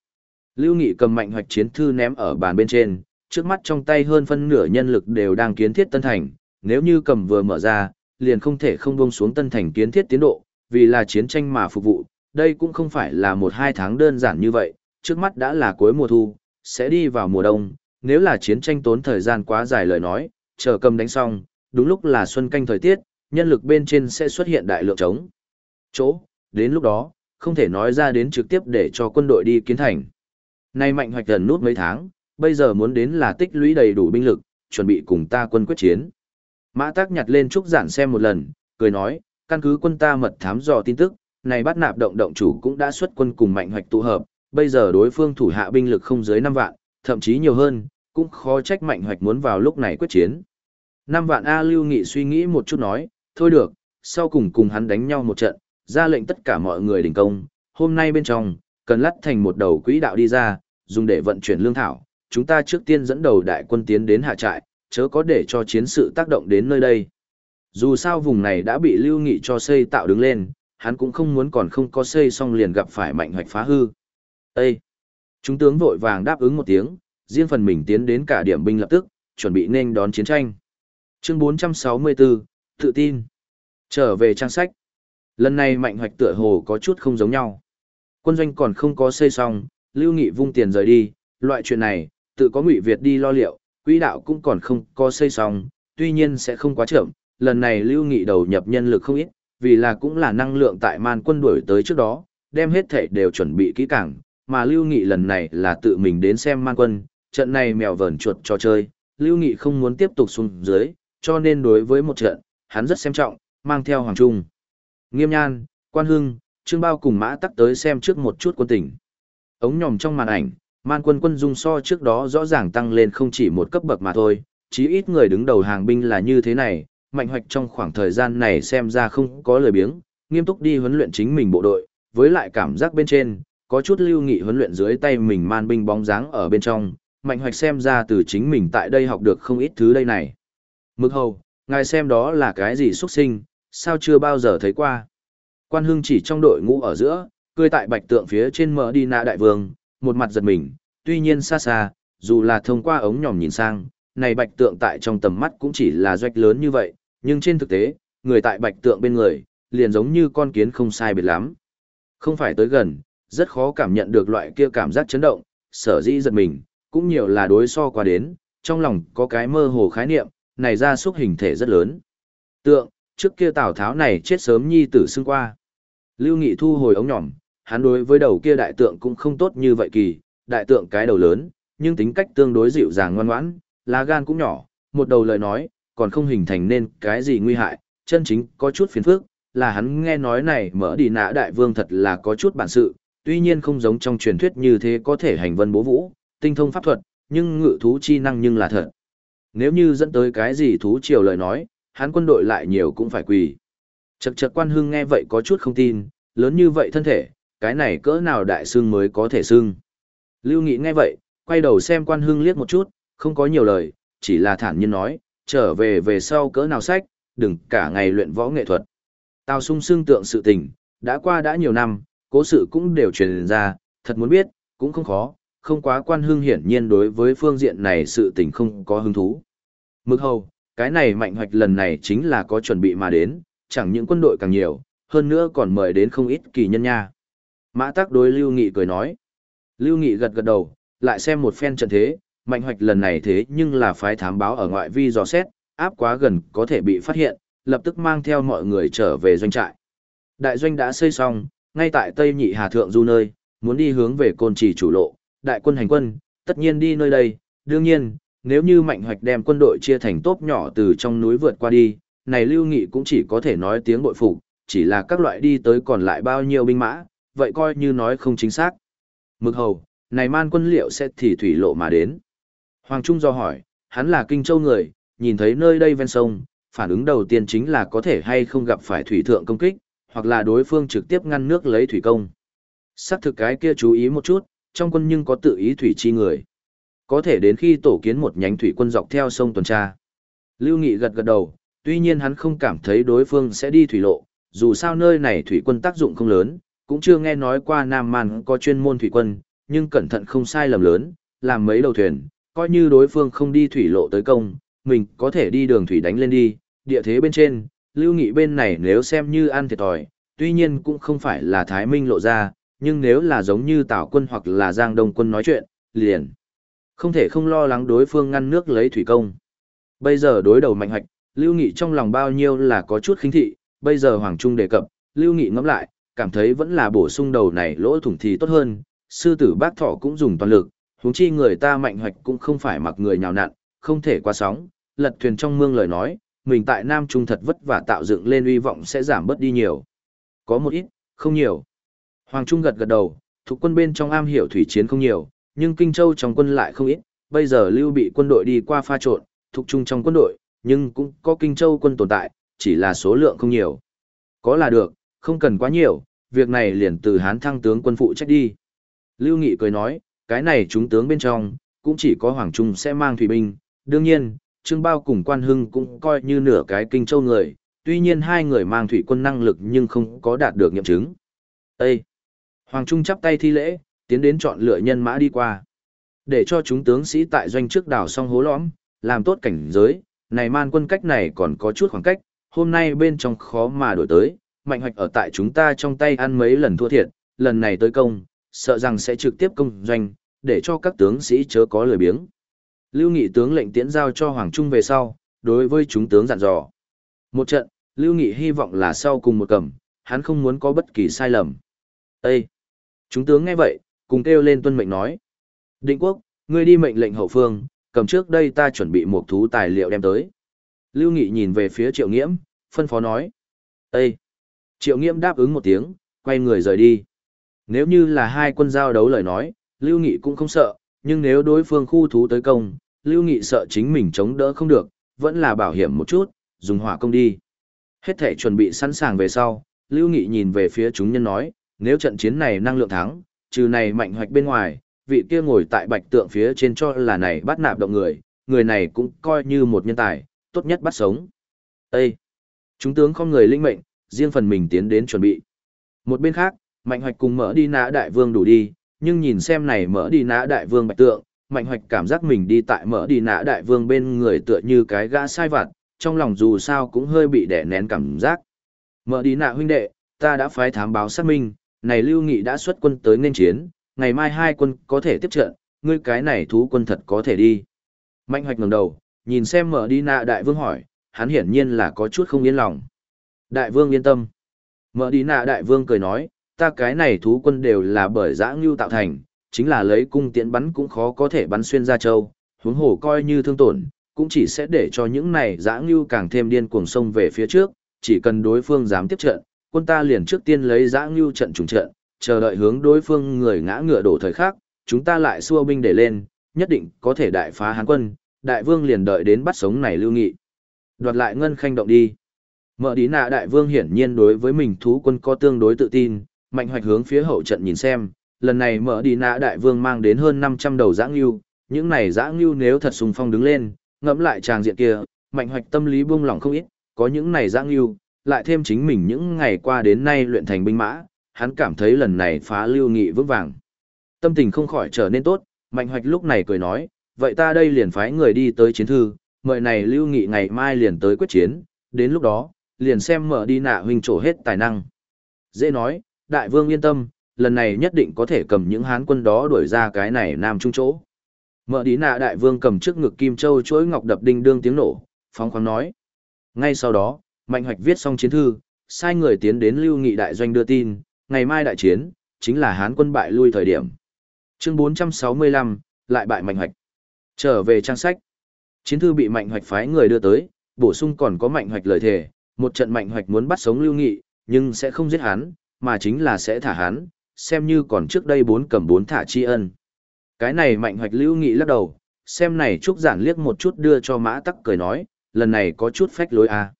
Lưu Nghị cầm mạnh hoạch chiến thư ném ở bàn bên trên, trước mắt trong tay hơn phân nửa nhân lực đều đang kiến thiết tân thành, nếu như cầm vừa mở ra, liền không thể không buông xuống tân thành kiến thiết tiến độ, vì là chiến tranh mà phục vụ, đây cũng không phải là một hai tháng đơn giản như vậy, trước mắt đã là cuối mùa thu, sẽ đi vào mùa đông, nếu là chiến tranh tốn thời gian quá dài lời nói, chờ cầm đánh xong, đúng lúc là xuân canh thời tiết, nhân lực bên trên sẽ xuất hiện đại lượng trống. Chỗ, đến lúc đó, không thể nói ra đến trực tiếp để cho quân đội đi kiến thành. Nay mạnh hoạch gần nút mấy tháng, bây giờ muốn đến là tích lũy đầy đủ binh lực, chuẩn bị cùng ta quân quyết chiến. Mã Tắc nhặt lên trúc giản xem một lần, cười nói, căn cứ quân ta mật thám dò tin tức, này bắt nạp động động chủ cũng đã xuất quân cùng mạnh hoạch tụ hợp, bây giờ đối phương thủ hạ binh lực không dưới 5 vạn, thậm chí nhiều hơn, cũng khó trách mạnh hoạch muốn vào lúc này quyết chiến. 5 vạn A Lưu Nghị suy nghĩ một chút nói, thôi được, sau cùng cùng hắn đánh nhau một trận, ra lệnh tất cả mọi người đình công, hôm nay bên trong, cần lắt thành một đầu quỹ đạo đi ra, dùng để vận chuyển lương thảo, chúng ta trước tiên dẫn đầu đại quân tiến đến hạ trại, chớ có để cho chiến sự tác động đến nơi đây. Dù sao vùng này đã bị lưu nghị cho xây tạo đứng lên, hắn cũng không muốn còn không có xây xong liền gặp phải mạnh hoạch phá hư. Ê! Chúng tướng vội vàng đáp ứng một tiếng, riêng phần mình tiến đến cả điểm binh lập tức, chuẩn bị nên đón chiến tranh. Chương 464, tự tin. Trở về trang sách. Lần này mạnh hoạch tựa hồ có chút không giống nhau. Quân doanh còn không có xây xong, Lưu Nghị vung tiền rời đi, loại chuyện này, tự có Ngụy Việt đi lo liệu, quỹ đạo cũng còn không có xây xong, tuy nhiên sẽ không quá chậm, lần này Lưu Nghị đầu nhập nhân lực không ít, vì là cũng là năng lượng tại man quân đuổi tới trước đó, đem hết thể đều chuẩn bị kỹ càng, mà Lưu Nghị lần này là tự mình đến xem man quân, trận này mèo vờn chuột cho chơi, Lưu Nghị không muốn tiếp tục xuống dưới, cho nên đối với một trận, hắn rất xem trọng, mang theo Hoàng Trung. Nghiêm Nhan, Quan Hưng, Trương Bao cùng Mã Tắc tới xem trước một chút quân tỉnh. Ống nhòm trong màn ảnh, man quân quân dung so trước đó rõ ràng tăng lên không chỉ một cấp bậc mà thôi, chí ít người đứng đầu hàng binh là như thế này, mạnh hoạch trong khoảng thời gian này xem ra không có lời biếng, nghiêm túc đi huấn luyện chính mình bộ đội, với lại cảm giác bên trên, có chút lưu nghị huấn luyện dưới tay mình man binh bóng dáng ở bên trong, mạnh hoạch xem ra từ chính mình tại đây học được không ít thứ đây này. Mực hầu, ngài xem đó là cái gì xuất sinh, sao chưa bao giờ thấy qua. Quan hưng chỉ trong đội ngũ ở giữa, cười tại bạch tượng phía trên mở đi nạ đại vương, một mặt giật mình, tuy nhiên xa xa, dù là thông qua ống nhòm nhìn sang, này bạch tượng tại trong tầm mắt cũng chỉ là doanh lớn như vậy, nhưng trên thực tế, người tại bạch tượng bên người, liền giống như con kiến không sai biệt lắm. Không phải tới gần, rất khó cảm nhận được loại kia cảm giác chấn động, sở dĩ giật mình, cũng nhiều là đối so qua đến, trong lòng có cái mơ hồ khái niệm, này ra xúc hình thể rất lớn. Tượng, trước kia Tào Tháo này chết sớm nhi tử xưng qua. Lưu Nghị thu hồi ống nhỏm, hắn đối với đầu kia đại tượng cũng không tốt như vậy kỳ, đại tượng cái đầu lớn, nhưng tính cách tương đối dịu dàng ngoan ngoãn, lá gan cũng nhỏ, một đầu lời nói, còn không hình thành nên cái gì nguy hại, chân chính có chút phiền phức, là hắn nghe nói này mở đi nã đại vương thật là có chút bản sự, tuy nhiên không giống trong truyền thuyết như thế có thể hành vân bố vũ, tinh thông pháp thuật, nhưng ngự thú chi năng nhưng là thật. Nếu như dẫn tới cái gì thú triều lời nói, hắn quân đội lại nhiều cũng phải quỳ. Chật chật quan hưng nghe vậy có chút không tin, lớn như vậy thân thể, cái này cỡ nào đại sưng mới có thể sưng. Lưu Nghị nghe vậy, quay đầu xem quan hưng liếc một chút, không có nhiều lời, chỉ là thản nhiên nói, trở về về sau cỡ nào sách, đừng cả ngày luyện võ nghệ thuật. Tào sung sưng tượng sự tình, đã qua đã nhiều năm, cố sự cũng đều truyền ra, thật muốn biết, cũng không khó, không quá quan hưng hiển nhiên đối với phương diện này sự tình không có hứng thú. Mực hầu, cái này mạnh hoạch lần này chính là có chuẩn bị mà đến, chẳng những quân đội càng nhiều, hơn nữa còn mời đến không ít kỳ nhân nha. Mã tắc đối Lưu Nghị cười nói. Lưu Nghị gật gật đầu, lại xem một phen trận thế, mạnh hoạch lần này thế nhưng là phái thám báo ở ngoại vi dò xét, áp quá gần có thể bị phát hiện, lập tức mang theo mọi người trở về doanh trại. Đại doanh đã xây xong, ngay tại Tây Nhị Hà Thượng Du nơi, muốn đi hướng về côn trì chủ lộ, đại quân hành quân, tất nhiên đi nơi đây, đương nhiên, nếu như mạnh hoạch đem quân đội chia thành tốp nhỏ từ trong núi vượt qua đi, này Lưu Nghị cũng chỉ có thể nói tiếng bội phục, chỉ là các loại đi tới còn lại bao nhiêu binh mã, vậy coi như nói không chính xác. Mực hầu, này man quân liệu sẽ thì thủy lộ mà đến. Hoàng Trung do hỏi, hắn là Kinh Châu người, nhìn thấy nơi đây ven sông, phản ứng đầu tiên chính là có thể hay không gặp phải thủy thượng công kích, hoặc là đối phương trực tiếp ngăn nước lấy thủy công. Sắc thực cái kia chú ý một chút, trong quân nhưng có tự ý thủy chi người. Có thể đến khi tổ kiến một nhánh thủy quân dọc theo sông tuần tra. Lưu Nghị gật gật đầu, tuy nhiên hắn không cảm thấy đối phương sẽ đi thủy lộ, dù sao nơi này thủy quân tác dụng không lớn, cũng chưa nghe nói qua Nam Man có chuyên môn thủy quân, nhưng cẩn thận không sai lầm lớn, làm mấy đầu thuyền, coi như đối phương không đi thủy lộ tới công, mình có thể đi đường thủy đánh lên đi, địa thế bên trên, lưu nghị bên này nếu xem như ăn thiệt thòi, tuy nhiên cũng không phải là Thái Minh lộ ra, nhưng nếu là giống như Tào quân hoặc là Giang Đông quân nói chuyện, liền. Không thể không lo lắng đối phương ngăn nước lấy thủy công. Bây giờ đối đầu mạnh hoạch, lưu nghị trong lòng bao nhiêu là có chút khinh thị, bây giờ Hoàng Trung đề cập, lưu nghị ngẫm lại, cảm thấy vẫn là bổ sung đầu này lỗ thủng thì tốt hơn, sư tử bác thọ cũng dùng toàn lực, huống chi người ta mạnh hoạch cũng không phải mặc người nhào nặn, không thể qua sóng, lật thuyền trong mương lời nói, mình tại Nam Trung thật vất vả tạo dựng lên uy vọng sẽ giảm bớt đi nhiều. Có một ít, không nhiều. Hoàng Trung gật gật đầu, thuộc quân bên trong am hiểu thủy chiến không nhiều, nhưng Kinh Châu trong quân lại không ít, bây giờ lưu bị quân đội đi qua pha trộn, thuộc trung trong quân đội, nhưng cũng có Kinh Châu quân tồn tại, chỉ là số lượng không nhiều. Có là được, không cần quá nhiều, việc này liền từ hán thăng tướng quân phụ trách đi. Lưu Nghị cười nói, cái này chúng tướng bên trong, cũng chỉ có Hoàng Trung sẽ mang thủy binh, đương nhiên, Trương Bao cùng Quan Hưng cũng coi như nửa cái kinh châu người, tuy nhiên hai người mang thủy quân năng lực nhưng không có đạt được nghiệm chứng. Ê! Hoàng Trung chắp tay thi lễ, tiến đến chọn lựa nhân mã đi qua. Để cho chúng tướng sĩ tại doanh trước đảo xong hố lõm, làm tốt cảnh giới, này man quân cách này còn có chút khoảng cách, hôm nay bên trong khó mà đổi tới, mạnh hoạch ở tại chúng ta trong tay ăn mấy lần thua thiệt, lần này tới công, sợ rằng sẽ trực tiếp công doanh, để cho các tướng sĩ chớ có lười biếng. Lưu Nghị tướng lệnh tiễn giao cho Hoàng Trung về sau, đối với chúng tướng dặn dò. Một trận, Lưu Nghị hy vọng là sau cùng một cầm, hắn không muốn có bất kỳ sai lầm. Ê! Chúng tướng nghe vậy, cùng kêu lên tuân mệnh nói. Định quốc, ngươi đi mệnh lệnh hậu phương, cầm trước đây ta chuẩn bị một thú tài liệu đem tới. Lưu Nghị nhìn về phía Triệu Nghiễm, phân phó nói. Ê! Triệu Nghiễm đáp ứng một tiếng, quay người rời đi. Nếu như là hai quân giao đấu lời nói, Lưu Nghị cũng không sợ, nhưng nếu đối phương khu thú tới công, Lưu Nghị sợ chính mình chống đỡ không được, vẫn là bảo hiểm một chút, dùng hỏa công đi. Hết thể chuẩn bị sẵn sàng về sau, Lưu Nghị nhìn về phía chúng nhân nói, nếu trận chiến này năng lượng thắng, trừ này mạnh hoạch bên ngoài, vị kia ngồi tại bạch tượng phía trên cho là này bắt nạp động người, người này cũng coi như một nhân tài, tốt nhất bắt sống. Ê! Chúng tướng không người linh mệnh, riêng phần mình tiến đến chuẩn bị. Một bên khác, Mạnh Hoạch cùng mở đi nã đại vương đủ đi, nhưng nhìn xem này mở đi nã đại vương bạch tượng, Mạnh Hoạch cảm giác mình đi tại mở đi nã đại vương bên người tựa như cái gã sai vặt, trong lòng dù sao cũng hơi bị đè nén cảm giác. Mở đi nã huynh đệ, ta đã phái thám báo xác minh, này Lưu Nghị đã xuất quân tới nên chiến, ngày mai hai quân có thể tiếp trận, ngươi cái này thú quân thật có thể đi. Mạnh Hoạch ngẩng đầu, nhìn xem mở đi nã đại vương hỏi, hắn hiển nhiên là có chút không yên lòng. Đại vương yên tâm. Mở đi nạ đại vương cười nói, ta cái này thú quân đều là bởi giã ngưu tạo thành, chính là lấy cung tiễn bắn cũng khó có thể bắn xuyên ra châu, huống hồ coi như thương tổn, cũng chỉ sẽ để cho những này giã ngưu càng thêm điên cuồng sông về phía trước, chỉ cần đối phương dám tiếp trận, quân ta liền trước tiên lấy giã ngưu trận trùng trận, chờ đợi hướng đối phương người ngã ngựa đổ thời khắc, chúng ta lại xua binh để lên, nhất định có thể đại phá hán quân, đại vương liền đợi đến bắt sống này lưu nghị. Đoạt lại ngân khanh động đi. Mở đi nạ đại vương hiển nhiên đối với mình thú quân có tương đối tự tin, mạnh hoạch hướng phía hậu trận nhìn xem, lần này mở đi nạ đại vương mang đến hơn 500 đầu giã ngưu, những này giã ngưu nếu thật sùng phong đứng lên, ngẫm lại tràng diện kia, mạnh hoạch tâm lý buông lỏng không ít, có những này giã ngưu, lại thêm chính mình những ngày qua đến nay luyện thành binh mã, hắn cảm thấy lần này phá lưu nghị vững vàng. Tâm tình không khỏi trở nên tốt, mạnh hoạch lúc này cười nói, vậy ta đây liền phái người đi tới chiến thư, mời này lưu nghị ngày mai liền tới quyết chiến, đến lúc đó, liền xem mở đi nạ huynh trổ hết tài năng. Dễ nói, đại vương yên tâm, lần này nhất định có thể cầm những hán quân đó đuổi ra cái này nam trung chỗ. Mở đi nạ đại vương cầm trước ngực kim châu chuỗi ngọc đập đinh đương tiếng nổ, phóng khoáng nói. Ngay sau đó, Mạnh Hoạch viết xong chiến thư, sai người tiến đến lưu nghị đại doanh đưa tin, ngày mai đại chiến, chính là hán quân bại lui thời điểm. Chương 465, lại bại Mạnh Hoạch. Trở về trang sách. Chiến thư bị Mạnh Hoạch phái người đưa tới, bổ sung còn có Mạnh Hoạch lời thề, một trận mạnh hoạch muốn bắt sống Lưu Nghị, nhưng sẽ không giết hắn, mà chính là sẽ thả hắn, xem như còn trước đây bốn cầm bốn thả tri ân. Cái này mạnh hoạch Lưu Nghị lắc đầu, xem này Trúc Giản liếc một chút đưa cho Mã Tắc cười nói, lần này có chút phách lối à.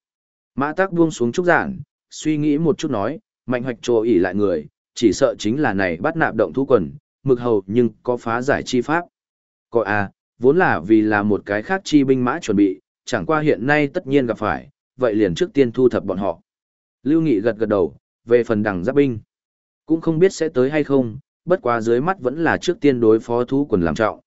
Mã Tắc buông xuống Trúc Giản, suy nghĩ một chút nói, mạnh hoạch trồ ỉ lại người, chỉ sợ chính là này bắt nạp động thú quần, mực hầu nhưng có phá giải chi pháp. Coi à, vốn là vì là một cái khác chi binh mã chuẩn bị, chẳng qua hiện nay tất nhiên gặp phải, vậy liền trước tiên thu thập bọn họ. Lưu Nghị gật gật đầu, về phần đằng giáp binh. Cũng không biết sẽ tới hay không, bất quá dưới mắt vẫn là trước tiên đối phó thú quần làm trọng.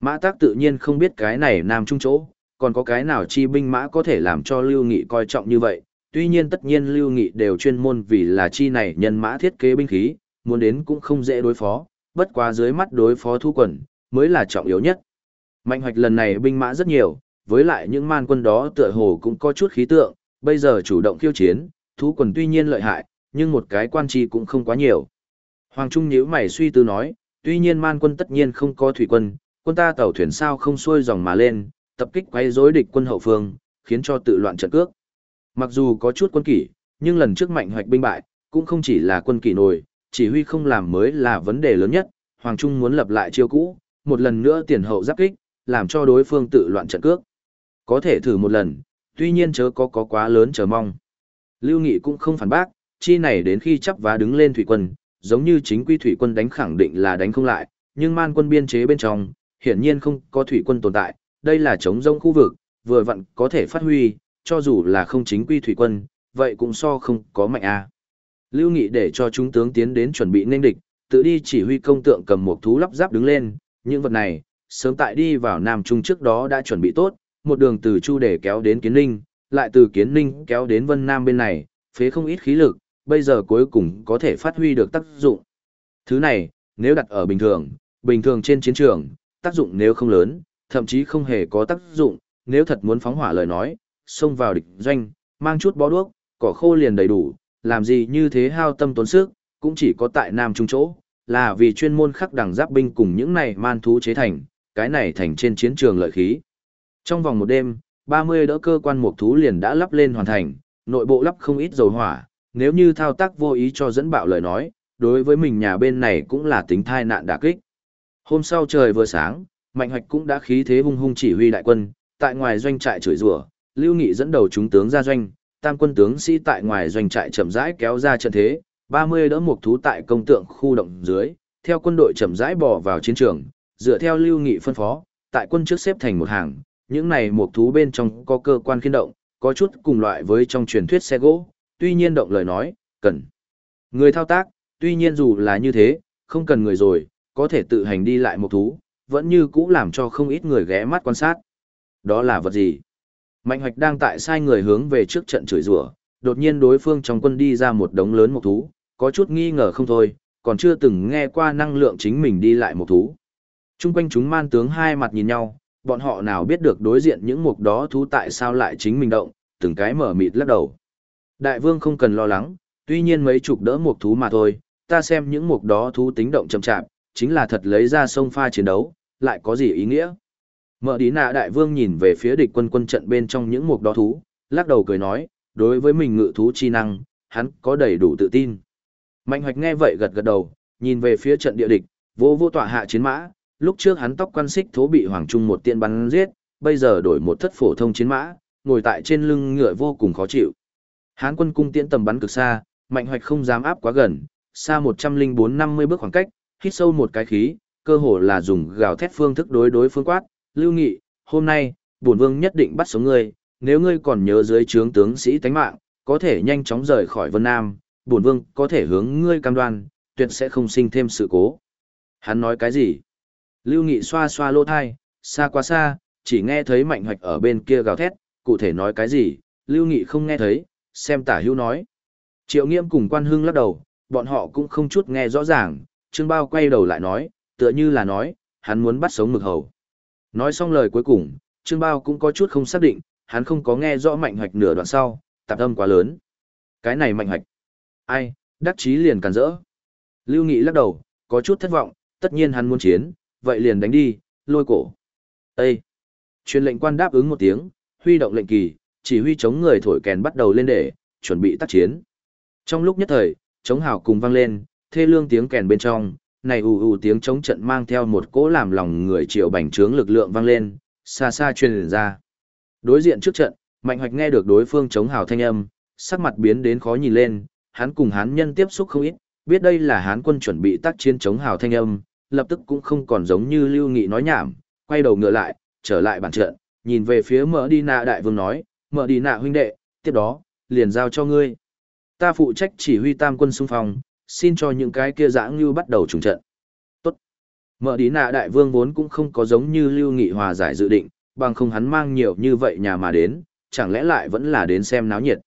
Mã tác tự nhiên không biết cái này nam trung chỗ, còn có cái nào chi binh mã có thể làm cho Lưu Nghị coi trọng như vậy. Tuy nhiên tất nhiên Lưu Nghị đều chuyên môn vì là chi này nhân mã thiết kế binh khí, muốn đến cũng không dễ đối phó, bất quá dưới mắt đối phó thú quần, mới là trọng yếu nhất. Mạnh hoạch lần này binh mã rất nhiều, với lại những man quân đó tựa hồ cũng có chút khí tượng, bây giờ chủ động khiêu chiến, thú quần tuy nhiên lợi hại, nhưng một cái quan chi cũng không quá nhiều. Hoàng Trung nhíu mày suy tư nói, tuy nhiên man quân tất nhiên không có thủy quân, quân ta tàu thuyền sao không xuôi dòng mà lên, tập kích quấy rối địch quân hậu phương, khiến cho tự loạn trận cước. Mặc dù có chút quân kỷ, nhưng lần trước mạnh hoạch binh bại, cũng không chỉ là quân kỷ nổi, chỉ huy không làm mới là vấn đề lớn nhất, Hoàng Trung muốn lập lại chiêu cũ, một lần nữa tiền hậu giáp kích, làm cho đối phương tự loạn trận cước. Có thể thử một lần, tuy nhiên chớ có có quá lớn chờ mong. Lưu Nghị cũng không phản bác, chi này đến khi chấp vá đứng lên thủy quân, giống như chính quy thủy quân đánh khẳng định là đánh không lại, nhưng man quân biên chế bên trong, hiển nhiên không có thủy quân tồn tại, đây là chống rông khu vực, vừa vặn có thể phát huy, cho dù là không chính quy thủy quân, vậy cũng so không có mạnh a. Lưu Nghị để cho chúng tướng tiến đến chuẩn bị nên địch, tự đi chỉ huy công tượng cầm một thú lắp ráp đứng lên, những vật này, sớm tại đi vào Nam Trung trước đó đã chuẩn bị tốt, một đường từ Chu để kéo đến Kiến Ninh, lại từ Kiến Ninh kéo đến Vân Nam bên này, phế không ít khí lực, bây giờ cuối cùng có thể phát huy được tác dụng. Thứ này, nếu đặt ở bình thường, bình thường trên chiến trường, tác dụng nếu không lớn, thậm chí không hề có tác dụng, nếu thật muốn phóng hỏa lời nói, xông vào địch doanh, mang chút bó đuốc, cỏ khô liền đầy đủ, làm gì như thế hao tâm tốn sức, cũng chỉ có tại Nam Trung chỗ, là vì chuyên môn khắc đẳng giáp binh cùng những này man thú chế thành, cái này thành trên chiến trường lợi khí. Trong vòng một đêm, 30 đỡ cơ quan mục thú liền đã lắp lên hoàn thành, nội bộ lắp không ít dầu hỏa, nếu như thao tác vô ý cho dẫn bạo lời nói, đối với mình nhà bên này cũng là tính thai nạn đả kích. Hôm sau trời vừa sáng, Mạnh Hoạch cũng đã khí thế hung hung chỉ huy đại quân, tại ngoài doanh trại chửi rủa, Lưu Nghị dẫn đầu chúng tướng ra doanh, tam quân tướng sĩ tại ngoài doanh trại chậm rãi kéo ra trận thế, 30 đỡ mục thú tại công tượng khu động dưới, theo quân đội chậm rãi bò vào chiến trường, dựa theo Lưu Nghị phân phó, tại quân trước xếp thành một hàng, những này một thú bên trong có cơ quan khiên động, có chút cùng loại với trong truyền thuyết xe gỗ, tuy nhiên động lời nói, cần người thao tác, tuy nhiên dù là như thế, không cần người rồi, có thể tự hành đi lại một thú, vẫn như cũ làm cho không ít người ghé mắt quan sát. Đó là vật gì? Mạnh hoạch đang tại sai người hướng về trước trận chửi rủa, đột nhiên đối phương trong quân đi ra một đống lớn một thú, có chút nghi ngờ không thôi, còn chưa từng nghe qua năng lượng chính mình đi lại một thú. Trung quanh chúng man tướng hai mặt nhìn nhau, bọn họ nào biết được đối diện những mục đó thú tại sao lại chính mình động, từng cái mở mịt lắc đầu. Đại vương không cần lo lắng, tuy nhiên mấy chục đỡ mục thú mà thôi, ta xem những mục đó thú tính động chậm chạp, chính là thật lấy ra sông pha chiến đấu, lại có gì ý nghĩa. Mở đi nạ đại vương nhìn về phía địch quân quân trận bên trong những mục đó thú, lắc đầu cười nói, đối với mình ngự thú chi năng, hắn có đầy đủ tự tin. Mạnh hoạch nghe vậy gật gật đầu, nhìn về phía trận địa địch, vô vô tọa hạ chiến mã, lúc trước hắn tóc quan xích thố bị Hoàng Trung một tiên bắn giết, bây giờ đổi một thất phổ thông chiến mã, ngồi tại trên lưng ngựa vô cùng khó chịu. Hán quân cung tiễn tầm bắn cực xa, mạnh hoạch không dám áp quá gần, xa 104-50 bước khoảng cách, hít sâu một cái khí, cơ hồ là dùng gào thét phương thức đối đối phương quát, lưu nghị, hôm nay, bổn vương nhất định bắt sống ngươi, nếu ngươi còn nhớ dưới trướng tướng sĩ tánh mạng, có thể nhanh chóng rời khỏi Vân Nam, bổn vương có thể hướng ngươi cam đoan, tuyệt sẽ không sinh thêm sự cố. Hắn nói cái gì? Lưu Nghị xoa xoa lô thai, xa quá xa, chỉ nghe thấy mạnh hoạch ở bên kia gào thét, cụ thể nói cái gì, Lưu Nghị không nghe thấy, xem tả hữu nói. Triệu nghiêm cùng quan hưng lắc đầu, bọn họ cũng không chút nghe rõ ràng, Trương Bao quay đầu lại nói, tựa như là nói, hắn muốn bắt sống mực hầu. Nói xong lời cuối cùng, Trương Bao cũng có chút không xác định, hắn không có nghe rõ mạnh hoạch nửa đoạn sau, tạp âm quá lớn. Cái này mạnh hoạch. Ai, đắc chí liền cản rỡ. Lưu Nghị lắc đầu, có chút thất vọng, tất nhiên hắn muốn chiến, vậy liền đánh đi, lôi cổ. Ê! Truyền lệnh quan đáp ứng một tiếng, huy động lệnh kỳ, chỉ huy chống người thổi kèn bắt đầu lên để, chuẩn bị tác chiến. Trong lúc nhất thời, chống hào cùng vang lên, thê lương tiếng kèn bên trong, này ù ù tiếng chống trận mang theo một cỗ làm lòng người triệu bành trướng lực lượng vang lên, xa xa truyền ra. Đối diện trước trận, Mạnh Hoạch nghe được đối phương chống hào thanh âm, sắc mặt biến đến khó nhìn lên, hắn cùng hán nhân tiếp xúc không ít, biết đây là hán quân chuẩn bị tác chiến chống hào thanh âm, lập tức cũng không còn giống như Lưu Nghị nói nhảm, quay đầu ngựa lại, trở lại bản trận, nhìn về phía Mở Đi Nạ đại vương nói, Mở Đi Nạ huynh đệ, tiếp đó, liền giao cho ngươi. Ta phụ trách chỉ huy tam quân xung phong, xin cho những cái kia dã ngưu bắt đầu trùng trận. Tốt. Mở Đi Nạ đại vương vốn cũng không có giống như Lưu Nghị hòa giải dự định, bằng không hắn mang nhiều như vậy nhà mà đến, chẳng lẽ lại vẫn là đến xem náo nhiệt.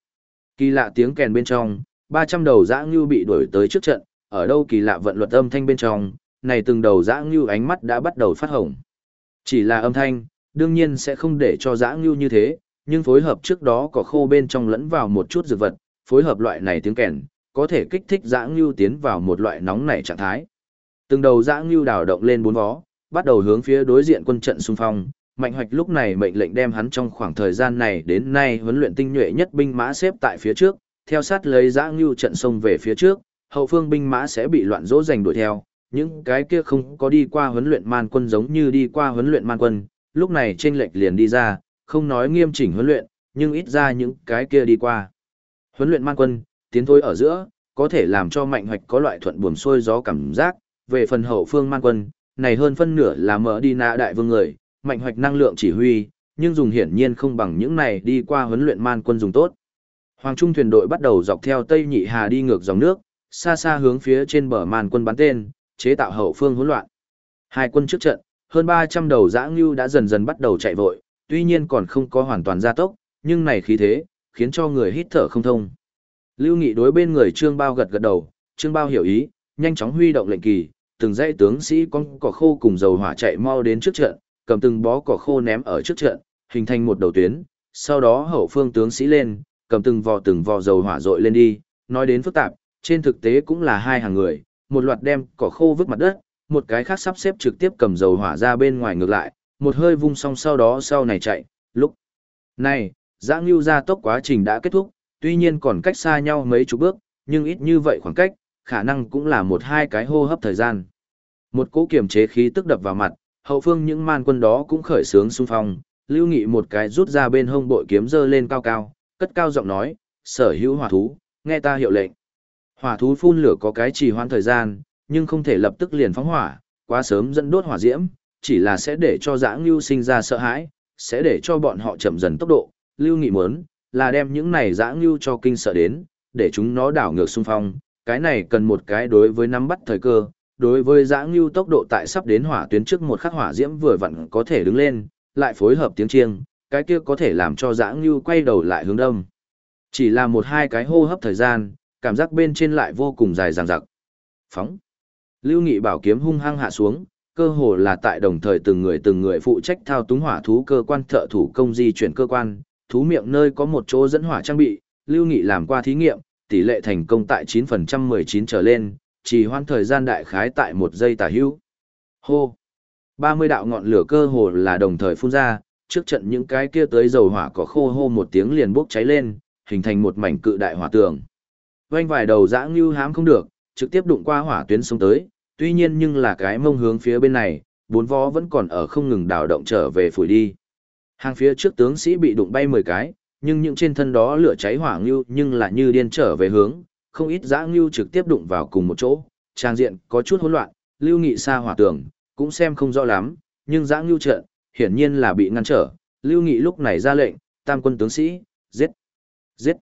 Kỳ lạ tiếng kèn bên trong, 300 đầu dã ngưu bị đuổi tới trước trận, ở đâu kỳ lạ vận luật âm thanh bên trong, này từng đầu dã ngưu ánh mắt đã bắt đầu phát hồng. Chỉ là âm thanh, đương nhiên sẽ không để cho dã ngưu như thế, nhưng phối hợp trước đó có khô bên trong lẫn vào một chút dược vật, phối hợp loại này tiếng kèn, có thể kích thích dã ngưu tiến vào một loại nóng nảy trạng thái. Từng đầu dã ngưu đảo động lên bốn vó, bắt đầu hướng phía đối diện quân trận xung phong. Mạnh Hoạch lúc này mệnh lệnh đem hắn trong khoảng thời gian này đến nay huấn luyện tinh nhuệ nhất binh mã xếp tại phía trước, theo sát lấy dã ngưu trận sông về phía trước, hậu phương binh mã sẽ bị loạn dỗ giành đuổi theo, những cái kia không có đi qua huấn luyện man quân giống như đi qua huấn luyện man quân, lúc này trên lệch liền đi ra, không nói nghiêm chỉnh huấn luyện, nhưng ít ra những cái kia đi qua. Huấn luyện man quân, tiến thôi ở giữa, có thể làm cho mạnh hoạch có loại thuận buồm xuôi gió cảm giác, về phần hậu phương man quân, này hơn phân nửa là mở đi nạ đại vương người, mạnh hoạch năng lượng chỉ huy, nhưng dùng hiển nhiên không bằng những này đi qua huấn luyện man quân dùng tốt. Hoàng Trung thuyền đội bắt đầu dọc theo Tây Nhị Hà đi ngược dòng nước, xa xa hướng phía trên bờ man quân bắn tên, chế tạo hậu phương hỗn loạn. Hai quân trước trận, hơn 300 đầu dã ngưu đã dần dần bắt đầu chạy vội, tuy nhiên còn không có hoàn toàn gia tốc, nhưng này khí thế, khiến cho người hít thở không thông. Lưu Nghị đối bên người Trương Bao gật gật đầu, Trương Bao hiểu ý, nhanh chóng huy động lệnh kỳ, từng dãy tướng sĩ con cỏ khô cùng dầu hỏa chạy mau đến trước trận, cầm từng bó cỏ khô ném ở trước trận, hình thành một đầu tuyến, sau đó hậu phương tướng sĩ lên, cầm từng vò từng vò dầu hỏa dội lên đi, nói đến phức tạp, trên thực tế cũng là hai hàng người, một loạt đem cỏ khô vứt mặt đất, một cái khác sắp xếp trực tiếp cầm dầu hỏa ra bên ngoài ngược lại, một hơi vung xong sau đó sau này chạy, lúc này, giã ngưu ra tốc quá trình đã kết thúc, tuy nhiên còn cách xa nhau mấy chục bước, nhưng ít như vậy khoảng cách, khả năng cũng là một hai cái hô hấp thời gian. Một cỗ kiểm chế khí tức đập vào mặt, hậu phương những man quân đó cũng khởi sướng xung phong, lưu nghị một cái rút ra bên hông bội kiếm dơ lên cao cao, cất cao giọng nói, sở hữu hỏa thú, nghe ta hiệu lệnh. Hỏa thú phun lửa có cái trì hoãn thời gian, nhưng không thể lập tức liền phóng hỏa, quá sớm dẫn đốt hỏa diễm, chỉ là sẽ để cho dã ngưu sinh ra sợ hãi, sẽ để cho bọn họ chậm dần tốc độ. Lưu Nghị muốn là đem những này dã ngưu cho kinh sợ đến, để chúng nó đảo ngược xung phong, cái này cần một cái đối với nắm bắt thời cơ, đối với dã ngưu tốc độ tại sắp đến hỏa tuyến trước một khắc hỏa diễm vừa vặn có thể đứng lên, lại phối hợp tiếng chiêng, cái kia có thể làm cho dã ngưu quay đầu lại hướng đông. Chỉ là một hai cái hô hấp thời gian, cảm giác bên trên lại vô cùng dài dằng dặc. Phóng. Lưu Nghị bảo kiếm hung hăng hạ xuống, cơ hồ là tại đồng thời từng người từng người phụ trách thao túng hỏa thú cơ quan thợ thủ công di chuyển cơ quan, thú miệng nơi có một chỗ dẫn hỏa trang bị, Lưu Nghị làm qua thí nghiệm, tỷ lệ thành công tại 9% 19 trở lên, chỉ hoãn thời gian đại khái tại một giây tả hữu. Hô! 30 đạo ngọn lửa cơ hồ là đồng thời phun ra, trước trận những cái kia tới dầu hỏa có khô hô một tiếng liền bốc cháy lên, hình thành một mảnh cự đại hỏa tường. Vành vài đầu dã ngưu hám không được, trực tiếp đụng qua hỏa tuyến sông tới, tuy nhiên nhưng là cái mông hướng phía bên này, bốn vó vẫn còn ở không ngừng đào động trở về phủi đi. Hàng phía trước tướng sĩ bị đụng bay 10 cái, nhưng những trên thân đó lửa cháy hỏa ngưu nhưng là như điên trở về hướng, không ít dã ngưu trực tiếp đụng vào cùng một chỗ, trang diện có chút hỗn loạn, lưu nghị xa hỏa tường, cũng xem không rõ lắm, nhưng dã ngưu trận, hiển nhiên là bị ngăn trở, lưu nghị lúc này ra lệnh, tam quân tướng sĩ, giết, giết,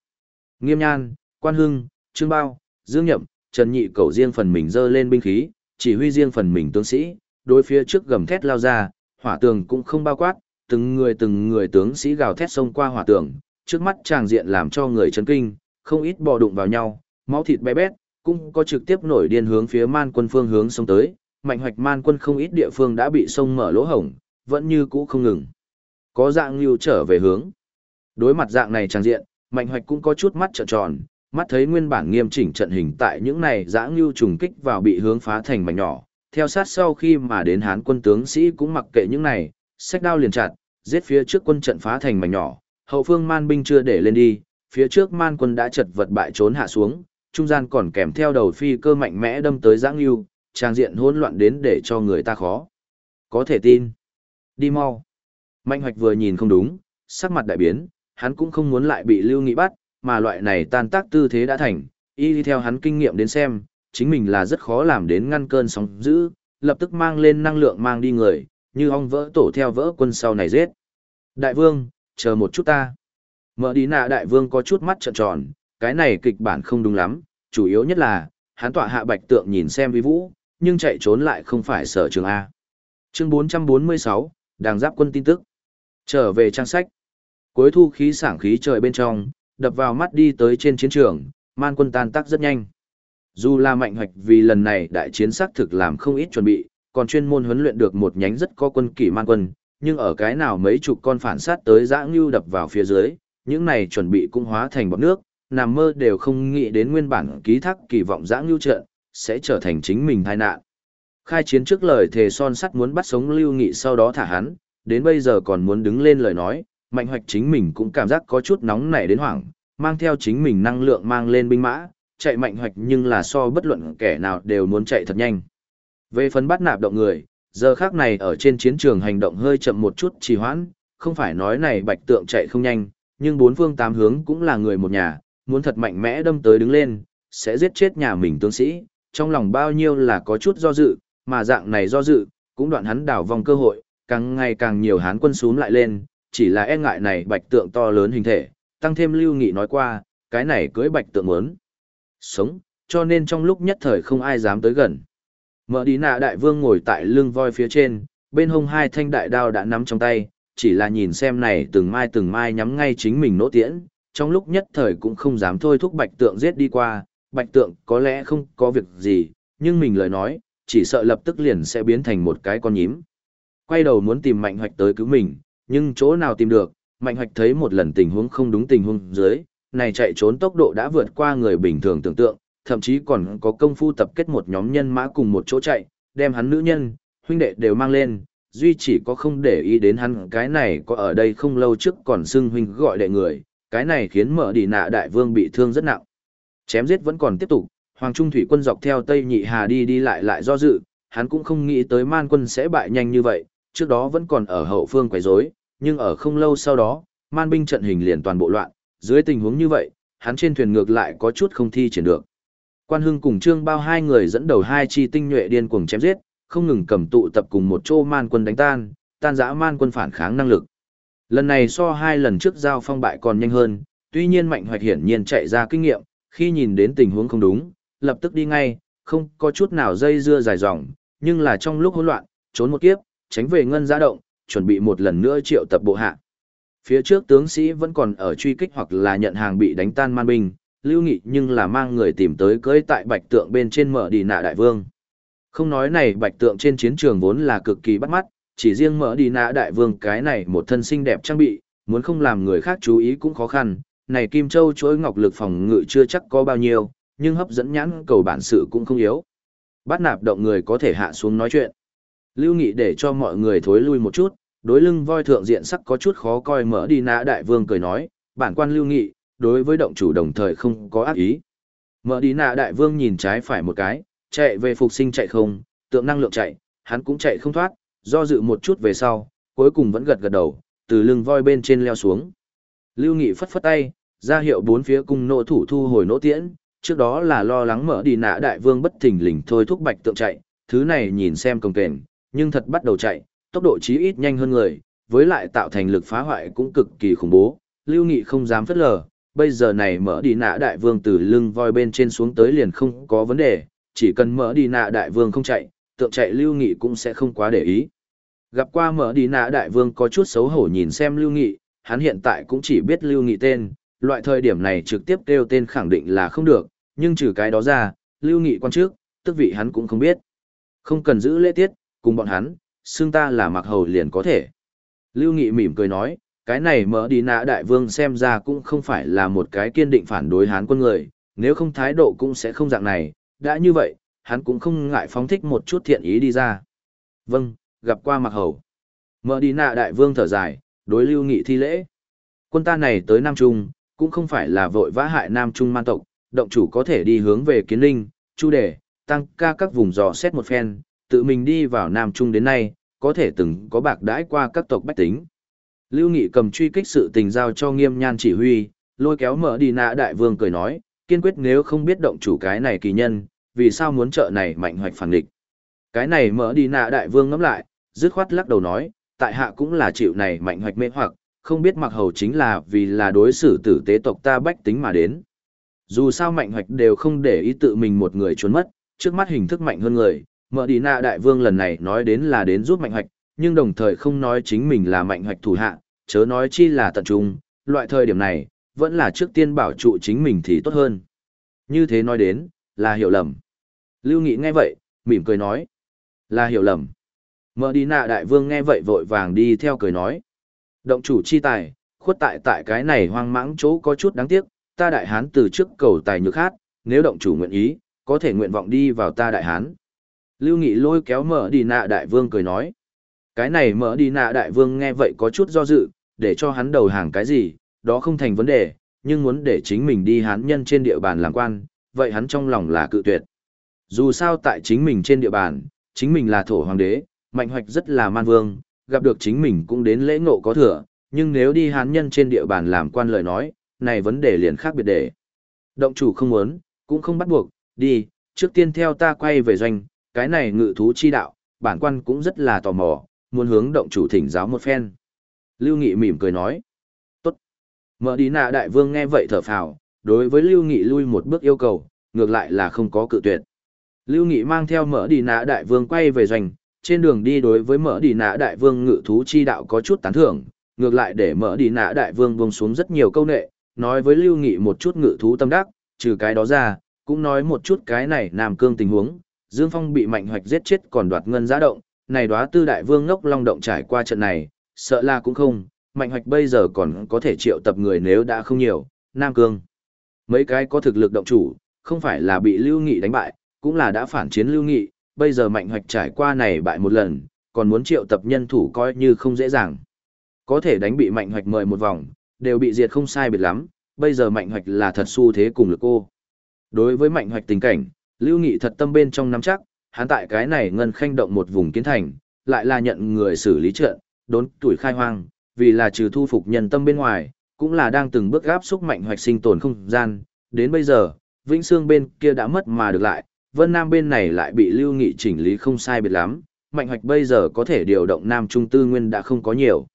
nghiêm nhan, quan hưng, trương bao, dương nhậm, trần nhị cầu riêng phần mình dơ lên binh khí, chỉ huy riêng phần mình tướng sĩ, đối phía trước gầm thét lao ra, hỏa tường cũng không bao quát, từng người từng người tướng sĩ gào thét xông qua hỏa tường, trước mắt tràng diện làm cho người chấn kinh, không ít bò đụng vào nhau, máu thịt bé bét, cũng có trực tiếp nổi điên hướng phía man quân phương hướng xông tới, mạnh hoạch man quân không ít địa phương đã bị sông mở lỗ hổng, vẫn như cũ không ngừng. Có dạng lưu trở về hướng. Đối mặt dạng này tràng diện, mạnh hoạch cũng có chút mắt trợn tròn, mắt thấy nguyên bản nghiêm chỉnh trận hình tại những này dã ngưu trùng kích vào bị hướng phá thành mảnh nhỏ, theo sát sau khi mà đến hán quân tướng sĩ cũng mặc kệ những này, sách đao liền chặt, giết phía trước quân trận phá thành mảnh nhỏ, hậu phương man binh chưa để lên đi, phía trước man quân đã chật vật bại trốn hạ xuống, trung gian còn kèm theo đầu phi cơ mạnh mẽ đâm tới dã ngưu, trang diện hỗn loạn đến để cho người ta khó. Có thể tin. Đi mau. Mạnh hoạch vừa nhìn không đúng, sắc mặt đại biến, hắn cũng không muốn lại bị lưu nghị bắt, mà loại này tan tác tư thế đã thành, y đi theo hắn kinh nghiệm đến xem, chính mình là rất khó làm đến ngăn cơn sóng dữ, lập tức mang lên năng lượng mang đi người, như ong vỡ tổ theo vỡ quân sau này giết. Đại vương, chờ một chút ta. Mở đi nạ đại vương có chút mắt trợn tròn, cái này kịch bản không đúng lắm, chủ yếu nhất là, hắn tọa hạ bạch tượng nhìn xem vi vũ, nhưng chạy trốn lại không phải sở trường A. Chương 446, Đàng Giáp quân tin tức. Trở về trang sách. Cuối thu khí sảng khí trời bên trong, đập vào mắt đi tới trên chiến trường, man quân tan tác rất nhanh. Dù là mạnh hoạch vì lần này đại chiến xác thực làm không ít chuẩn bị, còn chuyên môn huấn luyện được một nhánh rất có quân kỷ man quân, nhưng ở cái nào mấy chục con phản sát tới dã ngưu đập vào phía dưới, những này chuẩn bị cũng hóa thành bọt nước, nằm mơ đều không nghĩ đến nguyên bản ký thác kỳ vọng dã ngưu trận, sẽ trở thành chính mình tai nạn. Khai chiến trước lời thề son sắt muốn bắt sống lưu nghị sau đó thả hắn, đến bây giờ còn muốn đứng lên lời nói, mạnh hoạch chính mình cũng cảm giác có chút nóng nảy đến hoảng, mang theo chính mình năng lượng mang lên binh mã, chạy mạnh hoạch nhưng là so bất luận kẻ nào đều muốn chạy thật nhanh. Về phần bắt nạp động người, giờ khác này ở trên chiến trường hành động hơi chậm một chút trì hoãn, không phải nói này bạch tượng chạy không nhanh, nhưng bốn phương tám hướng cũng là người một nhà, muốn thật mạnh mẽ đâm tới đứng lên, sẽ giết chết nhà mình tướng sĩ, trong lòng bao nhiêu là có chút do dự, mà dạng này do dự, cũng đoạn hắn đảo vòng cơ hội, càng ngày càng nhiều hán quân xuống lại lên, chỉ là e ngại này bạch tượng to lớn hình thể, tăng thêm lưu nghị nói qua, cái này cưới bạch tượng muốn sống, cho nên trong lúc nhất thời không ai dám tới gần. Mở đi nạ đại vương ngồi tại lưng voi phía trên, bên hông hai thanh đại đao đã nắm trong tay, chỉ là nhìn xem này từng mai từng mai nhắm ngay chính mình nỗ tiễn, trong lúc nhất thời cũng không dám thôi thúc bạch tượng giết đi qua, bạch tượng có lẽ không có việc gì, nhưng mình lời nói, chỉ sợ lập tức liền sẽ biến thành một cái con nhím. Quay đầu muốn tìm Mạnh Hoạch tới cứu mình, nhưng chỗ nào tìm được, Mạnh Hoạch thấy một lần tình huống không đúng tình huống dưới, này chạy trốn tốc độ đã vượt qua người bình thường tưởng tượng, thậm chí còn có công phu tập kết một nhóm nhân mã cùng một chỗ chạy, đem hắn nữ nhân, huynh đệ đều mang lên, duy chỉ có không để ý đến hắn cái này có ở đây không lâu trước còn xưng huynh gọi đệ người, cái này khiến mở đi nạ đại vương bị thương rất nặng. Chém giết vẫn còn tiếp tục, Hoàng Trung Thủy quân dọc theo Tây Nhị Hà đi đi lại lại do dự, hắn cũng không nghĩ tới man quân sẽ bại nhanh như vậy, trước đó vẫn còn ở hậu phương quấy rối, nhưng ở không lâu sau đó, man binh trận hình liền toàn bộ loạn, dưới tình huống như vậy, hắn trên thuyền ngược lại có chút không thi triển được. Quan Hưng cùng Trương Bao hai người dẫn đầu hai chi tinh nhuệ điên cuồng chém giết, không ngừng cầm tụ tập cùng một chỗ man quân đánh tan, tan rã man quân phản kháng năng lực. Lần này so hai lần trước giao phong bại còn nhanh hơn, tuy nhiên Mạnh Hoạch hiển nhiên chạy ra kinh nghiệm, khi nhìn đến tình huống không đúng, lập tức đi ngay, không có chút nào dây dưa dài dòng, nhưng là trong lúc hỗn loạn, trốn một kiếp, tránh về ngân giá động, chuẩn bị một lần nữa triệu tập bộ hạ. Phía trước tướng sĩ vẫn còn ở truy kích hoặc là nhận hàng bị đánh tan man binh, lưu nghị nhưng là mang người tìm tới cưới tại bạch tượng bên trên mở đi nạ đại vương. Không nói này bạch tượng trên chiến trường vốn là cực kỳ bắt mắt, chỉ riêng mở đi nạ đại vương cái này một thân xinh đẹp trang bị, muốn không làm người khác chú ý cũng khó khăn, này Kim Châu chuỗi ngọc lực phòng ngự chưa chắc có bao nhiêu, nhưng hấp dẫn nhãn cầu bản sự cũng không yếu. Bắt nạp động người có thể hạ xuống nói chuyện. Lưu Nghị để cho mọi người thối lui một chút, đối lưng voi thượng diện sắc có chút khó coi mở đi nã đại vương cười nói, bản quan Lưu Nghị, đối với động chủ đồng thời không có ác ý. Mở đi nã đại vương nhìn trái phải một cái, chạy về phục sinh chạy không, tượng năng lượng chạy, hắn cũng chạy không thoát, do dự một chút về sau, cuối cùng vẫn gật gật đầu, từ lưng voi bên trên leo xuống. Lưu Nghị phất phất tay, ra hiệu bốn phía cung nỗ thủ thu hồi nỗ tiễn, trước đó là lo lắng mở đi nã đại vương bất thình lình thôi thúc bạch tượng chạy, thứ này nhìn xem công kềnh, nhưng thật bắt đầu chạy, tốc độ chí ít nhanh hơn người, với lại tạo thành lực phá hoại cũng cực kỳ khủng bố, lưu nghị không dám phất lờ, bây giờ này mở đi nã đại vương từ lưng voi bên trên xuống tới liền không có vấn đề, chỉ cần mở đi nã đại vương không chạy, tượng chạy lưu nghị cũng sẽ không quá để ý. Gặp qua mở đi nã đại vương có chút xấu hổ nhìn xem lưu nghị, hắn hiện tại cũng chỉ biết lưu nghị tên, loại thời điểm này trực tiếp kêu tên khẳng định là không được, nhưng trừ cái đó ra, lưu nghị quan trước, tức vị hắn cũng không biết. Không cần giữ lễ tiết, cùng bọn hắn, xưng ta là mặc hầu liền có thể. Lưu nghị mỉm cười nói, cái này mở đi nạ đại vương xem ra cũng không phải là một cái kiên định phản đối hán quân người, nếu không thái độ cũng sẽ không dạng này, đã như vậy, hắn cũng không ngại phóng thích một chút thiện ý đi ra. Vâng, gặp qua mặc hầu. Mở đi nạ đại vương thở dài, đối lưu nghị thi lễ. Quân ta này tới Nam Trung, cũng không phải là vội vã hại Nam Trung man tộc, động chủ có thể đi hướng về kiến linh, chu đề, tăng ca các vùng dò xét một phen, tự mình đi vào Nam Trung đến nay, có thể từng có bạc đãi qua các tộc bách tính. Lưu Nghị cầm truy kích sự tình giao cho nghiêm nhan chỉ huy, lôi kéo mở đi nạ đại vương cười nói, kiên quyết nếu không biết động chủ cái này kỳ nhân, vì sao muốn trợ này mạnh hoạch phản địch. Cái này mở đi nạ đại vương ngắm lại, dứt khoát lắc đầu nói, tại hạ cũng là chịu này mạnh hoạch mê hoặc, không biết mặc hầu chính là vì là đối xử tử tế tộc ta bách tính mà đến. Dù sao mạnh hoạch đều không để ý tự mình một người trốn mất, trước mắt hình thức mạnh hơn người, mở đi nạ đại vương lần này nói đến là đến giúp mạnh hoạch, nhưng đồng thời không nói chính mình là mạnh hoạch thủ hạ, chớ nói chi là tận trung, loại thời điểm này, vẫn là trước tiên bảo trụ chính mình thì tốt hơn. Như thế nói đến, là hiểu lầm. Lưu Nghị nghe vậy, mỉm cười nói, là hiểu lầm. Mở đi nạ đại vương nghe vậy vội vàng đi theo cười nói. Động chủ chi tài, khuất tại tại cái này hoang mãng chỗ có chút đáng tiếc, ta đại hán từ trước cầu tài nhược hát, nếu động chủ nguyện ý, có thể nguyện vọng đi vào ta đại hán. Lưu Nghị lôi kéo mở đi nạ đại vương cười nói. Cái này mở đi nạ đại vương nghe vậy có chút do dự, để cho hắn đầu hàng cái gì, đó không thành vấn đề, nhưng muốn để chính mình đi hán nhân trên địa bàn làm quan, vậy hắn trong lòng là cự tuyệt. Dù sao tại chính mình trên địa bàn, chính mình là thổ hoàng đế, mạnh hoạch rất là man vương, gặp được chính mình cũng đến lễ ngộ có thừa, nhưng nếu đi hán nhân trên địa bàn làm quan lời nói, này vấn đề liền khác biệt để. Động chủ không muốn, cũng không bắt buộc, đi, trước tiên theo ta quay về doanh, cái này ngự thú chi đạo, bản quan cũng rất là tò mò, muốn hướng động chủ thỉnh giáo một phen. Lưu Nghị mỉm cười nói, tốt. Mở đi nạ đại vương nghe vậy thở phào, đối với Lưu Nghị lui một bước yêu cầu, ngược lại là không có cự tuyệt. Lưu Nghị mang theo mở đi nạ đại vương quay về doanh, trên đường đi đối với mở đi nạ đại vương ngự thú chi đạo có chút tán thưởng, ngược lại để mở đi nạ đại vương buông xuống rất nhiều câu nệ, nói với Lưu Nghị một chút ngự thú tâm đắc, trừ cái đó ra, cũng nói một chút cái này Nam Cương tình huống, Dương Phong bị Mạnh Hoạch giết chết còn đoạt ngân giá động, này đóa tư đại vương ngốc long động trải qua trận này, sợ là cũng không, Mạnh Hoạch bây giờ còn có thể triệu tập người nếu đã không nhiều, Nam Cương. Mấy cái có thực lực động chủ, không phải là bị Lưu Nghị đánh bại, cũng là đã phản chiến Lưu Nghị, bây giờ Mạnh Hoạch trải qua này bại một lần, còn muốn triệu tập nhân thủ coi như không dễ dàng. Có thể đánh bị Mạnh Hoạch mời một vòng, đều bị diệt không sai biệt lắm, bây giờ Mạnh Hoạch là thật xu thế cùng lực cô. Đối với Mạnh Hoạch tình cảnh, Lưu Nghị thật tâm bên trong nắm chắc, hắn tại cái này ngân khanh động một vùng kiến thành, lại là nhận người xử lý trận, đốn tuổi khai hoang, vì là trừ thu phục nhân tâm bên ngoài, cũng là đang từng bước gáp xúc Mạnh Hoạch sinh tồn không gian, đến bây giờ, Vĩnh Sương bên kia đã mất mà được lại, Vân Nam bên này lại bị Lưu Nghị chỉnh lý không sai biệt lắm, Mạnh Hoạch bây giờ có thể điều động Nam Trung Tư Nguyên đã không có nhiều.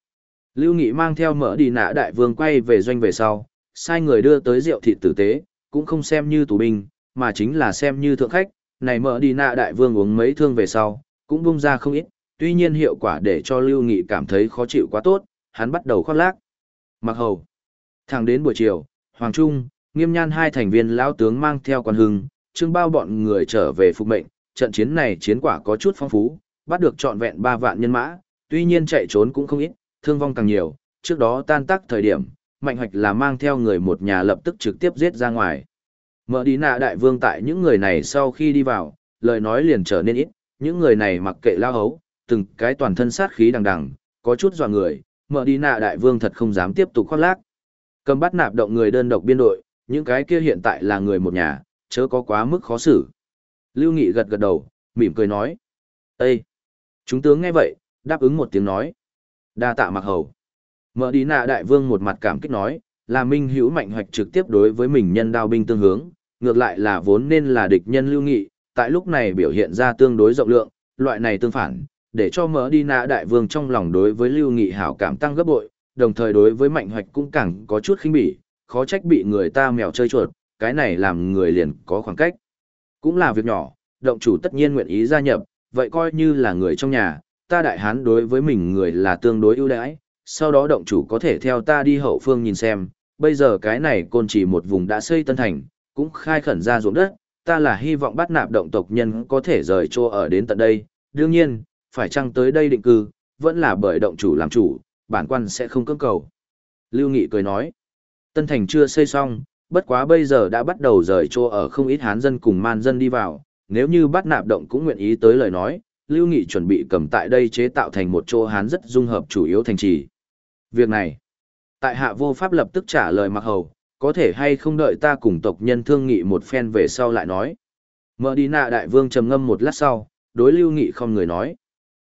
Lưu Nghị mang theo mỡ đi nã đại vương quay về doanh về sau, sai người đưa tới rượu thịt tử tế, cũng không xem như tù binh, mà chính là xem như thượng khách, này mở đi nạ đại vương uống mấy thương về sau, cũng bung ra không ít, tuy nhiên hiệu quả để cho Lưu Nghị cảm thấy khó chịu quá tốt, hắn bắt đầu khoác lác. Mặc hầu. Thẳng đến buổi chiều, Hoàng Trung, nghiêm nhan hai thành viên lão tướng mang theo quan hưng, trương bao bọn người trở về phục mệnh, trận chiến này chiến quả có chút phong phú, bắt được trọn vẹn 3 vạn nhân mã, tuy nhiên chạy trốn cũng không ít, thương vong càng nhiều, trước đó tan tác thời điểm, mạnh hoạch là mang theo người một nhà lập tức trực tiếp giết ra ngoài. Mở đi nạ đại vương tại những người này sau khi đi vào, lời nói liền trở nên ít, những người này mặc kệ lao hấu, từng cái toàn thân sát khí đằng đằng, có chút dọa người, mở đi nạ đại vương thật không dám tiếp tục khoác lác. Cầm bắt nạp động người đơn độc biên đội, những cái kia hiện tại là người một nhà, chớ có quá mức khó xử. Lưu Nghị gật gật đầu, mỉm cười nói. Ê! Chúng tướng nghe vậy, đáp ứng một tiếng nói. Đa tạ mặc hầu. Mở đi nạ đại vương một mặt cảm kích nói, là minh hữu mạnh hoạch trực tiếp đối với mình nhân đao binh tương hướng, ngược lại là vốn nên là địch nhân lưu nghị, tại lúc này biểu hiện ra tương đối rộng lượng, loại này tương phản, để cho mở đi nạ đại vương trong lòng đối với lưu nghị hảo cảm tăng gấp bội, đồng thời đối với mạnh hoạch cũng càng có chút khinh bỉ, khó trách bị người ta mèo chơi chuột, cái này làm người liền có khoảng cách. Cũng là việc nhỏ, động chủ tất nhiên nguyện ý gia nhập, vậy coi như là người trong nhà, ta đại hán đối với mình người là tương đối ưu đãi, sau đó động chủ có thể theo ta đi hậu phương nhìn xem, bây giờ cái này côn chỉ một vùng đã xây tân thành, cũng khai khẩn ra ruộng đất, ta là hy vọng bắt nạp động tộc nhân có thể rời chỗ ở đến tận đây, đương nhiên, phải chăng tới đây định cư, vẫn là bởi động chủ làm chủ, bản quan sẽ không cưỡng cầu. Lưu Nghị cười nói, tân thành chưa xây xong, bất quá bây giờ đã bắt đầu rời chỗ ở không ít hán dân cùng man dân đi vào, nếu như bắt nạp động cũng nguyện ý tới lời nói, Lưu Nghị chuẩn bị cầm tại đây chế tạo thành một chỗ hán rất dung hợp chủ yếu thành trì. Việc này, tại hạ vô pháp lập tức trả lời mặc hầu, có thể hay không đợi ta cùng tộc nhân thương nghị một phen về sau lại nói. Mở đi nạ đại vương trầm ngâm một lát sau, đối Lưu Nghị không người nói.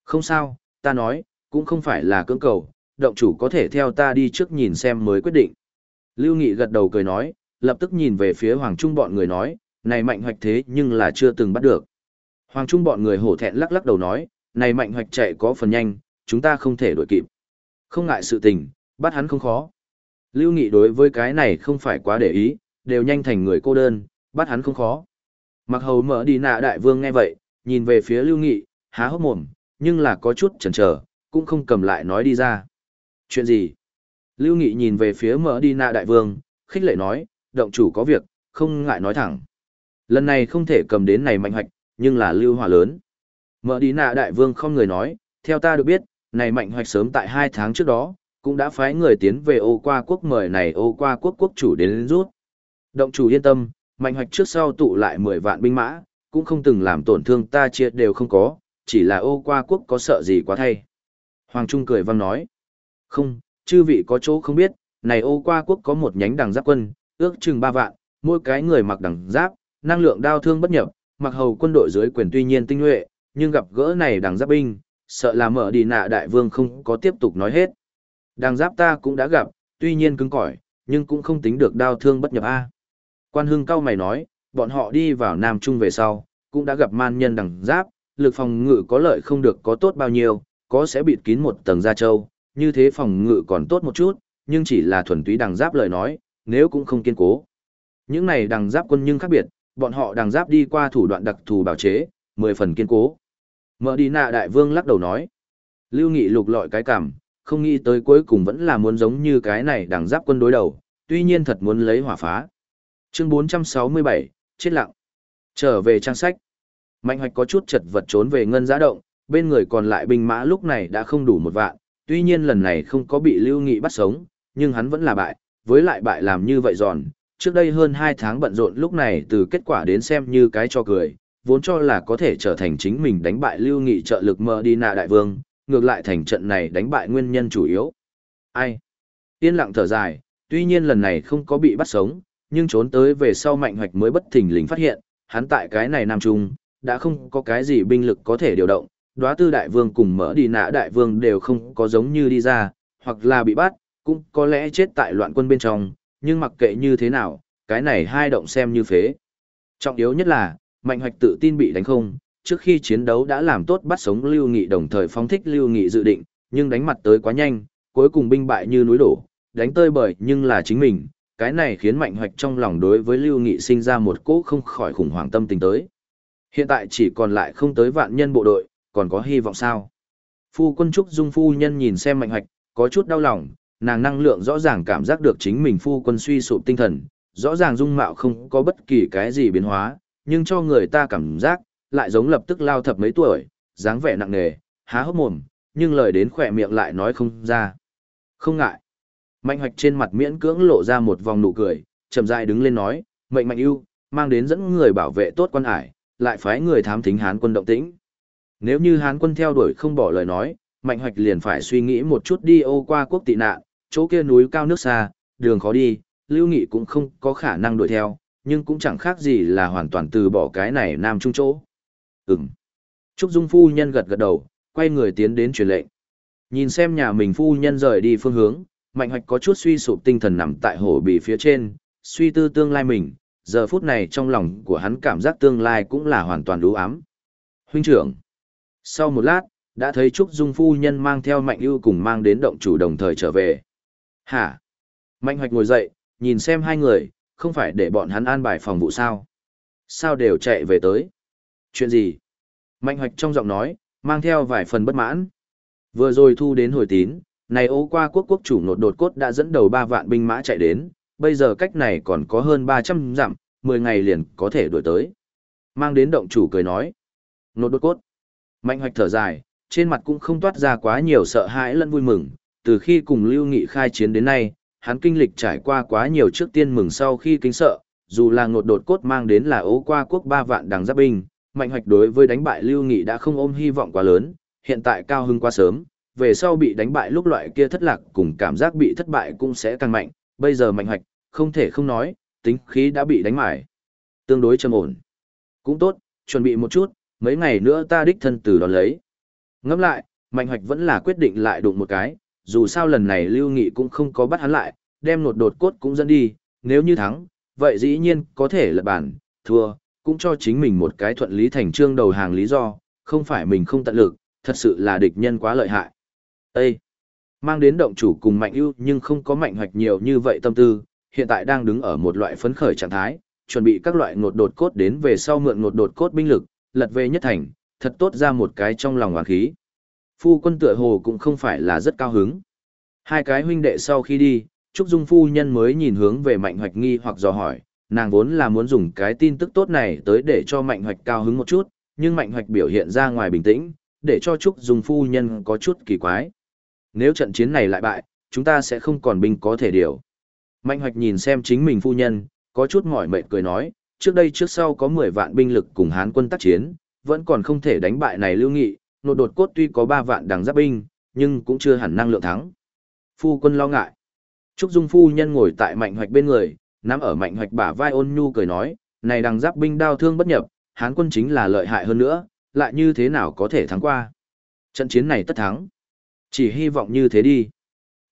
Không sao, ta nói, cũng không phải là cưỡng cầu, động chủ có thể theo ta đi trước nhìn xem mới quyết định. Lưu Nghị gật đầu cười nói, lập tức nhìn về phía Hoàng Trung bọn người nói, này mạnh hoạch thế nhưng là chưa từng bắt được. Hoàng Trung bọn người hổ thẹn lắc lắc đầu nói, này mạnh hoạch chạy có phần nhanh, chúng ta không thể đuổi kịp. Không ngại sự tình, bắt hắn không khó. Lưu Nghị đối với cái này không phải quá để ý, đều nhanh thành người cô đơn, bắt hắn không khó. Mặc hầu mở đi nạ đại vương nghe vậy, nhìn về phía Lưu Nghị, há hốc mồm, nhưng là có chút chần chờ, cũng không cầm lại nói đi ra. Chuyện gì? Lưu Nghị nhìn về phía mở đi nạ đại vương, khích lệ nói, động chủ có việc, không ngại nói thẳng. Lần này không thể cầm đến này mạnh hoạch, nhưng là lưu hỏa lớn. Mở đi nạ đại vương không người nói, theo ta được biết, này mạnh hoạch sớm tại hai tháng trước đó, cũng đã phái người tiến về ô qua quốc mời này ô qua quốc quốc chủ đến rút. Động chủ yên tâm, mạnh hoạch trước sau tụ lại 10 vạn binh mã, cũng không từng làm tổn thương ta chia đều không có, chỉ là ô qua quốc có sợ gì quá thay. Hoàng Trung cười vang nói, không, chư vị có chỗ không biết, này ô qua quốc có một nhánh đằng giáp quân, ước chừng 3 vạn, mỗi cái người mặc đằng giáp, năng lượng đao thương bất nhập, mặc hầu quân đội dưới quyền tuy nhiên tinh nhuệ, nhưng gặp gỡ này đằng giáp binh, sợ là mở đi nạ đại vương không có tiếp tục nói hết. Đằng giáp ta cũng đã gặp, tuy nhiên cứng cỏi, nhưng cũng không tính được đau thương bất nhập A. Quan hưng cao mày nói, bọn họ đi vào Nam Trung về sau, cũng đã gặp man nhân đằng giáp, lực phòng ngự có lợi không được có tốt bao nhiêu, có sẽ bịt kín một tầng da trâu, như thế phòng ngự còn tốt một chút, nhưng chỉ là thuần túy đằng giáp lời nói, nếu cũng không kiên cố. Những này đằng giáp quân nhưng khác biệt, bọn họ đằng giáp đi qua thủ đoạn đặc thù bảo chế, mười phần kiên cố. Mở đi nạ đại vương lắc đầu nói. Lưu Nghị lục lọi cái cảm, không nghĩ tới cuối cùng vẫn là muốn giống như cái này đằng giáp quân đối đầu, tuy nhiên thật muốn lấy hỏa phá. Chương 467, chết lặng. Trở về trang sách. Mạnh hoạch có chút chật vật trốn về ngân giã động, bên người còn lại binh mã lúc này đã không đủ một vạn, tuy nhiên lần này không có bị lưu nghị bắt sống, nhưng hắn vẫn là bại, với lại bại làm như vậy giòn. Trước đây hơn 2 tháng bận rộn lúc này từ kết quả đến xem như cái cho cười, vốn cho là có thể trở thành chính mình đánh bại lưu nghị trợ lực mơ đi nạ đại vương, ngược lại thành trận này đánh bại nguyên nhân chủ yếu. Ai? Yên lặng thở dài, tuy nhiên lần này không có bị bắt sống, nhưng trốn tới về sau mạnh hoạch mới bất thình lình phát hiện, hắn tại cái này Nam Trung, đã không có cái gì binh lực có thể điều động, đóa tư đại vương cùng mở đi nã đại vương đều không có giống như đi ra, hoặc là bị bắt, cũng có lẽ chết tại loạn quân bên trong, nhưng mặc kệ như thế nào, cái này hai động xem như phế. Trọng yếu nhất là, mạnh hoạch tự tin bị đánh không, trước khi chiến đấu đã làm tốt bắt sống Lưu Nghị đồng thời phóng thích Lưu Nghị dự định, nhưng đánh mặt tới quá nhanh, cuối cùng binh bại như núi đổ, đánh tơi bời nhưng là chính mình, cái này khiến mạnh hoạch trong lòng đối với Lưu Nghị sinh ra một cỗ không khỏi khủng hoảng tâm tình tới. Hiện tại chỉ còn lại không tới vạn nhân bộ đội, còn có hy vọng sao? Phu quân trúc dung phu nhân nhìn xem mạnh hoạch, có chút đau lòng, nàng năng lượng rõ ràng cảm giác được chính mình phu quân suy sụp tinh thần, rõ ràng dung mạo không có bất kỳ cái gì biến hóa, nhưng cho người ta cảm giác, lại giống lập tức lao thập mấy tuổi, dáng vẻ nặng nề, há hốc mồm, nhưng lời đến khỏe miệng lại nói không ra. Không ngại. Mạnh hoạch trên mặt miễn cưỡng lộ ra một vòng nụ cười, chậm rãi đứng lên nói, mệnh mạnh ưu, mang đến dẫn người bảo vệ tốt quan hải, lại phái người thám thính hán quân động tĩnh. Nếu như hán quân theo đuổi không bỏ lời nói, mạnh hoạch liền phải suy nghĩ một chút đi ô qua quốc tị nạn, chỗ kia núi cao nước xa, đường khó đi, lưu nghị cũng không có khả năng đuổi theo, nhưng cũng chẳng khác gì là hoàn toàn từ bỏ cái này nam trung chỗ. Ừm. Trúc Dung phu nhân gật gật đầu, quay người tiến đến truyền lệnh. Nhìn xem nhà mình phu nhân rời đi phương hướng, Mạnh Hoạch có chút suy sụp tinh thần nằm tại hổ bì phía trên, suy tư tương lai mình, giờ phút này trong lòng của hắn cảm giác tương lai cũng là hoàn toàn đủ ám. Huynh trưởng. Sau một lát, đã thấy Trúc Dung phu nhân mang theo Mạnh Ưu cùng mang đến động chủ đồng thời trở về. Hả? Mạnh Hoạch ngồi dậy, nhìn xem hai người, không phải để bọn hắn an bài phòng vụ sao? Sao đều chạy về tới? Chuyện gì? Mạnh Hoạch trong giọng nói, mang theo vài phần bất mãn. Vừa rồi thu đến hồi tín, này ô qua quốc quốc chủ nột đột cốt đã dẫn đầu ba vạn binh mã chạy đến, bây giờ cách này còn có hơn 300 dặm, 10 ngày liền có thể đuổi tới. Mang đến động chủ cười nói. Nột đột cốt. Mạnh hoạch thở dài, trên mặt cũng không toát ra quá nhiều sợ hãi lẫn vui mừng, từ khi cùng Lưu Nghị khai chiến đến nay, hắn kinh lịch trải qua quá nhiều trước tiên mừng sau khi kinh sợ, dù là ngột đột cốt mang đến là ố qua quốc ba vạn đằng giáp binh, mạnh hoạch đối với đánh bại Lưu Nghị đã không ôm hy vọng quá lớn, hiện tại cao hưng quá sớm, về sau bị đánh bại lúc loại kia thất lạc cùng cảm giác bị thất bại cũng sẽ càng mạnh, bây giờ mạnh hoạch, không thể không nói, tính khí đã bị đánh mải. Tương đối trầm ổn. Cũng tốt, chuẩn bị một chút, mấy ngày nữa ta đích thân từ đó lấy. Ngẫm lại, mạnh hoạch vẫn là quyết định lại đụng một cái, dù sao lần này Lưu Nghị cũng không có bắt hắn lại, đem nột đột cốt cũng dẫn đi, nếu như thắng, vậy dĩ nhiên có thể lật bản, thua, cũng cho chính mình một cái thuận lý thành trương đầu hàng lý do, không phải mình không tận lực, thật sự là địch nhân quá lợi hại. Ê! Mang đến động chủ cùng mạnh ưu nhưng không có mạnh hoạch nhiều như vậy tâm tư, hiện tại đang đứng ở một loại phấn khởi trạng thái, chuẩn bị các loại ngột đột cốt đến về sau mượn ngột đột cốt binh lực, lật về nhất thành, thật tốt ra một cái trong lòng hoàng khí. Phu quân tựa hồ cũng không phải là rất cao hứng. Hai cái huynh đệ sau khi đi, Trúc Dung phu nhân mới nhìn hướng về Mạnh Hoạch nghi hoặc dò hỏi, nàng vốn là muốn dùng cái tin tức tốt này tới để cho Mạnh Hoạch cao hứng một chút, nhưng Mạnh Hoạch biểu hiện ra ngoài bình tĩnh, để cho Trúc Dung phu nhân có chút kỳ quái. Nếu trận chiến này lại bại, chúng ta sẽ không còn binh có thể điều. Mạnh hoạch nhìn xem chính mình phu nhân, có chút mỏi mệt cười nói, trước đây trước sau có 10 vạn binh lực cùng Hán quân tác chiến, vẫn còn không thể đánh bại này lưu nghị, nột đột cốt tuy có 3 vạn đằng giáp binh, nhưng cũng chưa hẳn năng lượng thắng. Phu quân lo ngại. Trúc Dung phu nhân ngồi tại mạnh hoạch bên người, nắm ở mạnh hoạch bả vai ôn nhu cười nói, này đằng giáp binh đao thương bất nhập, Hán quân chính là lợi hại hơn nữa, lại như thế nào có thể thắng qua. Trận chiến này tất thắng. Chỉ hy vọng như thế đi.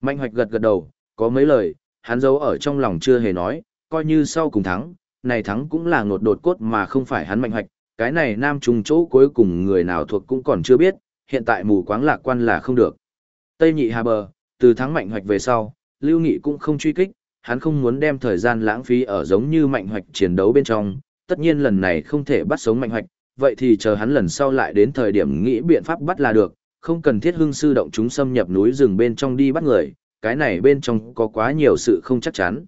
Mạnh hoạch gật gật đầu, có mấy lời, hắn giấu ở trong lòng chưa hề nói, coi như sau cùng thắng, này thắng cũng là ngột đột cốt mà không phải hắn mạnh hoạch, cái này nam trùng chỗ cuối cùng người nào thuộc cũng còn chưa biết, hiện tại mù quáng lạc quan là không được. Tây nhị hà bờ, từ thắng mạnh hoạch về sau, Lưu Nghị cũng không truy kích, hắn không muốn đem thời gian lãng phí ở giống như mạnh hoạch chiến đấu bên trong, tất nhiên lần này không thể bắt sống mạnh hoạch, vậy thì chờ hắn lần sau lại đến thời điểm nghĩ biện pháp bắt là được, không cần thiết hưng sư động chúng xâm nhập núi rừng bên trong đi bắt người, cái này bên trong có quá nhiều sự không chắc chắn.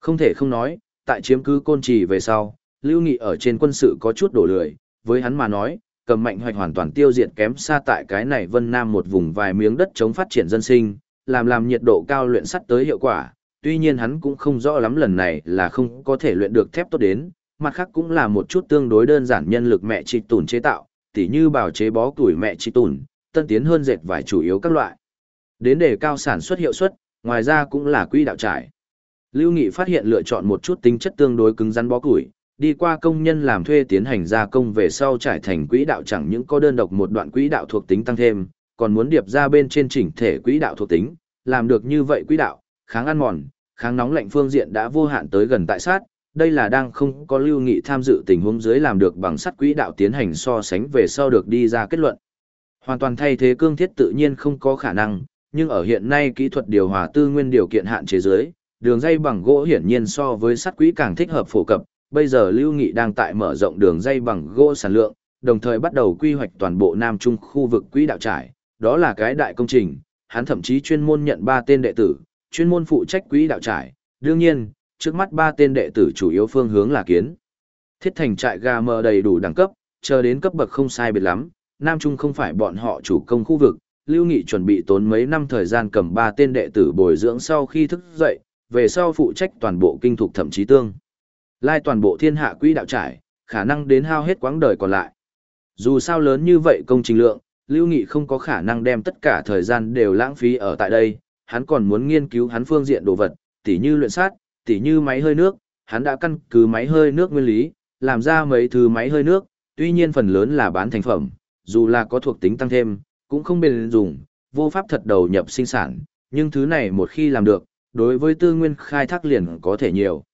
Không thể không nói, tại chiếm cứ côn trì về sau, Lưu Nghị ở trên quân sự có chút đổ lười, với hắn mà nói, cầm mạnh hoạch hoàn toàn tiêu diệt kém xa tại cái này vân nam một vùng vài miếng đất chống phát triển dân sinh, làm làm nhiệt độ cao luyện sắt tới hiệu quả, tuy nhiên hắn cũng không rõ lắm lần này là không có thể luyện được thép tốt đến, mặt khác cũng là một chút tương đối đơn giản nhân lực mẹ trị tùn chế tạo, tỉ như bào chế bó tuổi mẹ trị tùn, tân tiến hơn dệt vải chủ yếu các loại. Đến để cao sản xuất hiệu suất, ngoài ra cũng là quỹ đạo trải. Lưu Nghị phát hiện lựa chọn một chút tính chất tương đối cứng rắn bó củi, đi qua công nhân làm thuê tiến hành gia công về sau trải thành quỹ đạo chẳng những có đơn độc một đoạn quỹ đạo thuộc tính tăng thêm, còn muốn điệp ra bên trên chỉnh thể quỹ đạo thuộc tính, làm được như vậy quỹ đạo, kháng ăn mòn, kháng nóng lạnh phương diện đã vô hạn tới gần tại sát, đây là đang không có lưu nghị tham dự tình huống dưới làm được bằng sắt quỹ đạo tiến hành so sánh về sau được đi ra kết luận. Hoàn toàn thay thế cương thiết tự nhiên không có khả năng, nhưng ở hiện nay kỹ thuật điều hòa tư nguyên điều kiện hạn chế dưới, đường dây bằng gỗ hiển nhiên so với sắt quỹ càng thích hợp phổ cập, bây giờ Lưu Nghị đang tại mở rộng đường dây bằng gỗ sản lượng, đồng thời bắt đầu quy hoạch toàn bộ Nam Trung khu vực quỹ đạo trải, đó là cái đại công trình, hắn thậm chí chuyên môn nhận ba tên đệ tử, chuyên môn phụ trách quỹ đạo trải, đương nhiên, trước mắt ba tên đệ tử chủ yếu phương hướng là kiến. Thiết thành trại gà mờ đầy đủ đẳng cấp, chờ đến cấp bậc không sai biệt lắm, Nam Trung không phải bọn họ chủ công khu vực, Lưu Nghị chuẩn bị tốn mấy năm thời gian cầm ba tên đệ tử bồi dưỡng sau khi thức dậy, về sau phụ trách toàn bộ kinh thục thậm chí tương. Lai toàn bộ thiên hạ quỹ đạo trải, khả năng đến hao hết quãng đời còn lại. Dù sao lớn như vậy công trình lượng, Lưu Nghị không có khả năng đem tất cả thời gian đều lãng phí ở tại đây, hắn còn muốn nghiên cứu hắn phương diện đồ vật, tỉ như luyện sát, tỉ như máy hơi nước, hắn đã căn cứ máy hơi nước nguyên lý, làm ra mấy thứ máy hơi nước, tuy nhiên phần lớn là bán thành phẩm, dù là có thuộc tính tăng thêm, cũng không bền dùng, vô pháp thật đầu nhập sinh sản, nhưng thứ này một khi làm được, đối với tư nguyên khai thác liền có thể nhiều.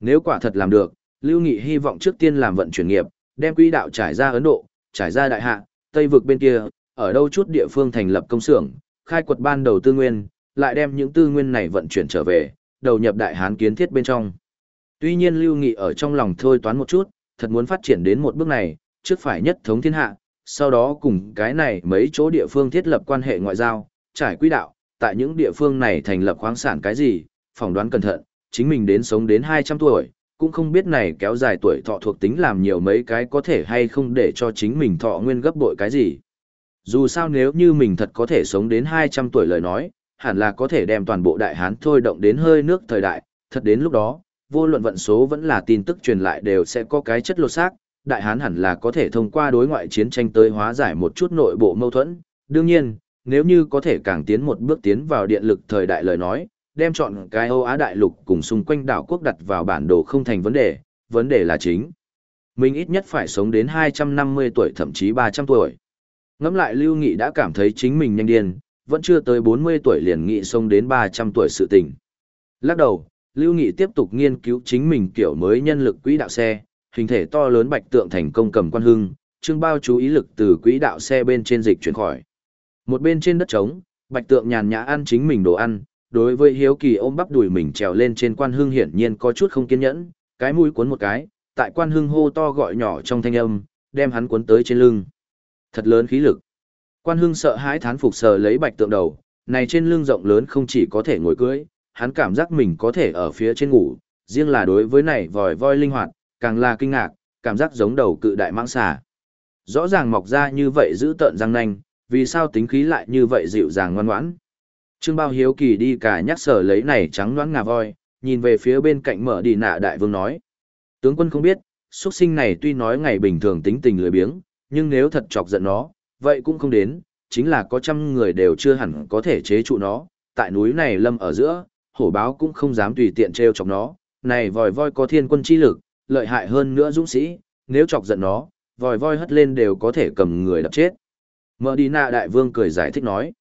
Nếu quả thật làm được, Lưu Nghị hy vọng trước tiên làm vận chuyển nghiệp, đem quỹ đạo trải ra Ấn Độ, trải ra Đại Hạ, Tây vực bên kia, ở đâu chút địa phương thành lập công xưởng, khai quật ban đầu tư nguyên, lại đem những tư nguyên này vận chuyển trở về, đầu nhập Đại Hán kiến thiết bên trong. Tuy nhiên Lưu Nghị ở trong lòng thôi toán một chút, thật muốn phát triển đến một bước này, trước phải nhất thống thiên hạ, sau đó cùng cái này mấy chỗ địa phương thiết lập quan hệ ngoại giao, trải quỹ đạo, tại những địa phương này thành lập khoáng sản cái gì, phỏng đoán cẩn thận, chính mình đến sống đến 200 tuổi, cũng không biết này kéo dài tuổi thọ thuộc tính làm nhiều mấy cái có thể hay không để cho chính mình thọ nguyên gấp bội cái gì. Dù sao nếu như mình thật có thể sống đến 200 tuổi lời nói, hẳn là có thể đem toàn bộ đại hán thôi động đến hơi nước thời đại, thật đến lúc đó, vô luận vận số vẫn là tin tức truyền lại đều sẽ có cái chất lột xác, đại hán hẳn là có thể thông qua đối ngoại chiến tranh tới hóa giải một chút nội bộ mâu thuẫn. Đương nhiên, nếu như có thể càng tiến một bước tiến vào điện lực thời đại lời nói, đem chọn cái Âu Á đại lục cùng xung quanh đảo quốc đặt vào bản đồ không thành vấn đề, vấn đề là chính. Mình ít nhất phải sống đến 250 tuổi thậm chí 300 tuổi. Ngắm lại Lưu Nghị đã cảm thấy chính mình nhanh điên, vẫn chưa tới 40 tuổi liền nghị sống đến 300 tuổi sự tình. Lắc đầu, Lưu Nghị tiếp tục nghiên cứu chính mình kiểu mới nhân lực quỹ đạo xe, hình thể to lớn bạch tượng thành công cầm quan hưng, trương bao chú ý lực từ quỹ đạo xe bên trên dịch chuyển khỏi. Một bên trên đất trống, bạch tượng nhàn nhã ăn chính mình đồ ăn, đối với hiếu kỳ ôm bắp đùi mình trèo lên trên quan hưng hiển nhiên có chút không kiên nhẫn, cái mũi cuốn một cái, tại quan hưng hô to gọi nhỏ trong thanh âm, đem hắn cuốn tới trên lưng. Thật lớn khí lực. Quan hưng sợ hãi thán phục sờ lấy bạch tượng đầu, này trên lưng rộng lớn không chỉ có thể ngồi cưỡi, hắn cảm giác mình có thể ở phía trên ngủ, riêng là đối với này vòi voi linh hoạt, càng là kinh ngạc, cảm giác giống đầu cự đại mãng xà. Rõ ràng mọc ra như vậy giữ tợn răng nanh, vì sao tính khí lại như vậy dịu dàng ngoan ngoãn. Trương Bao Hiếu Kỳ đi cả nhắc sở lấy này trắng loãng ngà voi, nhìn về phía bên cạnh mở đi nạ đại vương nói. Tướng quân không biết, xuất sinh này tuy nói ngày bình thường tính tình lười biếng, nhưng nếu thật chọc giận nó, vậy cũng không đến, chính là có trăm người đều chưa hẳn có thể chế trụ nó, tại núi này lâm ở giữa, hổ báo cũng không dám tùy tiện treo chọc nó, này vòi voi có thiên quân chi lực, lợi hại hơn nữa dũng sĩ, nếu chọc giận nó, vòi voi hất lên đều có thể cầm người đập chết. Mở đi nạ đại vương cười giải thích nói.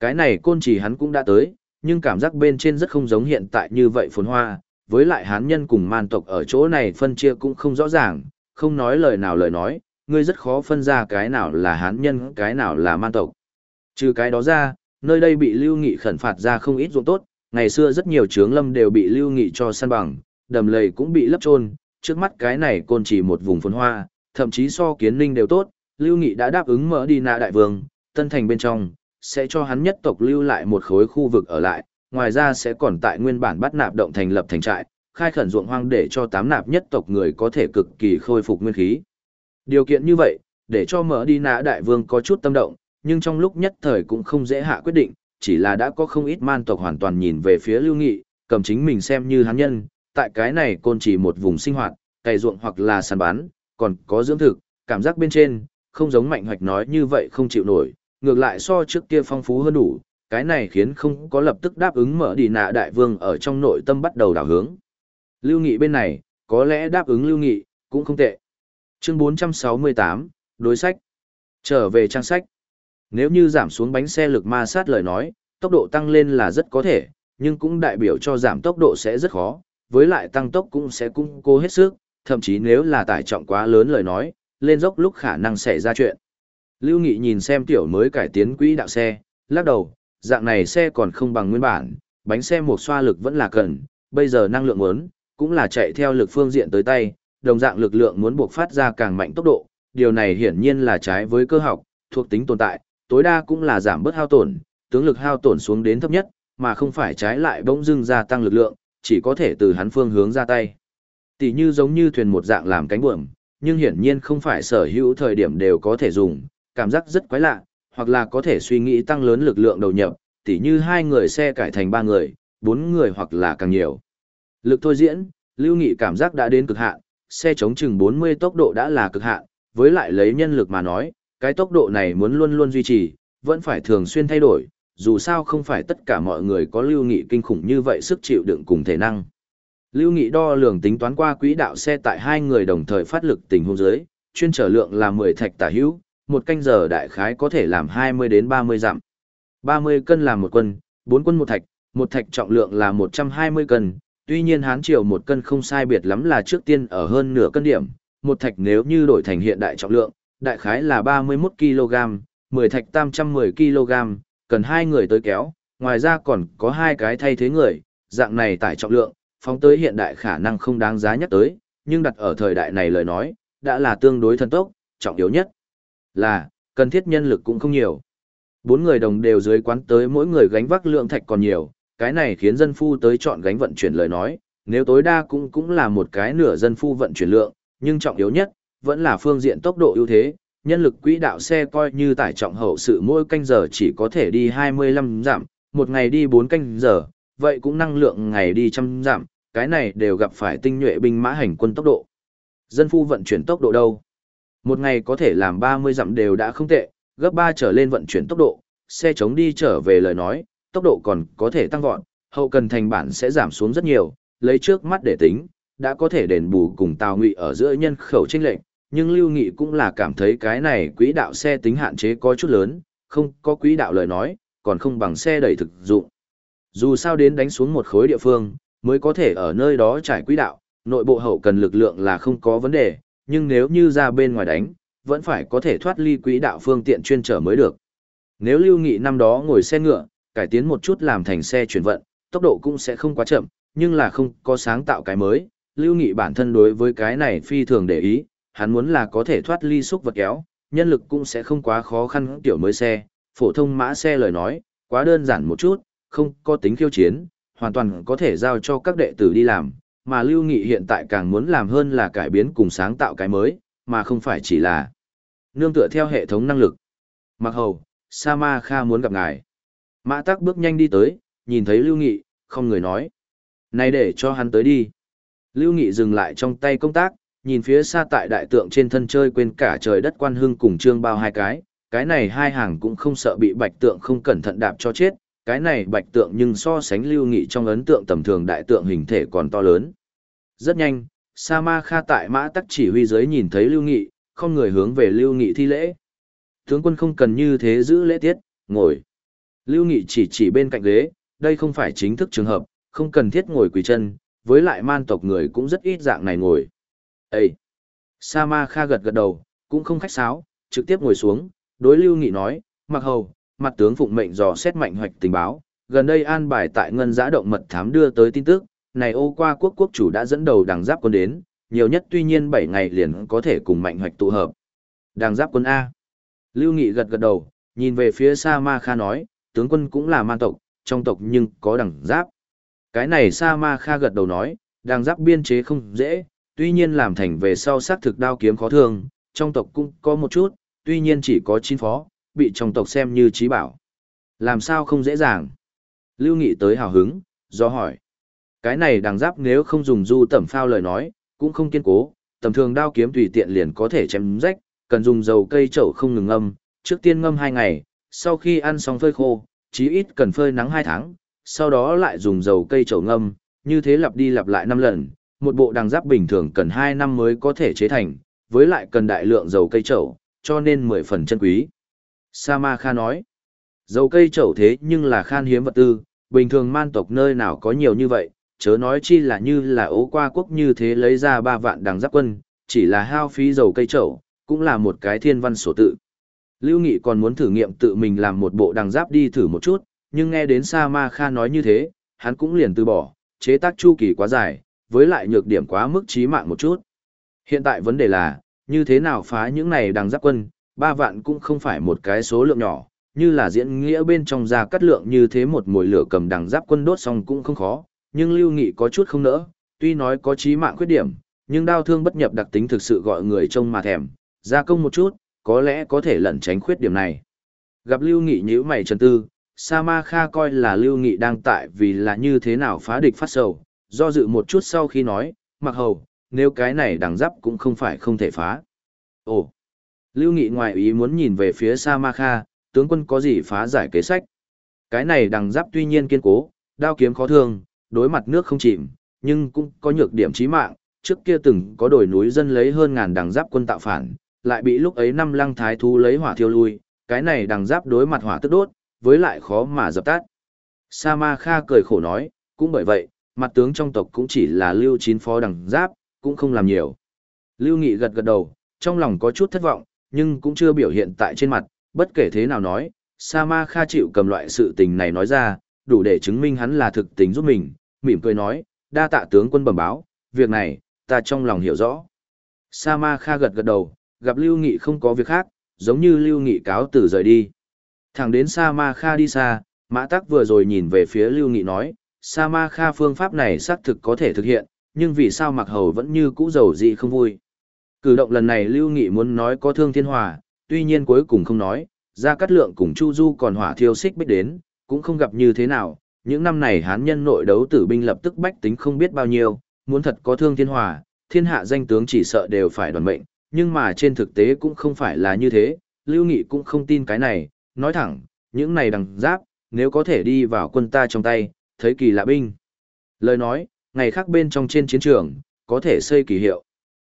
Cái này côn trì hắn cũng đã tới, nhưng cảm giác bên trên rất không giống hiện tại như vậy phồn hoa, với lại hán nhân cùng man tộc ở chỗ này phân chia cũng không rõ ràng, không nói lời nào lời nói, ngươi rất khó phân ra cái nào là hán nhân, cái nào là man tộc. Trừ cái đó ra, nơi đây bị lưu nghị khẩn phạt ra không ít ruộng tốt, ngày xưa rất nhiều trướng lâm đều bị lưu nghị cho săn bằng, đầm lầy cũng bị lấp trôn, trước mắt cái này côn chỉ một vùng phồn hoa, thậm chí so kiến ninh đều tốt, lưu nghị đã đáp ứng mở đi nạ đại vương, tân thành bên trong, sẽ cho hắn nhất tộc lưu lại một khối khu vực ở lại, ngoài ra sẽ còn tại nguyên bản bắt nạp động thành lập thành trại, khai khẩn ruộng hoang để cho tám nạp nhất tộc người có thể cực kỳ khôi phục nguyên khí. Điều kiện như vậy, để cho mở đi nã đại vương có chút tâm động, nhưng trong lúc nhất thời cũng không dễ hạ quyết định, chỉ là đã có không ít man tộc hoàn toàn nhìn về phía lưu nghị, cầm chính mình xem như hắn nhân, tại cái này côn chỉ một vùng sinh hoạt, cày ruộng hoặc là săn bán, còn có dưỡng thực, cảm giác bên trên, không giống mạnh hoạch nói như vậy không chịu nổi, ngược lại so trước kia phong phú hơn đủ, cái này khiến không có lập tức đáp ứng mở đi nạ đại vương ở trong nội tâm bắt đầu đảo hướng. Lưu Nghị bên này, có lẽ đáp ứng Lưu Nghị, cũng không tệ. Chương 468, đối sách. Trở về trang sách. Nếu như giảm xuống bánh xe lực ma sát lời nói, tốc độ tăng lên là rất có thể, nhưng cũng đại biểu cho giảm tốc độ sẽ rất khó, với lại tăng tốc cũng sẽ cung cố hết sức, thậm chí nếu là tải trọng quá lớn lời nói, lên dốc lúc khả năng xảy ra chuyện. Lưu Nghị nhìn xem tiểu mới cải tiến quỹ đạo xe, lắc đầu, dạng này xe còn không bằng nguyên bản, bánh xe một xoa lực vẫn là cần, bây giờ năng lượng muốn, cũng là chạy theo lực phương diện tới tay, đồng dạng lực lượng muốn buộc phát ra càng mạnh tốc độ, điều này hiển nhiên là trái với cơ học, thuộc tính tồn tại, tối đa cũng là giảm bớt hao tổn, tướng lực hao tổn xuống đến thấp nhất, mà không phải trái lại bỗng dưng gia tăng lực lượng, chỉ có thể từ hắn phương hướng ra tay. Tỷ như giống như thuyền một dạng làm cánh buồm, nhưng hiển nhiên không phải sở hữu thời điểm đều có thể dùng, cảm giác rất quái lạ, hoặc là có thể suy nghĩ tăng lớn lực lượng đầu nhập, tỉ như hai người xe cải thành ba người, bốn người hoặc là càng nhiều. Lực thôi diễn, Lưu Nghị cảm giác đã đến cực hạn, xe chống chừng 40 tốc độ đã là cực hạn, với lại lấy nhân lực mà nói, cái tốc độ này muốn luôn luôn duy trì, vẫn phải thường xuyên thay đổi, dù sao không phải tất cả mọi người có Lưu Nghị kinh khủng như vậy sức chịu đựng cùng thể năng. Lưu Nghị đo lường tính toán qua quỹ đạo xe tại hai người đồng thời phát lực tình huống dưới, chuyên trở lượng là 10 thạch tả hữu, một canh giờ đại khái có thể làm 20 đến 30 dặm. 30 cân làm một quân, 4 quân một thạch, một thạch trọng lượng là 120 cân, tuy nhiên hán triều một cân không sai biệt lắm là trước tiên ở hơn nửa cân điểm, một thạch nếu như đổi thành hiện đại trọng lượng, đại khái là 31 kg, 10 thạch 810 kg, cần hai người tới kéo, ngoài ra còn có hai cái thay thế người, dạng này tải trọng lượng, phóng tới hiện đại khả năng không đáng giá nhắc tới, nhưng đặt ở thời đại này lời nói, đã là tương đối thần tốc, trọng yếu nhất là, cần thiết nhân lực cũng không nhiều. Bốn người đồng đều dưới quán tới mỗi người gánh vác lượng thạch còn nhiều, cái này khiến dân phu tới chọn gánh vận chuyển lời nói, nếu tối đa cũng cũng là một cái nửa dân phu vận chuyển lượng, nhưng trọng yếu nhất, vẫn là phương diện tốc độ ưu thế, nhân lực quỹ đạo xe coi như tải trọng hậu sự mỗi canh giờ chỉ có thể đi 25 giảm, một ngày đi 4 canh giờ, vậy cũng năng lượng ngày đi trăm giảm, cái này đều gặp phải tinh nhuệ binh mã hành quân tốc độ. Dân phu vận chuyển tốc độ đâu? Một ngày có thể làm 30 dặm đều đã không tệ, gấp 3 trở lên vận chuyển tốc độ, xe chống đi trở về lời nói, tốc độ còn có thể tăng vọt, hậu cần thành bản sẽ giảm xuống rất nhiều, lấy trước mắt để tính, đã có thể đền bù cùng Tào Ngụy ở giữa nhân khẩu chênh lệnh, nhưng Lưu Nghị cũng là cảm thấy cái này quỹ đạo xe tính hạn chế có chút lớn, không có quỹ đạo lời nói, còn không bằng xe đẩy thực dụng. Dù sao đến đánh xuống một khối địa phương, mới có thể ở nơi đó trải quỹ đạo, nội bộ hậu cần lực lượng là không có vấn đề, nhưng nếu như ra bên ngoài đánh, vẫn phải có thể thoát ly quỹ đạo phương tiện chuyên trở mới được. Nếu Lưu Nghị năm đó ngồi xe ngựa, cải tiến một chút làm thành xe chuyển vận, tốc độ cũng sẽ không quá chậm, nhưng là không có sáng tạo cái mới. Lưu Nghị bản thân đối với cái này phi thường để ý, hắn muốn là có thể thoát ly xúc vật kéo, nhân lực cũng sẽ không quá khó khăn tiểu mới xe, phổ thông mã xe lời nói, quá đơn giản một chút, không có tính khiêu chiến, hoàn toàn có thể giao cho các đệ tử đi làm, mà Lưu Nghị hiện tại càng muốn làm hơn là cải biến cùng sáng tạo cái mới, mà không phải chỉ là nương tựa theo hệ thống năng lực. Mặc hầu, Sa Ma Kha muốn gặp ngài. Mã Tắc bước nhanh đi tới, nhìn thấy Lưu Nghị, không người nói. Này để cho hắn tới đi. Lưu Nghị dừng lại trong tay công tác, nhìn phía xa tại đại tượng trên thân chơi quên cả trời đất quan hưng cùng trương bao hai cái. Cái này hai hàng cũng không sợ bị bạch tượng không cẩn thận đạp cho chết. Cái này bạch tượng nhưng so sánh Lưu Nghị trong ấn tượng tầm thường đại tượng hình thể còn to lớn. Rất nhanh, Sa Ma Kha tại mã tắc chỉ huy dưới nhìn thấy Lưu Nghị, không người hướng về Lưu Nghị thi lễ. Tướng quân không cần như thế giữ lễ tiết, ngồi. Lưu Nghị chỉ chỉ bên cạnh ghế, đây không phải chính thức trường hợp, không cần thiết ngồi quỳ chân, với lại man tộc người cũng rất ít dạng này ngồi. Ê! Sa Ma Kha gật gật đầu, cũng không khách sáo, trực tiếp ngồi xuống, đối Lưu Nghị nói, mặc hầu, mặt tướng phụng mệnh dò xét mạnh hoạch tình báo, gần đây an bài tại ngân giã động mật thám đưa tới tin tức, này ô qua quốc quốc chủ đã dẫn đầu đảng giáp quân đến, nhiều nhất tuy nhiên 7 ngày liền có thể cùng mạnh hoạch tụ hợp. Đảng giáp quân A. Lưu Nghị gật gật đầu, nhìn về phía Sa Ma Kha nói, tướng quân cũng là man tộc, trong tộc nhưng có đảng giáp. Cái này Sa Ma Kha gật đầu nói, đảng giáp biên chế không dễ, tuy nhiên làm thành về sau xác thực đao kiếm khó thương, trong tộc cũng có một chút, tuy nhiên chỉ có chín phó, bị trong tộc xem như trí bảo. Làm sao không dễ dàng? Lưu Nghị tới hào hứng, do hỏi. Cái này đằng giáp nếu không dùng du tẩm phao lời nói, cũng không kiên cố, tầm thường đao kiếm tùy tiện liền có thể chém rách, cần dùng dầu cây chậu không ngừng ngâm, trước tiên ngâm hai ngày, sau khi ăn xong phơi khô, chí ít cần phơi nắng hai tháng, sau đó lại dùng dầu cây chậu ngâm, như thế lặp đi lặp lại năm lần, một bộ đằng giáp bình thường cần hai năm mới có thể chế thành, với lại cần đại lượng dầu cây chậu, cho nên mười phần chân quý. Sama Kha nói, dầu cây chậu thế nhưng là khan hiếm vật tư, bình thường man tộc nơi nào có nhiều như vậy, chớ nói chi là như là ố qua quốc như thế lấy ra ba vạn đằng giáp quân, chỉ là hao phí dầu cây trậu cũng là một cái thiên văn sổ tự. Lưu Nghị còn muốn thử nghiệm tự mình làm một bộ đằng giáp đi thử một chút, nhưng nghe đến Sa Ma Kha nói như thế, hắn cũng liền từ bỏ, chế tác chu kỳ quá dài, với lại nhược điểm quá mức chí mạng một chút. Hiện tại vấn đề là, như thế nào phá những này đằng giáp quân, ba vạn cũng không phải một cái số lượng nhỏ, như là diễn nghĩa bên trong ra cắt lượng như thế một mùi lửa cầm đằng giáp quân đốt xong cũng không khó, nhưng Lưu Nghị có chút không nỡ, tuy nói có chí mạng khuyết điểm, nhưng đao thương bất nhập đặc tính thực sự gọi người trông mà thèm, gia công một chút, có lẽ có thể lẩn tránh khuyết điểm này. Gặp Lưu Nghị nhíu mày trần tư, Sa Ma Kha coi là Lưu Nghị đang tại vì là như thế nào phá địch phát sầu, do dự một chút sau khi nói, mặc hầu, nếu cái này đằng giáp cũng không phải không thể phá. Ồ! Lưu Nghị ngoài ý muốn nhìn về phía Sa Ma Kha, tướng quân có gì phá giải kế sách. Cái này đằng giáp tuy nhiên kiên cố, đao kiếm khó thương, đối mặt nước không chìm, nhưng cũng có nhược điểm chí mạng, trước kia từng có đồi núi dân lấy hơn ngàn đằng giáp quân tạo phản, lại bị lúc ấy năm lăng thái thú lấy hỏa thiêu lui, cái này đằng giáp đối mặt hỏa tức đốt, với lại khó mà dập tắt. Sa Ma Kha cười khổ nói, cũng bởi vậy, mặt tướng trong tộc cũng chỉ là lưu chín phó đằng giáp, cũng không làm nhiều. Lưu Nghị gật gật đầu, trong lòng có chút thất vọng, nhưng cũng chưa biểu hiện tại trên mặt, bất kể thế nào nói, Sa Ma Kha chịu cầm loại sự tình này nói ra, đủ để chứng minh hắn là thực tình giúp mình, mỉm cười nói, đa tạ tướng quân bẩm báo, việc này, ta trong lòng hiểu rõ. Sa Ma Kha gật gật đầu, gặp Lưu Nghị không có việc khác, giống như Lưu Nghị cáo từ rời đi. Thẳng đến Sa Ma Kha đi xa, Mã Tắc vừa rồi nhìn về phía Lưu Nghị nói, Sa Ma Kha phương pháp này xác thực có thể thực hiện, nhưng vì sao Mặc Hầu vẫn như cũ dầu dị không vui. Cử động lần này Lưu Nghị muốn nói có thương thiên hòa, tuy nhiên cuối cùng không nói, ra cắt lượng cùng Chu Du còn hỏa thiêu xích bích đến, cũng không gặp như thế nào. Những năm này hán nhân nội đấu tử binh lập tức bách tính không biết bao nhiêu, muốn thật có thương thiên hòa, thiên hạ danh tướng chỉ sợ đều phải đoàn mệnh, nhưng mà trên thực tế cũng không phải là như thế, Lưu Nghị cũng không tin cái này, nói thẳng, những này đằng giáp, nếu có thể đi vào quân ta trong tay, thấy kỳ lạ binh. Lời nói, ngày khác bên trong trên chiến trường, có thể xây kỳ hiệu.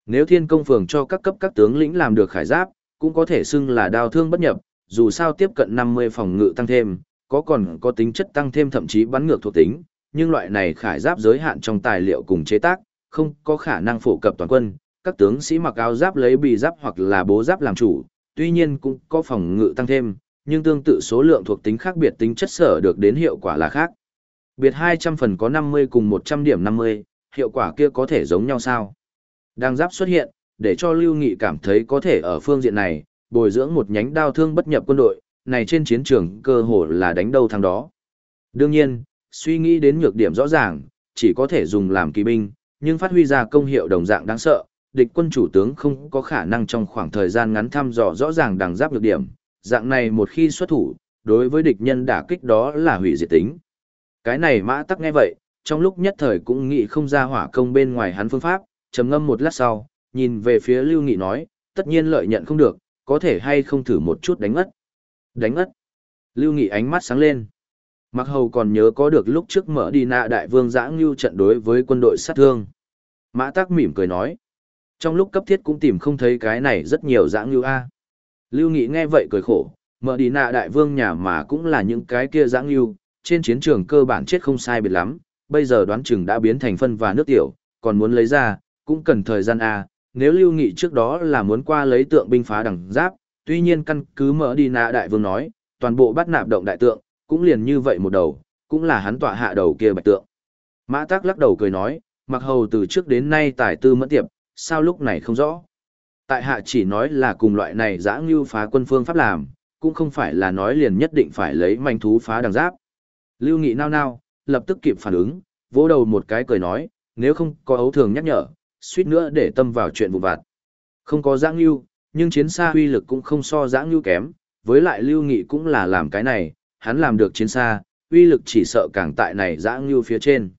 Nếu thiên công phường cho các cấp các tướng lĩnh làm được khải giáp, cũng có thể xưng là đao thương bất nhập, dù sao tiếp cận 50 phòng ngự tăng thêm, có còn có tính chất tăng thêm thậm chí bắn ngược thuộc tính, nhưng loại này khải giáp giới hạn trong tài liệu cùng chế tác, không có khả năng phổ cập toàn quân, các tướng sĩ mặc áo giáp lấy bì giáp hoặc là bố giáp làm chủ, tuy nhiên cũng có phòng ngự tăng thêm, nhưng tương tự số lượng thuộc tính khác biệt tính chất sở được đến hiệu quả là khác. Biệt 200 phần có 50 cùng 100 điểm 50, hiệu quả kia có thể giống nhau sao? Đang giáp xuất hiện, để cho Lưu Nghị cảm thấy có thể ở phương diện này, bồi dưỡng một nhánh đao thương bất nhập quân đội, này trên chiến trường cơ hồ là đánh đâu thắng đó. Đương nhiên, suy nghĩ đến nhược điểm rõ ràng, chỉ có thể dùng làm kỳ binh, nhưng phát huy ra công hiệu đồng dạng đáng sợ, địch quân chủ tướng không có khả năng trong khoảng thời gian ngắn thăm dò rõ ràng đằng giáp nhược điểm, dạng này một khi xuất thủ, đối với địch nhân đả kích đó là hủy diệt tính. Cái này mã tắc nghe vậy, trong lúc nhất thời cũng nghĩ không ra hỏa công bên ngoài hắn phương pháp, trầm ngâm một lát sau, nhìn về phía Lưu Nghị nói, tất nhiên lợi nhận không được, có thể hay không thử một chút đánh ất. Đánh ất. Lưu Nghị ánh mắt sáng lên. Mặc hầu còn nhớ có được lúc trước mở đi nạ đại vương giã ngưu trận đối với quân đội sát thương. Mã tắc mỉm cười nói. Trong lúc cấp thiết cũng tìm không thấy cái này rất nhiều giã ngưu A. Lưu Nghị nghe vậy cười khổ, mở đi nạ đại vương nhà mà cũng là những cái kia giã ngưu, trên chiến trường cơ bản chết không sai biệt lắm, bây giờ đoán chừng đã biến thành phân và nước tiểu, còn muốn lấy ra, cũng cần thời gian A. Nếu Lưu Nghị trước đó là muốn qua lấy tượng binh phá đằng giáp, tuy nhiên căn cứ mở đi nạ đại vương nói, toàn bộ bắt nạp động đại tượng, cũng liền như vậy một đầu, cũng là hắn tọa hạ đầu kia bạch tượng. Mã Tắc lắc đầu cười nói, mặc hầu từ trước đến nay tài tư mẫn tiệp, sao lúc này không rõ. Tại hạ chỉ nói là cùng loại này giã ngưu phá quân phương pháp làm, cũng không phải là nói liền nhất định phải lấy manh thú phá đằng giáp. Lưu Nghị nao nao, lập tức kịp phản ứng, vỗ đầu một cái cười nói, nếu không có ấu thường nhắc nhở, suýt nữa để tâm vào chuyện vụ vặt. Không có giã ngưu, nhưng chiến xa uy lực cũng không so dã ngưu kém, với lại Lưu Nghị cũng là làm cái này, hắn làm được chiến xa, uy lực chỉ sợ càng tại này dã ngưu phía trên.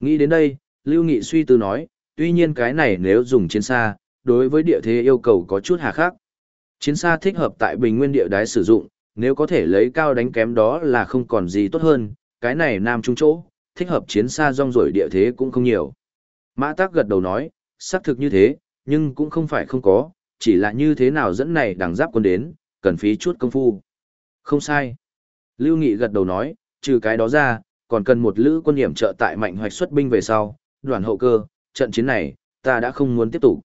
Nghĩ đến đây, Lưu Nghị suy tư nói, tuy nhiên cái này nếu dùng chiến xa, đối với địa thế yêu cầu có chút hà khắc. Chiến xa thích hợp tại bình nguyên địa đái sử dụng, nếu có thể lấy cao đánh kém đó là không còn gì tốt hơn, cái này nam trung chỗ, thích hợp chiến xa rong rổi địa thế cũng không nhiều. Mã Tác gật đầu nói, xác thực như thế, nhưng cũng không phải không có, chỉ là như thế nào dẫn này đằng giáp quân đến, cần phí chút công phu. Không sai. Lưu Nghị gật đầu nói, trừ cái đó ra, còn cần một lữ quân điểm trợ tại mạnh hoạch xuất binh về sau, đoàn hậu cơ, trận chiến này, ta đã không muốn tiếp tục.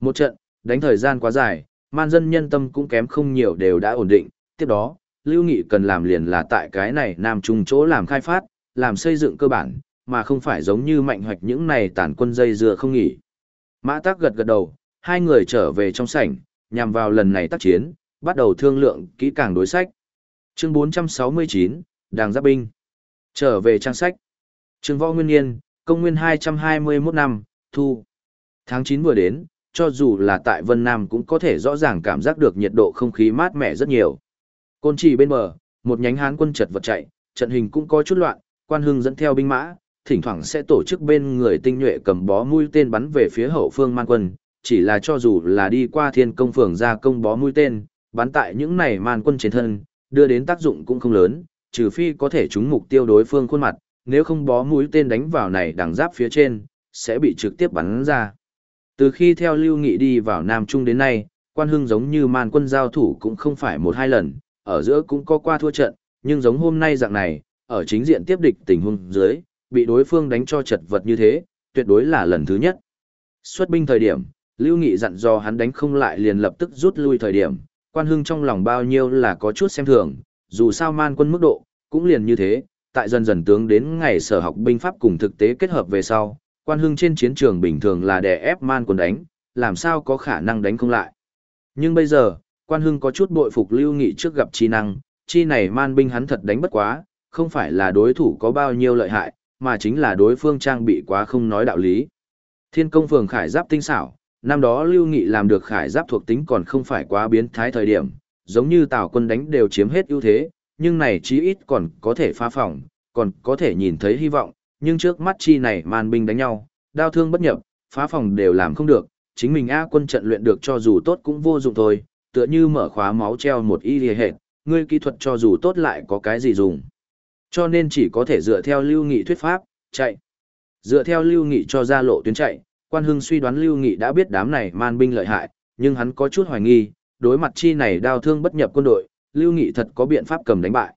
Một trận, đánh thời gian quá dài, man dân nhân tâm cũng kém không nhiều đều đã ổn định, tiếp đó, Lưu Nghị cần làm liền là tại cái này Nam Trung chỗ làm khai phát, làm xây dựng cơ bản, mà không phải giống như mạnh hoạch những này tàn quân dây dưa không nghỉ. Mã Tác gật gật đầu, hai người trở về trong sảnh, nhằm vào lần này tác chiến, bắt đầu thương lượng kỹ càng đối sách. Chương 469, Đàng Giáp Binh. Trở về trang sách. Chương Võ Nguyên Niên, công nguyên 221 năm, thu. Tháng 9 vừa đến, cho dù là tại Vân Nam cũng có thể rõ ràng cảm giác được nhiệt độ không khí mát mẻ rất nhiều. Côn trì bên bờ, một nhánh hán quân chật vật chạy, trận hình cũng có chút loạn, quan hưng dẫn theo binh mã, thỉnh thoảng sẽ tổ chức bên người tinh nhuệ cầm bó mũi tên bắn về phía hậu phương man quân, chỉ là cho dù là đi qua thiên công phường ra công bó mũi tên, bắn tại những này man quân trên thân, đưa đến tác dụng cũng không lớn, trừ phi có thể trúng mục tiêu đối phương khuôn mặt, nếu không bó mũi tên đánh vào này đằng giáp phía trên, sẽ bị trực tiếp bắn ra. Từ khi theo Lưu Nghị đi vào Nam Trung đến nay, quan hưng giống như man quân giao thủ cũng không phải một hai lần, ở giữa cũng có qua thua trận, nhưng giống hôm nay dạng này, ở chính diện tiếp địch tình huống dưới, bị đối phương đánh cho chật vật như thế, tuyệt đối là lần thứ nhất. Xuất binh thời điểm, Lưu Nghị dặn dò hắn đánh không lại liền lập tức rút lui thời điểm, quan hưng trong lòng bao nhiêu là có chút xem thường, dù sao man quân mức độ, cũng liền như thế, tại dần dần tướng đến ngày sở học binh pháp cùng thực tế kết hợp về sau, quan hưng trên chiến trường bình thường là đè ép man quân đánh, làm sao có khả năng đánh không lại. Nhưng bây giờ, quan hưng có chút bội phục lưu nghị trước gặp chi năng, chi này man binh hắn thật đánh bất quá, không phải là đối thủ có bao nhiêu lợi hại, mà chính là đối phương trang bị quá không nói đạo lý. Thiên công phường khải giáp tinh xảo, năm đó lưu nghị làm được khải giáp thuộc tính còn không phải quá biến thái thời điểm, giống như tào quân đánh đều chiếm hết ưu thế, nhưng này chí ít còn có thể phá phòng, còn có thể nhìn thấy hy vọng, nhưng trước mắt chi này man binh đánh nhau, đao thương bất nhập, phá phòng đều làm không được, chính mình A quân trận luyện được cho dù tốt cũng vô dụng thôi, tựa như mở khóa máu treo một y lìa hệt, ngươi kỹ thuật cho dù tốt lại có cái gì dùng. Cho nên chỉ có thể dựa theo lưu nghị thuyết pháp, chạy. Dựa theo lưu nghị cho ra lộ tuyến chạy, quan hưng suy đoán lưu nghị đã biết đám này man binh lợi hại, nhưng hắn có chút hoài nghi, đối mặt chi này đau thương bất nhập quân đội, lưu nghị thật có biện pháp cầm đánh bại.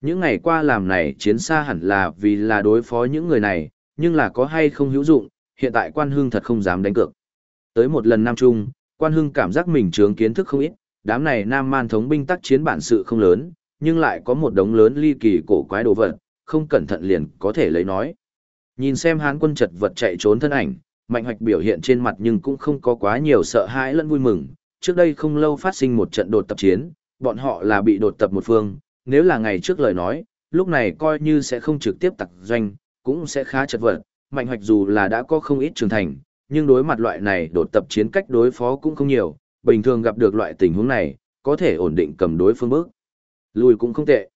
Những ngày qua làm này chiến xa hẳn là vì là đối phó những người này, nhưng là có hay không hữu dụng, hiện tại quan hưng thật không dám đánh cược. Tới một lần Nam Trung, quan hưng cảm giác mình trướng kiến thức không ít, đám này Nam man thống binh tác chiến bản sự không lớn, nhưng lại có một đống lớn ly kỳ cổ quái đồ vật, không cẩn thận liền có thể lấy nói. Nhìn xem hán quân chật vật chạy trốn thân ảnh, mạnh hoạch biểu hiện trên mặt nhưng cũng không có quá nhiều sợ hãi lẫn vui mừng. Trước đây không lâu phát sinh một trận đột tập chiến, bọn họ là bị đột tập một phương, nếu là ngày trước lời nói, lúc này coi như sẽ không trực tiếp tặc doanh, cũng sẽ khá chật vật. Mạnh hoạch dù là đã có không ít trưởng thành, nhưng đối mặt loại này đột tập chiến cách đối phó cũng không nhiều, bình thường gặp được loại tình huống này, có thể ổn định cầm đối phương bước. Lùi cũng không tệ.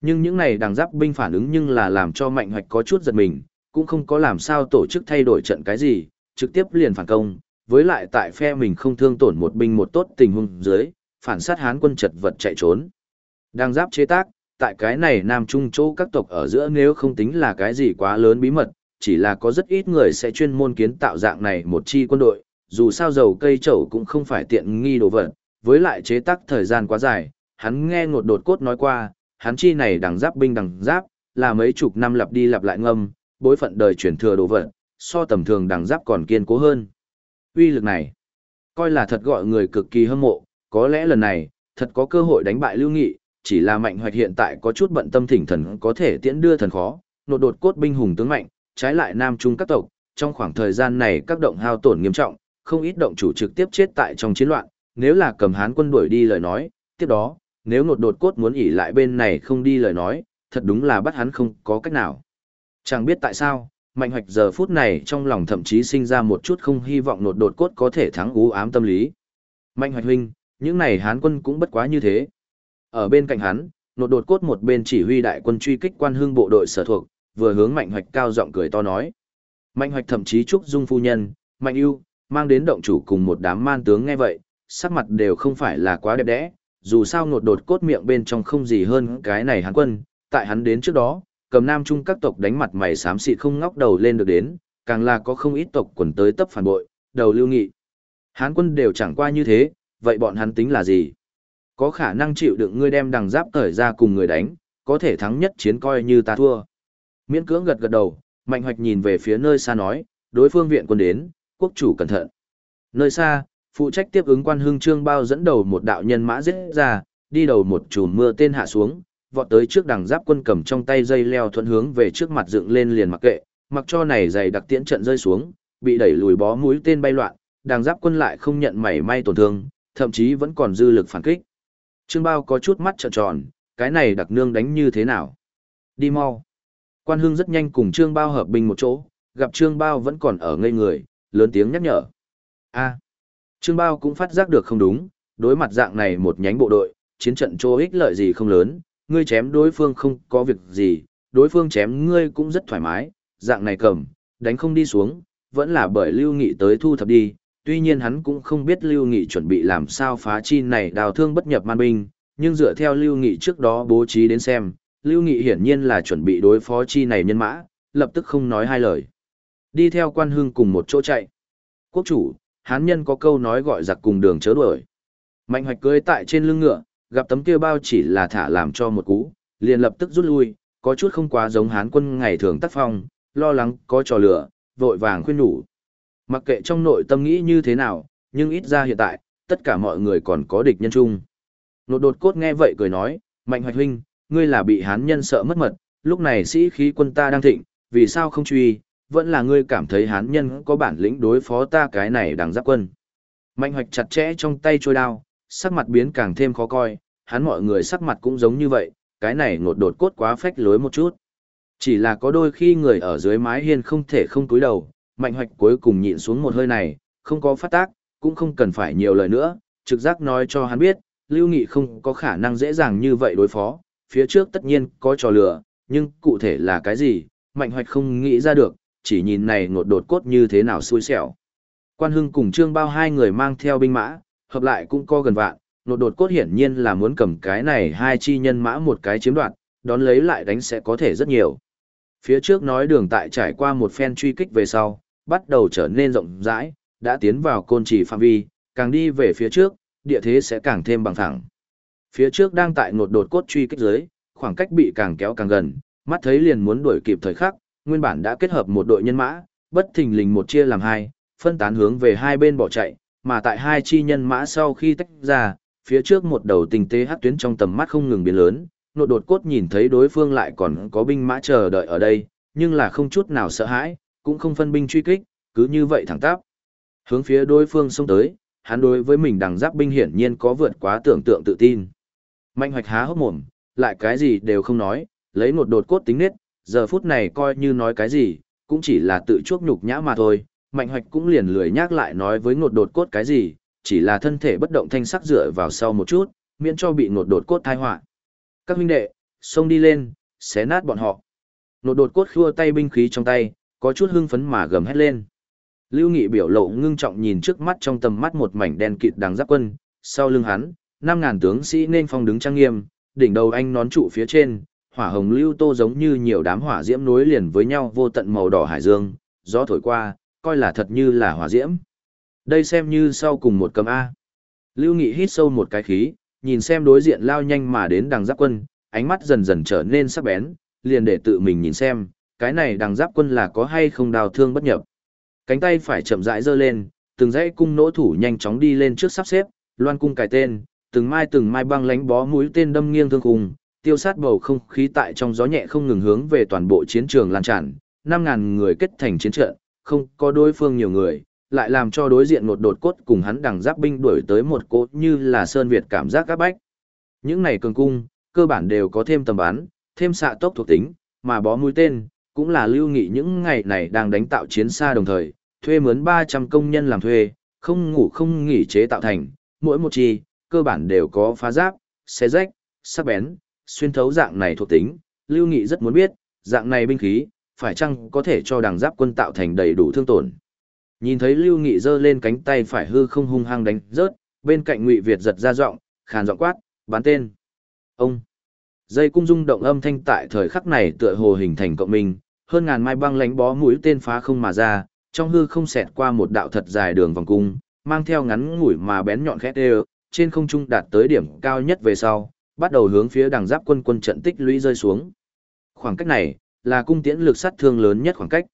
Nhưng những này đằng giáp binh phản ứng nhưng là làm cho mạnh hoạch có chút giật mình, cũng không có làm sao tổ chức thay đổi trận cái gì, trực tiếp liền phản công, với lại tại phe mình không thương tổn một binh một tốt tình huống dưới, phản sát hán quân chật vật chạy trốn. Đang giáp chế tác, tại cái này Nam Trung chỗ các tộc ở giữa nếu không tính là cái gì quá lớn bí mật, chỉ là có rất ít người sẽ chuyên môn kiến tạo dạng này một chi quân đội, dù sao dầu cây trầu cũng không phải tiện nghi đồ vật, với lại chế tác thời gian quá dài, hắn nghe ngột đột cốt nói qua, hắn chi này đằng giáp binh đằng giáp, là mấy chục năm lặp đi lặp lại ngâm, bối phận đời chuyển thừa đồ vật, so tầm thường đằng giáp còn kiên cố hơn. Uy lực này, coi là thật gọi người cực kỳ hâm mộ, có lẽ lần này, thật có cơ hội đánh bại Lưu Nghị, chỉ là mạnh hoạch hiện tại có chút bận tâm thỉnh thần có thể tiễn đưa thần khó, nột đột cốt binh hùng tướng mạnh, trái lại Nam Trung các tộc, trong khoảng thời gian này các động hao tổn nghiêm trọng, không ít động chủ trực tiếp chết tại trong chiến loạn, nếu là cầm hán quân đuổi đi lời nói, tiếp đó, nếu nột đột cốt muốn ỉ lại bên này không đi lời nói, thật đúng là bắt hắn không có cách nào. Chẳng biết tại sao, mạnh hoạch giờ phút này trong lòng thậm chí sinh ra một chút không hy vọng nột đột cốt có thể thắng ú ám tâm lý. Mạnh hoạch huynh, những này hán quân cũng bất quá như thế. Ở bên cạnh hắn, nột đột cốt một bên chỉ huy đại quân truy kích quan hương bộ đội sở thuộc, vừa hướng mạnh hoạch cao giọng cười to nói. Mạnh hoạch thậm chí chúc dung phu nhân, mạnh ưu mang đến động chủ cùng một đám man tướng nghe vậy, sắc mặt đều không phải là quá đẹp đẽ, dù sao nột đột cốt miệng bên trong không gì hơn cái này hán quân, tại hắn đến trước đó, cầm nam trung các tộc đánh mặt mày xám xịt không ngóc đầu lên được đến, càng là có không ít tộc quần tới tấp phản bội, đầu lưu nghị. Hán quân đều chẳng qua như thế, vậy bọn hắn tính là gì? Có khả năng chịu đựng ngươi đem đằng giáp cởi ra cùng người đánh, có thể thắng nhất chiến coi như ta thua. Miễn cưỡng gật gật đầu, Mạnh Hoạch nhìn về phía nơi xa nói, đối phương viện quân đến, quốc chủ cẩn thận. Nơi xa, phụ trách tiếp ứng quan hương trương bao dẫn đầu một đạo nhân mã giết ra, đi đầu một chùm mưa tên hạ xuống, vọt tới trước đằng giáp quân cầm trong tay dây leo thuận hướng về trước mặt dựng lên liền mặc kệ, mặc cho này dày đặc tiễn trận rơi xuống, bị đẩy lùi bó mũi tên bay loạn, đằng giáp quân lại không nhận mảy may tổn thương, thậm chí vẫn còn dư lực phản kích. Trương Bao có chút mắt trợn tròn, cái này đặc nương đánh như thế nào? Đi mau. Quan Hưng rất nhanh cùng Trương Bao hợp bình một chỗ, gặp Trương Bao vẫn còn ở ngây người, lớn tiếng nhắc nhở. A. Trương Bao cũng phát giác được không đúng, đối mặt dạng này một nhánh bộ đội, chiến trận chỗ ích lợi gì không lớn, ngươi chém đối phương không có việc gì, đối phương chém ngươi cũng rất thoải mái, dạng này cầm, đánh không đi xuống, vẫn là bởi Lưu Nghị tới thu thập đi, tuy nhiên hắn cũng không biết Lưu Nghị chuẩn bị làm sao phá chi này đào thương bất nhập man binh, nhưng dựa theo Lưu Nghị trước đó bố trí đến xem, Lưu Nghị hiển nhiên là chuẩn bị đối phó chi này nhân mã, lập tức không nói hai lời. Đi theo quan hương cùng một chỗ chạy. Quốc chủ, hán nhân có câu nói gọi giặc cùng đường chớ đuổi. Mạnh hoạch cưới tại trên lưng ngựa, gặp tấm kia bao chỉ là thả làm cho một cú, liền lập tức rút lui, có chút không quá giống hán quân ngày thường tác phong, lo lắng có trò lửa, vội vàng khuyên nhủ. Mặc kệ trong nội tâm nghĩ như thế nào, nhưng ít ra hiện tại, tất cả mọi người còn có địch nhân chung. Nột đột cốt nghe vậy cười nói, Mạnh Hoạch Huynh, ngươi là bị hán nhân sợ mất mật, lúc này sĩ khí quân ta đang thịnh, vì sao không truy, vẫn là ngươi cảm thấy hán nhân có bản lĩnh đối phó ta cái này đằng giáp quân. Mạnh Hoạch chặt chẽ trong tay trôi đao, sắc mặt biến càng thêm khó coi, hắn mọi người sắc mặt cũng giống như vậy, cái này ngột đột cốt quá phách lối một chút. Chỉ là có đôi khi người ở dưới mái hiên không thể không cúi đầu, mạnh hoạch cuối cùng nhịn xuống một hơi này, không có phát tác, cũng không cần phải nhiều lời nữa, trực giác nói cho hắn biết, Lưu Nghị không có khả năng dễ dàng như vậy đối phó, phía trước tất nhiên có trò lừa, nhưng cụ thể là cái gì, mạnh hoạch không nghĩ ra được, chỉ nhìn này ngột đột cốt như thế nào xui xẻo. Quan Hưng cùng Trương Bao hai người mang theo binh mã, hợp lại cũng co gần vạn, nột đột cốt hiển nhiên là muốn cầm cái này hai chi nhân mã một cái chiếm đoạt, đón lấy lại đánh sẽ có thể rất nhiều. Phía trước nói đường tại trải qua một phen truy kích về sau, bắt đầu trở nên rộng rãi, đã tiến vào côn trì phạm vi, càng đi về phía trước, địa thế sẽ càng thêm bằng thẳng. Phía trước đang tại nột đột cốt truy kích dưới, khoảng cách bị càng kéo càng gần, mắt thấy liền muốn đuổi kịp thời khắc, nguyên bản đã kết hợp một đội nhân mã, bất thình lình một chia làm hai, phân tán hướng về hai bên bỏ chạy, mà tại hai chi nhân mã sau khi tách ra, phía trước một đầu tình tế hắc tuyến trong tầm mắt không ngừng biến lớn, nột đột cốt nhìn thấy đối phương lại còn có binh mã chờ đợi ở đây, nhưng là không chút nào sợ hãi, cũng không phân binh truy kích, cứ như vậy thẳng tắp. Hướng phía đối phương xông tới, hắn đối với mình đằng giáp binh hiển nhiên có vượt quá tưởng tượng tự tin. Mạnh hoạch há hốc mồm, lại cái gì đều không nói, lấy nột đột cốt tính nết, giờ phút này coi như nói cái gì, cũng chỉ là tự chuốc nhục nhã mà thôi. Mạnh hoạch cũng liền lười nhắc lại nói với ngột đột cốt cái gì, chỉ là thân thể bất động thanh sắc dựa vào sau một chút, miễn cho bị ngột đột cốt thai họa Các huynh đệ, xông đi lên, xé nát bọn họ. Ngột đột cốt khua tay binh khí trong tay, có chút hưng phấn mà gầm hét lên. Lưu Nghị biểu lộ ngưng trọng nhìn trước mắt trong tầm mắt một mảnh đen kịt đằng giáp quân, sau lưng hắn, năm ngàn tướng sĩ nên phong đứng trang nghiêm, đỉnh đầu anh nón trụ phía trên, hỏa hồng lưu tô giống như nhiều đám hỏa diễm nối liền với nhau vô tận màu đỏ hải dương, gió thổi qua, coi là thật như là hỏa diễm. Đây xem như sau cùng một cầm A. Lưu Nghị hít sâu một cái khí, nhìn xem đối diện lao nhanh mà đến đằng giáp quân, ánh mắt dần dần trở nên sắc bén, liền để tự mình nhìn xem, cái này đằng giáp quân là có hay không đào thương bất nhập. Cánh tay phải chậm rãi giơ lên, từng dãy cung nỗ thủ nhanh chóng đi lên trước sắp xếp, loan cung cài tên, từng mai từng mai băng lánh bó mũi tên đâm nghiêng thương cùng, tiêu sát bầu không khí tại trong gió nhẹ không ngừng hướng về toàn bộ chiến trường lan tràn, 5000 người kết thành chiến trận, không có đối phương nhiều người, lại làm cho đối diện một đột cốt cùng hắn đằng giáp binh đuổi tới một cốt như là sơn việt cảm giác các bách. Những này cường cung, cơ bản đều có thêm tầm bắn, thêm xạ tốc thuộc tính, mà bó mũi tên, cũng là lưu nghị những ngày này đang đánh tạo chiến xa đồng thời, thuê mướn 300 công nhân làm thuê, không ngủ không nghỉ chế tạo thành, mỗi một chi, cơ bản đều có phá giáp, xé rách, sắc bén, xuyên thấu dạng này thuộc tính, Lưu Nghị rất muốn biết, dạng này binh khí, phải chăng có thể cho đằng giáp quân tạo thành đầy đủ thương tổn. Nhìn thấy Lưu Nghị giơ lên cánh tay phải hư không hung hăng đánh rớt, bên cạnh Ngụy Việt giật ra giọng, khàn giọng quát, bán tên. Ông. Dây cung rung động âm thanh tại thời khắc này tựa hồ hình thành cộng minh, hơn ngàn mai băng lánh bó mũi tên phá không mà ra, trong hư không xẹt qua một đạo thật dài đường vòng cung, mang theo ngắn ngủi mà bén nhọn khét đều, trên không trung đạt tới điểm cao nhất về sau, bắt đầu hướng phía đằng giáp quân quân trận tích lũy rơi xuống. Khoảng cách này, là cung tiễn lực sát thương lớn nhất khoảng cách.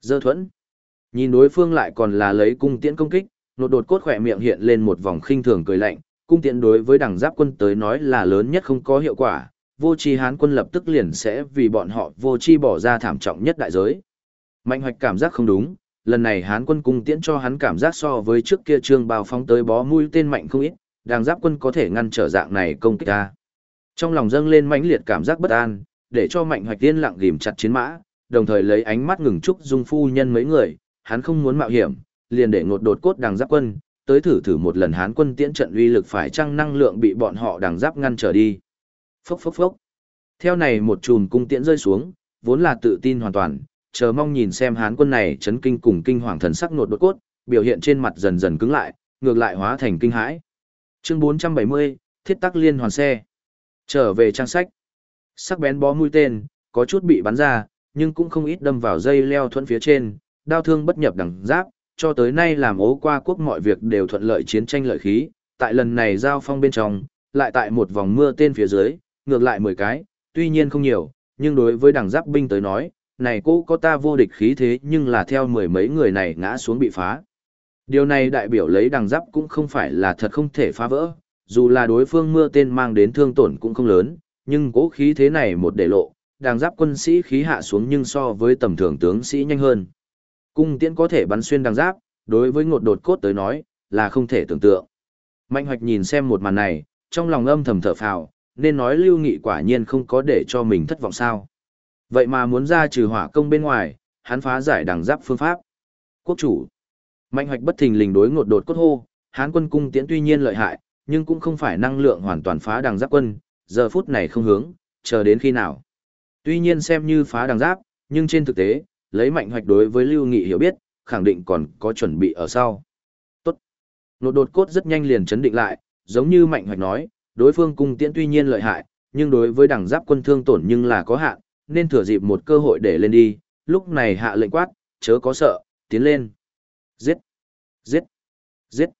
Dơ thuẫn. Nhìn đối phương lại còn là lấy cung tiễn công kích, nột đột cốt khỏe miệng hiện lên một vòng khinh thường cười lạnh, cung tiễn đối với đảng giáp quân tới nói là lớn nhất không có hiệu quả, vô tri hán quân lập tức liền sẽ vì bọn họ vô tri bỏ ra thảm trọng nhất đại giới. Mạnh hoạch cảm giác không đúng, lần này hán quân cung tiễn cho hắn cảm giác so với trước kia trương bào phóng tới bó mũi tên mạnh không ít, đảng giáp quân có thể ngăn trở dạng này công kích ta. Trong lòng dâng lên mãnh liệt cảm giác bất an, để cho mạnh hoạch tiên lặng ghìm chặt chiến mã, đồng thời lấy ánh mắt ngừng trúc dung phu nhân mấy người, hắn không muốn mạo hiểm, liền để ngột đột cốt đằng giáp quân, tới thử thử một lần hán quân tiễn trận uy lực phải chăng năng lượng bị bọn họ đằng giáp ngăn trở đi. Phốc phốc phốc. Theo này một chùm cung tiễn rơi xuống, vốn là tự tin hoàn toàn, chờ mong nhìn xem hán quân này chấn kinh cùng kinh hoàng thần sắc nột đột cốt, biểu hiện trên mặt dần dần cứng lại, ngược lại hóa thành kinh hãi. Chương 470, Thiết tắc liên hoàn xe. Trở về trang sách. Sắc bén bó mũi tên, có chút bị bắn ra, nhưng cũng không ít đâm vào dây leo thuận phía trên, đao thương bất nhập đẳng giáp, cho tới nay làm ố qua quốc mọi việc đều thuận lợi chiến tranh lợi khí, tại lần này giao phong bên trong, lại tại một vòng mưa tên phía dưới, ngược lại 10 cái, tuy nhiên không nhiều, nhưng đối với đẳng giáp binh tới nói, này cô có ta vô địch khí thế nhưng là theo mười mấy người này ngã xuống bị phá. Điều này đại biểu lấy đằng giáp cũng không phải là thật không thể phá vỡ, dù là đối phương mưa tên mang đến thương tổn cũng không lớn, nhưng cố khí thế này một để lộ, đằng giáp quân sĩ khí hạ xuống nhưng so với tầm thường tướng sĩ nhanh hơn. Cung tiễn có thể bắn xuyên đằng giáp, đối với ngột đột cốt tới nói, là không thể tưởng tượng. Mạnh hoạch nhìn xem một màn này, trong lòng âm thầm thở phào, nên nói lưu nghị quả nhiên không có để cho mình thất vọng sao. Vậy mà muốn ra trừ hỏa công bên ngoài, hắn phá giải đằng giáp phương pháp. Quốc chủ. Mạnh hoạch bất thình lình đối ngột đột cốt hô, hán quân cung tiễn tuy nhiên lợi hại, nhưng cũng không phải năng lượng hoàn toàn phá đằng giáp quân, giờ phút này không hướng, chờ đến khi nào. Tuy nhiên xem như phá đằng giáp, nhưng trên thực tế, lấy mạnh hoạch đối với lưu nghị hiểu biết, khẳng định còn có chuẩn bị ở sau. Tốt. Nột đột cốt rất nhanh liền chấn định lại, giống như mạnh hoạch nói, đối phương cung tiễn tuy nhiên lợi hại, nhưng đối với đằng giáp quân thương tổn nhưng là có hạn, nên thừa dịp một cơ hội để lên đi, lúc này hạ lệnh quát, chớ có sợ, tiến lên. Giết! Giết! Giết!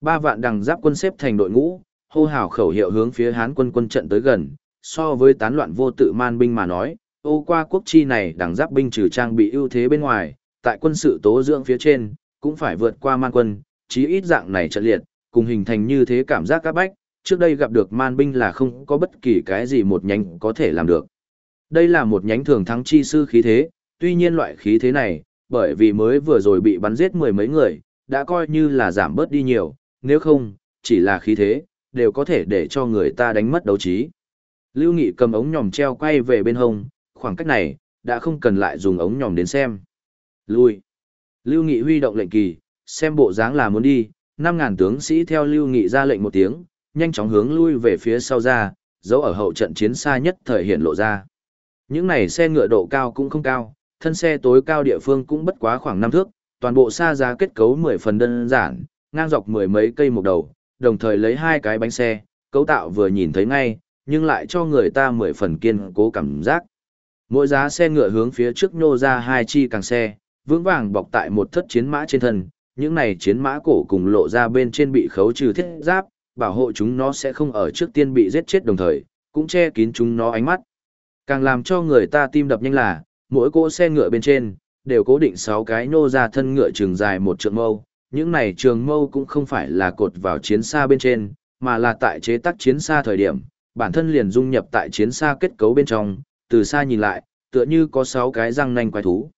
Ba vạn đằng giáp quân xếp thành đội ngũ, hô hào khẩu hiệu hướng phía Hán quân quân trận tới gần, so với tán loạn vô tự man binh mà nói, ô qua quốc chi này đằng giáp binh trừ trang bị ưu thế bên ngoài, tại quân sự tố dưỡng phía trên, cũng phải vượt qua man quân, chí ít dạng này trận liệt, cùng hình thành như thế cảm giác các bách, trước đây gặp được man binh là không có bất kỳ cái gì một nhánh có thể làm được. Đây là một nhánh thường thắng chi sư khí thế, tuy nhiên loại khí thế này, bởi vì mới vừa rồi bị bắn giết mười mấy người, đã coi như là giảm bớt đi nhiều, nếu không, chỉ là khí thế, đều có thể để cho người ta đánh mất đấu trí. Lưu Nghị cầm ống nhòm treo quay về bên hông, khoảng cách này, đã không cần lại dùng ống nhòm đến xem. Lui. Lưu Nghị huy động lệnh kỳ, xem bộ dáng là muốn đi, 5.000 tướng sĩ theo Lưu Nghị ra lệnh một tiếng, nhanh chóng hướng lui về phía sau ra, dấu ở hậu trận chiến xa nhất thời hiện lộ ra. Những này xe ngựa độ cao cũng không cao, thân xe tối cao địa phương cũng bất quá khoảng 5 thước, toàn bộ xa giá kết cấu 10 phần đơn giản, ngang dọc mười mấy cây một đầu, đồng thời lấy hai cái bánh xe, cấu tạo vừa nhìn thấy ngay, nhưng lại cho người ta 10 phần kiên cố cảm giác. Mỗi giá xe ngựa hướng phía trước nô ra hai chi càng xe, vững vàng bọc tại một thất chiến mã trên thân, những này chiến mã cổ cùng lộ ra bên trên bị khấu trừ thiết giáp, bảo hộ chúng nó sẽ không ở trước tiên bị giết chết đồng thời, cũng che kín chúng nó ánh mắt. Càng làm cho người ta tim đập nhanh là, mỗi cỗ xe ngựa bên trên, đều cố định 6 cái nô ra thân ngựa trường dài một trượng mâu. Những này trường mâu cũng không phải là cột vào chiến xa bên trên, mà là tại chế tác chiến xa thời điểm, bản thân liền dung nhập tại chiến xa kết cấu bên trong, từ xa nhìn lại, tựa như có 6 cái răng nanh quái thú.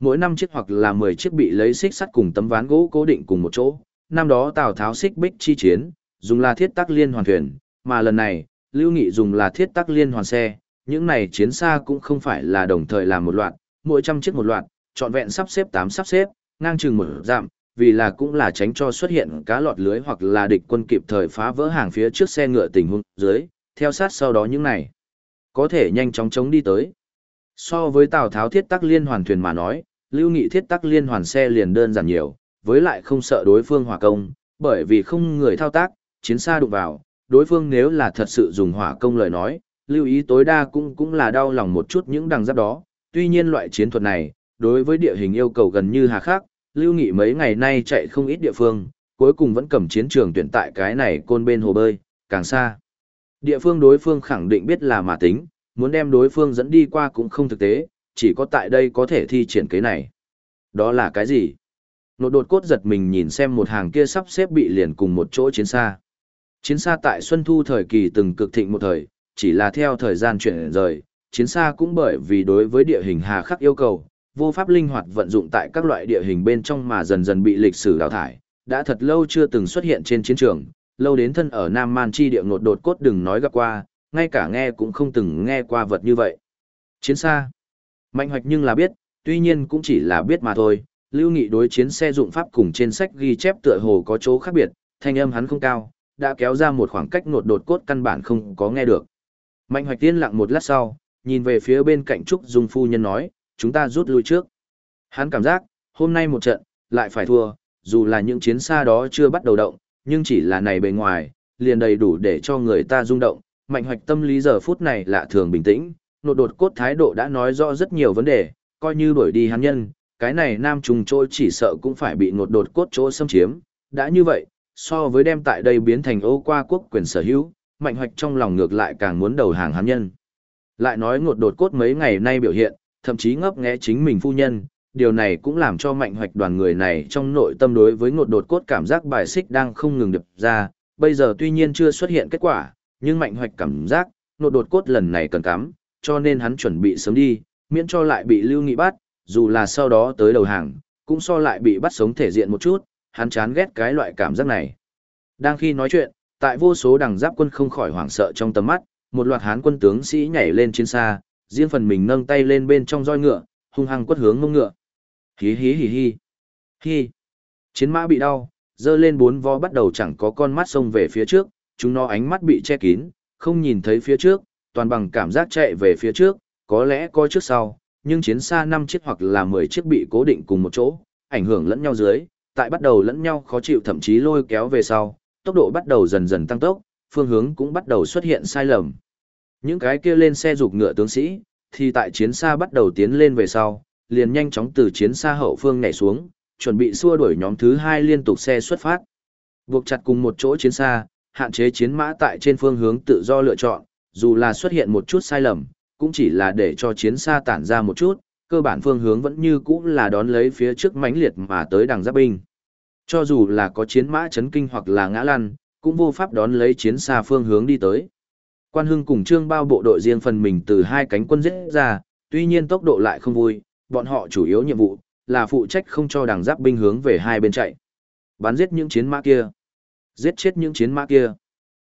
Mỗi năm chiếc hoặc là 10 chiếc bị lấy xích sắt cùng tấm ván gỗ cố định cùng một chỗ. Năm đó Tào Tháo xích bích chi chiến, dùng là thiết tác liên hoàn thuyền, mà lần này, Lưu Nghị dùng là thiết tác liên hoàn xe, những này chiến xa cũng không phải là đồng thời làm một loạt, mỗi trăm chiếc một loạt, trọn vẹn sắp xếp 8 sắp xếp, ngang chừng một giảm vì là cũng là tránh cho xuất hiện cá lọt lưới hoặc là địch quân kịp thời phá vỡ hàng phía trước xe ngựa tình huống dưới, theo sát sau đó những này. Có thể nhanh chóng chống đi tới. So với Tào Tháo thiết tắc liên hoàn thuyền mà nói, Lưu Nghị thiết tắc liên hoàn xe liền đơn giản nhiều, với lại không sợ đối phương hỏa công, bởi vì không người thao tác, chiến xa đụng vào, đối phương nếu là thật sự dùng hỏa công lời nói, lưu ý tối đa cũng cũng là đau lòng một chút những đằng giáp đó, tuy nhiên loại chiến thuật này, đối với địa hình yêu cầu gần như hà khắc, lưu nghị mấy ngày nay chạy không ít địa phương, cuối cùng vẫn cầm chiến trường tuyển tại cái này côn bên hồ bơi, càng xa. Địa phương đối phương khẳng định biết là mà tính, muốn đem đối phương dẫn đi qua cũng không thực tế, chỉ có tại đây có thể thi triển kế này. Đó là cái gì? Nột đột cốt giật mình nhìn xem một hàng kia sắp xếp bị liền cùng một chỗ chiến xa. Chiến xa tại Xuân Thu thời kỳ từng cực thịnh một thời, chỉ là theo thời gian chuyển rời, chiến xa cũng bởi vì đối với địa hình hà khắc yêu cầu, vô pháp linh hoạt vận dụng tại các loại địa hình bên trong mà dần dần bị lịch sử đào thải, đã thật lâu chưa từng xuất hiện trên chiến trường, lâu đến thân ở Nam Man chi địa ngột đột cốt đừng nói gặp qua, ngay cả nghe cũng không từng nghe qua vật như vậy. Chiến xa. Mạnh hoạch nhưng là biết, tuy nhiên cũng chỉ là biết mà thôi, lưu nghị đối chiến xe dụng pháp cùng trên sách ghi chép tựa hồ có chỗ khác biệt, thanh âm hắn không cao, đã kéo ra một khoảng cách ngột đột cốt căn bản không có nghe được. Mạnh hoạch tiên lặng một lát sau, nhìn về phía bên cạnh Trúc Dung phu nhân nói, chúng ta rút lui trước. Hắn cảm giác, hôm nay một trận, lại phải thua, dù là những chiến xa đó chưa bắt đầu động, nhưng chỉ là này bề ngoài, liền đầy đủ để cho người ta rung động. Mạnh hoạch tâm lý giờ phút này lạ thường bình tĩnh, nột đột cốt thái độ đã nói rõ rất nhiều vấn đề, coi như đuổi đi hắn nhân, cái này nam trùng trôi chỉ sợ cũng phải bị nột đột cốt chỗ xâm chiếm. Đã như vậy, so với đem tại đây biến thành ô qua quốc quyền sở hữu, mạnh hoạch trong lòng ngược lại càng muốn đầu hàng hắn nhân. Lại nói ngột đột cốt mấy ngày nay biểu hiện, thậm chí ngấp nghé chính mình phu nhân, điều này cũng làm cho mạnh hoạch đoàn người này trong nội tâm đối với ngột đột cốt cảm giác bài xích đang không ngừng đập ra, bây giờ tuy nhiên chưa xuất hiện kết quả, nhưng mạnh hoạch cảm giác, ngột đột cốt lần này cần cắm, cho nên hắn chuẩn bị sớm đi, miễn cho lại bị lưu nghị bắt, dù là sau đó tới đầu hàng, cũng so lại bị bắt sống thể diện một chút, hắn chán ghét cái loại cảm giác này. Đang khi nói chuyện, tại vô số đằng giáp quân không khỏi hoảng sợ trong tầm mắt, một loạt hán quân tướng sĩ nhảy lên trên xa, riêng phần mình nâng tay lên bên trong roi ngựa, hung hăng quất hướng mông ngựa. Hí hí hí hí. Hí. Chiến mã bị đau, dơ lên bốn vó bắt đầu chẳng có con mắt xông về phía trước, chúng nó ánh mắt bị che kín, không nhìn thấy phía trước, toàn bằng cảm giác chạy về phía trước, có lẽ coi trước sau, nhưng chiến xa 5 chiếc hoặc là 10 chiếc bị cố định cùng một chỗ, ảnh hưởng lẫn nhau dưới, tại bắt đầu lẫn nhau khó chịu thậm chí lôi kéo về sau, tốc độ bắt đầu dần dần tăng tốc, phương hướng cũng bắt đầu xuất hiện sai lầm. Những cái kia lên xe dục ngựa tướng sĩ, thì tại chiến xa bắt đầu tiến lên về sau, liền nhanh chóng từ chiến xa hậu phương nhảy xuống, chuẩn bị xua đuổi nhóm thứ hai liên tục xe xuất phát. Buộc chặt cùng một chỗ chiến xa, hạn chế chiến mã tại trên phương hướng tự do lựa chọn, dù là xuất hiện một chút sai lầm, cũng chỉ là để cho chiến xa tản ra một chút, cơ bản phương hướng vẫn như cũ là đón lấy phía trước mãnh liệt mà tới đằng giáp binh. Cho dù là có chiến mã chấn kinh hoặc là ngã lăn, cũng vô pháp đón lấy chiến xa phương hướng đi tới. Quan Hưng cùng Trương Bao bộ đội riêng phần mình từ hai cánh quân giết ra, tuy nhiên tốc độ lại không vui, bọn họ chủ yếu nhiệm vụ là phụ trách không cho đảng giáp binh hướng về hai bên chạy. Bắn giết những chiến mã kia, giết chết những chiến mã kia.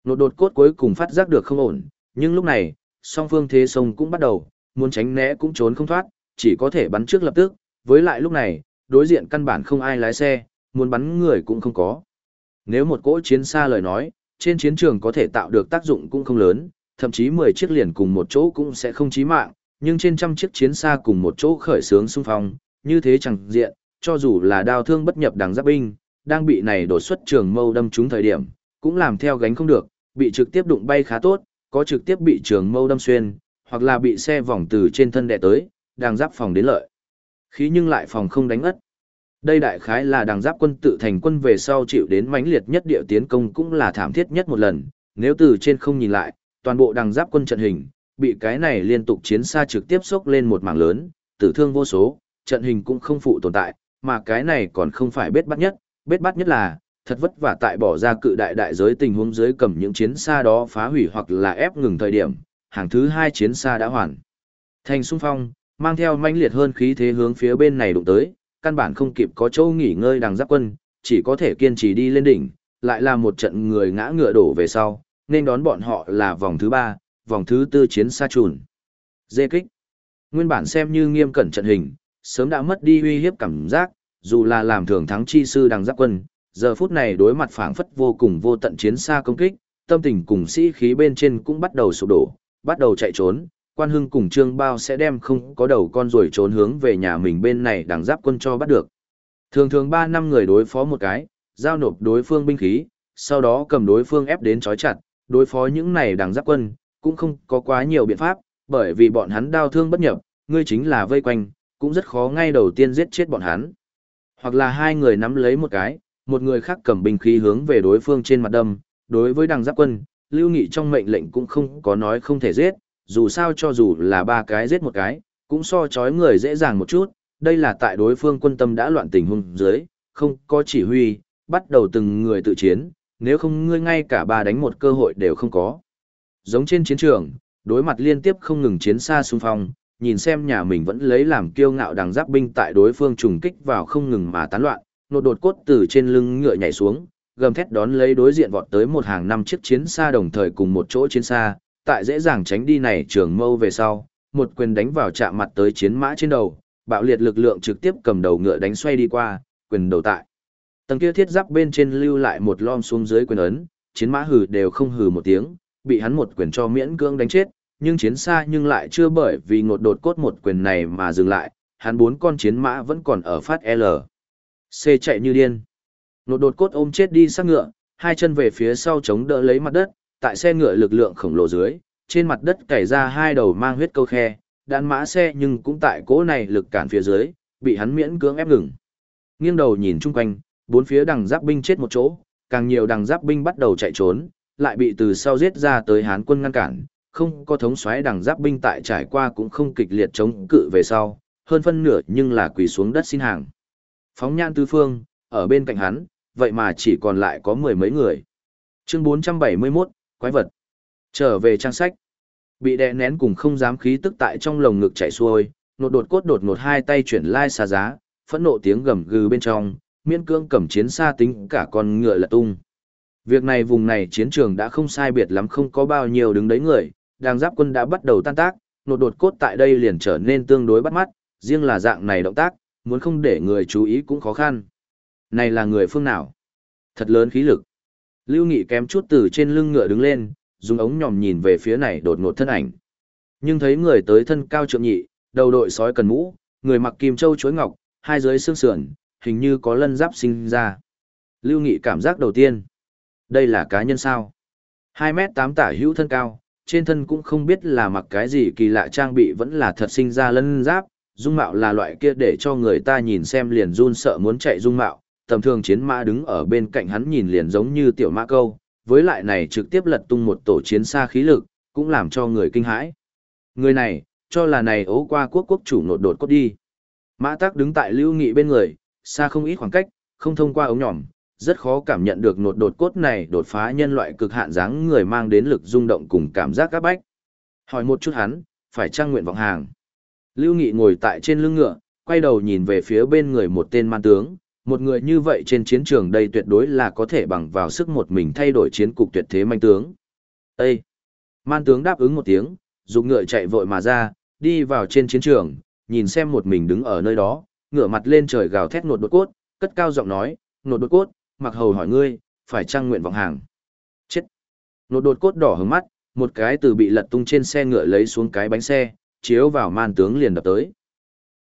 Nột đột cốt cuối cùng phát giác được không ổn, nhưng lúc này, song phương thế sông cũng bắt đầu, muốn tránh né cũng trốn không thoát, chỉ có thể bắn trước lập tức, với lại lúc này, đối diện căn bản không ai lái xe, muốn bắn người cũng không có. Nếu một cỗ chiến xa lời nói, trên chiến trường có thể tạo được tác dụng cũng không lớn, thậm chí 10 chiếc liền cùng một chỗ cũng sẽ không chí mạng, nhưng trên trăm chiếc chiến xa cùng một chỗ khởi sướng xung phong, như thế chẳng diện, cho dù là đao thương bất nhập đằng giáp binh, đang bị này đột xuất trường mâu đâm trúng thời điểm, cũng làm theo gánh không được, bị trực tiếp đụng bay khá tốt, có trực tiếp bị trường mâu đâm xuyên, hoặc là bị xe vòng từ trên thân đè tới, đang giáp phòng đến lợi. Khí nhưng lại phòng không đánh ất. Đây đại khái là đằng giáp quân tự thành quân về sau chịu đến mãnh liệt nhất địa tiến công cũng là thảm thiết nhất một lần, nếu từ trên không nhìn lại, toàn bộ đằng giáp quân trận hình, bị cái này liên tục chiến xa trực tiếp sốc lên một mảng lớn, tử thương vô số, trận hình cũng không phụ tồn tại, mà cái này còn không phải bết bắt nhất, bết bắt nhất là, thật vất vả tại bỏ ra cự đại đại giới tình huống dưới cầm những chiến xa đó phá hủy hoặc là ép ngừng thời điểm, hàng thứ hai chiến xa đã hoàn. Thành xung phong, mang theo mãnh liệt hơn khí thế hướng phía bên này đụng tới, căn bản không kịp có chỗ nghỉ ngơi đằng giáp quân, chỉ có thể kiên trì đi lên đỉnh, lại là một trận người ngã ngựa đổ về sau, nên đón bọn họ là vòng thứ ba, vòng thứ tư chiến xa trùn. Dê kích. Nguyên bản xem như nghiêm cẩn trận hình, sớm đã mất đi uy hiếp cảm giác, dù là làm thường thắng chi sư đằng giáp quân, giờ phút này đối mặt phảng phất vô cùng vô tận chiến xa công kích, tâm tình cùng sĩ khí bên trên cũng bắt đầu sụp đổ, bắt đầu chạy trốn, quan hưng cùng trương bao sẽ đem không có đầu con rồi trốn hướng về nhà mình bên này đằng giáp quân cho bắt được. Thường thường ba năm người đối phó một cái, giao nộp đối phương binh khí, sau đó cầm đối phương ép đến trói chặt, đối phó những này đằng giáp quân, cũng không có quá nhiều biện pháp, bởi vì bọn hắn đau thương bất nhập, ngươi chính là vây quanh, cũng rất khó ngay đầu tiên giết chết bọn hắn. Hoặc là hai người nắm lấy một cái, một người khác cầm binh khí hướng về đối phương trên mặt đâm, đối với đằng giáp quân, lưu nghị trong mệnh lệnh cũng không có nói không thể giết, dù sao cho dù là ba cái giết một cái, cũng so chói người dễ dàng một chút, đây là tại đối phương quân tâm đã loạn tình hung dưới, không có chỉ huy, bắt đầu từng người tự chiến, nếu không ngươi ngay cả ba đánh một cơ hội đều không có. Giống trên chiến trường, đối mặt liên tiếp không ngừng chiến xa xung phong, nhìn xem nhà mình vẫn lấy làm kiêu ngạo đằng giáp binh tại đối phương trùng kích vào không ngừng mà tán loạn, nột đột cốt từ trên lưng ngựa nhảy xuống, gầm thét đón lấy đối diện vọt tới một hàng năm chiếc chiến xa đồng thời cùng một chỗ chiến xa, tại dễ dàng tránh đi này trường mâu về sau, một quyền đánh vào chạm mặt tới chiến mã trên đầu, bạo liệt lực lượng trực tiếp cầm đầu ngựa đánh xoay đi qua, quyền đầu tại. Tầng kia thiết giáp bên trên lưu lại một lom xuống dưới quyền ấn, chiến mã hừ đều không hừ một tiếng, bị hắn một quyền cho miễn cưỡng đánh chết, nhưng chiến xa nhưng lại chưa bởi vì ngột đột cốt một quyền này mà dừng lại, hắn bốn con chiến mã vẫn còn ở phát L. C chạy như điên. Ngột đột cốt ôm chết đi sát ngựa, hai chân về phía sau chống đỡ lấy mặt đất, tại xe ngựa lực lượng khổng lồ dưới, trên mặt đất cày ra hai đầu mang huyết câu khe, đạn mã xe nhưng cũng tại cỗ này lực cản phía dưới, bị hắn miễn cưỡng ép ngừng. Nghiêng đầu nhìn chung quanh, bốn phía đằng giáp binh chết một chỗ, càng nhiều đằng giáp binh bắt đầu chạy trốn, lại bị từ sau giết ra tới Hán quân ngăn cản, không có thống xoáy đằng giáp binh tại trải qua cũng không kịch liệt chống cự về sau, hơn phân nửa nhưng là quỳ xuống đất xin hàng. Phóng nhan tứ phương, ở bên cạnh hắn, vậy mà chỉ còn lại có mười mấy người. Chương 471, Quái vật. Trở về trang sách. Bị đè nén cùng không dám khí tức tại trong lồng ngực chảy xuôi, nột đột cốt đột ngột hai tay chuyển lai xa giá, phẫn nộ tiếng gầm gừ bên trong, miên cương cầm chiến xa tính cả con ngựa lật tung. Việc này vùng này chiến trường đã không sai biệt lắm không có bao nhiêu đứng đấy người, đang giáp quân đã bắt đầu tan tác, nột đột cốt tại đây liền trở nên tương đối bắt mắt, riêng là dạng này động tác, muốn không để người chú ý cũng khó khăn. Này là người phương nào? Thật lớn khí lực. Lưu Nghị kém chút từ trên lưng ngựa đứng lên, dùng ống nhòm nhìn về phía này đột ngột thân ảnh. Nhưng thấy người tới thân cao trượng nhị, đầu đội sói cần mũ, người mặc kim châu chuối ngọc, hai dưới xương sườn, hình như có lân giáp sinh ra. Lưu Nghị cảm giác đầu tiên. Đây là cá nhân sao? 2 mét 8 tả hữu thân cao, trên thân cũng không biết là mặc cái gì kỳ lạ trang bị vẫn là thật sinh ra lân giáp, dung mạo là loại kia để cho người ta nhìn xem liền run sợ muốn chạy dung mạo, tầm thường chiến mã đứng ở bên cạnh hắn nhìn liền giống như tiểu mã câu, với lại này trực tiếp lật tung một tổ chiến xa khí lực, cũng làm cho người kinh hãi. Người này, cho là này ố qua quốc quốc chủ nột đột cốt đi. Mã tắc đứng tại lưu nghị bên người, xa không ít khoảng cách, không thông qua ống nhỏm, rất khó cảm nhận được nột đột cốt này đột phá nhân loại cực hạn dáng người mang đến lực rung động cùng cảm giác các bách. Hỏi một chút hắn, phải trang nguyện vọng hàng. Lưu Nghị ngồi tại trên lưng ngựa, quay đầu nhìn về phía bên người một tên man tướng, một người như vậy trên chiến trường đây tuyệt đối là có thể bằng vào sức một mình thay đổi chiến cục tuyệt thế manh tướng. Ê! Man tướng đáp ứng một tiếng, dùng ngựa chạy vội mà ra, đi vào trên chiến trường, nhìn xem một mình đứng ở nơi đó, ngựa mặt lên trời gào thét nột đột cốt, cất cao giọng nói, nột đột cốt, mặc hầu hỏi ngươi, phải trang nguyện vọng hàng. Chết! Nột đột cốt đỏ hướng mắt, một cái từ bị lật tung trên xe ngựa lấy xuống cái bánh xe, chiếu vào man tướng liền đập tới.